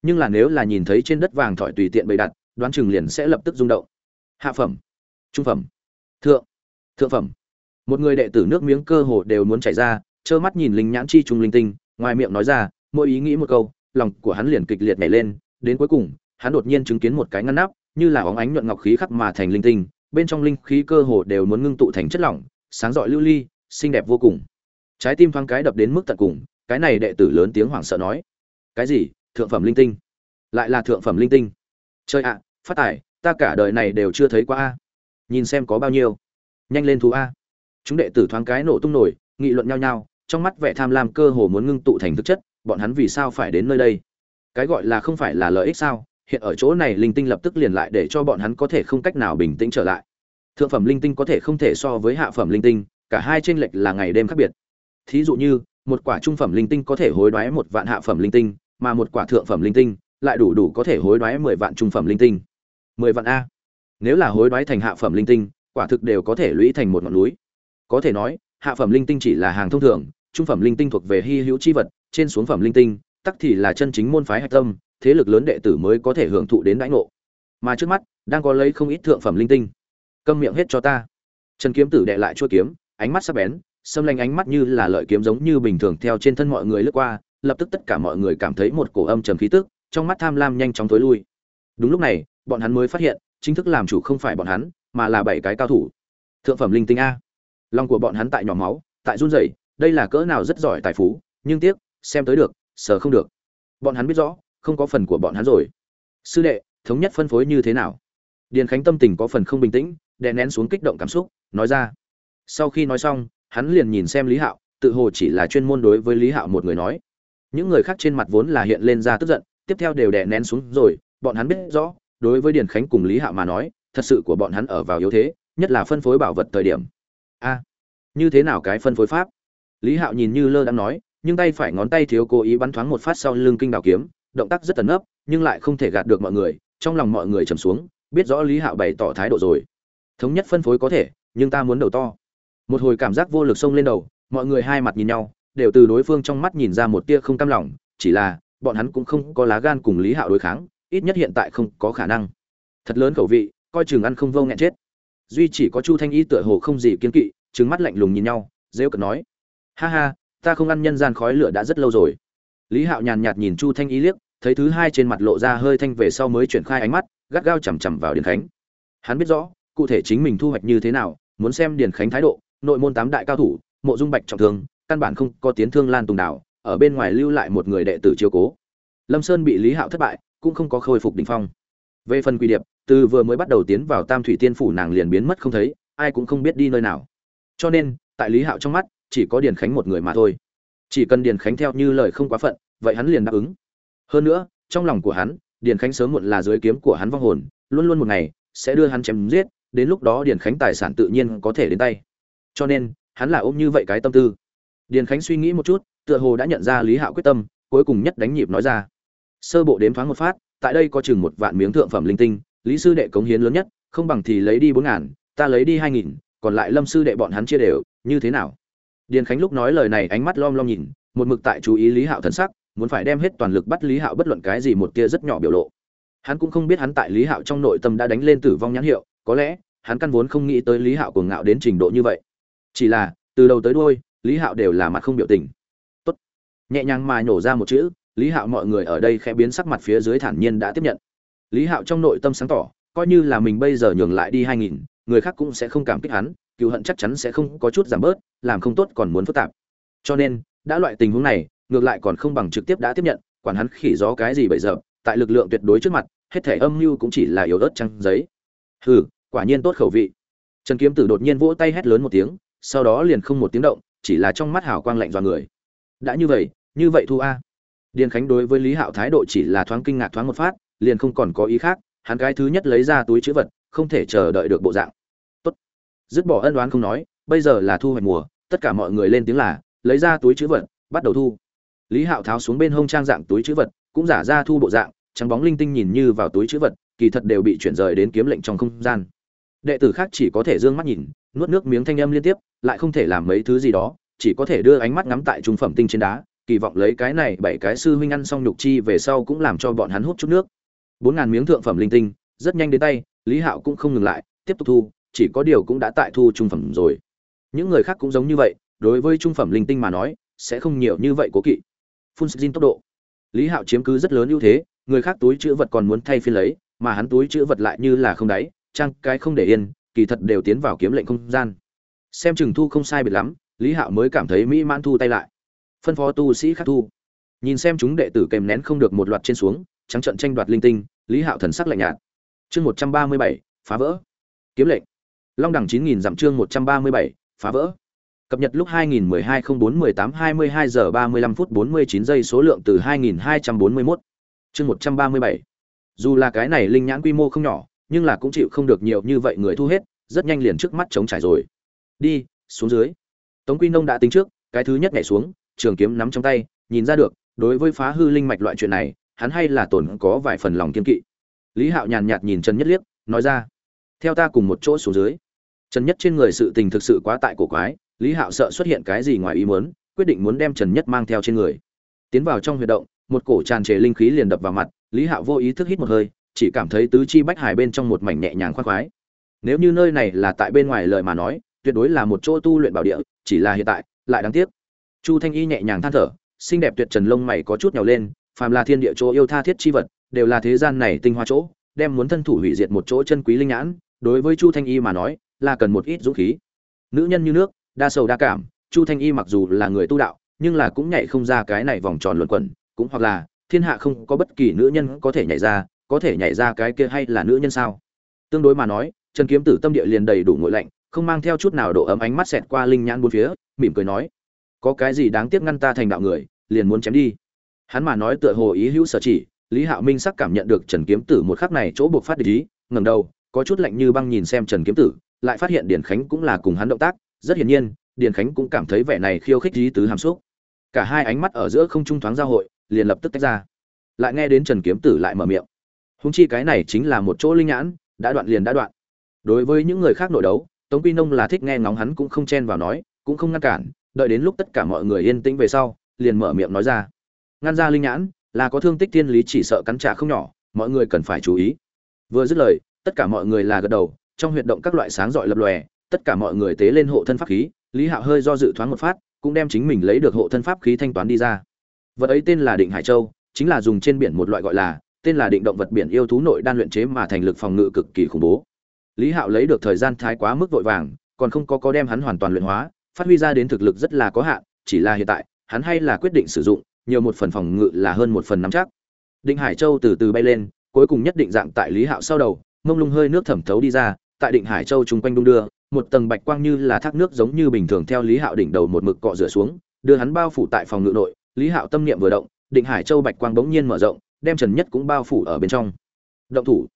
Nhưng là nếu là nhìn thấy trên đất vàng tỏi tùy tiện bày đặt, đoán chừng liền sẽ lập tức rung động. Hạ phẩm, trung phẩm, thượng thượng phẩm. Một người đệ tử nước miếng cơ hồ đều muốn chảy ra, trơ mắt nhìn linh nhãn chi trung linh tinh, ngoài miệng nói ra, mỗi ý nghĩ một câu, lòng của hắn liền kịch liệt nhảy lên, đến cuối cùng, hắn đột nhiên chứng kiến một cái ngăn nắp, như là óng ánh nhuận ngọc khí khắc mà thành linh tinh, bên trong linh khí cơ hồ đều muốn ngưng tụ thành chất lỏng sáng rọi lưu ly, xinh đẹp vô cùng. Trái tim thoáng cái đập đến mức tận cùng, cái này đệ tử lớn tiếng hoảng sợ nói. Cái gì? Thượng phẩm linh tinh? Lại là thượng phẩm linh tinh? Chơi ạ, phát tài, ta cả đời này đều chưa thấy qua a. Nhìn xem có bao nhiêu. Nhanh lên thú a. Chúng đệ tử thoáng cái nổ tung nổi, nghị luận nhau nhau, trong mắt vẻ tham lam cơ hồ muốn ngưng tụ thành thực chất, bọn hắn vì sao phải đến nơi đây? Cái gọi là không phải là lợi ích sao? Hiện ở chỗ này linh tinh lập tức liền lại để cho bọn hắn có thể không cách nào bình tĩnh trở lại thượng phẩm linh tinh có thể không thể so với hạ phẩm linh tinh cả hai tranh lệch là ngày đêm khác biệt thí dụ như một quả trung phẩm linh tinh có thể hối đoái một vạn hạ phẩm linh tinh mà một quả thượng phẩm linh tinh lại đủ đủ có thể hối đoái mười vạn trung phẩm linh tinh mười vạn a nếu là hối đoái thành hạ phẩm linh tinh quả thực đều có thể lũy thành một ngọn núi có thể nói hạ phẩm linh tinh chỉ là hàng thông thường trung phẩm linh tinh thuộc về hy hữu chi vật trên xuống phẩm linh tinh tắc thì là chân chính môn phái hạch tâm thế lực lớn đệ tử mới có thể hưởng thụ đến đãi ngộ mà trước mắt đang có lấy không ít thượng phẩm linh tinh câm miệng hết cho ta. Trần kiếm tử đệ lại chuôi kiếm, ánh mắt sắc bén, xâm lanh ánh mắt như là lợi kiếm giống như bình thường theo trên thân mọi người lướt qua, lập tức tất cả mọi người cảm thấy một cổ âm trầm khí tức, trong mắt tham lam nhanh chóng tối lui. Đúng lúc này, bọn hắn mới phát hiện, chính thức làm chủ không phải bọn hắn, mà là bảy cái cao thủ. Thượng phẩm linh tinh a. Lòng của bọn hắn tại nhỏ máu, tại run rẩy, đây là cỡ nào rất giỏi tài phú, nhưng tiếc, xem tới được, sờ không được. Bọn hắn biết rõ, không có phần của bọn hắn rồi. Sư đệ, thống nhất phân phối như thế nào? Điền khánh tâm tình có phần không bình tĩnh, đè nén xuống kích động cảm xúc, nói ra. Sau khi nói xong, hắn liền nhìn xem lý hạo, tự hồ chỉ là chuyên môn đối với lý hạo một người nói. Những người khác trên mặt vốn là hiện lên ra tức giận, tiếp theo đều đè nén xuống rồi, bọn hắn biết rõ, đối với điền khánh cùng lý hạo mà nói, thật sự của bọn hắn ở vào yếu thế, nhất là phân phối bảo vật thời điểm. A, như thế nào cái phân phối pháp? Lý hạo nhìn như lơ đang nói, nhưng tay phải ngón tay thiếu cố ý bắn thoáng một phát sau lưng kinh đào kiếm, động tác rất tấn ấp nhưng lại không thể gạt được mọi người, trong lòng mọi người trầm xuống biết rõ lý hạo bày tỏ thái độ rồi. Thống nhất phân phối có thể, nhưng ta muốn đầu to. Một hồi cảm giác vô lực xông lên đầu, mọi người hai mặt nhìn nhau, đều từ đối phương trong mắt nhìn ra một tia không cam lòng, chỉ là, bọn hắn cũng không có lá gan cùng lý hạo đối kháng, ít nhất hiện tại không có khả năng. Thật lớn khẩu vị, coi chừng ăn không vô nghẹn chết. Duy chỉ có chu thanh y tựa hồ không gì kiên kỵ trứng mắt lạnh lùng nhìn nhau, rêu cợt nói, ha ha, ta không ăn nhân gian khói lửa đã rất lâu rồi. Lý hạo nhàn nhạt nhìn chu thanh y liếc, thấy thứ hai trên mặt lộ ra hơi thanh về sau mới chuyển khai ánh mắt gắt gao chằm chằm vào điền khánh. Hắn biết rõ, cụ thể chính mình thu hoạch như thế nào, muốn xem điền khánh thái độ, nội môn tám đại cao thủ, mộ dung bạch trọng thương, căn bản không có tiến thương lan tùng đảo, ở bên ngoài lưu lại một người đệ tử chiếu cố. Lâm sơn bị lý hạo thất bại, cũng không có khôi phục đỉnh phong. Về phần quy điệp, từ vừa mới bắt đầu tiến vào tam thủy tiên phủ nàng liền biến mất không thấy, ai cũng không biết đi nơi nào. Cho nên, tại lý hạo trong mắt, chỉ có điền khánh một người mà thôi. Chỉ cần điền khánh theo như lời không quá phận, vậy hắn liền đáp ứng. Hơn nữa, trong lòng của hắn điền khánh sớm muộn là dưới kiếm của hắn vong hồn, luôn luôn một ngày sẽ đưa hắn chém giết, đến lúc đó điền khánh tài sản tự nhiên có thể đến tay. Cho nên, hắn là ôm như vậy cái tâm tư. Điền khánh suy nghĩ một chút, tựa hồ đã nhận ra lý hạo quyết tâm, cuối cùng nhất đánh nhịp nói ra. Sơ bộ đếm thoáng một phát, tại đây có chừng một vạn miếng thượng phẩm linh tinh, lý sư đệ cống hiến lớn nhất, không bằng thì lấy đi bốn ngàn, ta lấy đi hai nghìn, còn lại lâm sư đệ bọn hắn chia đều, như thế nào? Điền khánh lúc nói lời này ánh mắt lom lom nhìn, một mực tại chú ý lý hạo thần sắc muốn phải đem hết toàn lực bắt lý hạo bất luận cái gì một tia rất nhỏ biểu lộ. Hắn cũng không biết hắn tại lý hạo trong nội tâm đã đánh lên tử vong nhãn hiệu, có lẽ, hắn căn vốn không nghĩ tới lý hạo cuồng ngạo đến trình độ như vậy. Chỉ là, từ đầu tới đuôi, lý hạo đều là mặt không biểu tình. Tốt. Nhẹ nhàng mà nhổ ra một chữ, lý hạo mọi người ở đây khẽ biến sắc mặt phía dưới thản nhiên đã tiếp nhận. Lý hạo trong nội tâm sáng tỏ, coi như là mình bây giờ nhường lại đi hai nghìn, người khác cũng sẽ không cảm kích hắn cựu hận chắc chắn sẽ không có chút giảm bớt, làm không tốt còn muốn phức tạp. Cho nên, đã loại tình huống này ngược lại còn không bằng trực tiếp đã tiếp nhận, quản hắn khỉ gió cái gì bây giờ tại lực lượng tuyệt đối trước mặt, hết thể âm mưu cũng chỉ là yếu ớt trăng giấy. Hừ, quả nhiên tốt khẩu vị. Trần kiếm tử đột nhiên vỗ tay hét lớn một tiếng, sau đó liền không một tiếng động, chỉ là trong mắt hào quang lạnh dọa người. Đã như vậy như vậy thu a. Điền khánh đối với lý hạo thái độ chỉ là thoáng kinh ngạc thoáng một phát, liền không còn có ý khác, hắn cái thứ nhất lấy ra túi chữ vật, không thể chờ đợi được bộ dạng. Tốt. Dứt bỏ ân đoán không nói, bây giờ là thu hoạch mùa, tất cả mọi người lên tiếng là, lấy ra túi chữ vật, bắt đầu thu lý hạo tháo xuống bên hông trang dạng túi chữ vật, cũng giả ra thu bộ dạng, trắng bóng linh tinh nhìn như vào túi chữ vật, kỳ thật đều bị chuyển rời đến kiếm lệnh trong không gian. Đệ tử khác chỉ có thể d ư ơ n g mắt nhìn, nuốt nước miếng thanh âm liên tiếp, lại không thể làm mấy thứ gì đó, chỉ có thể đưa ánh mắt ngắm tại trung phẩm tinh trên đá, kỳ vọng lấy cái này bảy cái sư huynh ăn xong nhục chi về sau cũng làm cho bọn hắn hút chút nước. Bốn ngàn miếng thượng phẩm linh tinh, rất nhanh đến tay, lý hạo cũng không ngừng lại, tiếp tục thu, chỉ có điều cũng đã tại thu trung phẩm rồi. Những người khác cũng giống như vậy, đối với trung phẩm linh tinh mà nói, sẽ không nhiều như vậy cố kỵ phun xin tốc độ. Lý hạo chiếm cứ rất lớn ưu thế, người khác túi chữ vật còn muốn thay phiên lấy, mà hắn túi chữ vật lại như là không đáy, trang cái không để yên, kỳ thật đều tiến vào kiếm lệnh không gian. Xem chừng thu không sai biệt lắm, lý hạo mới cảm thấy mỹ mãn thu tay lại. Phân phó tu sĩ khác thu. Nhìn xem chúng đệ tử kèm nén không được một loạt trên xuống, trắng trận tranh đoạt linh tinh, lý hạo thần sắc lạnh nhạt. Chương một trăm ba mươi bảy, phá vỡ. Kiếm lệnh. Long đẳng chín nghìn dặm chương một trăm ba mươi bảy, phá vỡ cập nhật lúc 2012 04 18 22 giờ 35 phút 49 giây số lượng từ 2241 chương 137 dù là cái này linh nhãn quy mô không nhỏ, nhưng là cũng chịu không được nhiều như vậy người thu hết, rất nhanh liền trước mắt chống trải rồi. Đi, xuống dưới. Tống quy nông đã tính trước, cái thứ nhất nhảy xuống, trường kiếm nắm trong tay, nhìn ra được, đối với phá hư linh mạch loại chuyện này, hắn hay là tổn có vài phần lòng kiên kỵ. Lý hạo nhàn nhạt nhìn trần nhất liếc, nói ra, theo ta cùng một chỗ xuống dưới. Trần nhất trên người sự tình thực sự quá tại cổ quái lý hạo sợ xuất hiện cái gì ngoài ý muốn, quyết định muốn đem trần nhất mang theo trên người. Tiến vào trong huy động, một cổ tràn trề linh khí liền đập vào mặt, lý hạo vô ý thức hít một hơi, chỉ cảm thấy tứ chi bách hải bên trong một mảnh nhẹ nhàng khoan khoái. Nếu như nơi này là tại bên ngoài lời mà nói, tuyệt đối là một chỗ tu luyện bảo địa, chỉ là hiện tại, lại đáng tiếc. Chu thanh y nhẹ nhàng than thở, xinh đẹp tuyệt trần lông mày có chút nhào lên, phàm là thiên địa chỗ yêu tha thiết chi vật, đều là thế gian này tinh hoa chỗ, đem muốn thân thủ hủy diệt một chỗ chân quý linh nhãn, đối với chu thanh y mà nói, là cần một ít dũng khí. Nữ nhân như nước đa sầu đa cảm, chu thanh y mặc dù là người tu đạo, nhưng là cũng nhảy không ra cái này vòng tròn luẩn quẩn, cũng hoặc là, thiên hạ không có bất kỳ nữ nhân có thể nhảy ra, có thể nhảy ra cái kia hay là nữ nhân sao? Tương đối mà nói, trần kiếm tử tâm địa liền đầy đủ ngội lạnh, không mang theo chút nào độ ấm ánh mắt xẹt qua linh nhãn bốn phía, mỉm cười nói, có cái gì đáng tiếc ngăn ta thành đạo người, liền muốn chém đi. Hắn mà nói tựa hồ ý hữu sở chỉ, lý hạo minh sắc cảm nhận được trần kiếm tử một khắc này chỗ buộc phát địch ý, ngẩng đầu, có chút lạnh như băng nhìn xem trần kiếm tử, lại phát hiện điển khánh cũng là cùng hắn động tác rất hiển nhiên, Điền khánh cũng cảm thấy vẻ này khiêu khích lý tứ hàm xúc. Cả hai ánh mắt ở giữa không trung thoáng giao hội, liền lập tức tách ra. Lại nghe đến trần kiếm tử lại mở miệng. Húng chi cái này chính là một chỗ linh nhãn, đã đoạn liền đã đoạn. Đối với những người khác nội đấu, tống quy nông là thích nghe ngóng hắn cũng không chen vào nói, cũng không ngăn cản, đợi đến lúc tất cả mọi người yên tĩnh về sau, liền mở miệng nói ra. Ngăn ra linh nhãn, là có thương tích thiên lý chỉ sợ cắn trả không nhỏ, mọi người cần phải chú ý. Vừa dứt lời, tất cả mọi người là gật đầu, trong huyệt động các loại sáng giỏi lập lòe tất cả mọi người tế lên hộ thân pháp khí, lý hạo hơi do dự thoáng một phát, cũng đem chính mình lấy được hộ thân pháp khí thanh toán đi ra. Vật ấy tên là định hải châu, chính là dùng trên biển một loại gọi là, tên là định động vật biển yêu thú nội đan luyện chế mà thành lực phòng ngự cực kỳ khủng bố. Lý hạo lấy được thời gian thái quá mức vội vàng, còn không có có đem hắn hoàn toàn luyện hóa, phát huy ra đến thực lực rất là có hạn, chỉ là hiện tại, hắn hay là quyết định sử dụng, nhiều một phần phòng ngự là hơn một phần nắm chắc. Định hải châu từ từ bay lên, cuối cùng nhất định dạng tại lý hạo sau đầu, mông lung hơi nước thẩm thấu đi ra, tại định hải châu chung quanh đung đưa một tầng bạch quang như là thác nước giống như bình thường theo lý hạo đỉnh đầu một mực cọ rửa xuống, đưa hắn bao phủ tại phòng ngự nội. Lý hạo tâm niệm vừa động, định hải châu bạch quang bỗng nhiên mở rộng, đem trần nhất cũng bao phủ ở bên trong. Động thủ.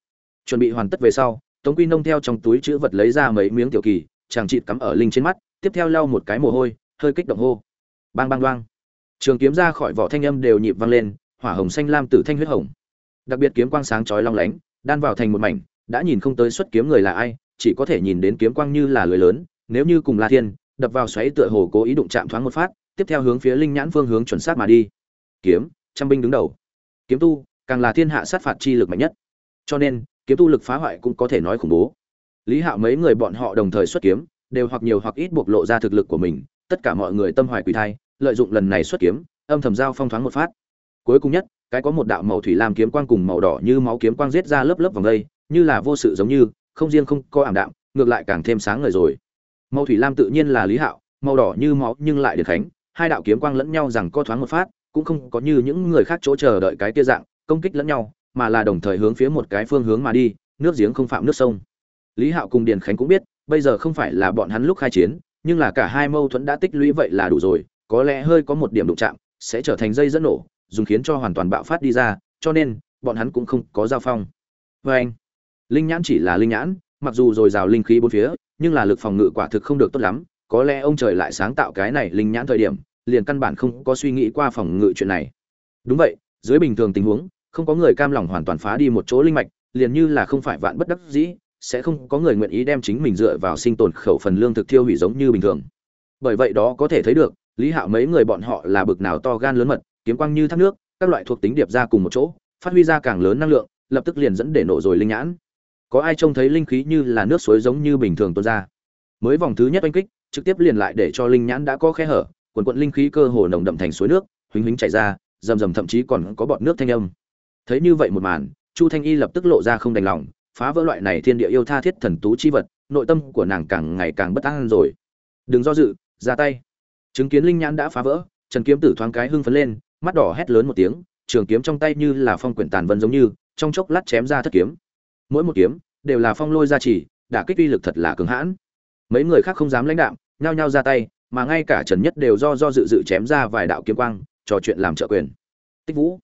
Chuẩn bị hoàn tất về sau, tống quy nông theo trong túi chữ vật lấy ra mấy miếng tiểu kỳ, chàng chịt cắm ở linh trên mắt, tiếp theo lau một cái mồ hôi, hơi kích động hô. Bang bang đoang. Trường kiếm ra khỏi vỏ thanh âm đều nhịp vang lên, hỏa hồng xanh lam tử thanh huyết hồng. Đặc biệt kiếm quang sáng chói long lánh, đan vào thành một mảnh, đã nhìn không tới xuất kiếm người là ai chỉ có thể nhìn đến kiếm quang như là lưới lớn, nếu như cùng la thiên, đập vào xoáy tựa hồ cố ý đụng chạm thoáng một phát, tiếp theo hướng phía linh nhãn phương hướng chuẩn xác mà đi. Kiếm, trăm binh đứng đầu. Kiếm tu, càng là thiên hạ sát phạt chi lực mạnh nhất. Cho nên, kiếm tu lực phá hoại cũng có thể nói khủng bố. Lý hạo mấy người bọn họ đồng thời xuất kiếm, đều hoặc nhiều hoặc ít bộc lộ ra thực lực của mình, tất cả mọi người tâm hoài quỷ thai, lợi dụng lần này xuất kiếm, âm thầm giao phong thoáng một phát. Cuối cùng nhất, cái có một đạo màu thủy lam kiếm quang cùng màu đỏ như máu kiếm quang giết ra lớp lớp vòng đây, như là vô sự giống như không riêng không có ảm đạm, ngược lại càng thêm sáng ngời rồi. Màu thủy lam tự nhiên là lý hạo, màu đỏ như máu nhưng lại được khánh, hai đạo kiếm quang lẫn nhau rằng co thoáng một phát, cũng không có như những người khác chỗ chờ đợi cái kia dạng, công kích lẫn nhau, mà là đồng thời hướng phía một cái phương hướng mà đi, nước giếng không phạm nước sông. Lý hạo cùng điền khánh cũng biết, bây giờ không phải là bọn hắn lúc khai chiến, nhưng là cả hai mâu thuẫn đã tích lũy vậy là đủ rồi, có lẽ hơi có một điểm đụng chạm, sẽ trở thành dây dẫn nổ, dùng khiến cho hoàn toàn bạo phát đi ra, cho nên, bọn hắn cũng không có giao phong. Vê anh linh nhãn chỉ là linh nhãn, mặc dù dồi dào linh khí bốn phía, nhưng là lực phòng ngự quả thực không được tốt lắm, có lẽ ông trời lại sáng tạo cái này linh nhãn thời điểm, liền căn bản không có suy nghĩ qua phòng ngự chuyện này. Đúng vậy, dưới bình thường tình huống, không có người cam lòng hoàn toàn phá đi một chỗ linh mạch, liền như là không phải vạn bất đắc dĩ, sẽ không có người nguyện ý đem chính mình dựa vào sinh tồn khẩu phần lương thực tiêu hủy giống như bình thường. Bởi vậy đó có thể thấy được, lý hạo mấy người bọn họ là bực nào to gan lớn mật, kiếm quang như thác nước, các loại thuộc tính điệp ra cùng một chỗ, phát huy ra càng lớn năng lượng, lập tức liền dẫn để nổ rồi linh nhãn có ai trông thấy linh khí như là nước suối giống như bình thường tuôn ra? Mới vòng thứ nhất oanh kích, trực tiếp liền lại để cho linh nhãn đã có khe hở, quần quận linh khí cơ hồ nồng đậm thành suối nước, huỳnh huỳnh chảy ra, rầm rầm thậm chí còn có bọt nước thanh âm. Thấy như vậy một màn, chu thanh y lập tức lộ ra không đành lòng, phá vỡ loại này thiên địa yêu tha thiết thần tú chi vật, nội tâm của nàng càng ngày càng bất an rồi. Đừng do dự, ra tay. Chứng kiến linh nhãn đã phá vỡ, trần kiếm tử thoáng cái hưng phấn lên, mắt đỏ hét lớn một tiếng, trường kiếm trong tay như là phong quyển tàn vân giống như, trong chốc lát chém ra thất kiếm mỗi một kiếm đều là phong lôi gia trì, đả kích uy lực thật là cứng hãn. Mấy người khác không dám lãnh đạm, nhao nhao ra tay, mà ngay cả trần nhất đều do do dự dự chém ra vài đạo kiếm quang, trò chuyện làm trợ quyền. Tích vũ,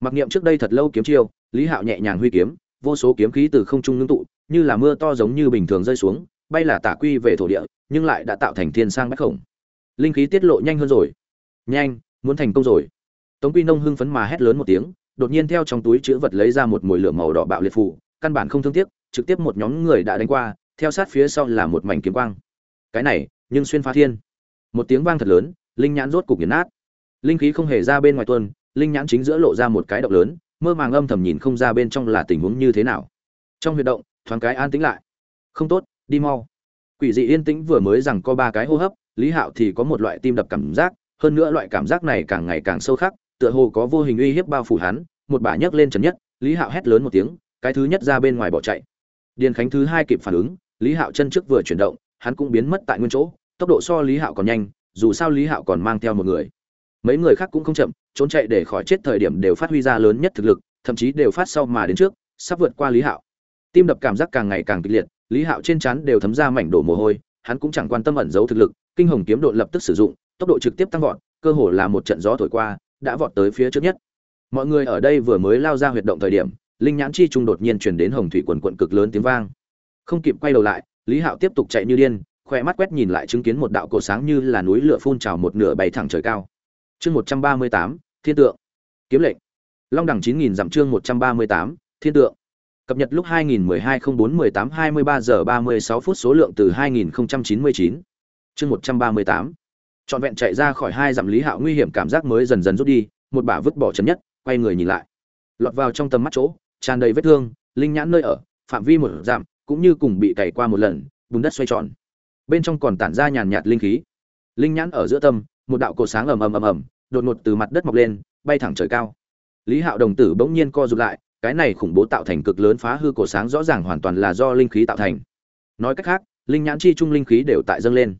mặc niệm trước đây thật lâu kiếm chiêu, lý hạo nhẹ nhàng huy kiếm, vô số kiếm khí từ không trung ngưng tụ, như là mưa to giống như bình thường rơi xuống, bay là tả quy về thổ địa, nhưng lại đã tạo thành thiên sang bách khổng. Linh khí tiết lộ nhanh hơn rồi. Nhanh, muốn thành công rồi. Tống quy nông hưng phấn mà hét lớn một tiếng, đột nhiên theo trong túi chữ vật lấy ra một mồi lửa màu đỏ bạo liệt phủ căn bản không thương tiếc, trực tiếp một nhóm người đã đánh qua, theo sát phía sau là một mảnh kiếm quang. Cái này, nhưng xuyên phá thiên. Một tiếng vang thật lớn, linh nhãn rốt cục nghiền nát. Linh khí không hề ra bên ngoài tuân linh nhãn chính giữa lộ ra một cái động lớn, mơ màng âm thầm nhìn không ra bên trong là tình huống như thế nào. Trong huyệt động, thoáng cái an tĩnh lại. Không tốt, đi mau. Quỷ dị yên tĩnh vừa mới rằng có ba cái hô hấp, lý hạo thì có một loại tim đập cảm giác, hơn nữa loại cảm giác này càng ngày càng sâu khắc, tựa hồ có vô hình uy hiếp bao phủ hắn, một bà nhấc lên trần nhất, lý hạo hét lớn một tiếng cái thứ nhất ra bên ngoài bỏ chạy. Điền khánh thứ hai kịp phản ứng, lý hạo chân trước vừa chuyển động, hắn cũng biến mất tại nguyên chỗ, tốc độ so lý hạo còn nhanh, dù sao lý hạo còn mang theo một người. Mấy người khác cũng không chậm, trốn chạy để khỏi chết thời điểm đều phát huy ra lớn nhất thực lực, thậm chí đều phát sau mà đến trước, sắp vượt qua lý hạo. Tim đập cảm giác càng ngày càng kịch liệt, lý hạo trên chắn đều thấm ra mảnh đổ mồ hôi, hắn cũng chẳng quan tâm ẩn giấu thực lực, kinh hồng kiếm độn lập tức sử dụng, tốc độ trực tiếp tăng vọt, cơ hồ là một trận gió thổi qua, đã vọt tới phía trước nhất. Mọi người ở đây vừa mới lao ra huyệt động thời điểm linh nhãn chi trung đột nhiên chuyển đến hồng thủy quần quận cực lớn tiếng vang. Không kịp quay đầu lại, lý hạo tiếp tục chạy như điên khoe mắt quét nhìn lại chứng kiến một đạo cổ sáng như là núi lửa phun trào một nửa bay thẳng trời cao. Chương một trăm ba mươi tám, thiên tượng. Kiếm lệnh. Long đẳng chín nghìn dặm chương một trăm ba mươi tám, thiên tượng. Cập nhật lúc 2012-04-18-23 giờ 36 phút số lượng từ 2099 chương 138 trọn vẹn chạy ra khỏi hai dặm lý hạo nguy hiểm cảm giác mới dần dần rút đi, một bả vứt bỏ chấm nhất, quay người nhìn lại. Lọt vào trong tầm mắt chỗ tràn đầy vết thương linh nhãn nơi ở phạm vi một giảm, cũng như cùng bị cày qua một lần bùn đất xoay tròn. Bên trong còn tản ra nhàn nhạt linh khí. Linh nhãn ở giữa tâm một đạo cổ sáng ầm ầm ầm ầm đột ngột từ mặt đất mọc lên bay thẳng trời cao. Lý hạo đồng tử bỗng nhiên co rụt lại cái này khủng bố tạo thành cực lớn phá hư cổ sáng rõ ràng hoàn toàn là do linh khí tạo thành. Nói cách khác linh nhãn chi trung linh khí đều tại dâng lên.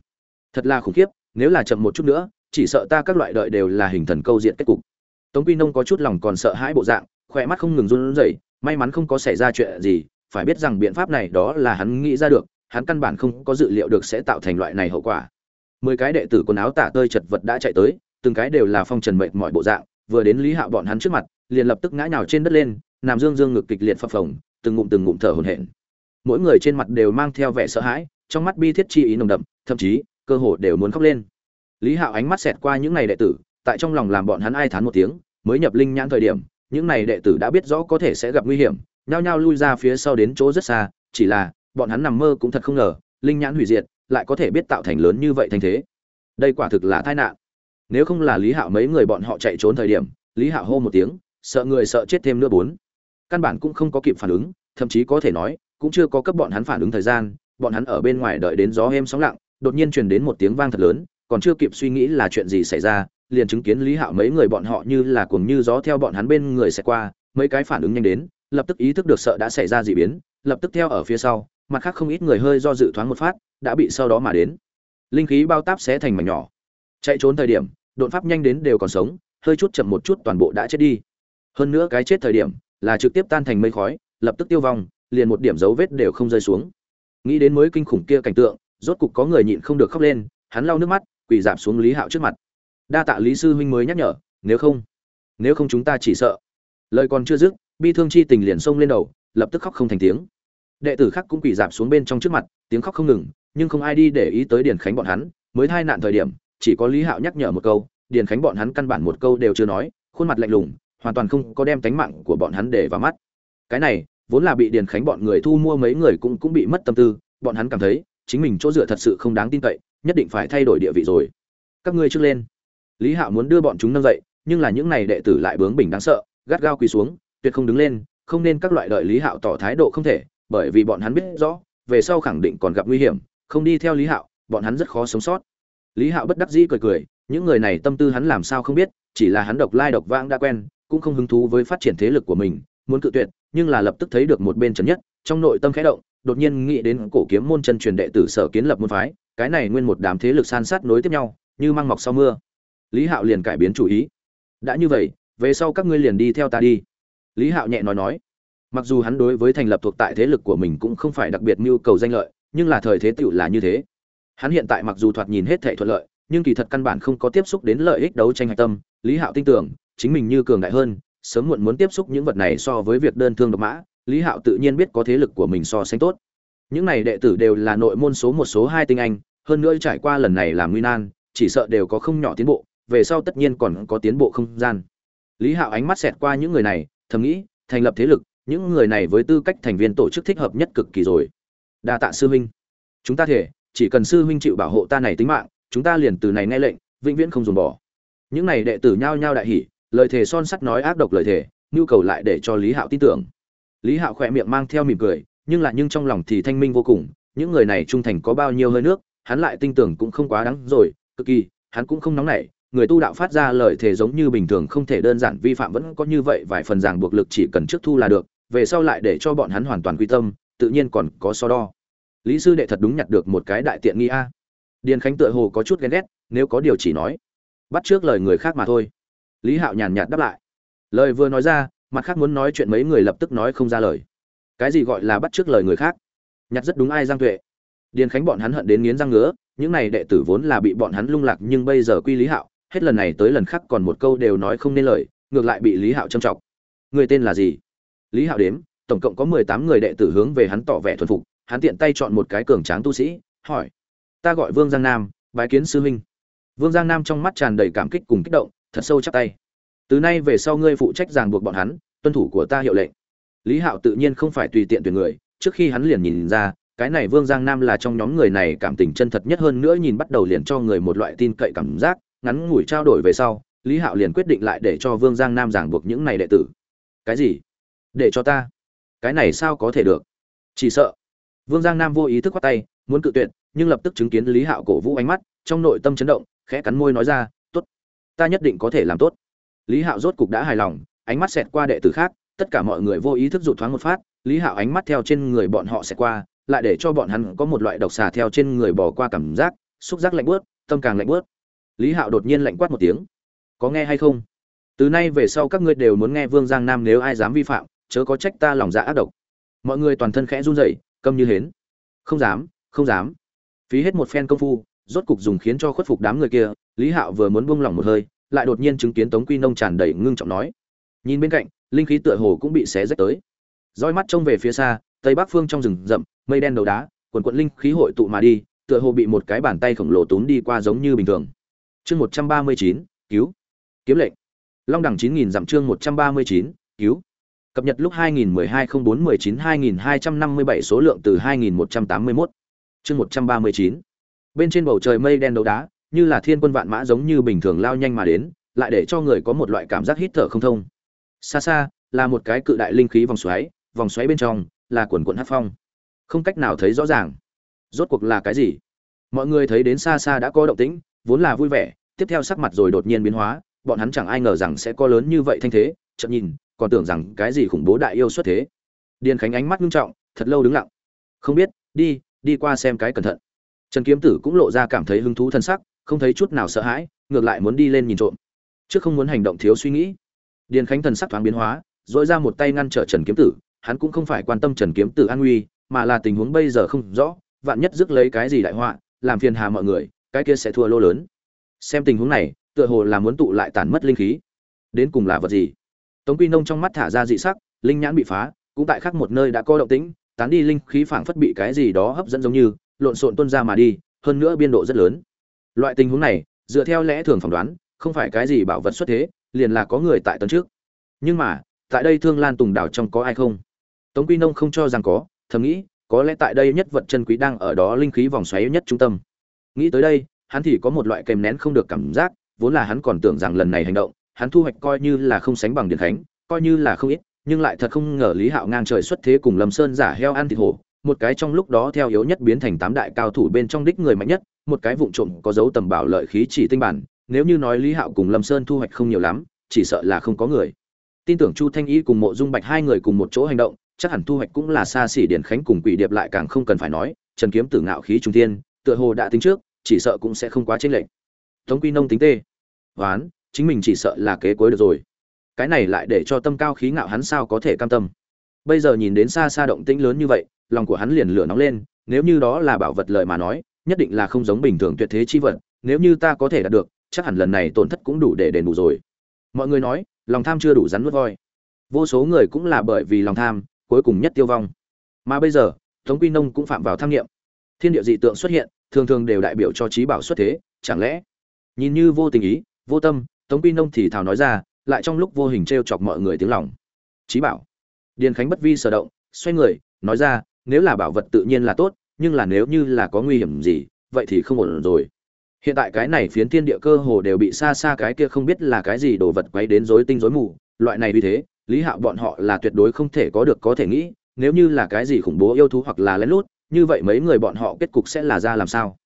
Thật là khủng khiếp nếu là chậm một chút nữa chỉ sợ ta các loại đợi đều là hình thần câu diện kết cục. Tống quy nông có chút lòng còn sợ hãi bộ dạng khỏe mắt không ngừng run rẩy may mắn không có xảy ra chuyện gì, phải biết rằng biện pháp này đó là hắn nghĩ ra được, hắn căn bản không có dự liệu được sẽ tạo thành loại này hậu quả. Mười cái đệ tử quần áo tả tơi chật vật đã chạy tới, từng cái đều là phong trần mệt mọi bộ dạng, vừa đến lý hạo bọn hắn trước mặt, liền lập tức ngã nhào trên đất lên, nằm dương dương ngực kịch liệt phập phồng, từng ngụm từng ngụm thở hổn hển. Mỗi người trên mặt đều mang theo vẻ sợ hãi, trong mắt bi thiết chi ý nồng đậm, thậm chí, cơ hồ đều muốn khóc lên. Lý hạo ánh mắt xẹt qua những này đệ tử, tại trong lòng làm bọn hắn ai thán một tiếng, mới nhập linh nhãn thời điểm những này đệ tử đã biết rõ có thể sẽ gặp nguy hiểm, nhao nhao lui ra phía sau đến chỗ rất xa, chỉ là, bọn hắn nằm mơ cũng thật không ngờ, linh nhãn hủy diệt, lại có thể biết tạo thành lớn như vậy thành thế. Đây quả thực là tai nạn. Nếu không là lý hạo mấy người bọn họ chạy trốn thời điểm, lý hạo hô một tiếng, sợ người sợ chết thêm nữa bốn. Căn bản cũng không có kịp phản ứng, thậm chí có thể nói, cũng chưa có cấp bọn hắn phản ứng thời gian, bọn hắn ở bên ngoài đợi đến gió êm sóng lặng, đột nhiên truyền đến một tiếng vang thật lớn, còn chưa kịp suy nghĩ là chuyện gì xảy ra liền chứng kiến lý hạo mấy người bọn họ như là cuồng như gió theo bọn hắn bên người sẽ qua, mấy cái phản ứng nhanh đến, lập tức ý thức được sợ đã xảy ra dị biến, lập tức theo ở phía sau, mặt khác không ít người hơi do dự thoáng một phát, đã bị sau đó mà đến. Linh khí bao táp xé thành mảnh nhỏ. Chạy trốn thời điểm, đột pháp nhanh đến đều còn sống, hơi chút chậm một chút toàn bộ đã chết đi. Hơn nữa cái chết thời điểm, là trực tiếp tan thành mây khói, lập tức tiêu vong, liền một điểm dấu vết đều không rơi xuống. Nghĩ đến mới kinh khủng kia cảnh tượng, rốt cục có người nhịn không được khóc lên, hắn lau nước mắt, quỳ giảm xuống lý hạo trước mặt đa tạ lý sư huynh mới nhắc nhở, nếu không nếu không chúng ta chỉ sợ. Lời còn chưa dứt, bi thương chi tình liền xông lên đầu, lập tức khóc không thành tiếng. Đệ tử khác cũng quỳ dạp xuống bên trong trước mặt, tiếng khóc không ngừng, nhưng không ai đi để ý tới điền khánh bọn hắn. Mới thai nạn thời điểm, chỉ có lý hạo nhắc nhở một câu, điền khánh bọn hắn căn bản một câu đều chưa nói, khuôn mặt lạnh lùng, hoàn toàn không có đem tánh mạng của bọn hắn để vào mắt. Cái này, vốn là bị điền khánh bọn người thu mua mấy người cũng cũng bị mất tâm tư, bọn hắn cảm thấy, chính mình chỗ dựa thật sự không đáng tin cậy, nhất định phải thay đổi địa vị rồi. Các ngươi trước lên lý hạo muốn đưa bọn chúng nâng dậy, nhưng là những này đệ tử lại bướng bỉnh đáng sợ, gắt gao quỳ xuống, tuyệt không đứng lên, không nên các loại đợi lý hạo tỏ thái độ không thể, bởi vì bọn hắn biết rõ, về sau khẳng định còn gặp nguy hiểm, không đi theo lý hạo, bọn hắn rất khó sống sót. Lý hạo bất đắc dĩ cười cười, những người này tâm tư hắn làm sao không biết, chỉ là hắn độc lai độc vãng đã quen, cũng không hứng thú với phát triển thế lực của mình, muốn cự tuyệt, nhưng là lập tức thấy được một bên trần nhất, trong nội tâm khẽ động, đột nhiên nghĩ đến cổ kiếm môn chân truyền đệ tử sở kiến lập môn phái, cái này nguyên một đám thế lực san sát nối tiếp nhau, như măng mọc sau mưa lý hạo liền cải biến chủ ý. Đã như vậy, về sau các ngươi liền đi theo ta đi. Lý hạo nhẹ nói nói. Mặc dù hắn đối với thành lập thuộc tại thế lực của mình cũng không phải đặc biệt mưu cầu danh lợi, nhưng là thời thế tựu là như thế. Hắn hiện tại mặc dù thoạt nhìn hết thệ thuận lợi, nhưng kỳ thật căn bản không có tiếp xúc đến lợi ích đấu tranh hạch tâm. Lý hạo tin tưởng, chính mình như cường đại hơn, sớm muộn muốn tiếp xúc những vật này so với việc đơn thương độc mã, lý hạo tự nhiên biết có thế lực của mình so sánh tốt. Những này đệ tử đều là nội môn số một, số hai tinh anh, hơn nữa trải qua lần này làm nguy nan, chỉ sợ đều có không nhỏ tiến bộ về sau tất nhiên còn có tiến bộ không gian. Lý hạo ánh mắt xẹt qua những người này, thầm nghĩ, thành lập thế lực, những người này với tư cách thành viên tổ chức thích hợp nhất cực kỳ rồi. Đa tạ sư huynh. Chúng ta thể, chỉ cần sư huynh chịu bảo hộ ta này tính mạng, chúng ta liền từ này nghe lệnh, vĩnh viễn không dùng bỏ. Những này đệ tử nhao nhao đại hỉ, lời thề son sắt nói ác độc lời thề, nhu cầu lại để cho lý hạo tin tưởng. Lý hạo khỏe miệng mang theo mỉm cười, nhưng lại nhưng trong lòng thì thanh minh vô cùng, những người này trung thành có bao nhiêu hơi nước, hắn lại tin tưởng cũng không quá đáng rồi, cực kỳ, hắn cũng không nóng nảy người tu đạo phát ra lời thề giống như bình thường không thể đơn giản, vi phạm vẫn có như vậy vài phần ràng buộc lực chỉ cần trước thu là được, về sau lại để cho bọn hắn hoàn toàn quy tâm, tự nhiên còn có so đo. Lý sư đệ thật đúng nhặt được một cái đại tiện nghi a. Điền khánh tựa hồ có chút ghen ghét, nếu có điều chỉ nói, bắt trước lời người khác mà thôi. Lý hạo nhàn nhạt đáp lại. Lời vừa nói ra, mặt khác muốn nói chuyện mấy người lập tức nói không ra lời. Cái gì gọi là bắt trước lời người khác? Nhặt rất đúng ai giang tuệ. Điền khánh bọn hắn hận đến nghiến răng ngứa, những này đệ tử vốn là bị bọn hắn lung lạc nhưng bây giờ quy lý hạo hết lần này tới lần khác còn một câu đều nói không nên lời, ngược lại bị lý hạo châm trọng người tên là gì? Lý hạo đếm, tổng cộng có mười tám người đệ tử hướng về hắn tỏ vẻ thuần phục, hắn tiện tay chọn một cái cường tráng tu sĩ, hỏi, ta gọi vương giang nam, bái kiến sư huynh. Vương giang nam trong mắt tràn đầy cảm kích cùng kích động, thật sâu chắp tay. Từ nay về sau ngươi phụ trách ràng buộc bọn hắn, tuân thủ của ta hiệu lệnh. Lý hạo tự nhiên không phải tùy tiện tuyển người, trước khi hắn liền nhìn ra, cái này vương giang nam là trong nhóm người này cảm tình chân thật nhất hơn nữa nhìn bắt đầu liền cho người một loại tin cậy cảm giác ngắn ngủi trao đổi về sau, lý hạo liền quyết định lại để cho vương giang nam giảng buộc những này đệ tử. Cái gì? Để cho ta? Cái này sao có thể được? Chỉ sợ. Vương giang nam vô ý thức khoát tay, muốn cự tuyệt, nhưng lập tức chứng kiến lý hạo cổ vũ ánh mắt, trong nội tâm chấn động, khẽ cắn môi nói ra t ố t ta nhất định có thể làm tốt. Lý hạo rốt cục đã hài lòng, ánh mắt xẹt qua đệ tử khác, tất cả mọi người vô ý thức rụt thoáng một phát, lý hạo ánh mắt theo trên người bọn họ xẹt qua, lại để cho bọn hắn có một loại độc xà theo trên người bỏ qua cảm giác, xúc giác lạnh bớt tâm càng lạnh bớt lý hạo đột nhiên lạnh quát một tiếng. Có nghe hay không? Từ nay về sau các ngươi đều muốn nghe vương giang nam nếu ai dám vi phạm, chớ có trách ta lòng dạ ác độc. Mọi người toàn thân khẽ run rẩy, câm như hến. Không dám không dám. Phí hết một phen công phu, rốt cục dùng khiến cho khuất phục đám người kia, lý hạo vừa muốn buông lỏng một hơi, lại đột nhiên chứng kiến tống quy nông tràn đầy ngưng trọng nói. Nhìn bên cạnh, linh khí tựa hồ cũng bị xé rách tới. Roi mắt trông về phía xa, tây bắc phương trong rừng rậm, mây đen đầu đá, quần quận linh khí hội tụ mà đi, tựa hồ bị một cái bàn tay khổng lồ túm đi qua giống như bình thường chương một trăm ba mươi chín, cứu. Kiếm lệnh. Long đẳng chín nghìn dặm chương một trăm ba mươi chín, cứu. Cập nhật lúc 2012-04-19-2257 số lượng từ 2181 chương 139 bên trên bầu trời mây đen đấu đá, như là thiên quân vạn mã giống như bình thường lao nhanh mà đến, lại để cho người có một loại cảm giác hít thở không thông. Xa xa, là một cái cự đại linh khí vòng xoáy vòng xoáy bên trong, là quần quận hát phong. Không cách nào thấy rõ ràng. Rốt cuộc là cái gì? Mọi người thấy đến xa xa đã có động tĩnh vốn là vui vẻ, tiếp theo sắc mặt rồi đột nhiên biến hóa, bọn hắn chẳng ai ngờ rằng sẽ có lớn như vậy thanh thế chậm nhìn, còn tưởng rằng cái gì khủng bố đại yêu xuất thế. Điền khánh ánh mắt nghiêm trọng, thật lâu đứng lặng. Không biết, đi đi qua xem cái cẩn thận. Trần kiếm tử cũng lộ ra cảm thấy hứng thú thân sắc, không thấy chút nào sợ hãi, ngược lại muốn đi lên nhìn trộm. Trước không muốn hành động thiếu suy nghĩ. Điền khánh thần sắc thoáng biến hóa dội ra một tay ngăn trở trần kiếm tử, hắn cũng không phải quan tâm trần kiếm tử an nguy, mà là tình huống bây giờ không rõ, vạn nhất rước lấy cái gì đại họa, làm phiền hà mọi người cái kia sẽ thua lô lớn xem tình huống này tựa hồ là muốn tụ lại tàn mất linh khí đến cùng là vật gì Tống Quy Nông trong mắt thả ra dị sắc, linh nhãn bị phá, cũng tại khác một nơi đã có động tĩnh, tán đi linh khí phảng phất bị cái gì đó hấp dẫn giống như, lộn xộn tuôn ra mà đi, hơn nữa biên độ rất lớn. Loại tình huống này, dựa theo lẽ thường phỏng đoán, không phải cái gì bảo vật xuất thế, liền là có người tại tấn trước. Nhưng mà, tại đây Thương Lan Tùng đảo trong có ai không? Tống Quy Nông không cho rằng có, thầm nghĩ, có lẽ tại đây nhất vật chân quý đang ở đó linh khí vòng xoáy nhất trung tâm. Nghĩ tới đây, hắn thì có một loại kèm nén không được cảm giác, vốn là hắn còn tưởng rằng lần này hành động, hắn thu hoạch coi như là không sánh bằng Điền Khánh, coi như là không ít, nhưng lại thật không ngờ Lý Hạo ngang trời xuất thế cùng Lâm Sơn giả heo ăn thịt hổ, một cái trong lúc đó theo yếu nhất biến thành tám đại cao thủ bên trong đích người mạnh nhất, một cái vụn trộm có dấu tầm bảo lợi khí chỉ tinh bản, nếu như nói Lý Hạo cùng Lâm Sơn thu hoạch không nhiều lắm, chỉ sợ là không có người. Tin tưởng Chu Thanh Y cùng Mộ Dung Bạch hai người cùng một chỗ hành động, chắc hẳn thu hoạch cũng là xa xỉ Điển Khánh cùng Quỷ Điệp lại càng không cần phải nói, Trần Kiếm Tử ngạo khí trung thiên, tựa hồ đã tính trước, chỉ sợ cũng sẽ không quá chênh lệch. Tống Quy Nông tính tê. Hoán, chính mình chỉ sợ là kế cuối được rồi. Cái này lại để cho tâm cao khí ngạo hắn sao có thể cam tâm. Bây giờ nhìn đến xa xa động tĩnh lớn như vậy lòng của hắn liền lửa nóng lên nếu như đó là bảo vật lợi mà nói nhất định là không giống bình thường tuyệt thế chi vật nếu như ta có thể đạt được chắc hẳn lần này tổn thất cũng đủ để đền bù rồi. Mọi người nói lòng tham chưa đủ rắn nuốt voi. Vô số người cũng là bởi vì lòng tham cuối cùng nhất tiêu vong. Mà bây giờ tống quy nông cũng phạm vào tham nghiệm thiên địa dị tượng xuất hiện, thường thường đều đại biểu cho trí bảo xuất thế, chẳng lẽ? Nhìn như vô tình ý, vô tâm, tống quy nông thì thào nói ra, lại trong lúc vô hình t r e o chọc mọi người tiếng lòng. Trí bảo. Điền khánh bất vi sở động, xoay người, nói ra, nếu là bảo vật tự nhiên là tốt, nhưng là nếu như là có nguy hiểm gì, vậy thì không ổn rồi. Hiện tại cái này phiến thiên địa cơ hồ đều bị xa xa cái kia không biết là cái gì đồ vật quấy đến rối tinh rối mù, loại này vì thế, lý hạo bọn họ là tuyệt đối không thể có được có thể nghĩ, nếu như là cái gì khủng bố yêu thú hoặc là lén lút như vậy mấy người bọn họ kết cục sẽ là ra làm sao?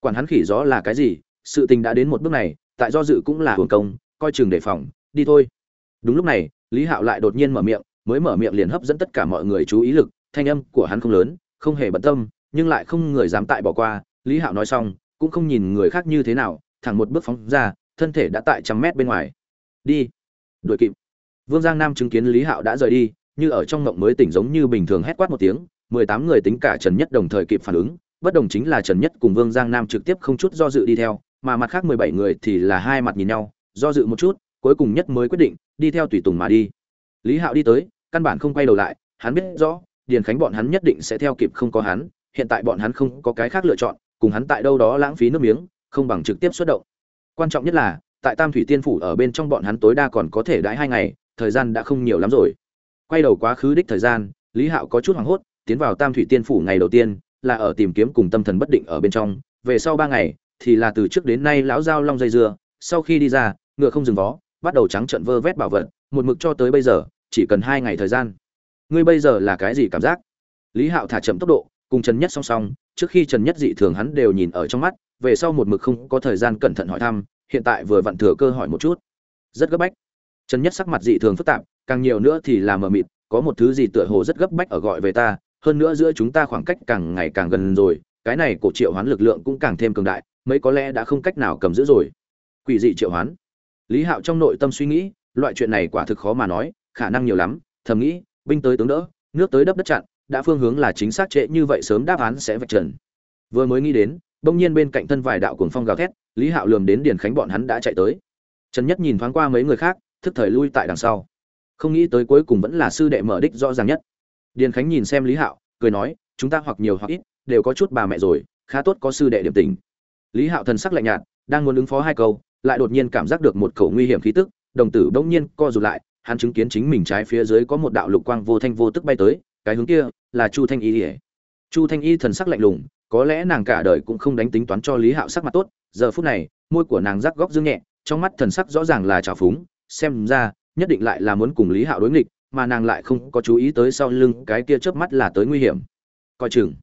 Quản hắn khỉ gió là cái gì, sự tình đã đến một bước này, tại do dự cũng là hưởng công, coi chừng đề phòng, đi thôi. Đúng lúc này, lý hạo lại đột nhiên mở miệng, mới mở miệng liền hấp dẫn tất cả mọi người chú ý lực, thanh âm của hắn không lớn, không hề bận tâm, nhưng lại không người dám tại bỏ qua. Lý hạo nói xong, cũng không nhìn người khác như thế nào, thẳng một bước phóng ra, thân thể đã tại trăm mét bên ngoài. Đi, đuổi kịp. Vương giang nam chứng kiến lý hạo đã rời đi, như ở trong ngộng mới tỉnh giống như bình thường hét quát một tiếng mười tám người tính cả trần nhất đồng thời kịp phản ứng, bất đồng chính là trần nhất cùng vương giang nam trực tiếp không chút do dự đi theo, mà mặt khác mười bảy người thì là hai mặt nhìn nhau, do dự một chút, cuối cùng nhất mới quyết định đi theo tùy tùng mà đi. Lý hạo đi tới, căn bản không quay đầu lại, hắn biết rõ, điền khánh bọn hắn nhất định sẽ theo kịp không có hắn, hiện tại bọn hắn không có cái khác lựa chọn, cùng hắn tại đâu đó lãng phí nước miếng, không bằng trực tiếp xuất động. Quan trọng nhất là, tại tam thủy tiên phủ ở bên trong bọn hắn tối đa còn có thể đãi hai ngày, thời gian đã không nhiều lắm rồi. Quay đầu quá khứ đích thời gian, lý hạo có chút hoảng hốt tiến vào tam thủy tiên phủ ngày đầu tiên, là ở tìm kiếm cùng tâm thần bất định ở bên trong. Về sau ba ngày, thì là từ trước đến nay lão giao long dây dưa. Sau khi đi ra, ngựa không dừng vó, bắt đầu trắng trận vơ vét bảo vật. Một mực cho tới bây giờ, chỉ cần hai ngày thời gian. Ngươi bây giờ là cái gì cảm giác? Lý hạo thả chậm tốc độ, cùng trần nhất song song. Trước khi trần nhất dị thường hắn đều nhìn ở trong mắt, về sau một mực không có thời gian cẩn thận hỏi thăm, hiện tại vừa vặn thừa cơ hỏi một chút. Rất gấp bách. Trần nhất sắc mặt dị thường phức tạp, càng nhiều nữa thì là mờ mịt, có một thứ gì tựa hồ rất gấp bách ở gọi về ta hơn nữa giữa chúng ta khoảng cách càng ngày càng gần rồi, cái này cổ triệu hoán lực lượng cũng càng thêm cường đại, mấy có lẽ đã không cách nào cầm giữ rồi. Quỷ dị triệu hoán. Lý hạo trong nội tâm suy nghĩ, loại chuyện này quả thực khó mà nói, khả năng nhiều lắm, thầm nghĩ, binh tới tướng đỡ, nước tới đắp đất chặn, đã phương hướng là chính xác trễ như vậy sớm đáp án sẽ vạch trần. Vừa mới nghĩ đến, bỗng nhiên bên cạnh thân vài đạo cuồng phong gào thét, lý hạo lườm đến điền khánh bọn hắn đã chạy tới. Trần nhất nhìn thoáng qua mấy người khác, thức thời lui tại đằng sau. Không nghĩ tới cuối cùng vẫn là sư đệ mở đích rõ ràng nhất điền khánh nhìn xem lý hạo, cười nói, chúng ta hoặc nhiều hoặc ít đều có chút bà mẹ rồi, khá tốt có sư đệ điểm tình. Lý hạo thần sắc lạnh nhạt, đang muốn ứng phó hai câu, lại đột nhiên cảm giác được một khẩu nguy hiểm khí tức, đồng tử bỗng nhiên co rụt lại, hắn chứng kiến chính mình trái phía dưới có một đạo lục quang vô thanh vô tức bay tới, cái hướng kia là chu thanh y ỉa chu thanh y thần sắc lạnh lùng, có lẽ nàng cả đời cũng không đánh tính toán cho lý hạo sắc mặt tốt, giờ phút này, môi của nàng rắc góc dương nhẹ, trong mắt thần sắc rõ ràng là trào phúng, xem ra, nhất định lại là muốn cùng lý hạo đối nghịch mà nàng lại không có chú ý tới sau lưng cái kia chớp mắt là tới nguy hiểm. Coi chừng.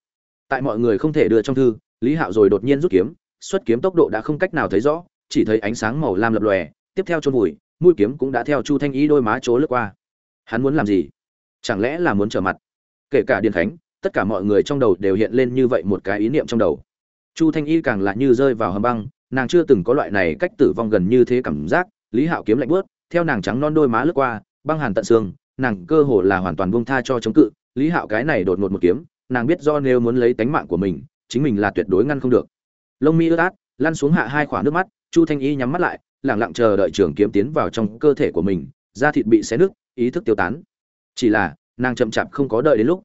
Tại mọi người không thể đưa trong thư, lý hạo rồi đột nhiên rút kiếm, xuất kiếm tốc độ đã không cách nào thấy rõ, chỉ thấy ánh sáng màu lam lập lòe, tiếp theo chôn vùi, mũi kiếm cũng đã theo chu thanh ý đôi má chỗ lướt qua. Hắn muốn làm gì? Chẳng lẽ là muốn trở mặt? Kể cả điền khánh, tất cả mọi người trong đầu đều hiện lên như vậy một cái ý niệm trong đầu. Chu thanh y càng là như rơi vào hầm băng, nàng chưa từng có loại này cách tử vong gần như thế cảm giác, lý hạo kiếm lạnh bớt theo nàng trắng non đôi má lướt qua, băng hàn tận xương nàng cơ hồ là hoàn toàn buông tha cho chống cự, lý hạo cái này đột ngột một kiếm, nàng biết do nếu muốn lấy tánh mạng của mình, chính mình là tuyệt đối ngăn không được. Lông mi ướt át, lăn xuống hạ hai khoảng nước mắt, chu thanh y nhắm mắt lại lẳng lặng chờ đợi trường kiếm tiến vào trong cơ thể của mình, da thịt bị xé nứt, ý thức tiêu tán. Chỉ là, nàng chậm chạp không có đợi đến lúc.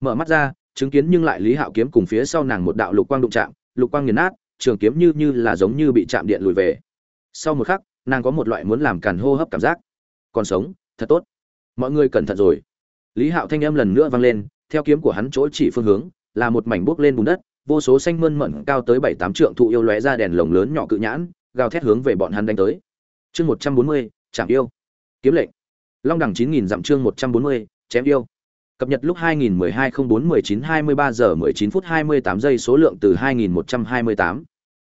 Mở mắt ra, chứng kiến nhưng lại lý hạo kiếm cùng phía sau nàng một đạo lục quang đụng chạm, lục quang nghiền nát, trường kiếm như như là giống như bị chạm điện lùi về. Sau một khắc, nàng có một loại muốn làm càn hô hấp cảm giác. Còn sống, thật tốt mọi người cẩn thận rồi. Lý hạo thanh âm lần nữa vang lên theo kiếm của hắn chỗ chỉ phương hướng là một mảnh bốc lên bùn đất vô số xanh mơn mận cao tới bảy tám trượng thụ yêu lóe ra đèn lồng lớn nhỏ cự nhãn gào thét hướng về bọn hắn đánh tới. Chương một trăm bốn mươi chạm yêu. Kiếm lệnh. Long đẳng chín nghìn dặm chương một trăm bốn mươi chém yêu. Cập nhật lúc 2012 04 19 23 giờ 19 phút 28 giây số lượng từ 2128.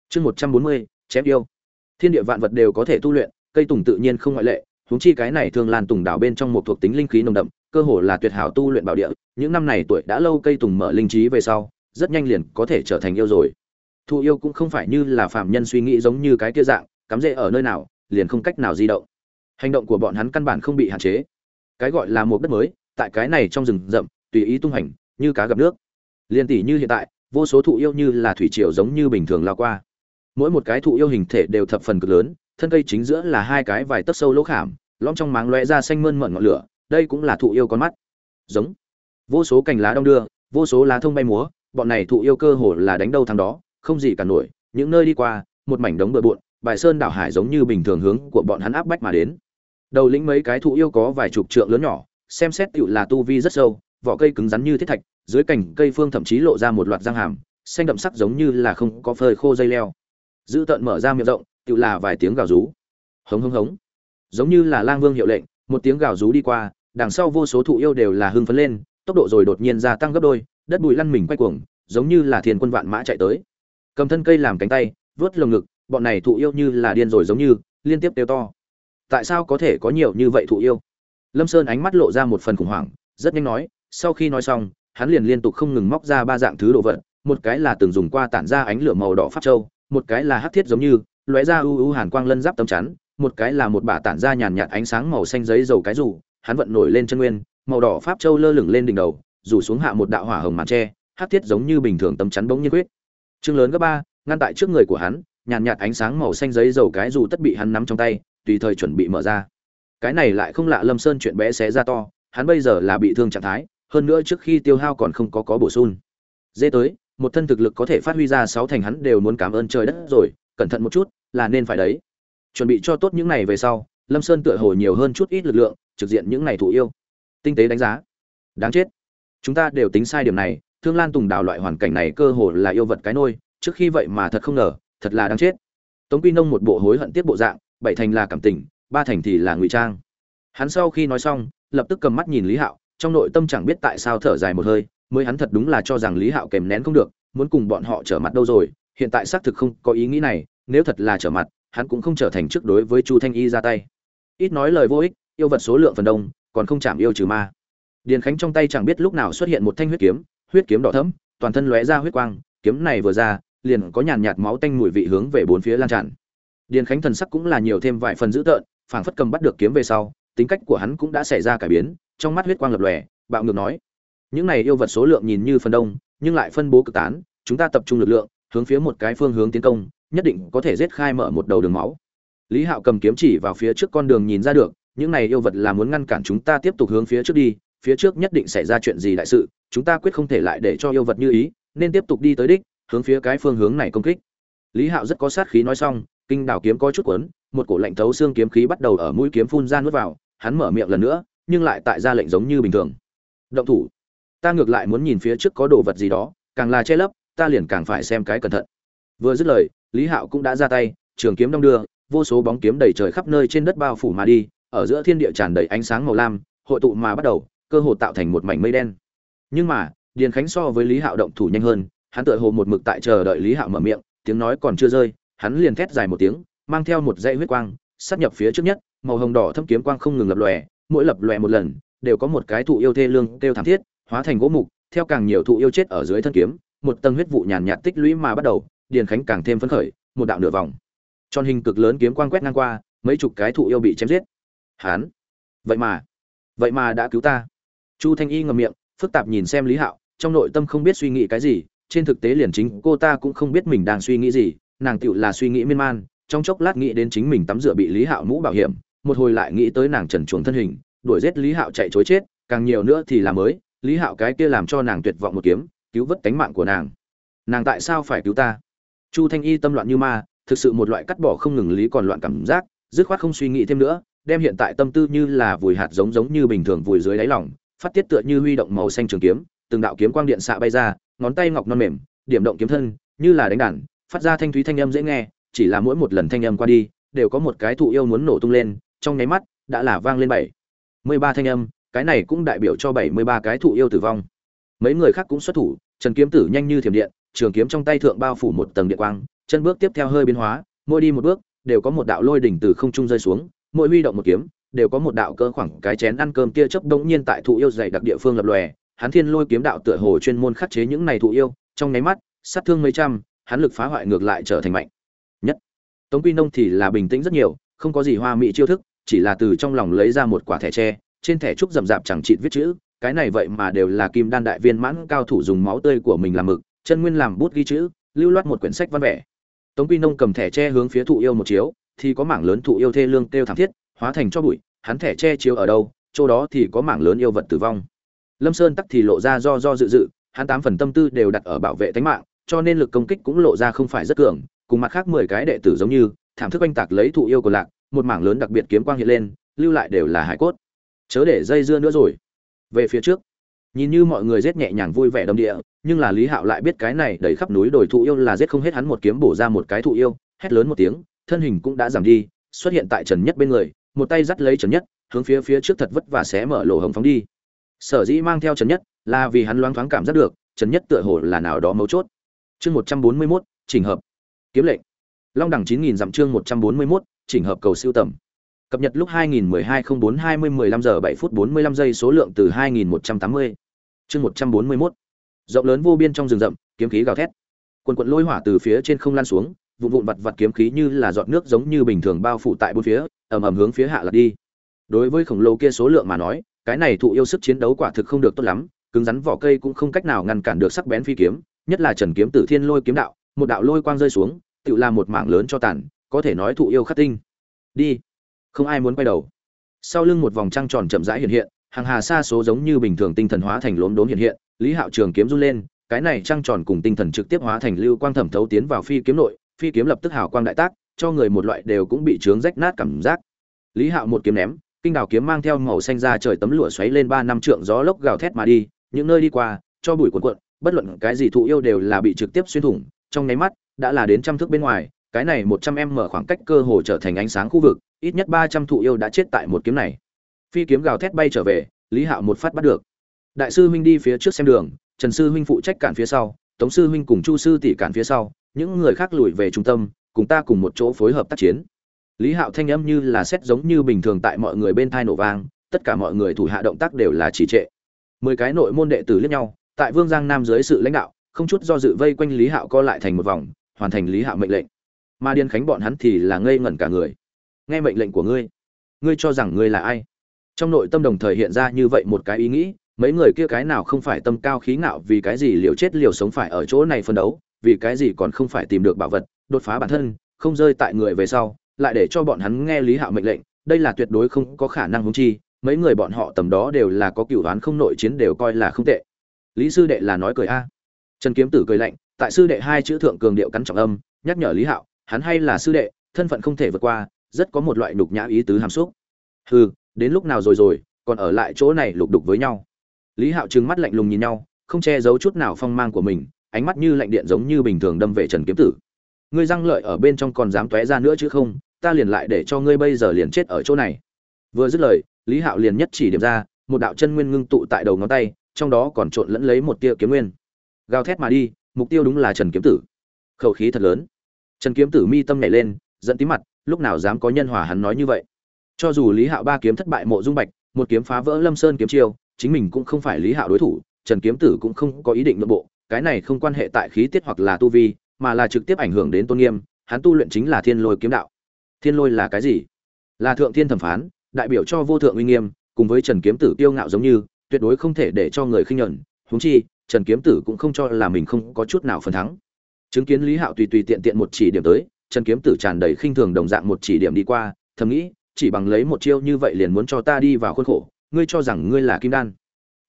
chương 140, chém yêu. Thiên địa vạn vật đều có thể tu luyện cây tùng tự nhiên không ngoại lệ huống chi cái này thường lan tùng đảo bên trong một thuộc tính linh khí nồng đậm, cơ hồ là tuyệt hảo tu luyện bảo địa, những năm này tuổi đã lâu cây tùng mở linh trí về sau, rất nhanh liền có thể trở thành yêu rồi. Thụ yêu cũng không phải như là phạm nhân suy nghĩ giống như cái kia dạng, cắm rễ ở nơi nào, liền không cách nào di động. Hành động của bọn hắn căn bản không bị hạn chế. Cái gọi là một đất mới, tại cái này trong rừng rậm, tùy ý tung hành, như cá gặp nước. Liền tỷ như hiện tại, vô số thụ yêu như là thủy triều giống như bình thường lao qua. Mỗi một cái thụ yêu hình thể đều thập phần cực lớn thân cây chính giữa là hai cái vài tấc sâu lỗ khảm, lõm trong máng lóe ra xanh mơn mận ngọn lửa, đây cũng là thụ yêu con mắt. Giống. Vô số cành lá đong đưa, vô số lá thông bay múa, bọn này thụ yêu cơ hồ là đánh đâu thằng đó, không gì cả nổi, những nơi đi qua, một mảnh đống bừa bộn, bài sơn đảo hải giống như bình thường hướng của bọn hắn áp bách mà đến. Đầu lĩnh mấy cái thụ yêu có vài chục trượng lớn nhỏ, xem xét tựu là tu vi rất sâu, vỏ cây cứng rắn như thiết thạch, dưới cành cây phương thậm chí lộ ra một loạt răng hàm, xanh đậm sắc giống như là không có phơi khô dây leo. Dữ tợn mở ra miệng rộng tự là vài tiếng gào rú. Hống hống hống. Giống như là lang vương hiệu lệnh, một tiếng gào rú đi qua, đằng sau vô số thụ yêu đều là hưng phấn lên, tốc độ rồi đột nhiên gia tăng gấp đôi, đất bụi lăn mình quay cuồng, giống như là thiên quân vạn mã chạy tới. Cầm thân cây làm cánh tay, vớt lồng ngực, bọn này thụ yêu như là điên rồi giống như, liên tiếp kêu to. Tại sao có thể có nhiều như vậy thụ yêu? Lâm sơn ánh mắt lộ ra một phần khủng hoảng, rất nhanh nói, sau khi nói xong, hắn liền liên tục không ngừng móc ra ba dạng thứ đồ vật, một cái là từng dùng qua tản ra ánh lửa màu đỏ pháp châu, một cái là hắc thiết giống như lóe ra u u hàn quang lân giáp tấm chắn một cái là một bả tản ra nhàn nhạt ánh sáng màu xanh giấy dầu cái rủ hắn vận nổi lên chân nguyên màu đỏ pháp châu lơ lửng lên đỉnh đầu rủ xuống hạ một đạo hỏa hồng màn che, hắc thiết giống như bình thường tấm chắn bỗng nhiên quyết trương lớn gấp ba ngăn tại trước người của hắn nhàn nhạt ánh sáng màu xanh giấy dầu cái dù tất bị hắn nắm trong tay tùy thời chuẩn bị mở ra. Cái này lại không lạ lâm sơn chuyện bé xé ra to hắn bây giờ là bị thương trạng thái hơn nữa trước khi tiêu hao còn không có có bổ sung. Dễ tới một thân thực lực có thể phát huy ra sáu thành hắn đều muốn cảm ơn trời đất rồi cẩn thận một chút, là nên phải đấy. Chuẩn bị cho tốt những này về sau, lâm sơn tựa hồ nhiều hơn chút ít lực lượng, trực diện những này thủ yêu. Tinh tế đánh giá. Đáng chết. Chúng ta đều tính sai điểm này, thương lan tùng đào loại hoàn cảnh này cơ hồ là yêu vật cái nôi, trước khi vậy mà thật không ngờ, thật là đáng chết. Tống quy nông một bộ hối hận tiếp bộ dạng, bảy thành là cảm tình, ba thành thì là ngụy trang. Hắn sau khi nói xong, lập tức cầm mắt nhìn lý hạo, trong nội tâm chẳng biết tại sao thở dài một hơi, mới hắn thật đúng là cho rằng lý hạo kèm nén không được, muốn cùng bọn họ trở mặt đâu rồi hiện tại xác thực không có ý nghĩ này, nếu thật là trở mặt, hắn cũng không trở thành trước đối với chu thanh y ra tay. Ít nói lời vô ích, yêu vật số lượng phần đông, còn không chạm yêu trừ ma. Điền khánh trong tay chẳng biết lúc nào xuất hiện một thanh huyết kiếm huyết kiếm đỏ thẫm, toàn thân lóe ra huyết quang, kiếm này vừa ra, liền có nhàn nhạt máu tanh mùi vị hướng về bốn phía lan tràn. Điền khánh thần sắc cũng là nhiều thêm vài phần dữ tợn, phảng phất cầm bắt được kiếm về sau, tính cách của hắn cũng đã xảy ra cải biến, trong mắt huyết quang lập lòe, bạo ngược nói. Những này yêu vật số lượng nhìn như phần đông, nhưng lại phân bố cực tán, chúng ta tập trung lực lượng hướng phía một cái phương hướng tiến công, nhất định có thể giết khai mở một đầu đường máu. Lý hạo cầm kiếm chỉ vào phía trước con đường nhìn ra được, những này yêu vật là muốn ngăn cản chúng ta tiếp tục hướng phía trước đi, phía trước nhất định xảy ra chuyện gì đại sự, chúng ta quyết không thể lại để cho yêu vật như ý, nên tiếp tục đi tới đích, hướng phía cái phương hướng này công kích. Lý hạo rất có sát khí nói xong, kinh đảo kiếm có chút quấn một cổ lạnh thấu xương kiếm khí bắt đầu ở mũi kiếm phun ra nuốt vào, hắn mở miệng lần nữa, nhưng lại tại ra lệnh giống như bình thường. Động thủ, ta ngược lại muốn nhìn phía trước có đồ vật gì đó, càng là che lấp ta liền càng phải xem cái cẩn thận. Vừa dứt lời, lý hạo cũng đã ra tay, trường kiếm đong đưa, vô số bóng kiếm đầy trời khắp nơi trên đất bao phủ mà đi, ở giữa thiên địa tràn đầy ánh sáng màu lam, hội tụ mà bắt đầu, cơ hồ tạo thành một mảnh mây đen. Nhưng mà, điền khánh so với lý hạo động thủ nhanh hơn, hắn tựa hồ một mực tại chờ đợi lý hạo mở miệng, tiếng nói còn chưa rơi, hắn liền thét dài một tiếng, mang theo một dãy huyết quang sát nhập phía trước nhất, màu hồng đỏ thâm kiếm quang không ngừng lập lòe, mỗi lập lòe một lần, đều có một cái thụ yêu thê lương kêu thảm thiết, hóa thành gỗ mục, theo càng nhiều thụ yêu chết ở dưới thân kiếm một tầng huyết vụ nhàn nhạt tích lũy mà bắt đầu, điền khánh càng thêm phấn khởi, một đạo nửa vòng. Tròn hình cực lớn kiếm quang quét ngang qua, mấy chục cái thụ yêu bị chém giết. Hắn vậy mà vậy mà đã cứu ta. Chu thanh y ngậm miệng, phức tạp nhìn xem lý hạo, trong nội tâm không biết suy nghĩ cái gì, trên thực tế liền chính cô ta cũng không biết mình đang suy nghĩ gì, nàng tựu là suy nghĩ miên man, trong chốc lát nghĩ đến chính mình tắm rửa bị lý hạo mũ bảo hiểm, một hồi lại nghĩ tới nàng trần chuồng thân hình, đuổi giết lý hạo chạy trối chết, càng nhiều nữa thì là mới, lý hạo cái kia làm cho nàng tuyệt vọng một kiếm cứu vớt tánh mạng của nàng. Nàng tại sao phải cứu ta? Chu thanh y tâm loạn như ma, thực sự một loại cắt bỏ không ngừng lý còn loạn cảm giác, dứt khoát không suy nghĩ thêm nữa, đem hiện tại tâm tư như là vùi hạt giống giống như bình thường vùi dưới đáy lỏng phát tiết tựa như huy động màu xanh trường kiếm, từng đạo kiếm quang điện xạ bay ra, ngón tay ngọc non mềm, điểm động kiếm thân, như là đánh đàn, phát ra thanh thúy thanh âm dễ nghe, chỉ là mỗi một lần thanh âm qua đi, đều có một cái thụ yêu muốn nổ tung lên, trong nháy mắt, đã là vang lên bảy mươi ba thanh âm, cái này cũng đại biểu cho bảy mươi ba cái thụ yêu tử vong mấy người khác cũng xuất thủ, trần kiếm tử nhanh như thiểm điện, trường kiếm trong tay thượng bao phủ một tầng điện quang, chân bước tiếp theo hơi biến hóa, mỗi đi một bước, đều có một đạo lôi đỉnh từ không trung rơi xuống, mỗi huy động một kiếm, đều có một đạo cơ khoảng cái chén ăn cơm kia chớp đống nhiên tại thụ yêu dày đặc địa phương lập lòe. Hắn thiên lôi kiếm đạo tựa hồ chuyên môn khắc chế những này thụ yêu, trong nháy mắt, sát thương mấy trăm hắn lực phá hoại ngược lại trở thành mạnh. Nhất. Tống quy nông thì là bình tĩnh rất nhiều, không có gì hoa mỹ chiêu thức, chỉ là từ trong lòng lấy ra một quả thẻ tre, trên thẻ trúc rậm rạp chẳng chịt viết chữ cái này vậy mà đều là kim đan đại viên mãn cao thủ dùng máu tươi của mình làm mực, chân nguyên làm bút ghi chữ, lưu loát một quyển sách văn vẻ. Tống quy nông cầm thẻ tre hướng phía thụ yêu một chiếu, thì có mảng lớn thụ yêu thê lương kêu thảm thiết, hóa thành cho bụi, hắn thẻ tre chiếu ở đâu, chỗ đó thì có mảng lớn yêu vật tử vong. Lâm sơn tắc thì lộ ra do do dự dự, hắn tám phần tâm tư đều đặt ở bảo vệ tính mạng, cho nên lực công kích cũng lộ ra không phải rất cường, cùng mặt khác mười cái đệ tử giống như, thảm thức oanh tạc lấy thụ yêu của lạc, một mảng lớn đặc biệt kiếm quang hiện lên, lưu lại đều là hải cốt. Chớ để dây dưa nữa rồi về phía trước, nhìn như mọi người giết nhẹ nhàng vui vẻ đầm địa, nhưng là lý hạo lại biết cái này đầy khắp núi đồi thụ yêu là giết không hết hắn một kiếm bổ ra một cái thụ yêu, hét lớn một tiếng, thân hình cũng đã giảm đi, xuất hiện tại trần nhất bên người, một tay dắt lấy trần nhất, hướng phía phía trước thật vất và xé mở lỗ hồng phóng đi. Sở dĩ mang theo trần nhất là vì hắn loáng thoáng cảm giác được, trần nhất tựa hồ là nào đó mấu chốt. Chương một trăm bốn mươi mốt, chỉnh hợp. Kiếm lệnh. Long đẳng chín nghìn dặm chương một trăm bốn mươi mốt, chỉnh hợp cầu siêu tầm cập nhật lúc 2012 04 20 15 giờ 7 phút 45 giây số lượng từ 2180 chương 141 rộng lớn vô biên trong rừng rậm, kiếm khí gào thét. Quần quần lôi hỏa từ phía trên không lan xuống, vụn vụn vặt vặt kiếm khí như là giọt nước giống như bình thường bao phủ tại bốn phía, ầm ầm hướng phía hạ lật đi. Đối với khổng lồ kia số lượng mà nói, cái này thụ yêu sức chiến đấu quả thực không được tốt lắm, cứng rắn vỏ cây cũng không cách nào ngăn cản được sắc bén phi kiếm, nhất là trần kiếm tử thiên lôi kiếm đạo, một đạo lôi quang rơi xuống, tựu là một mảng lớn cho tàn, có thể nói thụ yêu khắc tinh. Đi không ai muốn quay đầu. Sau lưng một vòng trăng tròn chậm rãi hiện hiện, hàng hà xa số giống như bình thường tinh thần hóa thành lốm đốm hiện hiện, lý hạo trường kiếm run lên, cái này trăng tròn cùng tinh thần trực tiếp hóa thành lưu quang thẩm thấu tiến vào phi kiếm nội, phi kiếm lập tức hào quang đại tác, cho người một loại đều cũng bị trướng rách nát cảm giác. Lý hạo một kiếm ném, kinh đào kiếm mang theo màu xanh ra trời tấm lụa xoáy lên ba năm trượng gió lốc gào thét mà đi, những nơi đi qua, cho bụi cuộn cuộn, bất luận cái gì thụ yêu đều là bị trực tiếp xuyên thủng, trong nháy mắt, đã là đến trăm thước bên ngoài, cái này một trăm em mở khoảng cách cơ hồ trở thành ánh sáng khu vực ít nhất ba trăm thụ yêu đã chết tại một kiếm này. Phi kiếm gào thét bay trở về, lý hạo một phát bắt được. Đại sư huynh đi phía trước xem đường, trần sư huynh phụ trách cản phía sau, tống sư huynh cùng chu sư tỷ cản phía sau, những người khác lùi về trung tâm, cùng ta cùng một chỗ phối hợp tác chiến. Lý hạo thanh âm như là xét giống như bình thường tại mọi người bên thai nổ vang, tất cả mọi người thủ hạ động tác đều là trì trệ. Mười cái nội môn đệ tử liếc nhau, tại vương giang nam dưới sự lãnh đạo, không chút do dự vây quanh lý hạo co lại thành một vòng, hoàn thành lý hạo mệnh lệnh. Mà điên khánh bọn hắn thì là ngây ngẩn cả người nghe mệnh lệnh của ngươi. Ngươi cho rằng ngươi là ai? Trong nội tâm đồng thời hiện ra như vậy một cái ý nghĩ, mấy người kia cái nào không phải tâm cao khí ngạo vì cái gì liều chết liều sống phải ở chỗ này phân đấu, vì cái gì còn không phải tìm được bảo vật, đột phá bản thân, không rơi tại người về sau, lại để cho bọn hắn nghe lý hạo mệnh lệnh, đây là tuyệt đối không có khả năng húng chi, mấy người bọn họ tầm đó đều là có cựu đoán không nội chiến đều coi là không tệ. Lý sư đệ là nói cười a. Trần kiếm tử cười lạnh, tại sư đệ hai chữ thượng cường điệu cắn trọng âm, nhắc nhở lý hạo, hắn hay là sư đệ, thân phận không thể vượt qua rất có một loại nhục nhã ý tứ hàm xúc. Hừ, đến lúc nào rồi rồi, còn ở lại chỗ này lục đục với nhau. Lý hạo trừng mắt lạnh lùng nhìn nhau, không che giấu chút nào phong mang của mình, ánh mắt như lạnh điện giống như bình thường đâm về trần kiếm tử. Ngươi răng lợi ở bên trong còn dám tóe ra nữa chứ không, ta liền lại để cho ngươi bây giờ liền chết ở chỗ này. Vừa dứt lời, lý hạo liền nhất chỉ điểm ra, một đạo chân nguyên ngưng tụ tại đầu ngón tay, trong đó còn trộn lẫn lấy một tia kiếm nguyên. Gào thét mà đi, mục tiêu đúng là trần kiếm tử. Khẩu khí thật lớn. Trần kiếm tử mi tâm nhảy lên, giận tí mặt lúc nào dám có nhân hòa hắn nói như vậy. Cho dù lý hạo ba kiếm thất bại mộ dung bạch, một kiếm phá vỡ lâm sơn kiếm chiêu, chính mình cũng không phải lý hạo đối thủ, trần kiếm tử cũng không có ý định nội bộ, cái này không quan hệ tại khí tiết hoặc là tu vi, mà là trực tiếp ảnh hưởng đến tôn nghiêm, hắn tu luyện chính là thiên lôi kiếm đạo. Thiên lôi là cái gì? Là thượng thiên thẩm phán, đại biểu cho vô thượng uy nghiêm, cùng với trần kiếm tử tiêu ngạo giống như, tuyệt đối không thể để cho người khinh nhẫn. Huống chi, trần kiếm tử cũng không cho là mình không có chút nào phần thắng. Chứng kiến lý hạo tùy tùy tiện tiện một chỉ điểm tới trần kiếm tử tràn đầy khinh thường đồng dạng một chỉ điểm đi qua, thầm nghĩ, chỉ bằng lấy một chiêu như vậy liền muốn cho ta đi vào khuôn khổ, ngươi cho rằng ngươi là kim đan.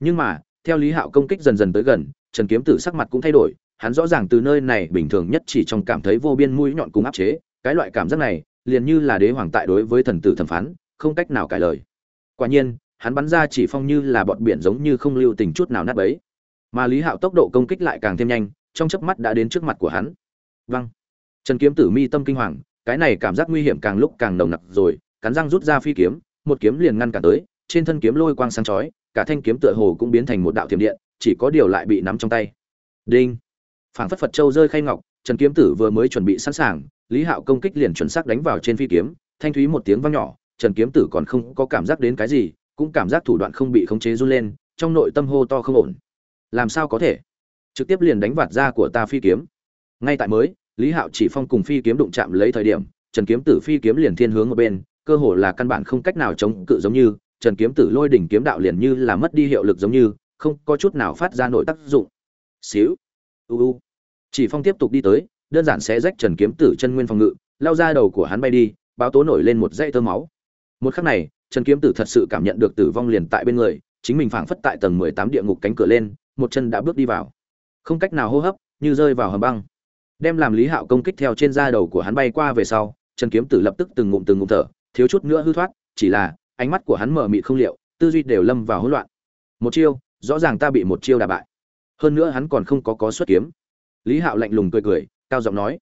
Nhưng mà, theo lý hạo công kích dần dần tới gần, trần kiếm tử sắc mặt cũng thay đổi, hắn rõ ràng từ nơi này bình thường nhất chỉ trong cảm thấy vô biên mũi nhọn cùng áp chế, cái loại cảm giác này, liền như là đế hoàng tại đối với thần tử thẩm phán, không cách nào cải lời. Quả nhiên, hắn bắn ra chỉ phong như là bọn biển giống như không lưu tình chút nào nát bấy. Mà lý hạo tốc độ công kích lại càng thêm nhanh, trong chớp mắt đã đến trước mặt của hắn. Văng trần kiếm tử mi tâm kinh hoàng, cái này cảm giác nguy hiểm càng lúc càng nồng nặc rồi, cắn răng rút ra phi kiếm, một kiếm liền ngăn cản tới, trên thân kiếm lôi quang sáng chói, cả thanh kiếm tựa hồ cũng biến thành một đạo thiểm điện, chỉ có điều lại bị nắm trong tay. Đinh! Phảng phất phật châu rơi khay ngọc, trần kiếm tử vừa mới chuẩn bị sẵn sàng, lý hạo công kích liền chuẩn xác đánh vào trên phi kiếm, thanh thúy một tiếng vang nhỏ, trần kiếm tử còn không có cảm giác đến cái gì, cũng cảm giác thủ đoạn không bị khống chế run lên, trong nội tâm hô to không ổn. Làm sao có thể? Trực tiếp liền đánh vạt ra của ta phi kiếm. Ngay tại mới lý hạo chỉ phong cùng phi kiếm đụng chạm lấy thời điểm, trần kiếm tử phi kiếm liền thiên hướng ở bên, cơ hồ là căn bản không cách nào chống cự giống như, trần kiếm tử lôi đỉnh kiếm đạo liền như là mất đi hiệu lực giống như, không có chút nào phát ra nội tác dụng. Xíu. Uu chỉ phong tiếp tục đi tới, đơn giản sẽ rách trần kiếm tử chân nguyên phòng ngự, lao ra đầu của hắn bay đi, báo tố nổi lên một dãy tơ máu. Một khắc này, trần kiếm tử thật sự cảm nhận được tử vong liền tại bên người, chính mình phảng phất tại tầng mười tám địa ngục cánh cửa lên, một chân đã bước đi vào. Không cách nào hô hấp, như rơi vào hầm băng đem làm lý hạo công kích theo trên da đầu của hắn bay qua về sau, trần kiếm tử lập tức từng ngụm từng ngụm thở, thiếu chút nữa hư thoát, chỉ là, ánh mắt của hắn mở mịt không liệu, tư duy đều lâm vào hỗn loạn. Một chiêu, rõ ràng ta bị một chiêu đả bại. Hơn nữa hắn còn không có có xuất kiếm. Lý hạo lạnh lùng cười cười, cao giọng nói